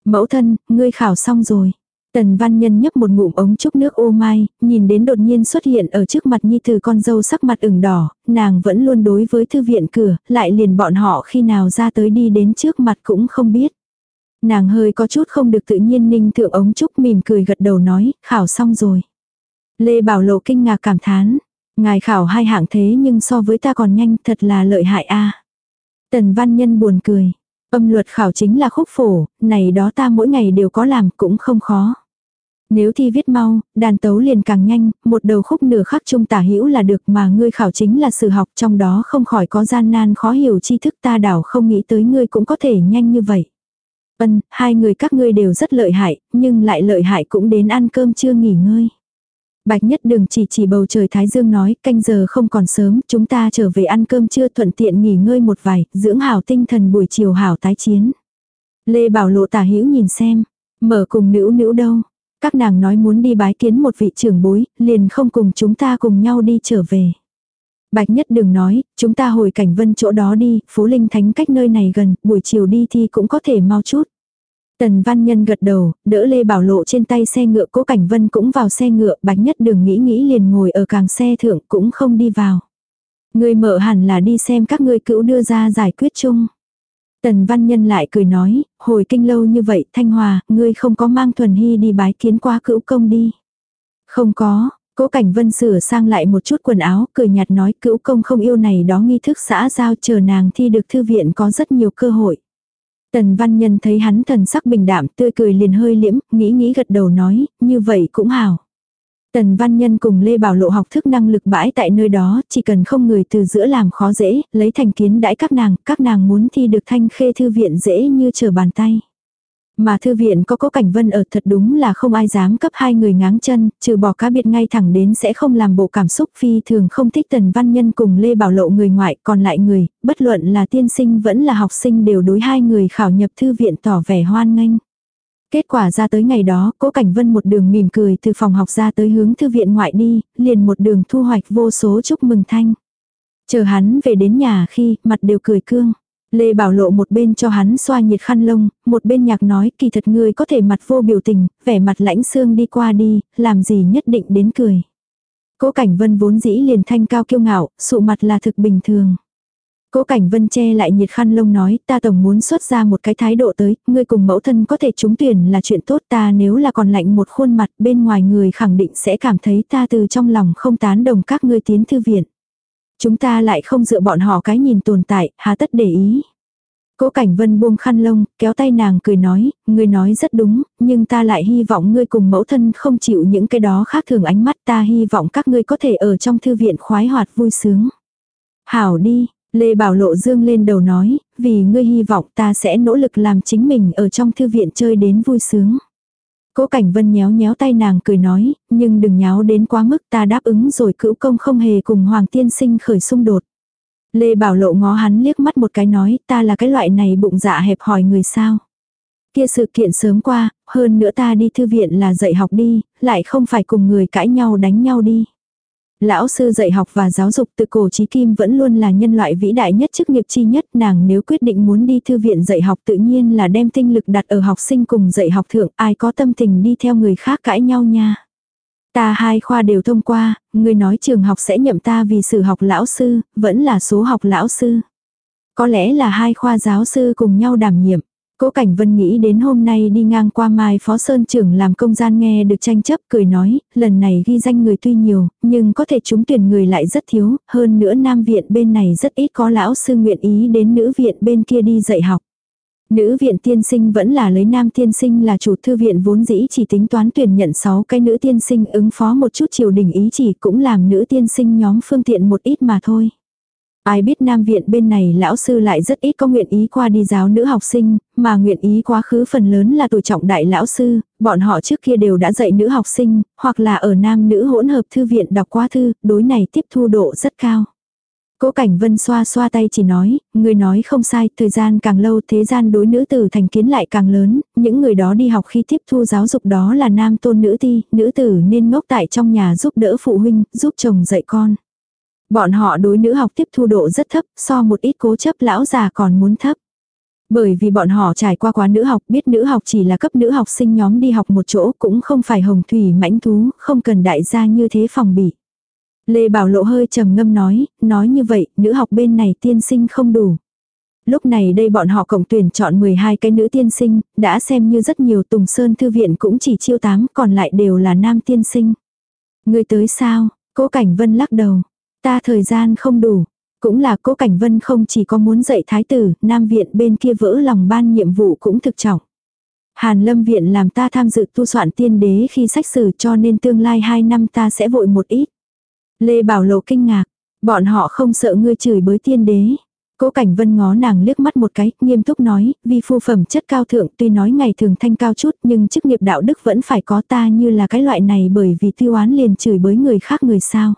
Mẫu thân, ngươi khảo xong rồi. Tần văn nhân nhấp một ngụm ống trúc nước ô mai, nhìn đến đột nhiên xuất hiện ở trước mặt nhi tử con dâu sắc mặt ửng đỏ, nàng vẫn luôn đối với thư viện cửa, lại liền bọn họ khi nào ra tới đi đến trước mặt cũng không biết. Nàng hơi có chút không được tự nhiên ninh thượng ống trúc mỉm cười gật đầu nói, khảo xong rồi. Lê Bảo Lộ kinh ngạc cảm thán, ngài khảo hai hạng thế nhưng so với ta còn nhanh thật là lợi hại a Tần văn nhân buồn cười, Âm luật khảo chính là khúc phổ, này đó ta mỗi ngày đều có làm cũng không khó. Nếu thi viết mau, đàn tấu liền càng nhanh, một đầu khúc nửa khắc trung tả hữu là được mà ngươi khảo chính là sự học trong đó không khỏi có gian nan khó hiểu tri thức ta đảo không nghĩ tới ngươi cũng có thể nhanh như vậy. Ân, hai người các ngươi đều rất lợi hại, nhưng lại lợi hại cũng đến ăn cơm chưa nghỉ ngơi. Bạch Nhất Đường chỉ chỉ bầu trời Thái Dương nói, canh giờ không còn sớm, chúng ta trở về ăn cơm trưa thuận tiện nghỉ ngơi một vài, dưỡng hảo tinh thần buổi chiều hảo tái chiến. Lê Bảo Lộ tả hữu nhìn xem, mở cùng nữ nữ đâu. Các nàng nói muốn đi bái kiến một vị trưởng bối, liền không cùng chúng ta cùng nhau đi trở về. Bạch Nhất Đường nói, chúng ta hồi cảnh vân chỗ đó đi, phố Linh Thánh cách nơi này gần, buổi chiều đi thì cũng có thể mau chút. Tần Văn Nhân gật đầu, đỡ Lê Bảo Lộ trên tay xe ngựa Cố Cảnh Vân cũng vào xe ngựa, Bạch Nhất Đường nghĩ nghĩ liền ngồi ở càng xe thượng cũng không đi vào. Người mở hẳn là đi xem các ngươi cữu đưa ra giải quyết chung. Tần Văn Nhân lại cười nói, hồi kinh lâu như vậy Thanh Hòa, ngươi không có mang Thuần Hy đi bái kiến qua cữu công đi. Không có, Cố Cảnh Vân sửa sang lại một chút quần áo, cười nhạt nói cữu công không yêu này đó nghi thức xã giao chờ nàng thi được thư viện có rất nhiều cơ hội. Tần Văn Nhân thấy hắn thần sắc bình đạm tươi cười liền hơi liễm, nghĩ nghĩ gật đầu nói, như vậy cũng hảo. Tần Văn Nhân cùng Lê Bảo Lộ học thức năng lực bãi tại nơi đó, chỉ cần không người từ giữa làm khó dễ, lấy thành kiến đãi các nàng, các nàng muốn thi được thanh khê thư viện dễ như trở bàn tay. Mà thư viện có cố cảnh vân ở thật đúng là không ai dám cấp hai người ngáng chân, trừ bỏ cá biệt ngay thẳng đến sẽ không làm bộ cảm xúc phi thường không thích tần văn nhân cùng Lê Bảo Lộ người ngoại, còn lại người, bất luận là tiên sinh vẫn là học sinh đều đối hai người khảo nhập thư viện tỏ vẻ hoan nghênh. Kết quả ra tới ngày đó, cố cảnh vân một đường mỉm cười từ phòng học ra tới hướng thư viện ngoại đi, liền một đường thu hoạch vô số chúc mừng thanh. Chờ hắn về đến nhà khi, mặt đều cười cương. Lê Bảo Lộ một bên cho hắn xoa nhiệt khăn lông, một bên nhạc nói kỳ thật ngươi có thể mặt vô biểu tình, vẻ mặt lãnh xương đi qua đi, làm gì nhất định đến cười. Cố Cảnh Vân vốn dĩ liền thanh cao kiêu ngạo, sụ mặt là thực bình thường. Cố Cảnh Vân che lại nhiệt khăn lông nói, ta tổng muốn xuất ra một cái thái độ tới, ngươi cùng mẫu thân có thể trúng tuyển là chuyện tốt ta nếu là còn lạnh một khuôn mặt bên ngoài người khẳng định sẽ cảm thấy ta từ trong lòng không tán đồng các ngươi tiến thư viện. Chúng ta lại không dựa bọn họ cái nhìn tồn tại, hà tất để ý. Cố Cảnh Vân buông khăn lông, kéo tay nàng cười nói, ngươi nói rất đúng, nhưng ta lại hy vọng ngươi cùng mẫu thân không chịu những cái đó khác thường ánh mắt ta hy vọng các ngươi có thể ở trong thư viện khoái hoạt vui sướng. Hảo đi, Lê Bảo Lộ dương lên đầu nói, vì ngươi hy vọng ta sẽ nỗ lực làm chính mình ở trong thư viện chơi đến vui sướng. Cố Cảnh Vân nhéo nhéo tay nàng cười nói, nhưng đừng nháo đến quá mức ta đáp ứng rồi cữu công không hề cùng Hoàng Tiên Sinh khởi xung đột. Lê Bảo Lộ ngó hắn liếc mắt một cái nói, ta là cái loại này bụng dạ hẹp hỏi người sao. Kia sự kiện sớm qua, hơn nữa ta đi thư viện là dạy học đi, lại không phải cùng người cãi nhau đánh nhau đi. Lão sư dạy học và giáo dục từ cổ chí kim vẫn luôn là nhân loại vĩ đại nhất chức nghiệp chi nhất nàng nếu quyết định muốn đi thư viện dạy học tự nhiên là đem tinh lực đặt ở học sinh cùng dạy học thượng ai có tâm tình đi theo người khác cãi nhau nha. Ta hai khoa đều thông qua, người nói trường học sẽ nhậm ta vì sự học lão sư, vẫn là số học lão sư. Có lẽ là hai khoa giáo sư cùng nhau đảm nhiệm. Cố Cảnh Vân nghĩ đến hôm nay đi ngang qua Mai Phó Sơn trưởng làm công gian nghe được tranh chấp cười nói, lần này ghi danh người tuy nhiều, nhưng có thể trúng tuyển người lại rất thiếu, hơn nữa Nam Viện bên này rất ít có lão sư nguyện ý đến nữ viện bên kia đi dạy học. Nữ viện tiên sinh vẫn là lấy nam tiên sinh là chủ thư viện vốn dĩ chỉ tính toán tuyển nhận 6 cái nữ tiên sinh ứng phó một chút triều đình ý chỉ cũng làm nữ tiên sinh nhóm phương tiện một ít mà thôi. Ai biết nam viện bên này lão sư lại rất ít có nguyện ý qua đi giáo nữ học sinh, mà nguyện ý quá khứ phần lớn là tuổi trọng đại lão sư, bọn họ trước kia đều đã dạy nữ học sinh, hoặc là ở nam nữ hỗn hợp thư viện đọc qua thư, đối này tiếp thu độ rất cao. Cố Cảnh Vân xoa xoa tay chỉ nói, người nói không sai, thời gian càng lâu thế gian đối nữ tử thành kiến lại càng lớn, những người đó đi học khi tiếp thu giáo dục đó là nam tôn nữ ti, nữ tử nên ngốc tại trong nhà giúp đỡ phụ huynh, giúp chồng dạy con. Bọn họ đối nữ học tiếp thu độ rất thấp, so một ít cố chấp lão già còn muốn thấp. Bởi vì bọn họ trải qua quá nữ học biết nữ học chỉ là cấp nữ học sinh nhóm đi học một chỗ cũng không phải hồng thủy mãnh thú, không cần đại gia như thế phòng bị. Lê Bảo Lộ hơi trầm ngâm nói, nói như vậy, nữ học bên này tiên sinh không đủ. Lúc này đây bọn họ cộng tuyển chọn 12 cái nữ tiên sinh, đã xem như rất nhiều Tùng Sơn Thư Viện cũng chỉ chiêu 8, còn lại đều là nam tiên sinh. Người tới sao? Cố Cảnh Vân lắc đầu. Ta thời gian không đủ. Cũng là Cố Cảnh Vân không chỉ có muốn dạy thái tử, Nam Viện bên kia vỡ lòng ban nhiệm vụ cũng thực trọng. Hàn Lâm Viện làm ta tham dự tu soạn tiên đế khi sách sử cho nên tương lai 2 năm ta sẽ vội một ít. Lê Bảo Lộ kinh ngạc, bọn họ không sợ ngươi chửi bới tiên đế. Cố Cảnh Vân ngó nàng liếc mắt một cái, nghiêm túc nói, vì phu phẩm chất cao thượng tuy nói ngày thường thanh cao chút nhưng chức nghiệp đạo đức vẫn phải có ta như là cái loại này bởi vì tiêu oán liền chửi bới người khác người sao.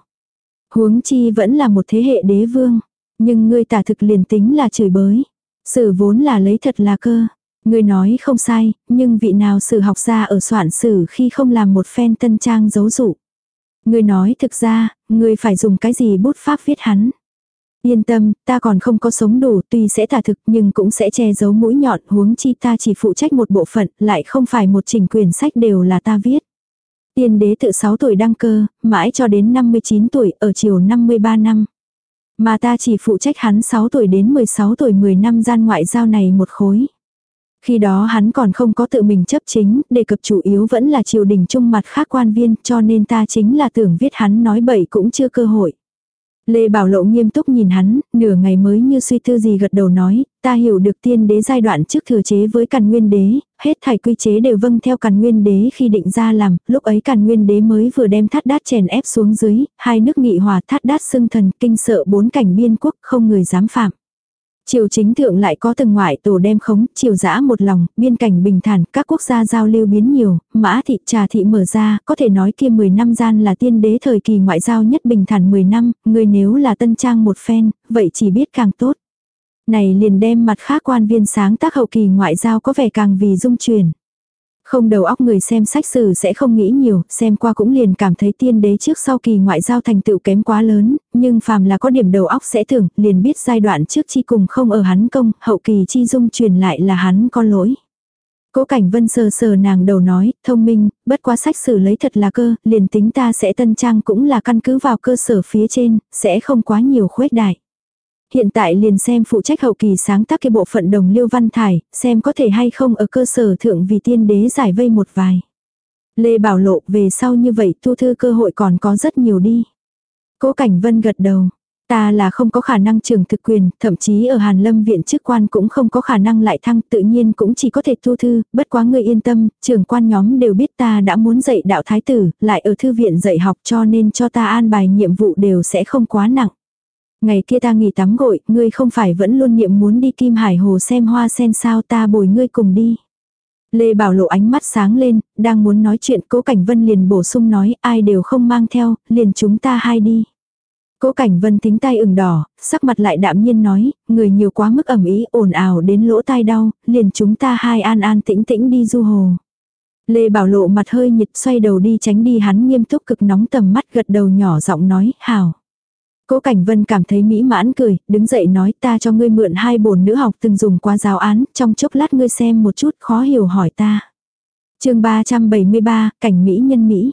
Huống chi vẫn là một thế hệ đế vương, nhưng ngươi tả thực liền tính là chửi bới. Sử vốn là lấy thật là cơ. Ngươi nói không sai, nhưng vị nào sử học ra ở soạn sử khi không làm một phen tân trang giấu dụ. Ngươi nói thực ra, ngươi phải dùng cái gì bút pháp viết hắn. Yên tâm, ta còn không có sống đủ, tuy sẽ tả thực nhưng cũng sẽ che giấu mũi nhọn huống chi ta chỉ phụ trách một bộ phận, lại không phải một trình quyền sách đều là ta viết. Tiên đế tự 6 tuổi đăng cơ, mãi cho đến 59 tuổi, ở chiều 53 năm. Mà ta chỉ phụ trách hắn 6 tuổi đến 16 tuổi 10 năm gian ngoại giao này một khối. Khi đó hắn còn không có tự mình chấp chính, đề cập chủ yếu vẫn là triều đình trung mặt khác quan viên cho nên ta chính là tưởng viết hắn nói bậy cũng chưa cơ hội. Lê Bảo Lộ nghiêm túc nhìn hắn, nửa ngày mới như suy tư gì gật đầu nói, ta hiểu được tiên đế giai đoạn trước thừa chế với càn nguyên đế, hết thảy quy chế đều vâng theo càn nguyên đế khi định ra làm, lúc ấy càn nguyên đế mới vừa đem thắt đát chèn ép xuống dưới, hai nước nghị hòa thắt đát xưng thần kinh sợ bốn cảnh biên quốc không người dám phạm. Triều chính thượng lại có từng ngoại tổ đem khống, triều giã một lòng, biên cảnh bình thản, các quốc gia giao lưu biến nhiều, mã thị trà thị mở ra, có thể nói kia 10 năm gian là tiên đế thời kỳ ngoại giao nhất bình thản 10 năm, người nếu là tân trang một phen, vậy chỉ biết càng tốt. Này liền đem mặt khác quan viên sáng tác hậu kỳ ngoại giao có vẻ càng vì dung chuyển không đầu óc người xem sách sử sẽ không nghĩ nhiều, xem qua cũng liền cảm thấy tiên đế trước sau kỳ ngoại giao thành tựu kém quá lớn, nhưng phàm là có điểm đầu óc sẽ tưởng, liền biết giai đoạn trước chi cùng không ở hắn công, hậu kỳ chi dung truyền lại là hắn có lỗi. Cố cảnh vân sờ sờ nàng đầu nói, thông minh, bất quá sách sử lấy thật là cơ, liền tính ta sẽ tân trang cũng là căn cứ vào cơ sở phía trên, sẽ không quá nhiều khuếch đại. Hiện tại liền xem phụ trách hậu kỳ sáng tác cái bộ phận đồng liêu văn thải, xem có thể hay không ở cơ sở thượng vì tiên đế giải vây một vài. Lê Bảo Lộ về sau như vậy thu thư cơ hội còn có rất nhiều đi. Cố Cảnh Vân gật đầu. Ta là không có khả năng trưởng thực quyền, thậm chí ở Hàn Lâm viện chức quan cũng không có khả năng lại thăng, tự nhiên cũng chỉ có thể thu thư, bất quá người yên tâm, trưởng quan nhóm đều biết ta đã muốn dạy đạo thái tử, lại ở thư viện dạy học cho nên cho ta an bài nhiệm vụ đều sẽ không quá nặng. Ngày kia ta nghỉ tắm gội, ngươi không phải vẫn luôn niệm muốn đi Kim Hải Hồ xem hoa sen sao ta bồi ngươi cùng đi. Lê Bảo Lộ ánh mắt sáng lên, đang muốn nói chuyện Cố Cảnh Vân liền bổ sung nói ai đều không mang theo, liền chúng ta hai đi. Cố Cảnh Vân tính tay ửng đỏ, sắc mặt lại đạm nhiên nói, người nhiều quá mức ẩm ý ồn ào đến lỗ tai đau, liền chúng ta hai an an tĩnh tĩnh đi du hồ. Lê Bảo Lộ mặt hơi nhiệt xoay đầu đi tránh đi hắn nghiêm túc cực nóng tầm mắt gật đầu nhỏ giọng nói, hảo. Cố Cảnh Vân cảm thấy mỹ mãn cười, đứng dậy nói ta cho ngươi mượn hai bổn nữ học từng dùng qua giáo án, trong chốc lát ngươi xem một chút khó hiểu hỏi ta. chương 373, Cảnh Mỹ nhân Mỹ.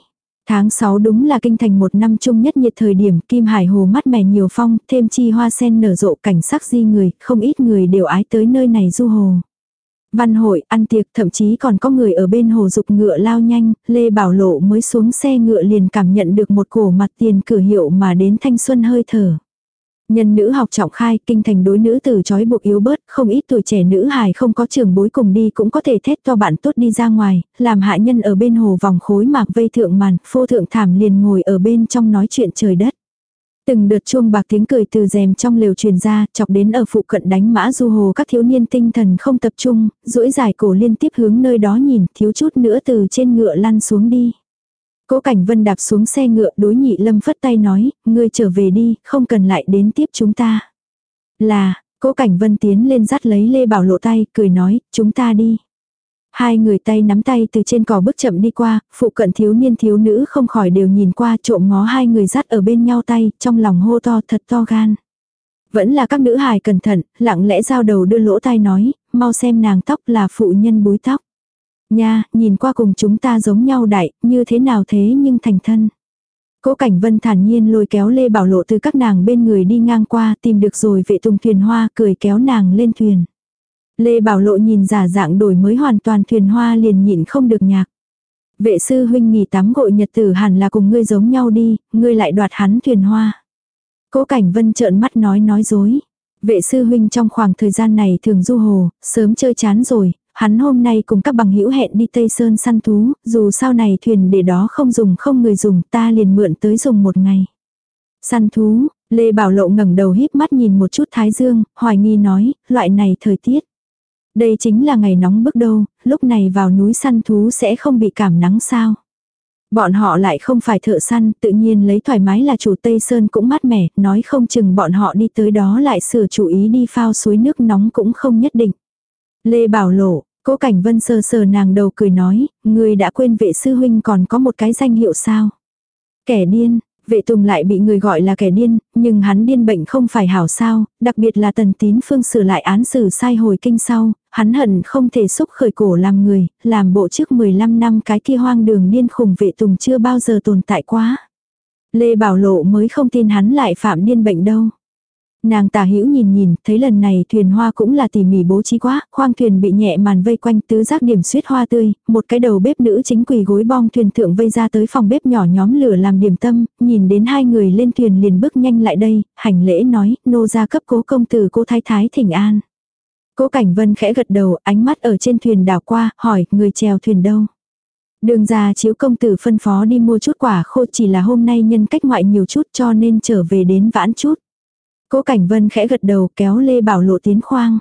Tháng 6 đúng là kinh thành một năm chung nhất nhiệt thời điểm Kim Hải Hồ mắt mẻ nhiều phong, thêm chi hoa sen nở rộ cảnh sắc di người, không ít người đều ái tới nơi này du hồ. Văn hội, ăn tiệc, thậm chí còn có người ở bên hồ dục ngựa lao nhanh, Lê Bảo Lộ mới xuống xe ngựa liền cảm nhận được một cổ mặt tiền cửa hiệu mà đến thanh xuân hơi thở. Nhân nữ học trọng khai, kinh thành đối nữ từ chói buộc yếu bớt, không ít tuổi trẻ nữ hài không có trường bối cùng đi cũng có thể thét to bạn tốt đi ra ngoài, làm hạ nhân ở bên hồ vòng khối mạc vây thượng màn, phô thượng thảm liền ngồi ở bên trong nói chuyện trời đất. Từng đợt chuông bạc tiếng cười từ rèm trong lều truyền ra, chọc đến ở phụ cận đánh mã du hồ các thiếu niên tinh thần không tập trung, duỗi dài cổ liên tiếp hướng nơi đó nhìn, thiếu chút nữa từ trên ngựa lăn xuống đi. Cố Cảnh Vân đạp xuống xe ngựa đối nhị lâm phất tay nói, ngươi trở về đi, không cần lại đến tiếp chúng ta. Là, Cố Cảnh Vân tiến lên dắt lấy Lê Bảo lộ tay, cười nói, chúng ta đi. Hai người tay nắm tay từ trên cỏ bước chậm đi qua, phụ cận thiếu niên thiếu nữ không khỏi đều nhìn qua trộm ngó hai người dắt ở bên nhau tay, trong lòng hô to thật to gan. Vẫn là các nữ hài cẩn thận, lặng lẽ giao đầu đưa lỗ tai nói, mau xem nàng tóc là phụ nhân búi tóc. Nha, nhìn qua cùng chúng ta giống nhau đại, như thế nào thế nhưng thành thân. Cố Cảnh Vân thản nhiên lôi kéo Lê Bảo Lộ từ các nàng bên người đi ngang qua, tìm được rồi vệ tùng thuyền hoa, cười kéo nàng lên thuyền. Lê Bảo Lộ nhìn giả dạng đổi mới hoàn toàn thuyền hoa liền nhịn không được nhạc. Vệ sư huynh nghỉ tắm gội nhật tử hẳn là cùng ngươi giống nhau đi, ngươi lại đoạt hắn thuyền hoa. Cố Cảnh Vân trợn mắt nói nói dối. Vệ sư huynh trong khoảng thời gian này thường du hồ, sớm chơi chán rồi, hắn hôm nay cùng các bằng hữu hẹn đi Tây Sơn săn thú, dù sau này thuyền để đó không dùng không người dùng ta liền mượn tới dùng một ngày. Săn thú, Lê Bảo Lộ ngẩng đầu híp mắt nhìn một chút Thái Dương, hoài nghi nói, loại này thời tiết. Đây chính là ngày nóng bức đâu, lúc này vào núi săn thú sẽ không bị cảm nắng sao. Bọn họ lại không phải thợ săn, tự nhiên lấy thoải mái là chủ Tây Sơn cũng mát mẻ, nói không chừng bọn họ đi tới đó lại sửa chủ ý đi phao suối nước nóng cũng không nhất định. Lê Bảo Lộ, cố Cảnh Vân sờ sờ nàng đầu cười nói, người đã quên vệ sư huynh còn có một cái danh hiệu sao. Kẻ điên, Vệ Tùng lại bị người gọi là kẻ điên, nhưng hắn điên bệnh không phải hảo sao, đặc biệt là tần tín phương sửa lại án xử sai hồi kinh sau, hắn hận không thể xúc khởi cổ làm người, làm bộ trước 15 năm cái kia hoang đường điên khùng vệ Tùng chưa bao giờ tồn tại quá. Lê Bảo Lộ mới không tin hắn lại phạm điên bệnh đâu. Nàng tả hữu nhìn nhìn, thấy lần này thuyền hoa cũng là tỉ mỉ bố trí quá, khoang thuyền bị nhẹ màn vây quanh tứ giác điểm suyết hoa tươi, một cái đầu bếp nữ chính quỳ gối bong thuyền thượng vây ra tới phòng bếp nhỏ nhóm lửa làm điểm tâm, nhìn đến hai người lên thuyền liền bước nhanh lại đây, hành lễ nói, nô gia cấp cố công tử cô thái thái thỉnh an. Cố cảnh vân khẽ gật đầu, ánh mắt ở trên thuyền đảo qua, hỏi, người chèo thuyền đâu? Đường ra chiếu công tử phân phó đi mua chút quả khô chỉ là hôm nay nhân cách ngoại nhiều chút cho nên trở về đến vãn chút. Cố Cảnh Vân khẽ gật đầu kéo Lê Bảo Lộ tiến khoang.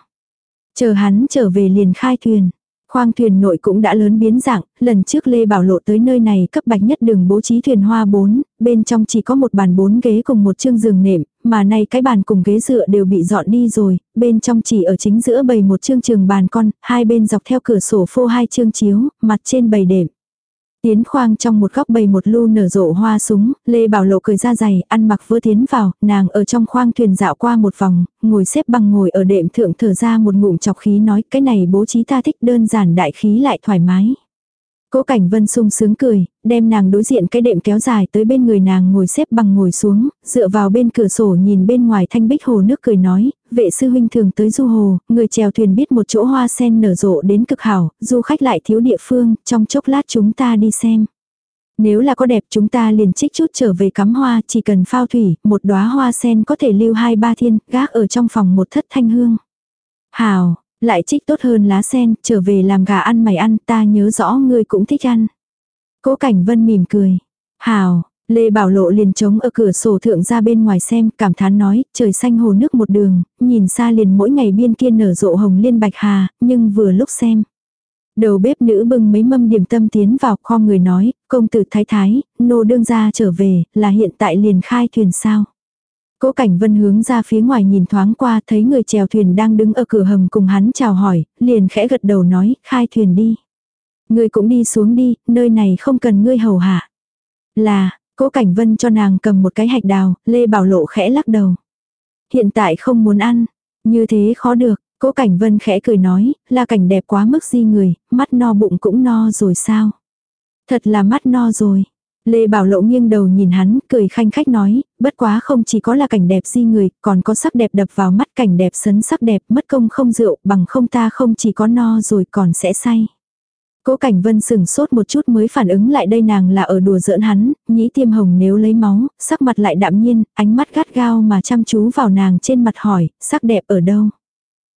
Chờ hắn trở về liền khai thuyền. Khoang thuyền nội cũng đã lớn biến dạng, lần trước Lê Bảo Lộ tới nơi này cấp bạch nhất đường bố trí thuyền hoa 4, bên trong chỉ có một bàn bốn ghế cùng một chương giường nệm, mà nay cái bàn cùng ghế dựa đều bị dọn đi rồi, bên trong chỉ ở chính giữa bầy một chương trường bàn con, hai bên dọc theo cửa sổ phô hai chương chiếu, mặt trên bầy đệm. Tiến khoang trong một góc bầy một lu nở rộ hoa súng, Lê Bảo Lộ cười ra giày, ăn mặc vừa tiến vào, nàng ở trong khoang thuyền dạo qua một vòng, ngồi xếp bằng ngồi ở đệm thượng thở ra một ngụm chọc khí nói cái này bố trí ta thích đơn giản đại khí lại thoải mái. Cố Cảnh Vân sung sướng cười, đem nàng đối diện cái đệm kéo dài tới bên người nàng ngồi xếp bằng ngồi xuống, dựa vào bên cửa sổ nhìn bên ngoài thanh bích hồ nước cười nói, vệ sư huynh thường tới du hồ, người chèo thuyền biết một chỗ hoa sen nở rộ đến cực hảo, du khách lại thiếu địa phương, trong chốc lát chúng ta đi xem. Nếu là có đẹp chúng ta liền trích chút trở về cắm hoa, chỉ cần phao thủy, một đóa hoa sen có thể lưu hai ba thiên, gác ở trong phòng một thất thanh hương. hảo lại trích tốt hơn lá sen, trở về làm gà ăn mày ăn, ta nhớ rõ ngươi cũng thích ăn. Cố Cảnh Vân mỉm cười. Hào, Lê Bảo Lộ liền trống ở cửa sổ thượng ra bên ngoài xem, cảm thán nói, trời xanh hồ nước một đường, nhìn xa liền mỗi ngày biên kia nở rộ hồng liên bạch hà, nhưng vừa lúc xem. Đầu bếp nữ bưng mấy mâm điểm tâm tiến vào kho người nói, công tử thái thái, nô đương ra trở về, là hiện tại liền khai thuyền sao. Cố Cảnh Vân hướng ra phía ngoài nhìn thoáng qua thấy người chèo thuyền đang đứng ở cửa hầm cùng hắn chào hỏi, liền khẽ gật đầu nói, khai thuyền đi. Ngươi cũng đi xuống đi, nơi này không cần ngươi hầu hạ. Là, Cố Cảnh Vân cho nàng cầm một cái hạch đào, Lê Bảo Lộ khẽ lắc đầu. Hiện tại không muốn ăn, như thế khó được, Cố Cảnh Vân khẽ cười nói, là cảnh đẹp quá mức di người, mắt no bụng cũng no rồi sao. Thật là mắt no rồi. Lê Bảo Lộ nghiêng đầu nhìn hắn, cười khanh khách nói, bất quá không chỉ có là cảnh đẹp di người, còn có sắc đẹp đập vào mắt cảnh đẹp sấn sắc đẹp, mất công không rượu, bằng không ta không chỉ có no rồi còn sẽ say. Cố Cảnh Vân sừng sốt một chút mới phản ứng lại đây nàng là ở đùa giỡn hắn, nhĩ tiêm hồng nếu lấy máu, sắc mặt lại đạm nhiên, ánh mắt gắt gao mà chăm chú vào nàng trên mặt hỏi, sắc đẹp ở đâu.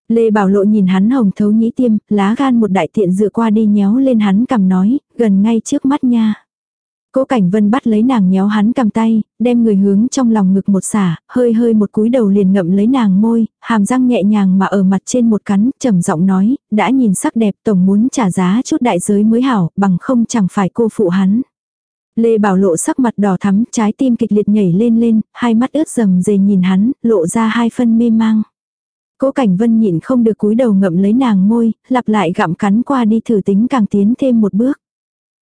Lê Bảo Lộ nhìn hắn hồng thấu nhĩ tiêm, lá gan một đại tiện dựa qua đi nhéo lên hắn cầm nói, gần ngay trước mắt nha. Cố Cảnh Vân bắt lấy nàng nhéo hắn cầm tay, đem người hướng trong lòng ngực một xả, hơi hơi một cúi đầu liền ngậm lấy nàng môi, hàm răng nhẹ nhàng mà ở mặt trên một cắn, trầm giọng nói, đã nhìn sắc đẹp tổng muốn trả giá chút đại giới mới hảo, bằng không chẳng phải cô phụ hắn. Lê Bảo Lộ sắc mặt đỏ thắm, trái tim kịch liệt nhảy lên lên, hai mắt ướt rầm rề nhìn hắn, lộ ra hai phân mê mang. Cố Cảnh Vân nhịn không được cúi đầu ngậm lấy nàng môi, lặp lại gặm cắn qua đi thử tính càng tiến thêm một bước.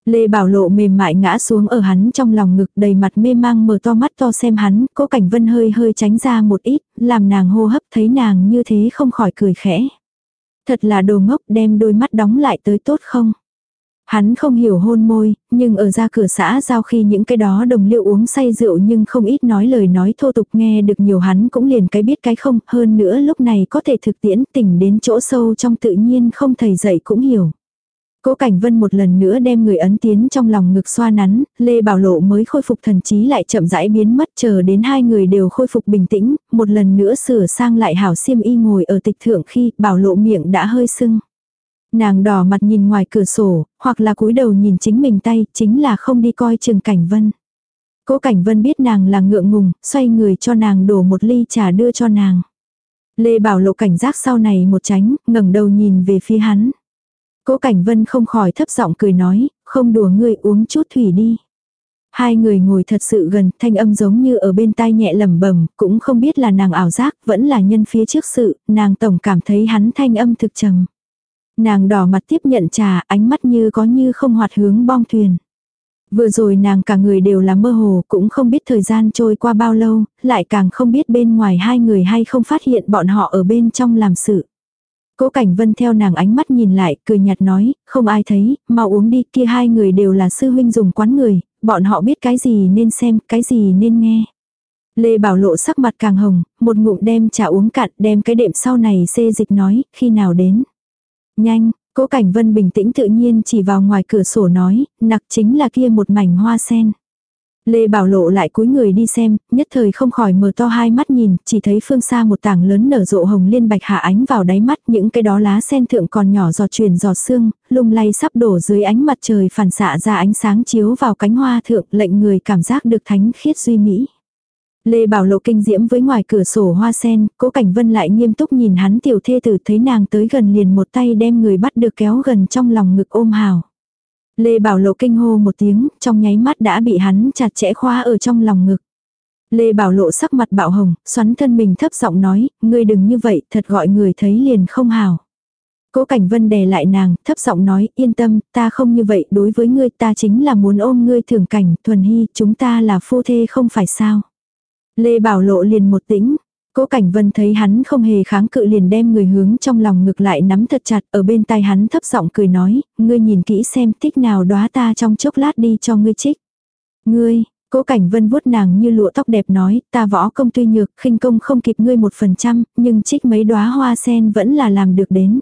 Lê Bảo Lộ mềm mại ngã xuống ở hắn trong lòng ngực đầy mặt mê mang mở to mắt to xem hắn, cố cảnh vân hơi hơi tránh ra một ít, làm nàng hô hấp thấy nàng như thế không khỏi cười khẽ. Thật là đồ ngốc đem đôi mắt đóng lại tới tốt không? Hắn không hiểu hôn môi, nhưng ở ra cửa xã giao khi những cái đó đồng liệu uống say rượu nhưng không ít nói lời nói thô tục nghe được nhiều hắn cũng liền cái biết cái không, hơn nữa lúc này có thể thực tiễn tỉnh đến chỗ sâu trong tự nhiên không thầy dạy cũng hiểu. Cố Cảnh Vân một lần nữa đem người ấn tiến trong lòng ngực xoa nắn, Lê Bảo Lộ mới khôi phục thần trí lại chậm rãi biến mất chờ đến hai người đều khôi phục bình tĩnh, một lần nữa sửa sang lại hảo xiêm y ngồi ở tịch thượng khi Bảo Lộ miệng đã hơi sưng. Nàng đỏ mặt nhìn ngoài cửa sổ, hoặc là cúi đầu nhìn chính mình tay, chính là không đi coi trường Cảnh Vân. Cố Cảnh Vân biết nàng là ngượng ngùng, xoay người cho nàng đổ một ly trà đưa cho nàng. Lê Bảo Lộ cảnh giác sau này một tránh, ngẩng đầu nhìn về phía hắn. Cố Cảnh Vân không khỏi thấp giọng cười nói, không đùa ngươi uống chút thủy đi. Hai người ngồi thật sự gần, thanh âm giống như ở bên tai nhẹ lẩm bẩm, cũng không biết là nàng ảo giác, vẫn là nhân phía trước sự, nàng tổng cảm thấy hắn thanh âm thực trầm. Nàng đỏ mặt tiếp nhận trà, ánh mắt như có như không hoạt hướng bong thuyền. Vừa rồi nàng cả người đều là mơ hồ, cũng không biết thời gian trôi qua bao lâu, lại càng không biết bên ngoài hai người hay không phát hiện bọn họ ở bên trong làm sự. Cố Cảnh Vân theo nàng ánh mắt nhìn lại, cười nhạt nói, không ai thấy, mau uống đi, kia hai người đều là sư huynh dùng quán người, bọn họ biết cái gì nên xem, cái gì nên nghe. Lê Bảo Lộ sắc mặt càng hồng, một ngụm đem trà uống cạn, đem cái đệm sau này xê dịch nói, khi nào đến. Nhanh, Cố Cảnh Vân bình tĩnh tự nhiên chỉ vào ngoài cửa sổ nói, nặc chính là kia một mảnh hoa sen. Lê Bảo Lộ lại cúi người đi xem, nhất thời không khỏi mở to hai mắt nhìn, chỉ thấy phương xa một tảng lớn nở rộ hồng liên bạch hạ ánh vào đáy mắt, những cái đó lá sen thượng còn nhỏ giọt truyền giọt sương, lung lay sắp đổ dưới ánh mặt trời phản xạ ra ánh sáng chiếu vào cánh hoa thượng, lệnh người cảm giác được thánh khiết duy mỹ. Lê Bảo Lộ kinh diễm với ngoài cửa sổ hoa sen, cố cảnh vân lại nghiêm túc nhìn hắn tiểu thê tử thấy nàng tới gần liền một tay đem người bắt được kéo gần trong lòng ngực ôm hào. Lê Bảo Lộ kinh hô một tiếng, trong nháy mắt đã bị hắn chặt chẽ khoa ở trong lòng ngực. Lê Bảo Lộ sắc mặt bạo hồng, xoắn thân mình thấp giọng nói, ngươi đừng như vậy, thật gọi người thấy liền không hào. Cố Cảnh Vân đè lại nàng, thấp giọng nói, yên tâm, ta không như vậy, đối với ngươi ta chính là muốn ôm ngươi thường cảnh, thuần hy, chúng ta là phu thê không phải sao. Lê Bảo Lộ liền một tĩnh. Cố Cảnh Vân thấy hắn không hề kháng cự liền đem người hướng trong lòng ngực lại nắm thật chặt ở bên tai hắn thấp giọng cười nói, ngươi nhìn kỹ xem thích nào đóa ta trong chốc lát đi cho ngươi trích. Ngươi, Cố Cảnh Vân vuốt nàng như lụa tóc đẹp nói, ta võ công tuy nhược, khinh công không kịp ngươi một phần trăm, nhưng trích mấy đóa hoa sen vẫn là làm được đến.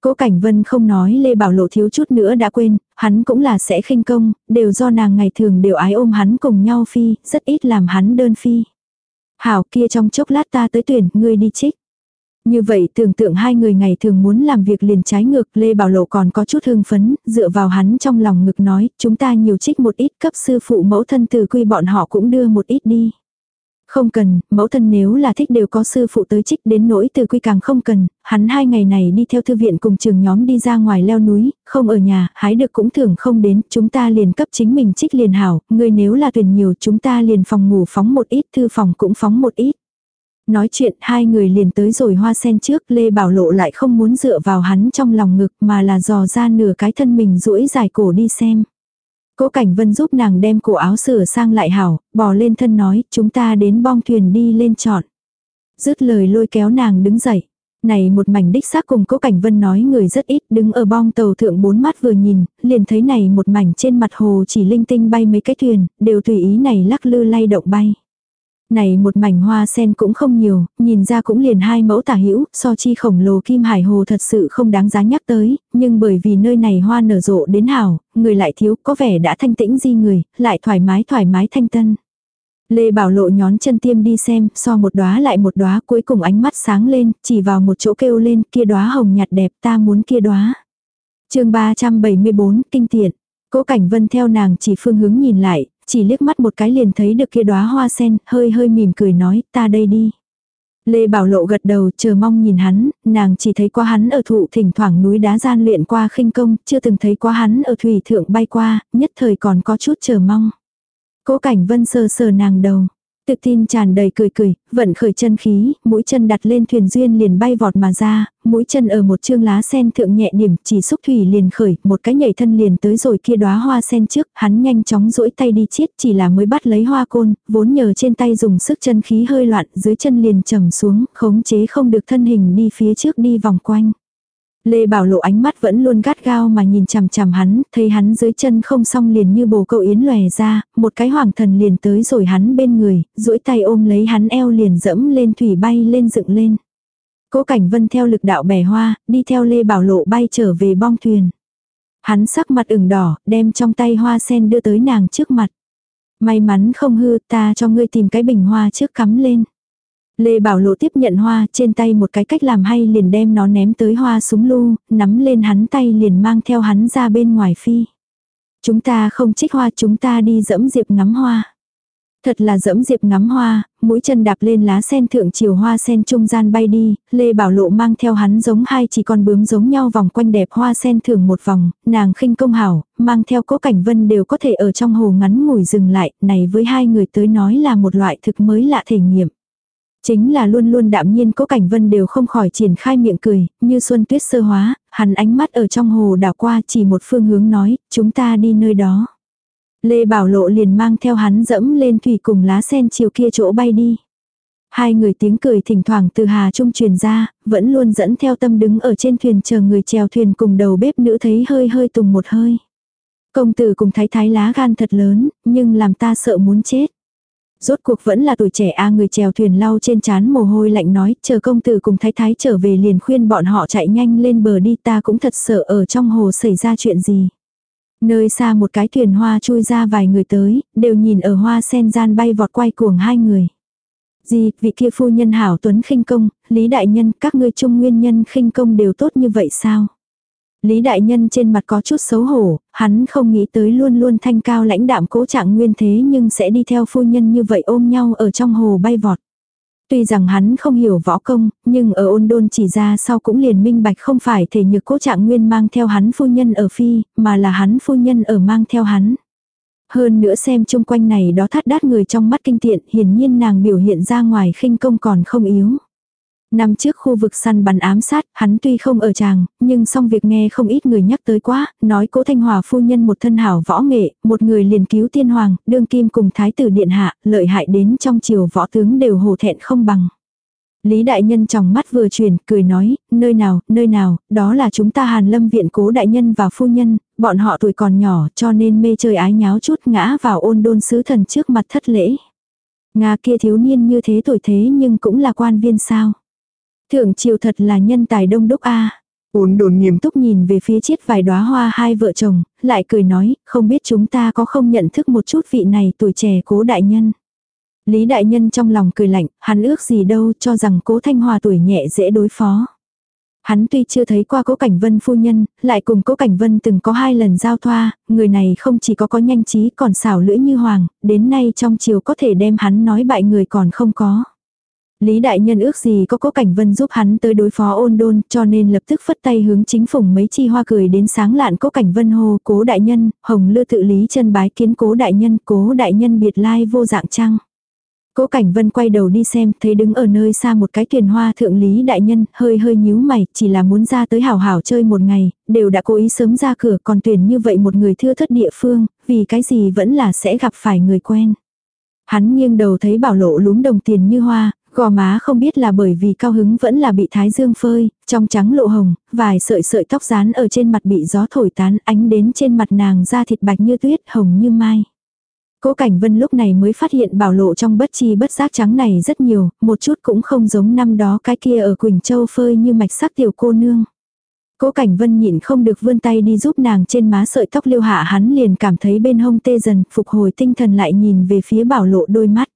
Cố Cảnh Vân không nói Lê Bảo Lộ thiếu chút nữa đã quên, hắn cũng là sẽ khinh công, đều do nàng ngày thường đều ái ôm hắn cùng nhau phi, rất ít làm hắn đơn phi. Hảo kia trong chốc lát ta tới tuyển, ngươi đi trích. Như vậy tưởng tượng hai người ngày thường muốn làm việc liền trái ngược, Lê Bảo Lộ còn có chút hưng phấn, dựa vào hắn trong lòng ngực nói, chúng ta nhiều trích một ít cấp sư phụ mẫu thân từ quy bọn họ cũng đưa một ít đi. Không cần, mẫu thân nếu là thích đều có sư phụ tới trích đến nỗi từ quy càng không cần, hắn hai ngày này đi theo thư viện cùng trường nhóm đi ra ngoài leo núi, không ở nhà, hái được cũng thường không đến, chúng ta liền cấp chính mình trích liền hảo, người nếu là tuyển nhiều chúng ta liền phòng ngủ phóng một ít, thư phòng cũng phóng một ít. Nói chuyện hai người liền tới rồi hoa sen trước, Lê Bảo Lộ lại không muốn dựa vào hắn trong lòng ngực mà là dò ra nửa cái thân mình duỗi dài cổ đi xem. Cố Cảnh Vân giúp nàng đem cổ áo sửa sang lại hảo, bò lên thân nói, chúng ta đến bong thuyền đi lên chọn. Dứt lời lôi kéo nàng đứng dậy. Này một mảnh đích xác cùng Cố Cảnh Vân nói người rất ít, đứng ở bong tàu thượng bốn mắt vừa nhìn, liền thấy này một mảnh trên mặt hồ chỉ linh tinh bay mấy cái thuyền, đều tùy ý này lắc lư lay động bay. Này một mảnh hoa sen cũng không nhiều, nhìn ra cũng liền hai mẫu tả hữu so chi khổng lồ kim hải hồ thật sự không đáng giá nhắc tới, nhưng bởi vì nơi này hoa nở rộ đến hảo, người lại thiếu, có vẻ đã thanh tĩnh di người, lại thoải mái thoải mái thanh tân. Lê Bảo Lộ nhón chân tiêm đi xem, so một đóa lại một đóa, cuối cùng ánh mắt sáng lên, chỉ vào một chỗ kêu lên, kia đóa hồng nhạt đẹp, ta muốn kia đóa. Chương 374, kinh tiện. Cố Cảnh Vân theo nàng chỉ phương hướng nhìn lại, chỉ liếc mắt một cái liền thấy được kia đóa hoa sen, hơi hơi mỉm cười nói, ta đây đi. Lê Bảo Lộ gật đầu chờ mong nhìn hắn, nàng chỉ thấy qua hắn ở thụ thỉnh thoảng núi đá gian luyện qua khinh công, chưa từng thấy qua hắn ở thủy thượng bay qua, nhất thời còn có chút chờ mong. Cố cảnh vân sờ sờ nàng đầu. Tự tin tràn đầy cười cười, vận khởi chân khí, mũi chân đặt lên thuyền duyên liền bay vọt mà ra, mũi chân ở một chương lá sen thượng nhẹ điểm, chỉ xúc thủy liền khởi, một cái nhảy thân liền tới rồi kia đóa hoa sen trước, hắn nhanh chóng duỗi tay đi chiết, chỉ là mới bắt lấy hoa côn, vốn nhờ trên tay dùng sức chân khí hơi loạn, dưới chân liền trầm xuống, khống chế không được thân hình đi phía trước đi vòng quanh. Lê Bảo Lộ ánh mắt vẫn luôn gắt gao mà nhìn chằm chằm hắn, thấy hắn dưới chân không xong liền như bồ câu yến lòe ra, một cái hoàng thần liền tới rồi hắn bên người, duỗi tay ôm lấy hắn eo liền dẫm lên thủy bay lên dựng lên. Cố Cảnh Vân theo lực đạo bẻ hoa, đi theo Lê Bảo Lộ bay trở về bong thuyền. Hắn sắc mặt ửng đỏ, đem trong tay hoa sen đưa tới nàng trước mặt. May mắn không hư, ta cho ngươi tìm cái bình hoa trước cắm lên. Lê Bảo Lộ tiếp nhận hoa trên tay một cái cách làm hay liền đem nó ném tới hoa súng lu, nắm lên hắn tay liền mang theo hắn ra bên ngoài phi. Chúng ta không trích hoa chúng ta đi dẫm diệp ngắm hoa. Thật là dẫm diệp ngắm hoa, mũi chân đạp lên lá sen thượng chiều hoa sen trung gian bay đi, Lê Bảo Lộ mang theo hắn giống hai chỉ con bướm giống nhau vòng quanh đẹp hoa sen thưởng một vòng, nàng khinh công hảo, mang theo cố cảnh vân đều có thể ở trong hồ ngắn ngủi dừng lại, này với hai người tới nói là một loại thực mới lạ thể nghiệm. Chính là luôn luôn đạm nhiên cố cảnh vân đều không khỏi triển khai miệng cười, như xuân tuyết sơ hóa, hắn ánh mắt ở trong hồ đảo qua chỉ một phương hướng nói, chúng ta đi nơi đó. Lê Bảo Lộ liền mang theo hắn dẫm lên thủy cùng lá sen chiều kia chỗ bay đi. Hai người tiếng cười thỉnh thoảng từ Hà Trung truyền ra, vẫn luôn dẫn theo tâm đứng ở trên thuyền chờ người chèo thuyền cùng đầu bếp nữ thấy hơi hơi tùng một hơi. Công tử cùng thái thái lá gan thật lớn, nhưng làm ta sợ muốn chết. Rốt cuộc vẫn là tuổi trẻ a người chèo thuyền lau trên chán mồ hôi lạnh nói, chờ công tử cùng thái thái trở về liền khuyên bọn họ chạy nhanh lên bờ đi ta cũng thật sợ ở trong hồ xảy ra chuyện gì. Nơi xa một cái thuyền hoa chui ra vài người tới, đều nhìn ở hoa sen gian bay vọt quay cuồng hai người. Gì, vị kia phu nhân hảo tuấn khinh công, Lý Đại Nhân, các ngươi trung nguyên nhân khinh công đều tốt như vậy sao? Lý Đại Nhân trên mặt có chút xấu hổ, hắn không nghĩ tới luôn luôn thanh cao lãnh đạm cố trạng nguyên thế nhưng sẽ đi theo phu nhân như vậy ôm nhau ở trong hồ bay vọt. Tuy rằng hắn không hiểu võ công, nhưng ở ôn đôn chỉ ra sau cũng liền minh bạch không phải thể nhược cố trạng nguyên mang theo hắn phu nhân ở phi, mà là hắn phu nhân ở mang theo hắn. Hơn nữa xem chung quanh này đó thắt đát người trong mắt kinh tiện, hiển nhiên nàng biểu hiện ra ngoài khinh công còn không yếu. Năm trước khu vực săn bắn ám sát, hắn tuy không ở chàng, nhưng song việc nghe không ít người nhắc tới quá, nói cố thanh hòa phu nhân một thân hảo võ nghệ, một người liền cứu tiên hoàng, đương kim cùng thái tử điện hạ, lợi hại đến trong triều võ tướng đều hồ thẹn không bằng. Lý đại nhân trong mắt vừa chuyển, cười nói, nơi nào, nơi nào, đó là chúng ta hàn lâm viện cố đại nhân và phu nhân, bọn họ tuổi còn nhỏ cho nên mê chơi ái nháo chút ngã vào ôn đôn sứ thần trước mặt thất lễ. Nga kia thiếu niên như thế tuổi thế nhưng cũng là quan viên sao. Thượng triều thật là nhân tài đông đúc a. Ôn đồn nghiêm túc nhìn về phía chiết vài đóa hoa hai vợ chồng, lại cười nói, không biết chúng ta có không nhận thức một chút vị này tuổi trẻ cố đại nhân. Lý đại nhân trong lòng cười lạnh, hắn ước gì đâu cho rằng cố thanh hòa tuổi nhẹ dễ đối phó. Hắn tuy chưa thấy qua cố cảnh vân phu nhân, lại cùng cố cảnh vân từng có hai lần giao thoa, người này không chỉ có có nhanh trí còn xảo lưỡi như hoàng, đến nay trong chiều có thể đem hắn nói bại người còn không có. Lý đại nhân ước gì có cố cảnh vân giúp hắn tới đối phó ôn đôn cho nên lập tức phất tay hướng chính phủng mấy chi hoa cười đến sáng lạn cố cảnh vân hô cố đại nhân, hồng lư tự lý chân bái kiến cố đại nhân, cố đại nhân biệt lai vô dạng trăng. Cố Cảnh Vân quay đầu đi xem, thấy đứng ở nơi xa một cái thuyền hoa thượng lý đại nhân, hơi hơi nhíu mày, chỉ là muốn ra tới hảo hảo chơi một ngày, đều đã cố ý sớm ra cửa, còn tuyển như vậy một người thưa thất địa phương, vì cái gì vẫn là sẽ gặp phải người quen. Hắn nghiêng đầu thấy bảo lộ lúm đồng tiền như hoa, Gò má không biết là bởi vì cao hứng vẫn là bị thái dương phơi, trong trắng lộ hồng, vài sợi sợi tóc rán ở trên mặt bị gió thổi tán ánh đến trên mặt nàng da thịt bạch như tuyết hồng như mai. Cố Cảnh Vân lúc này mới phát hiện bảo lộ trong bất chi bất giác trắng này rất nhiều, một chút cũng không giống năm đó cái kia ở Quỳnh Châu phơi như mạch sắc tiểu cô nương. Cố Cảnh Vân nhịn không được vươn tay đi giúp nàng trên má sợi tóc liêu hạ hắn liền cảm thấy bên hông tê dần, phục hồi tinh thần lại nhìn về phía bảo lộ đôi mắt.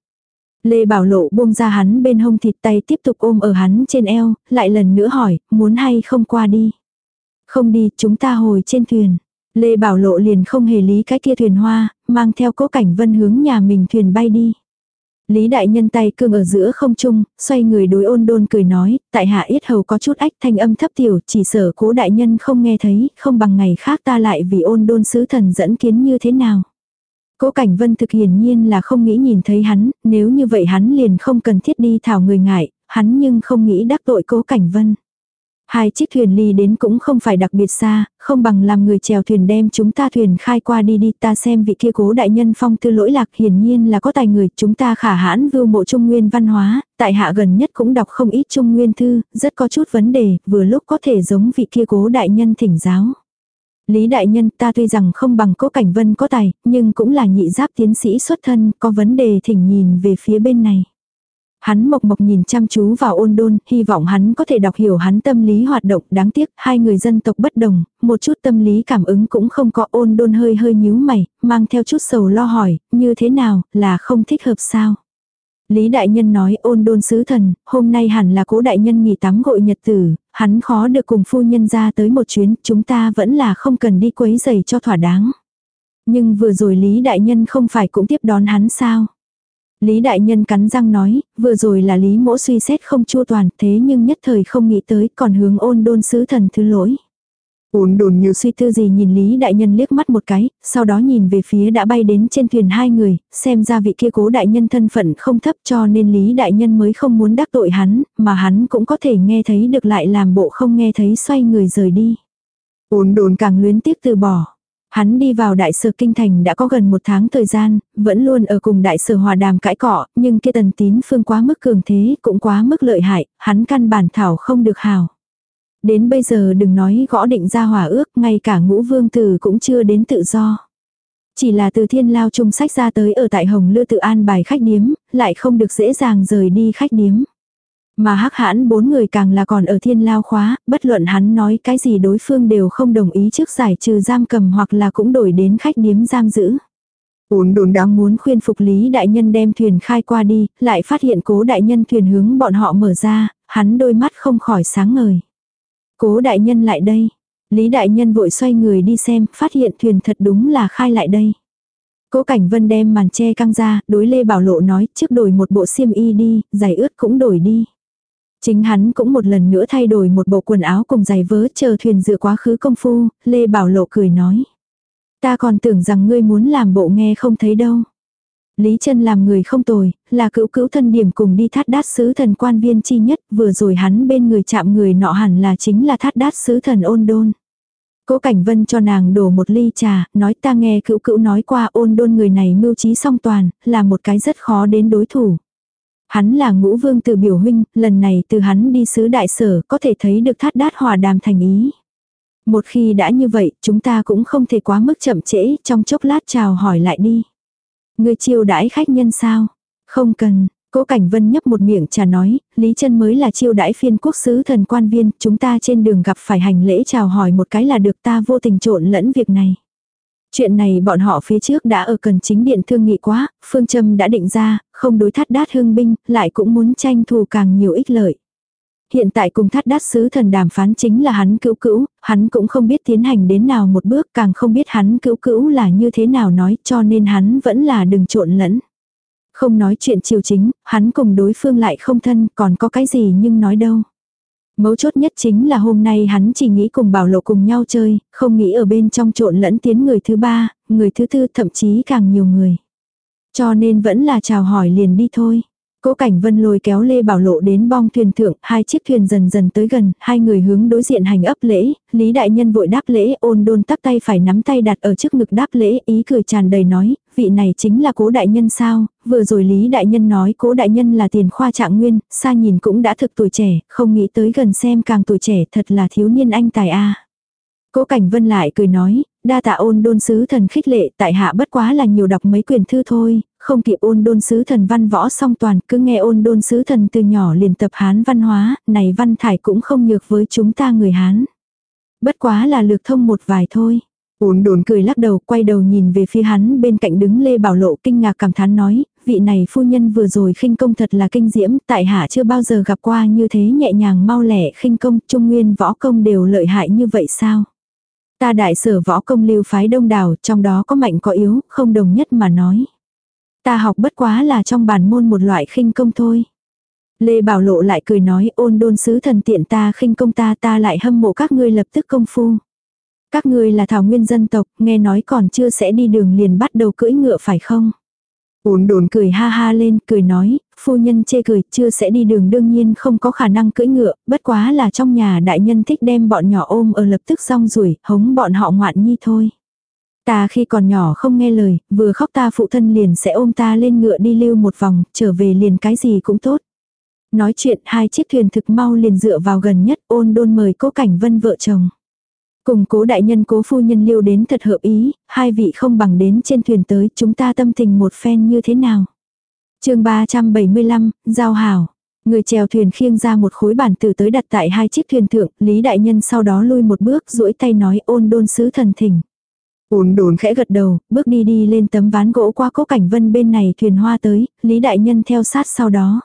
Lê Bảo Lộ buông ra hắn bên hông thịt tay tiếp tục ôm ở hắn trên eo, lại lần nữa hỏi, muốn hay không qua đi. Không đi, chúng ta hồi trên thuyền. Lê Bảo Lộ liền không hề lý cái kia thuyền hoa, mang theo cố cảnh vân hướng nhà mình thuyền bay đi. Lý đại nhân tay cương ở giữa không trung, xoay người đối ôn đôn cười nói, tại hạ yết hầu có chút ách thanh âm thấp tiểu, chỉ sở cố đại nhân không nghe thấy, không bằng ngày khác ta lại vì ôn đôn sứ thần dẫn kiến như thế nào. Cố Cảnh Vân thực hiển nhiên là không nghĩ nhìn thấy hắn, nếu như vậy hắn liền không cần thiết đi thảo người ngại, hắn nhưng không nghĩ đắc tội Cố Cảnh Vân. Hai chiếc thuyền ly đến cũng không phải đặc biệt xa, không bằng làm người chèo thuyền đem chúng ta thuyền khai qua đi đi ta xem vị kia cố đại nhân phong tư lỗi lạc hiển nhiên là có tài người chúng ta khả hãn vưu mộ trung nguyên văn hóa, tại hạ gần nhất cũng đọc không ít trung nguyên thư, rất có chút vấn đề, vừa lúc có thể giống vị kia cố đại nhân thỉnh giáo. Lý đại nhân ta tuy rằng không bằng cố cảnh vân có tài, nhưng cũng là nhị giáp tiến sĩ xuất thân, có vấn đề thỉnh nhìn về phía bên này. Hắn mộc mộc nhìn chăm chú vào ôn đôn, hy vọng hắn có thể đọc hiểu hắn tâm lý hoạt động, đáng tiếc, hai người dân tộc bất đồng, một chút tâm lý cảm ứng cũng không có ôn đôn hơi hơi nhíu mày, mang theo chút sầu lo hỏi, như thế nào, là không thích hợp sao? Lý đại nhân nói ôn đôn sứ thần, hôm nay hẳn là cố đại nhân nghỉ tắm gội nhật tử, hắn khó được cùng phu nhân ra tới một chuyến, chúng ta vẫn là không cần đi quấy giày cho thỏa đáng. Nhưng vừa rồi Lý đại nhân không phải cũng tiếp đón hắn sao? Lý Đại Nhân cắn răng nói, vừa rồi là Lý mỗ suy xét không chua toàn thế nhưng nhất thời không nghĩ tới còn hướng ôn đôn sứ thần thứ lỗi. Ôn đồn như Suy tư gì nhìn Lý Đại Nhân liếc mắt một cái, sau đó nhìn về phía đã bay đến trên thuyền hai người, xem ra vị kia cố đại nhân thân phận không thấp cho nên Lý Đại Nhân mới không muốn đắc tội hắn, mà hắn cũng có thể nghe thấy được lại làm bộ không nghe thấy xoay người rời đi. ôn đồn Càng luyến tiếc từ bỏ. Hắn đi vào đại sở kinh thành đã có gần một tháng thời gian, vẫn luôn ở cùng đại sở hòa đàm cãi cọ, nhưng kia tần tín phương quá mức cường thế, cũng quá mức lợi hại, hắn căn bản thảo không được hào. Đến bây giờ đừng nói gõ định ra hòa ước, ngay cả ngũ vương tử cũng chưa đến tự do. Chỉ là từ thiên lao trung sách ra tới ở tại Hồng Lư tự an bài khách điếm, lại không được dễ dàng rời đi khách điếm. Mà hắc hãn bốn người càng là còn ở thiên lao khóa, bất luận hắn nói cái gì đối phương đều không đồng ý trước giải trừ giam cầm hoặc là cũng đổi đến khách điếm giam giữ. Ôn đồn đang muốn khuyên phục Lý Đại Nhân đem thuyền khai qua đi, lại phát hiện cố Đại Nhân thuyền hướng bọn họ mở ra, hắn đôi mắt không khỏi sáng ngời. Cố Đại Nhân lại đây. Lý Đại Nhân vội xoay người đi xem, phát hiện thuyền thật đúng là khai lại đây. Cố Cảnh Vân đem màn che căng ra, đối Lê Bảo Lộ nói trước đổi một bộ xiêm y đi, giày ướt cũng đổi đi. Chính hắn cũng một lần nữa thay đổi một bộ quần áo cùng giày vớ chờ thuyền dựa quá khứ công phu, Lê Bảo Lộ cười nói. Ta còn tưởng rằng ngươi muốn làm bộ nghe không thấy đâu. Lý chân làm người không tồi, là cữu cữu thân điểm cùng đi thát đát sứ thần quan viên chi nhất, vừa rồi hắn bên người chạm người nọ hẳn là chính là thát đát sứ thần ôn đôn. Cố Cảnh Vân cho nàng đổ một ly trà, nói ta nghe cữu cữu nói qua ôn đôn người này mưu trí song toàn, là một cái rất khó đến đối thủ. Hắn là ngũ vương từ biểu huynh, lần này từ hắn đi sứ đại sở có thể thấy được thát đát hòa đàm thành ý. Một khi đã như vậy, chúng ta cũng không thể quá mức chậm trễ, trong chốc lát chào hỏi lại đi. Người chiêu đãi khách nhân sao? Không cần, Cố Cảnh Vân nhấp một miệng trà nói, Lý Chân mới là chiêu đãi phiên quốc sứ thần quan viên, chúng ta trên đường gặp phải hành lễ chào hỏi một cái là được ta vô tình trộn lẫn việc này. Chuyện này bọn họ phía trước đã ở cần chính điện thương nghị quá, phương châm đã định ra, không đối thắt đát hương binh, lại cũng muốn tranh thù càng nhiều ích lợi. Hiện tại cùng thắt đát sứ thần đàm phán chính là hắn cữu cữu, hắn cũng không biết tiến hành đến nào một bước, càng không biết hắn cữu cữu là như thế nào nói, cho nên hắn vẫn là đừng trộn lẫn. Không nói chuyện chiều chính, hắn cùng đối phương lại không thân, còn có cái gì nhưng nói đâu. Mấu chốt nhất chính là hôm nay hắn chỉ nghĩ cùng bảo lộ cùng nhau chơi, không nghĩ ở bên trong trộn lẫn tiến người thứ ba, người thứ tư thậm chí càng nhiều người. Cho nên vẫn là chào hỏi liền đi thôi. Cố Cảnh Vân lôi kéo Lê Bảo Lộ đến bong thuyền thượng, hai chiếc thuyền dần dần tới gần, hai người hướng đối diện hành ấp lễ, Lý Đại Nhân vội đáp lễ, ôn đôn tắp tay phải nắm tay đặt ở trước ngực đáp lễ, ý cười tràn đầy nói, vị này chính là Cố Đại Nhân sao, vừa rồi Lý Đại Nhân nói Cố Đại Nhân là tiền khoa trạng nguyên, xa nhìn cũng đã thực tuổi trẻ, không nghĩ tới gần xem càng tuổi trẻ thật là thiếu niên anh tài a. Cố Cảnh Vân lại cười nói, đa tạ ôn đôn sứ thần khích lệ, tại hạ bất quá là nhiều đọc mấy quyển thư thôi, không kịp ôn đôn sứ thần văn võ song toàn, cứ nghe ôn đôn sứ thần từ nhỏ liền tập Hán văn hóa, này văn thải cũng không nhược với chúng ta người Hán. Bất quá là lược thông một vài thôi. Ôn đồn cười lắc đầu, quay đầu nhìn về phía hắn bên cạnh đứng Lê Bảo Lộ kinh ngạc cảm thán nói, vị này phu nhân vừa rồi khinh công thật là kinh diễm, tại hạ chưa bao giờ gặp qua như thế nhẹ nhàng mau lẻ khinh công, trung nguyên võ công đều lợi hại như vậy sao? Ta đại sở võ công lưu phái đông đảo, trong đó có mạnh có yếu, không đồng nhất mà nói. Ta học bất quá là trong bản môn một loại khinh công thôi. Lê Bảo Lộ lại cười nói ôn đôn sứ thần tiện ta khinh công ta ta lại hâm mộ các ngươi lập tức công phu. Các ngươi là thảo nguyên dân tộc, nghe nói còn chưa sẽ đi đường liền bắt đầu cưỡi ngựa phải không? Ôn đồn cười ha ha lên, cười nói, phu nhân chê cười, chưa sẽ đi đường đương nhiên không có khả năng cưỡi ngựa, bất quá là trong nhà đại nhân thích đem bọn nhỏ ôm ở lập tức xong rủi, hống bọn họ ngoạn nhi thôi. Ta khi còn nhỏ không nghe lời, vừa khóc ta phụ thân liền sẽ ôm ta lên ngựa đi lưu một vòng, trở về liền cái gì cũng tốt. Nói chuyện hai chiếc thuyền thực mau liền dựa vào gần nhất ôn đôn mời cố cảnh vân vợ chồng. Cùng cố đại nhân cố phu nhân lưu đến thật hợp ý, hai vị không bằng đến trên thuyền tới chúng ta tâm tình một phen như thế nào. chương 375, Giao Hảo. Người chèo thuyền khiêng ra một khối bản tử tới đặt tại hai chiếc thuyền thượng, Lý Đại Nhân sau đó lui một bước duỗi tay nói ôn đôn sứ thần thỉnh. Ôn đồn khẽ gật đầu, bước đi đi lên tấm ván gỗ qua cố cảnh vân bên này thuyền hoa tới, Lý Đại Nhân theo sát sau đó.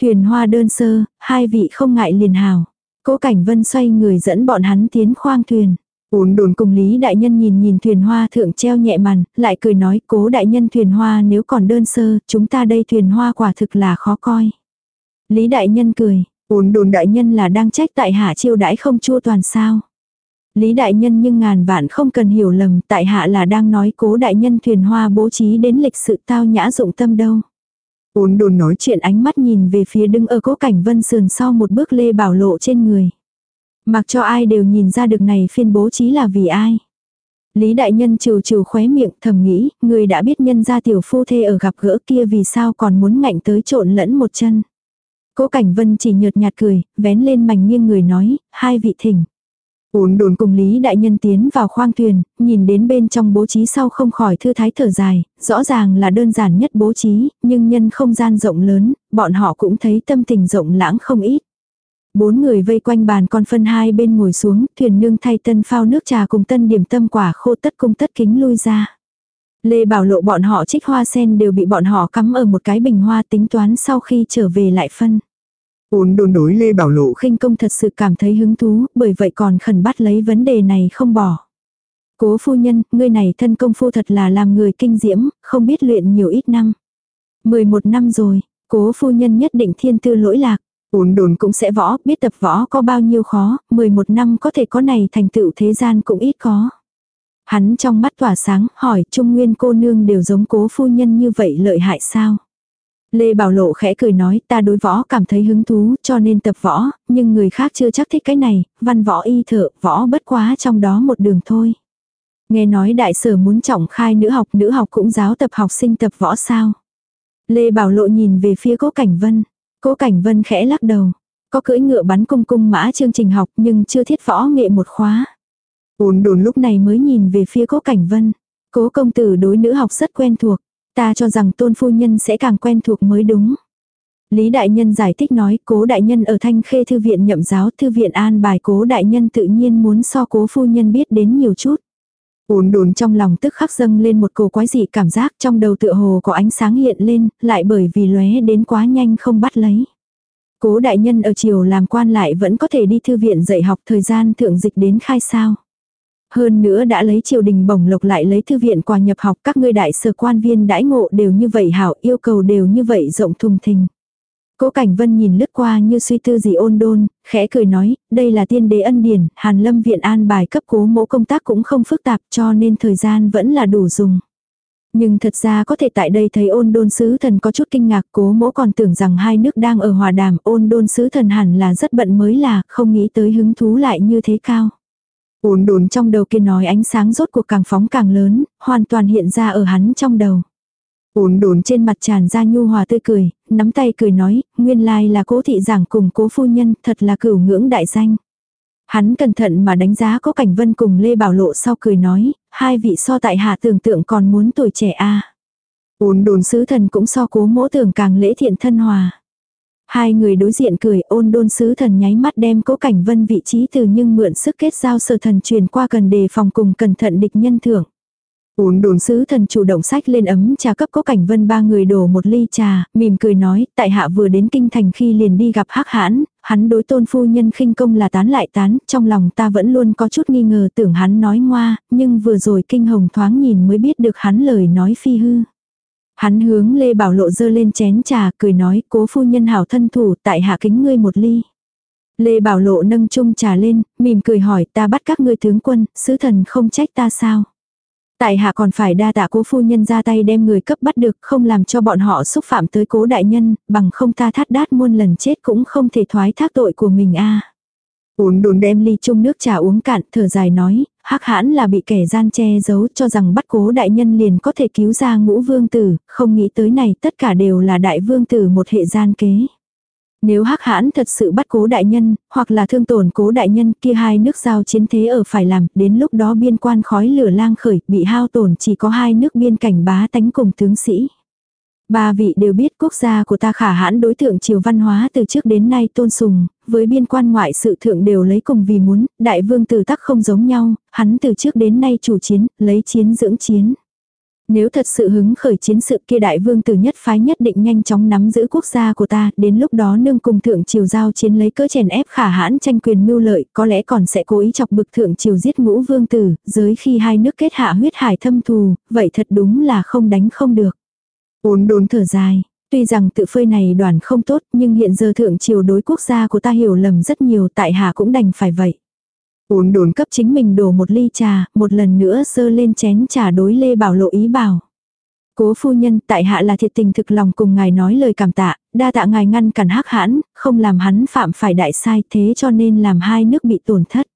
Thuyền hoa đơn sơ, hai vị không ngại liền hào. Cố cảnh vân xoay người dẫn bọn hắn tiến khoang thuyền. Uốn đồn Cùng Lý Đại Nhân nhìn nhìn thuyền hoa thượng treo nhẹ màn, lại cười nói cố Đại Nhân thuyền hoa nếu còn đơn sơ, chúng ta đây thuyền hoa quả thực là khó coi. Lý Đại Nhân cười, uốn đồn Đại Nhân là đang trách tại hạ chiêu đãi không chua toàn sao. Lý Đại Nhân nhưng ngàn vạn không cần hiểu lầm, tại hạ là đang nói cố Đại Nhân thuyền hoa bố trí đến lịch sự tao nhã dụng tâm đâu. Uốn đồn nói Chuyện ánh mắt nhìn về phía đứng ở cố cảnh vân sườn sau một bước lê bảo lộ trên người. Mặc cho ai đều nhìn ra được này phiên bố trí là vì ai. Lý đại nhân trừ trừ khóe miệng thầm nghĩ, người đã biết nhân gia tiểu phu thê ở gặp gỡ kia vì sao còn muốn ngạnh tới trộn lẫn một chân. Cố Cảnh Vân chỉ nhợt nhạt cười, vén lên mảnh nghiêng người nói, hai vị thỉnh uốn đồn Cùng Lý Đại Nhân tiến vào khoang thuyền, nhìn đến bên trong bố trí sau không khỏi thư thái thở dài, rõ ràng là đơn giản nhất bố trí, nhưng nhân không gian rộng lớn, bọn họ cũng thấy tâm tình rộng lãng không ít. Bốn người vây quanh bàn con phân hai bên ngồi xuống, thuyền nương thay tân phao nước trà cùng tân điểm tâm quả khô tất cung tất kính lui ra. Lê Bảo Lộ bọn họ trích hoa sen đều bị bọn họ cắm ở một cái bình hoa tính toán sau khi trở về lại phân. Uốn đồn đối Lê Bảo Lộ khinh công thật sự cảm thấy hứng thú, bởi vậy còn khẩn bắt lấy vấn đề này không bỏ. Cố phu nhân, ngươi này thân công phu thật là làm người kinh diễm, không biết luyện nhiều ít năm. 11 năm rồi, cố phu nhân nhất định thiên tư lỗi lạc. Uốn đồn Cũng sẽ võ, biết tập võ có bao nhiêu khó, 11 năm có thể có này thành tựu thế gian cũng ít có. Hắn trong mắt tỏa sáng, hỏi Trung Nguyên cô nương đều giống cố phu nhân như vậy lợi hại sao? Lê Bảo Lộ khẽ cười nói ta đối võ cảm thấy hứng thú cho nên tập võ, nhưng người khác chưa chắc thích cái này, văn võ y thợ, võ bất quá trong đó một đường thôi. Nghe nói đại sở muốn trọng khai nữ học, nữ học cũng giáo tập học sinh tập võ sao. Lê Bảo Lộ nhìn về phía cố Cảnh Vân. Cố Cảnh Vân khẽ lắc đầu. Có cưỡi ngựa bắn cung cung mã chương trình học nhưng chưa thiết võ nghệ một khóa. ún đồn lúc Lúc này mới nhìn về phía cố Cảnh Vân. Cố công tử đối nữ học rất quen thuộc. Ta cho rằng tôn phu nhân sẽ càng quen thuộc mới đúng. Lý Đại Nhân giải thích nói cố đại nhân ở Thanh Khê Thư viện nhậm giáo Thư viện an bài cố đại nhân tự nhiên muốn so cố phu nhân biết đến nhiều chút. ún đồn Trong lòng tức khắc dâng lên một cổ quái dị cảm giác trong đầu tựa hồ có ánh sáng hiện lên, lại bởi vì lóe đến quá nhanh không bắt lấy. Cố đại nhân ở triều làm quan lại vẫn có thể đi thư viện dạy học thời gian thượng dịch đến khai sao. Hơn nữa đã lấy triều đình bổng lộc lại lấy thư viện quà nhập học các ngươi đại sở quan viên đãi ngộ đều như vậy hảo yêu cầu đều như vậy rộng thùng thình. Cố Cảnh Vân nhìn lướt qua như suy tư gì ôn đôn, khẽ cười nói, đây là tiên đế ân điển, Hàn Lâm viện an bài cấp cố mẫu công tác cũng không phức tạp cho nên thời gian vẫn là đủ dùng. Nhưng thật ra có thể tại đây thấy ôn đôn sứ thần có chút kinh ngạc cố mẫu còn tưởng rằng hai nước đang ở hòa đàm ôn đôn sứ thần hẳn là rất bận mới là không nghĩ tới hứng thú lại như thế cao. Uốn đốn Trong đầu kia nói ánh sáng rốt cuộc càng phóng càng lớn, hoàn toàn hiện ra ở hắn trong đầu. Uốn đốn Trên mặt tràn ra nhu hòa tươi cười, nắm tay cười nói, nguyên lai là cố thị giảng cùng cố phu nhân, thật là cửu ngưỡng đại danh. Hắn cẩn thận mà đánh giá có cảnh vân cùng Lê Bảo Lộ sau cười nói, hai vị so tại hạ tưởng tượng còn muốn tuổi trẻ a uốn đồn Sứ thần cũng so cố mỗ tưởng càng lễ thiện thân hòa. Hai người đối diện cười ôn đôn sứ thần nháy mắt đem cố cảnh vân vị trí từ nhưng mượn sức kết giao sở thần truyền qua cần đề phòng cùng cẩn thận địch nhân thưởng. ún đồn Sứ thần chủ động sách lên ấm trà cấp cố cảnh vân ba người đổ một ly trà, mỉm cười nói, tại hạ vừa đến kinh thành khi liền đi gặp hắc hãn, hắn đối tôn phu nhân khinh công là tán lại tán, trong lòng ta vẫn luôn có chút nghi ngờ tưởng hắn nói ngoa, nhưng vừa rồi kinh hồng thoáng nhìn mới biết được hắn lời nói phi hư. Hắn hướng Lê Bảo Lộ dơ lên chén trà, cười nói, cố phu nhân hảo thân thủ, tại hạ kính ngươi một ly. Lê Bảo Lộ nâng chung trà lên, mỉm cười hỏi ta bắt các ngươi tướng quân, sứ thần không trách ta sao. Tại hạ còn phải đa tạ cố phu nhân ra tay đem người cấp bắt được không làm cho bọn họ xúc phạm tới cố đại nhân, bằng không ta thắt đát muôn lần chết cũng không thể thoái thác tội của mình a uống đồn Đem ly chung nước trà uống cạn, thở dài nói, hắc hãn là bị kẻ gian che giấu cho rằng bắt cố đại nhân liền có thể cứu ra ngũ vương tử, không nghĩ tới này tất cả đều là đại vương tử một hệ gian kế. Nếu hắc hãn thật sự bắt cố đại nhân, hoặc là thương tổn cố đại nhân kia hai nước giao chiến thế ở phải làm, đến lúc đó biên quan khói lửa lang khởi, bị hao tổn chỉ có hai nước biên cảnh bá tánh cùng tướng sĩ. Ba vị đều biết quốc gia của ta khả hãn đối tượng triều văn hóa từ trước đến nay tôn sùng, với biên quan ngoại sự thượng đều lấy cùng vì muốn, đại vương tử tắc không giống nhau, hắn từ trước đến nay chủ chiến, lấy chiến dưỡng chiến. Nếu thật sự hứng khởi chiến sự kia đại vương tử nhất phái nhất định nhanh chóng nắm giữ quốc gia của ta, đến lúc đó nương cùng thượng triều giao chiến lấy cỡ chèn ép khả hãn tranh quyền mưu lợi, có lẽ còn sẽ cố ý chọc bực thượng triều giết ngũ vương tử, giới khi hai nước kết hạ huyết hải thâm thù, vậy thật đúng là không đánh không được uốn đốn Thở dài, tuy rằng tự phơi này đoàn không tốt, nhưng hiện giờ thượng triều đối quốc gia của ta hiểu lầm rất nhiều tại hạ cũng đành phải vậy. uốn đốn Cấp chính mình đổ một ly trà, một lần nữa sơ lên chén trà đối Lê Bảo Lộ ý bảo. Cố phu nhân tại hạ là thiệt tình thực lòng cùng ngài nói lời cảm tạ, đa tạ ngài ngăn cản hắc hãn, không làm hắn phạm phải đại sai thế cho nên làm hai nước bị tổn thất.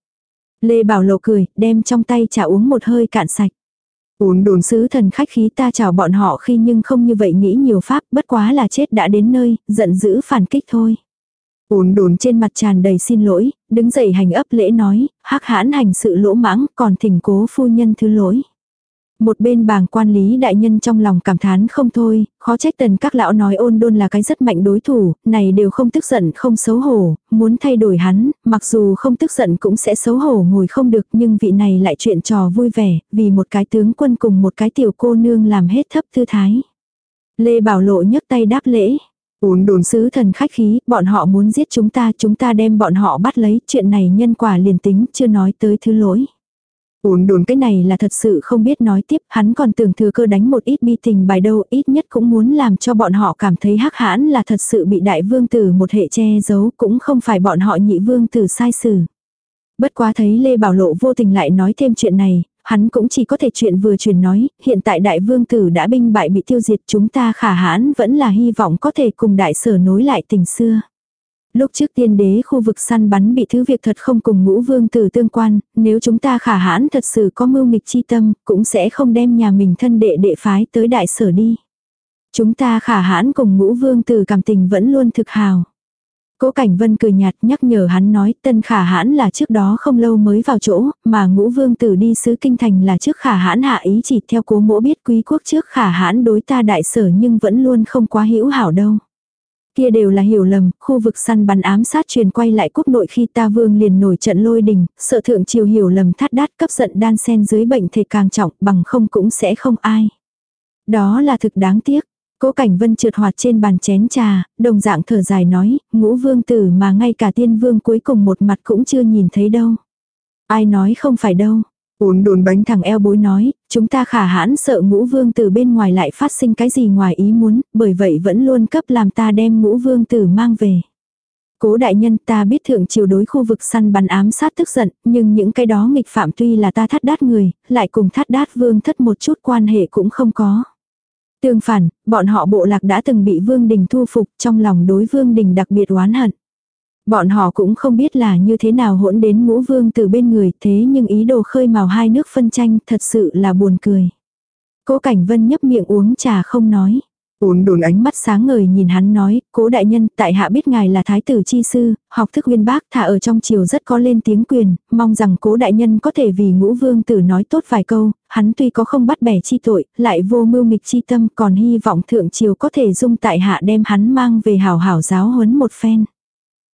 Lê Bảo Lộ cười, đem trong tay trà uống một hơi cạn sạch ôn đồn Sứ thần khách khí ta chào bọn họ khi nhưng không như vậy nghĩ nhiều pháp, bất quá là chết đã đến nơi, giận dữ phản kích thôi. Uốn đồn Trên mặt tràn đầy xin lỗi, đứng dậy hành ấp lễ nói, hắc hãn hành sự lỗ mãng, còn thỉnh cố phu nhân thứ lỗi. Một bên bàng quan lý đại nhân trong lòng cảm thán không thôi, khó trách tần các lão nói ôn đôn là cái rất mạnh đối thủ, này đều không tức giận không xấu hổ, muốn thay đổi hắn, mặc dù không tức giận cũng sẽ xấu hổ ngồi không được nhưng vị này lại chuyện trò vui vẻ, vì một cái tướng quân cùng một cái tiểu cô nương làm hết thấp tư thái. Lê Bảo Lộ nhấc tay đáp lễ. ôn đồn Sứ thần khách khí, bọn họ muốn giết chúng ta, chúng ta đem bọn họ bắt lấy, chuyện này nhân quả liền tính, chưa nói tới thứ lỗi ôn đồn Cái này là thật sự không biết nói tiếp, hắn còn tưởng thừa cơ đánh một ít bi tình bài đâu, ít nhất cũng muốn làm cho bọn họ cảm thấy hắc hãn là thật sự bị đại vương tử một hệ che giấu, cũng không phải bọn họ nhị vương tử sai xử. Bất quá thấy Lê Bảo Lộ vô tình lại nói thêm chuyện này, hắn cũng chỉ có thể chuyện vừa truyền nói, hiện tại đại vương tử đã binh bại bị tiêu diệt chúng ta khả hãn vẫn là hy vọng có thể cùng đại sở nối lại tình xưa. Lúc trước tiên đế khu vực săn bắn bị thứ việc thật không cùng ngũ vương tử tương quan, nếu chúng ta khả hãn thật sự có mưu nghịch chi tâm, cũng sẽ không đem nhà mình thân đệ đệ phái tới đại sở đi. Chúng ta khả hãn cùng ngũ vương tử cảm tình vẫn luôn thực hào. Cố Cảnh Vân cười nhạt nhắc nhở hắn nói tân khả hãn là trước đó không lâu mới vào chỗ, mà ngũ vương tử đi sứ kinh thành là trước khả hãn hạ ý chỉ theo cố mỗ biết quý quốc trước khả hãn đối ta đại sở nhưng vẫn luôn không quá hữu hảo đâu. Kia đều là hiểu lầm, khu vực săn bắn ám sát truyền quay lại quốc nội khi ta vương liền nổi trận lôi đình, sợ thượng triều hiểu lầm thắt đát cấp giận đan sen dưới bệnh thể càng trọng bằng không cũng sẽ không ai. Đó là thực đáng tiếc. Cố Cảnh Vân trượt hoạt trên bàn chén trà, đồng dạng thở dài nói, ngũ vương tử mà ngay cả tiên vương cuối cùng một mặt cũng chưa nhìn thấy đâu. Ai nói không phải đâu uốn đồn bánh Thằng eo bối nói, chúng ta khả hãn sợ ngũ vương tử bên ngoài lại phát sinh cái gì ngoài ý muốn, bởi vậy vẫn luôn cấp làm ta đem ngũ vương tử mang về. Cố đại nhân ta biết thượng triều đối khu vực săn bắn ám sát tức giận, nhưng những cái đó nghịch phạm tuy là ta thắt đát người, lại cùng thắt đát vương thất một chút quan hệ cũng không có. Tương phản, bọn họ bộ lạc đã từng bị Vương Đình thu phục trong lòng đối Vương Đình đặc biệt oán hận. Bọn họ cũng không biết là như thế nào hỗn đến ngũ vương từ bên người thế nhưng ý đồ khơi mào hai nước phân tranh thật sự là buồn cười. Cố Cảnh Vân nhấp miệng uống trà không nói. ôn đồn ánh Ánh mắt sáng ngời nhìn hắn nói, cố đại nhân, tại hạ biết ngài là thái tử chi sư, học thức uyên bác thả ở trong triều rất có lên tiếng quyền, mong rằng cố đại nhân có thể vì ngũ vương tử nói tốt vài câu, hắn tuy có không bắt bẻ chi tội, lại vô mưu nghịch chi tâm, còn hy vọng thượng triều có thể dung tại hạ đem hắn mang về hảo hảo giáo huấn một phen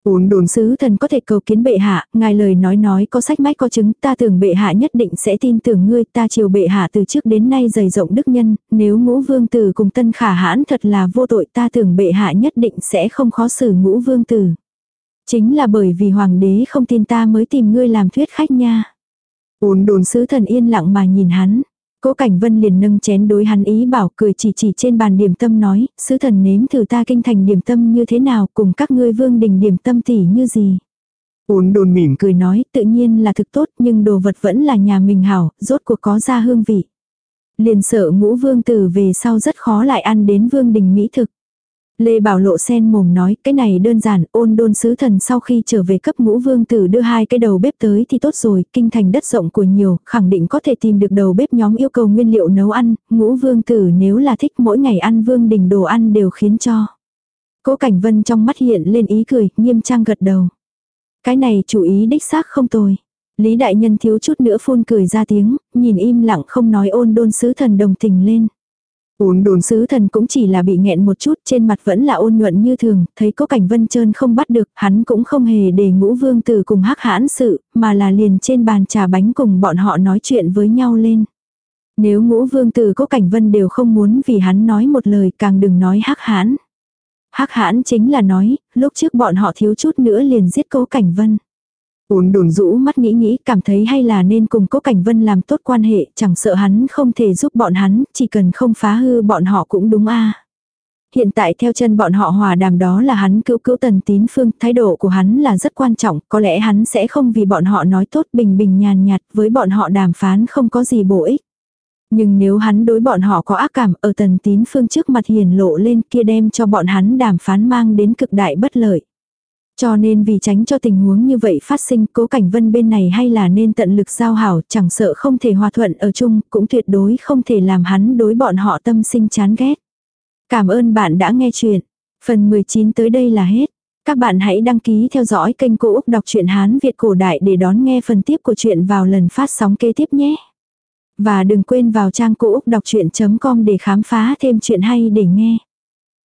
ôn đồn Sứ thần có thể cầu kiến bệ hạ, ngài lời nói nói có sách mách có chứng, ta tưởng bệ hạ nhất định sẽ tin tưởng ngươi, ta chiều bệ hạ từ trước đến nay dày rộng đức nhân, nếu ngũ vương tử cùng tân khả hãn thật là vô tội ta tưởng bệ hạ nhất định sẽ không khó xử ngũ vương tử. Chính là bởi vì hoàng đế không tin ta mới tìm ngươi làm thuyết khách nha. Uốn đồn Sứ thần yên lặng mà nhìn hắn. Cố Cảnh Vân liền nâng chén đối hắn ý bảo cười chỉ chỉ trên bàn điểm tâm nói, sứ thần nếm thử ta kinh thành điểm tâm như thế nào cùng các ngươi vương đình điểm tâm tỉ như gì. ôn đồn mỉm Cười nói tự nhiên là thực tốt nhưng đồ vật vẫn là nhà mình hảo, rốt cuộc có ra hương vị. Liền sợ ngũ vương tử về sau rất khó lại ăn đến vương đình mỹ thực. Lê Bảo Lộ sen mồm nói cái này đơn giản ôn đôn sứ thần sau khi trở về cấp ngũ vương tử đưa hai cái đầu bếp tới thì tốt rồi, kinh thành đất rộng của nhiều, khẳng định có thể tìm được đầu bếp nhóm yêu cầu nguyên liệu nấu ăn, ngũ vương tử nếu là thích mỗi ngày ăn vương đình đồ ăn đều khiến cho. Cố Cảnh Vân trong mắt hiện lên ý cười, nghiêm trang gật đầu. Cái này chủ ý đích xác không tồi. Lý đại nhân thiếu chút nữa phun cười ra tiếng, nhìn im lặng không nói ôn đôn sứ thần đồng tình lên uốn đồn Sứ thần cũng chỉ là bị nghẹn một chút, trên mặt vẫn là ôn nhuận như thường, thấy có cảnh vân trơn không bắt được, hắn cũng không hề để ngũ vương tử cùng hắc hãn sự, mà là liền trên bàn trà bánh cùng bọn họ nói chuyện với nhau lên. Nếu ngũ vương tử cố cảnh vân đều không muốn vì hắn nói một lời càng đừng nói hắc hãn. Hắc hãn chính là nói, lúc trước bọn họ thiếu chút nữa liền giết cố cảnh vân. Ún đồn Rũ mắt nghĩ nghĩ cảm thấy hay là nên cùng cố cảnh vân làm tốt quan hệ, chẳng sợ hắn không thể giúp bọn hắn, chỉ cần không phá hư bọn họ cũng đúng a Hiện tại theo chân bọn họ hòa đàm đó là hắn cứu cứu tần tín phương, thái độ của hắn là rất quan trọng, có lẽ hắn sẽ không vì bọn họ nói tốt bình bình nhàn nhạt với bọn họ đàm phán không có gì bổ ích. Nhưng nếu hắn đối bọn họ có ác cảm ở tần tín phương trước mặt hiền lộ lên kia đem cho bọn hắn đàm phán mang đến cực đại bất lợi. Cho nên vì tránh cho tình huống như vậy phát sinh, cố cảnh vân bên này hay là nên tận lực giao hảo, chẳng sợ không thể hòa thuận ở chung, cũng tuyệt đối không thể làm hắn đối bọn họ tâm sinh chán ghét. Cảm ơn bạn đã nghe chuyện. Phần 19 tới đây là hết. Các bạn hãy đăng ký theo dõi kênh Cô Úc Đọc truyện Hán Việt Cổ Đại để đón nghe phần tiếp của chuyện vào lần phát sóng kế tiếp nhé. Và đừng quên vào trang Cô Úc Đọc Chuyện.com để khám phá thêm chuyện hay để nghe.